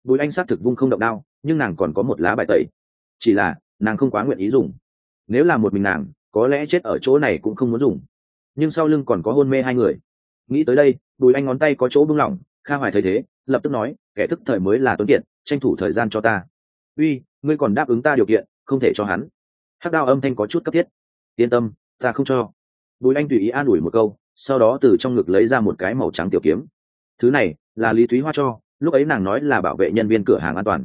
Bùi anh xác thực vung không động đao, nhưng nàng còn có một lá bài tẩy. Chỉ là, nàng không quá nguyện ý dùng nếu là một mình nàng, có lẽ chết ở chỗ này cũng không muốn dùng. Nhưng sau lưng còn có hôn mê hai người. Nghĩ tới đây, bùi anh ngón tay có chỗ bưng lỏng, kha hoài thấy thế, lập tức nói, kẻ thức thời mới là tuấn kiệt, tranh thủ thời gian cho ta. Uy, ngươi còn đáp ứng ta điều kiện, không thể cho hắn. Hắc đao âm thanh có chút cấp thiết. Yên tâm, ta không cho. Bùi anh tùy ý an ủi một câu, sau đó từ trong ngực lấy ra một cái màu trắng tiểu kiếm. Thứ này là lý thúy hoa cho, lúc ấy nàng nói là bảo vệ nhân viên cửa hàng an toàn.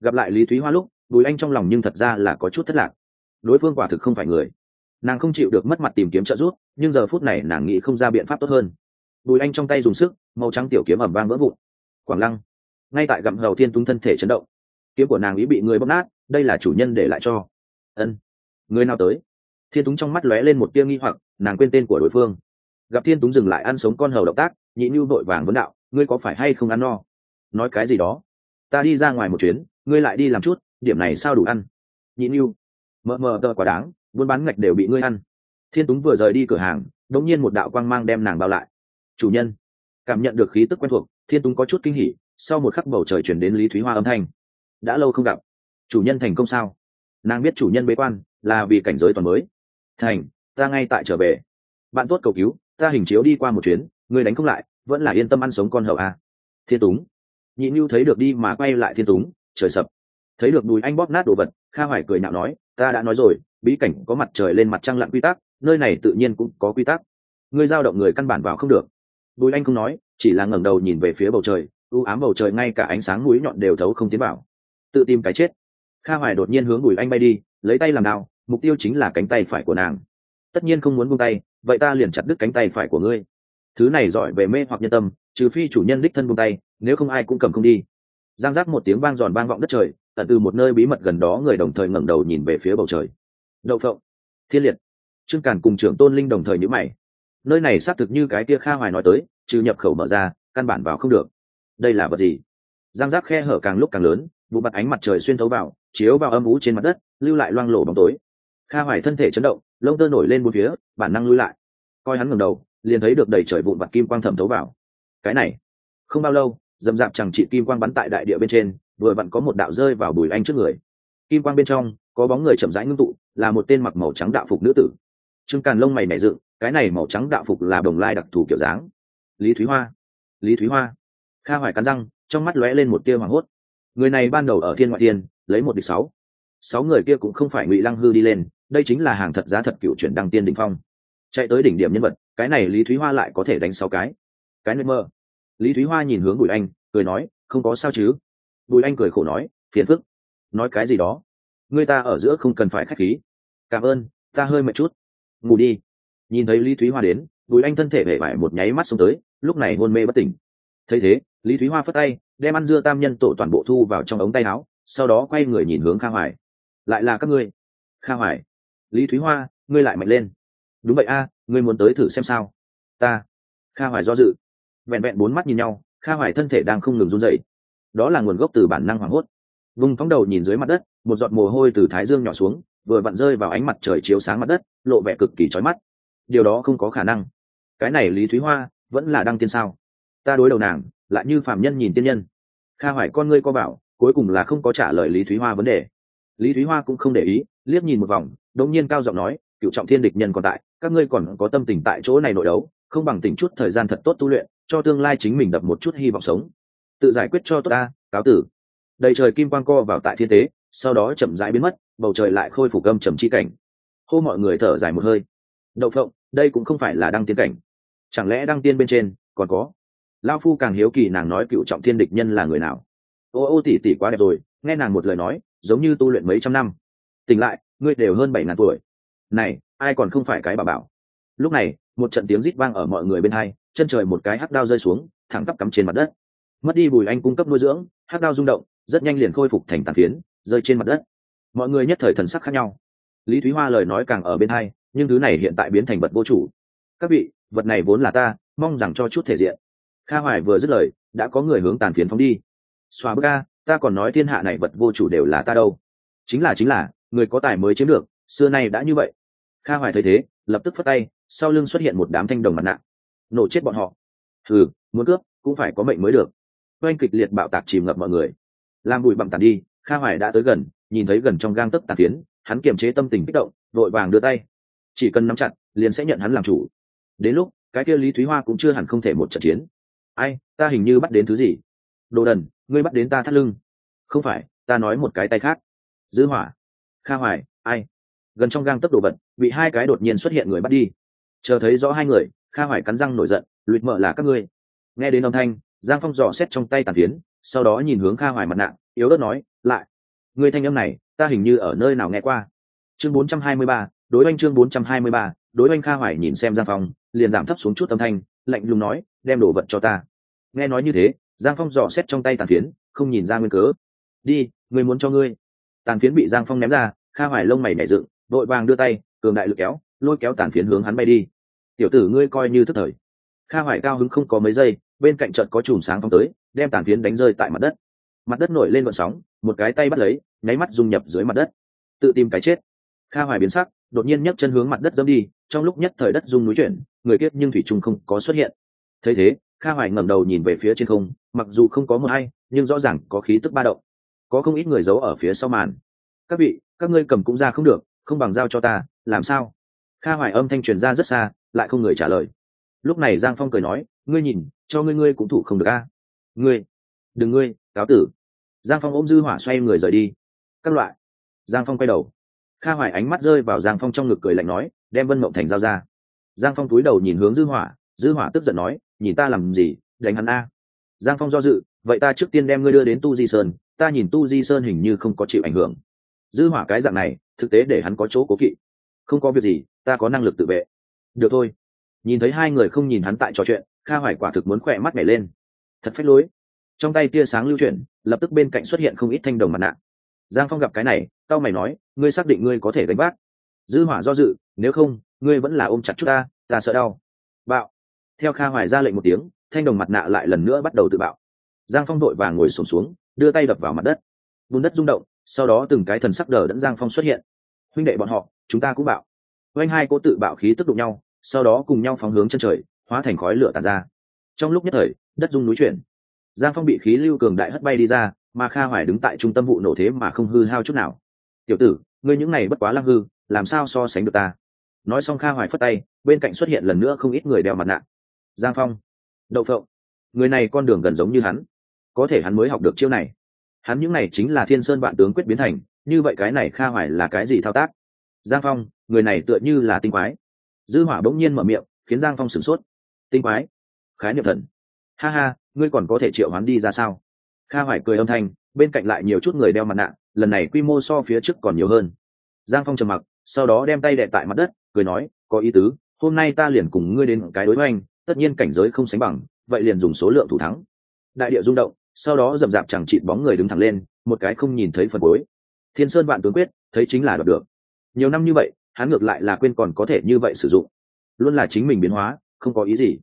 Gặp lại lý thúy hoa lúc, bùi anh trong lòng nhưng thật ra là có chút thất lạc đối phương quả thực không phải người. Nàng không chịu được mất mặt tìm kiếm trợ giúp, nhưng giờ phút này nàng nghĩ không ra biện pháp tốt hơn. Bùi anh trong tay dùng sức, màu trắng tiểu kiếm ẩm vang vỡ vụn. Quảng lăng, ngay tại gặm hầu thiên túng thân thể chấn động. Kiếm của nàng ý bị người bóp nát, đây là chủ nhân để lại cho. Ân. Người nào tới? Thiên túng trong mắt lóe lên một tia nghi hoặc, nàng quên tên của đối phương. Gặp thiên túng dừng lại ăn sống con hầu động tác, nhị nhu vội vàng vấn đạo, ngươi có phải hay không ăn no? Nói cái gì đó? Ta đi ra ngoài một chuyến, ngươi lại đi làm chút, điểm này sao đủ ăn? Nhị nhu mờ mờ tờ quả đáng, buôn bán ngạch đều bị ngươi ăn. Thiên túng vừa rời đi cửa hàng đống nhiên một đạo quang mang đem nàng bao lại. Chủ nhân, cảm nhận được khí tức quen thuộc, thiên túng có chút kinh hỉ, sau một khắc bầu trời chuyển đến lý thúy hoa âm thanh. Đã lâu không gặp. Chủ nhân thành công sao? Nàng biết chủ nhân bế quan, là vì cảnh giới toàn mới. Thành, ta ngay tại trở về. Bạn tốt cầu cứu, ta hình chiếu đi qua một chuyến người đánh không lại, vẫn là yên tâm ăn sống con hậu à? thiên túng. Nhị như thấy được đi mà quay lại thiên túng, trời sập. Thấy được đùi anh bóp nát đồ vật, kha hoài cười nhạo nói ta đã nói rồi, bí cảnh có mặt trời lên mặt trăng lặn quy tắc, nơi này tự nhiên cũng có quy tắc. Ngươi giao động người căn bản vào không được. Bùi anh không nói, chỉ là ngẩng đầu nhìn về phía bầu trời, u ám bầu trời ngay cả ánh sáng mũi nhọn đều thấu không tiến vào. Tự tìm cái chết. Kha hoài đột nhiên hướng bùi anh bay đi, lấy tay làm đao, mục tiêu chính là cánh tay phải của nàng. Tất nhiên không muốn buông tay, vậy ta liền chặt đứt cánh tay phải của ngươi. Thứ này giỏi về mê hoặc nhân tâm, trừ phi chủ nhân đích thân buông tay, nếu không ai cũng cầm không đi. Giang giác một tiếng vang giòn vang vọng đất trời tận từ một nơi bí mật gần đó người đồng thời ngẩng đầu nhìn về phía bầu trời. Đậu phộng. Thiên liệt. Trương càn cùng trưởng tôn linh đồng thời nhữ mày. Nơi này xác thực như cái tia kha hoài nói tới, trừ nhập khẩu mở ra, căn bản vào không được. Đây là vật gì? Giang giác khe hở càng lúc càng lớn vụ mặt ánh mặt trời xuyên thấu vào, chiếu vào âm ú trên mặt đất, lưu lại loang lổ bóng tối. Kha hoài thân thể chấn động, lông tơ nổi lên một phía, bản năng lui lại. Coi hắn ngầm đầu, liền thấy được đầy trời vụn vặt kim quang thẩm thấu vào. Cái này, không bao lâu dầm dạp chẳng chị kim quang bắn tại đại địa bên trên, vừa vặn có một đạo rơi vào bùi anh trước người. Kim quang bên trong, có bóng người chậm rãi ngưng tụ, là một tên mặc màu trắng đạo phục nữ tử. Trương càn lông mày nảy dựng, cái này màu trắng đạo phục là đồng lai đặc thù kiểu dáng. Lý thúy hoa, lý thúy hoa. Kha hoài cắn răng, trong mắt lóe lên một tia hoảng hốt. Người này ban đầu ở thiên ngoại thiên lấy một địch sáu. Sáu người kia cũng không phải ngụy lăng hư đi lên, đây chính là hàng thật giá thật cựu chuyển đăng tiên đình phong. Chạy tới đỉnh điểm nhân vật, cái này lý thúy hoa lại có thể đánh sáu cái. Cái nơi mơ lý thúy hoa nhìn hướng bùi anh, cười nói, không có sao chứ? Bùi anh cười khổ nói, phiền phức. Nói cái gì đó? Người ta ở giữa không cần phải k h á c h khí. Cảm ơn, ta hơi mệt chút. Ngủ đi. Nhìn thấy lý thúy hoa đến, bùi anh thân thể vẻ vải một nháy mắt xuống tới, lúc này hôn mê bất tỉnh. Thấy thế, lý thúy hoa phất tay, đem ăn dưa tam nhân tổ toàn bộ thu vào trong ống tay áo, sau đó quay người nhìn hướng kha hoài. Lại là các ngươi. Kha hoài. Lý thúy hoa, ngươi lại mạnh lên. Đúng vậy a, ngươi muốn tới thử xem sao. Ta. Kha hoài do dự vẹn vẹn bốn mắt nhìn nhau, kha hoài thân thể đang không ngừng run dậy đó là nguồn gốc từ bản năng hoảng hốt. Vùng phóng đầu nhìn dưới mặt đất, một giọt mồ hôi từ thái dương nhỏ xuống, vừa vặn rơi vào ánh mặt trời chiếu sáng mặt đất, lộ vẻ cực kỳ trói mắt. Điều đó không có khả năng. Cái này lý thúy hoa vẫn là đăng tiên sao? Ta đối đầu nàng, lại như phạm nhân nhìn tiên nhân. Kha hoài con ngươi co bảo, cuối cùng là không có trả lời lý thúy hoa vấn đề. Lý thúy hoa cũng không để ý, liếc nhìn một vòng, đột nhiên cao giọng nói, cựu trọng thiên địch nhân còn tại, các ngươi còn có tâm tình tại chỗ này nội đấu, không bằng tỉnh chút thời gian thật tốt tu luyện cho tương lai chính mình đập một chút hy vọng sống. Tự giải quyết cho tốt ta, cáo tử. Đầy trời kim quang co vào tại thiên tế, sau đó chậm rãi biến mất, bầu trời lại khôi phục âm trầm chi cảnh. Hô mọi người thở dài một hơi. Đậu phộng, đây cũng không phải là đăng tiên cảnh. Chẳng lẽ đăng tiên bên trên còn có? Lao phu càng hiếu kỳ nàng nói cựu trọng thiên địch nhân là người nào. Ô ô tỉ tỉ quá đẹp rồi, nghe nàng một lời nói, giống như tu luyện mấy trăm năm. Tỉnh lại, ngươi đều hơn bảy ngàn tuổi. Này, ai còn không phải cái bà bảo? Lúc này, một trận tiếng rít vang ở mọi người bên hai chân trời một cái hắc đao rơi xuống, thẳng tắp cắm trên mặt đất. Mất đi bùi anh cung cấp nuôi dưỡng, hắc đao rung động, rất nhanh liền khôi phục thành tàn phiến, rơi trên mặt đất. Mọi người nhất thời thần sắc khác nhau. Lý thúy hoa lời nói càng ở bên hai, nhưng thứ này hiện tại biến thành vật vô chủ. Các vị, vật này vốn là ta, mong rằng cho chút thể diện. Kha hoài vừa dứt lời, đã có người hướng tàn phiến phóng đi. Xoa bức ca ta còn nói thiên hạ này vật vô chủ đều là ta đâu. Chính là chính là, người có tài mới chiếm được, xưa nay đã như vậy. Kha hoài thấy thế, lập tức phất tay, sau lưng xuất hiện một đám thanh đồng mặt nạ nổ chết bọn họ. Ừ muốn cướp, cũng phải có mệnh mới được. Oanh kịch liệt bạo tạc chìm ngập mọi người. Làm bụi bặm tàn đi, kha hoài đã tới gần, nhìn thấy gần trong gang tấc tàn phiến, hắn kiềm chế tâm tình kích động, vội vàng đưa tay. Chỉ cần nắm chặt, liền sẽ nhận hắn làm chủ. Đến lúc, cái kia lý thúy hoa cũng chưa hẳn không thể một trận chiến. Ai, ta hình như bắt đến thứ gì? Đồ đần, ngươi bắt đến ta thắt lưng. Không phải, ta nói một cái tay khác. Dư hỏa. Kha hoài, ai? Gần trong gang tấc đồ vật, bị hai cái đột nhiên xuất hiện người bắt đi. Chờ thấy rõ hai người kha hoài cắn răng nổi giận lụt mợ là các ngươi. Nghe đến âm thanh giang phong dò xét trong tay tàn phiến sau đó nhìn hướng kha hoài mặt nạ yếu ớt nói lại người thanh âm này ta hình như ở nơi nào nghe qua. Chương 423, đối oanh chương 423, đối oanh kha hoài nhìn xem giang phong liền giảm thấp xuống chút âm thanh lạnh lùng nói đem đồ vật cho ta. Nghe nói như thế giang phong dò xét trong tay tàn phiến không nhìn ra nguyên cớ. Đi người muốn cho ngươi. Tàn phiến bị giang phong ném ra kha hoài lông mày nảy dựng vội vàng đưa tay cường đại lực kéo lôi kéo tàn phiến hướng hắn bay đi tiểu tử ngươi coi như thức thời. Kha hoài cao hứng không có mấy giây, bên cạnh trận có chùm sáng phong tới, đem tàn phiến đánh rơi tại mặt đất. Mặt đất nổi lên vận sóng, một cái tay bắt lấy, nháy mắt dung nhập dưới mặt đất. Tự tìm cái chết. Kha hoài biến sắc, đột nhiên nhấc chân hướng mặt đất dâm đi, trong lúc nhất thời đất dung núi chuyển, người kiếp nhưng thủy trung không có xuất hiện. Thấy thế, kha hoài ngẩng đầu nhìn về phía trên không, mặc dù không có mưa hay, nhưng rõ ràng có khí tức ba động. Có không ít người giấu ở phía sau màn. Các vị, các ngươi cầm cũng ra không được, không bằng giao cho ta, làm sao? Kha hoài âm thanh truyền ra rất xa lại không người trả lời. Lúc này giang phong cười nói, ngươi nhìn, cho ngươi ngươi cũng thủ không được a. Ngươi, đừng ngươi, cáo tử. Giang phong ôm dư hỏa xoay người rời đi. Các loại. Giang phong quay đầu. Kha hoài ánh mắt rơi vào giang phong trong ngực cười lạnh nói, đem vân mộng thành giao ra. Giang phong túi đầu nhìn hướng dư hỏa. Dư hỏa tức giận nói, nhìn ta làm gì, đánh hắn a? Giang phong do dự, vậy ta trước tiên đem ngươi đưa đến tu di sơn, ta nhìn tu di sơn hình như không có chịu ảnh hưởng. Dư hỏa cái dạng này, thực tế để hắn có chỗ cố kỵ. Không có việc gì, ta có năng lực tự vệ được thôi. Nhìn thấy hai người không nhìn hắn tại trò chuyện kha hoài quả thực muốn khỏe mắt nhảy lên. Thật phách lối. Trong tay tia sáng lưu chuyển lập tức bên cạnh xuất hiện không ít thanh đồng mặt nạ. Giang phong gặp cái này tao mày nói ngươi xác định ngươi có thể gánh vác? Dư hỏa do dự nếu không ngươi vẫn là ôm chặt chút ta ta sợ đau. Bạo. Theo kha hoài ra lệnh một tiếng thanh đồng mặt nạ lại lần nữa bắt đầu tự bạo. Giang phong đội vàng ngồi sụp xuống, xuống đưa tay đập vào mặt đất. Bùn đất rung động sau đó từng cái thần sắc đờ đẫn giang phong xuất hiện. Huynh đệ bọn họ chúng ta cũng bạo. Oanh hai cô tự bạo khí tức đụng nhau sau đó cùng nhau phóng hướng chân trời, hóa thành khói lửa tàn ra. Trong lúc nhất thời, đất rung núi chuyển. Giang phong bị khí lưu cường đại hất bay đi ra, mà kha hoài đứng tại trung tâm vụ nổ thế mà không hư hao chút nào. Tiểu tử, ngươi những này bất quá lăng hư, làm sao so sánh được ta? Nói xong kha hoài phất tay, bên cạnh xuất hiện lần nữa không ít người đeo mặt nạ. Giang phong, đậu phộng, người này con đường gần giống như hắn. Có thể hắn mới học được chiêu này. Hắn những này chính là thiên sơn vạn tướng quyết biến thành, như vậy cái này kha hoài là cái gì thao tác? Giang phong, người này tựa như là tinh quái dư hỏa bỗng nhiên mở miệng, khiến giang phong sửng sốt. Tinh quái, khái niệm thần. Ha ha, ngươi còn có thể triệu hoán đi ra sao? Kha hoài cười âm thanh, bên cạnh lại nhiều chút người đeo mặt nạ, lần này quy mô so phía trước còn nhiều hơn. Giang phong trầm mặc, sau đó đem tay đệ tại mặt đất, cười nói, có ý tứ, hôm nay ta liền cùng ngươi đến cái đối hoành, tất nhiên cảnh giới không sánh bằng, vậy liền dùng số lượng thủ thắng. Đại địa rung động, sau đó rậm rạp chẳng chịt bóng người đứng thẳng lên, một cái không nhìn thấy phần cuối. Thiên sơn vạn tướng quyết, thấy chính là đoạt được. Nhiều năm như vậy hắn ngược lại là quên còn có thể như vậy sử dụng. Luôn là chính mình biến hóa, không có ý gì.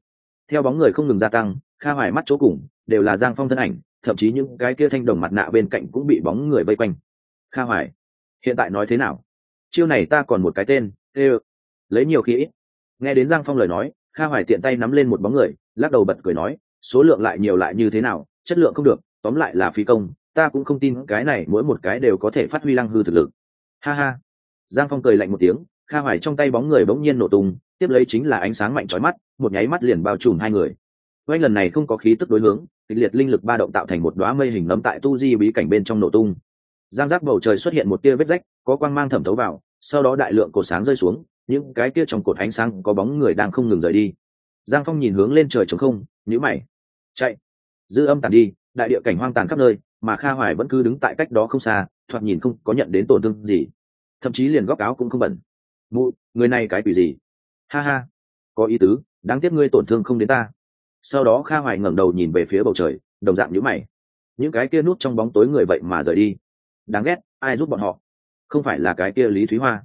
Theo bóng người không ngừng gia tăng, kha hoài mắt chỗ cùng đều là giang phong thân ảnh, thậm chí những cái kia thanh đồng mặt nạ bên cạnh cũng bị bóng người vây quanh. Kha hoài, hiện tại nói thế nào? Chiêu này ta còn một cái tên ê lấy nhiều kỹ nghe đến giang phong lời nói, kha hoài tiện tay nắm lên một bóng người, lắc đầu bật cười nói, số lượng lại nhiều lại như thế nào, chất lượng không được, tóm lại là phi công, ta cũng không tin cái này mỗi một cái đều có thể phát huy lăng hư thực lực. Ha ha giang phong cười lạnh một tiếng, kha hoài trong tay bóng người bỗng nhiên nổ tung, tiếp lấy chính là ánh sáng mạnh trói mắt, một nháy mắt liền bao trùm hai người. Oanh lần này không có khí tức đối hướng, kịch liệt linh lực ba động tạo thành một đoá mây hình nấm tại tu di bí cảnh bên trong nổ tung. Giang giác bầu trời xuất hiện một tia vết rách, có quang mang thẩm thấu vào, sau đó đại lượng cột sáng rơi xuống, những cái kia trong cột ánh sáng có bóng người đang không ngừng rời đi. Giang phong nhìn hướng lên trời trống không nhữ mày. Chạy. Dư âm tàn đi, đại địa cảnh hoang tàn khắp nơi, mà kha hoài vẫn cứ đứng tại cách đó không xa, thoạt nhìn không có nhận đến tổn thương gì thậm chí liền góc áo cũng không bẩn. Mụ, người này cái quỷ gì? Ha ha, có ý tứ, đáng tiếc ngươi tổn thương không đến ta. Sau đó kha hoài ngẩng đầu nhìn về phía bầu trời, đồng dạng nhữ mày. Những cái kia nút trong bóng tối người vậy mà rời đi. Đáng ghét, ai giúp bọn họ? Không phải là cái kia lý thúy hoa.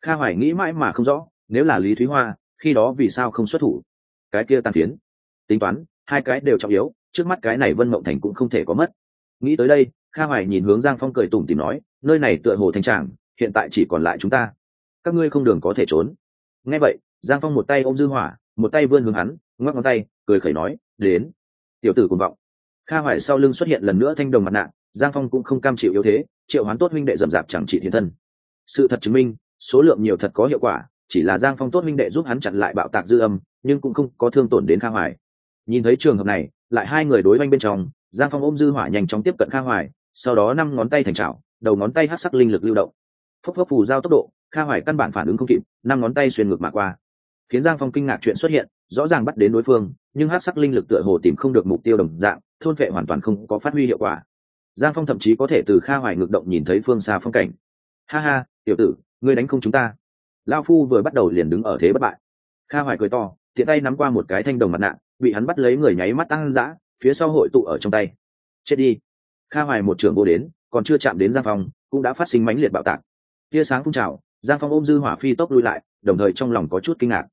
Kha hoài nghĩ mãi mà không rõ, nếu là lý thúy hoa, khi đó vì sao không xuất thủ? Cái kia tàn phiến. Tính toán, hai cái đều trọng yếu, trước mắt cái này vân mộng thành cũng không thể có mất. Nghĩ tới đây, kha hoài nhìn hướng giang phong cười tủm tìm nói, nơi này tựa hồ thanh tràng hiện tại chỉ còn lại chúng ta. Các ngươi không đường có thể trốn. Nghe vậy, giang phong một tay ôm dư hỏa, một tay vươn hướng hắn, ngoắc ngón tay, cười khẩy nói, đến. Tiểu tử cùng vọng. Kha hoài sau lưng xuất hiện lần nữa thanh đồng mặt nạ, giang phong cũng không cam chịu yếu thế, triệu hoán tốt Minh đệ rậm rạp chẳng trị thiên thân. Sự thật chứng minh, số lượng nhiều thật có hiệu quả, chỉ là giang phong tốt Minh đệ giúp hắn chặn lại bạo tạc dư âm, nhưng cũng không có thương tổn đến kha hoài. Nhìn thấy trường hợp này, lại hai người đối oanh bên trong, giang phong ôm dư hỏa nhanh chóng tiếp cận kha hoài, sau đó năm ngón tay thành trào đầu ngón tay hát sắc linh lực lưu động phốc phốc phù giao tốc độ, kha hoài căn bản phản ứng không kịp, năm ngón tay xuyên ngược mà qua. Khiến giang phong kinh ngạc chuyện xuất hiện, rõ ràng bắt đến đối phương, nhưng hát sắc linh lực tựa hồ tìm không được mục tiêu đồng dạng, thôn vệ hoàn toàn không có phát huy hiệu quả. Giang phong thậm chí có thể từ kha hoài ngược động nhìn thấy phương xa phong cảnh. Ha ha, tiểu tử, ngươi đánh không chúng ta. Lao phu vừa bắt đầu liền đứng ở thế bất bại. Kha hoài cười to, tiện tay nắm qua một cái thanh đồng mặt nạ, bị hắn bắt lấy người nháy mắt tăng dã, phía sau hội tụ ở trong tay. Chết đi. Kha hoài một trưởng vô đến, còn chưa chạm đến giang phong, cũng đã phát sinh mãnh liệt bạo tạc tia sáng phun trào, giang phong ôm dư hỏa phi tốc lui lại, đồng thời trong lòng có chút kinh ngạc.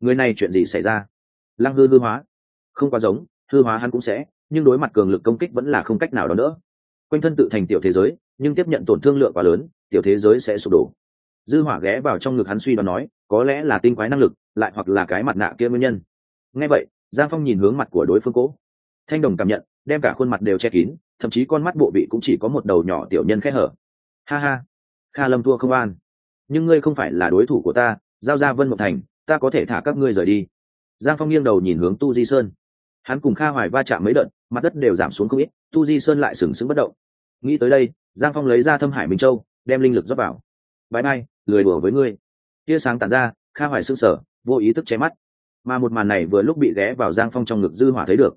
Người này chuyện gì xảy ra? Lăng hư hư hóa. Không quá giống, hư hóa hắn cũng sẽ, nhưng đối mặt cường lực công kích vẫn là không cách nào đó nữa quanh thân tự thành tiểu thế giới, nhưng tiếp nhận tổn thương lượng quá lớn, tiểu thế giới sẽ sụp đổ. Dư hỏa ghé vào trong ngực hắn suy đoán nói, có lẽ là tinh quái năng lực, lại hoặc là cái mặt nạ kia nguyên nhân. Nghe vậy, giang phong nhìn hướng mặt của đối phương cố. Thanh đồng cảm nhận, đem cả khuôn mặt đều che kín, thậm chí con mắt bộ vị cũng chỉ có một đầu nhỏ tiểu nhân khẽ hở. Ha ha kha lâm thua không an. Nhưng ngươi không phải là đối thủ của ta giao ra vân mộng thành ta có thể thả các ngươi rời đi. Giang phong nghiêng đầu nhìn hướng tu di sơn. Hắn cùng kha hoài va chạm mấy đợt mặt đất đều giảm xuống không ít tu di sơn lại sừng sững bất động. Nghĩ tới đây giang phong lấy ra thâm hải minh châu đem linh lực dốc vào. Bãi mai, lười đùa với ngươi. Tia sáng tàn ra kha hoài s ư n g sở vô ý thức che mắt. Mà một màn này vừa lúc bị ghé vào giang phong trong ngực dư hỏa thấy được.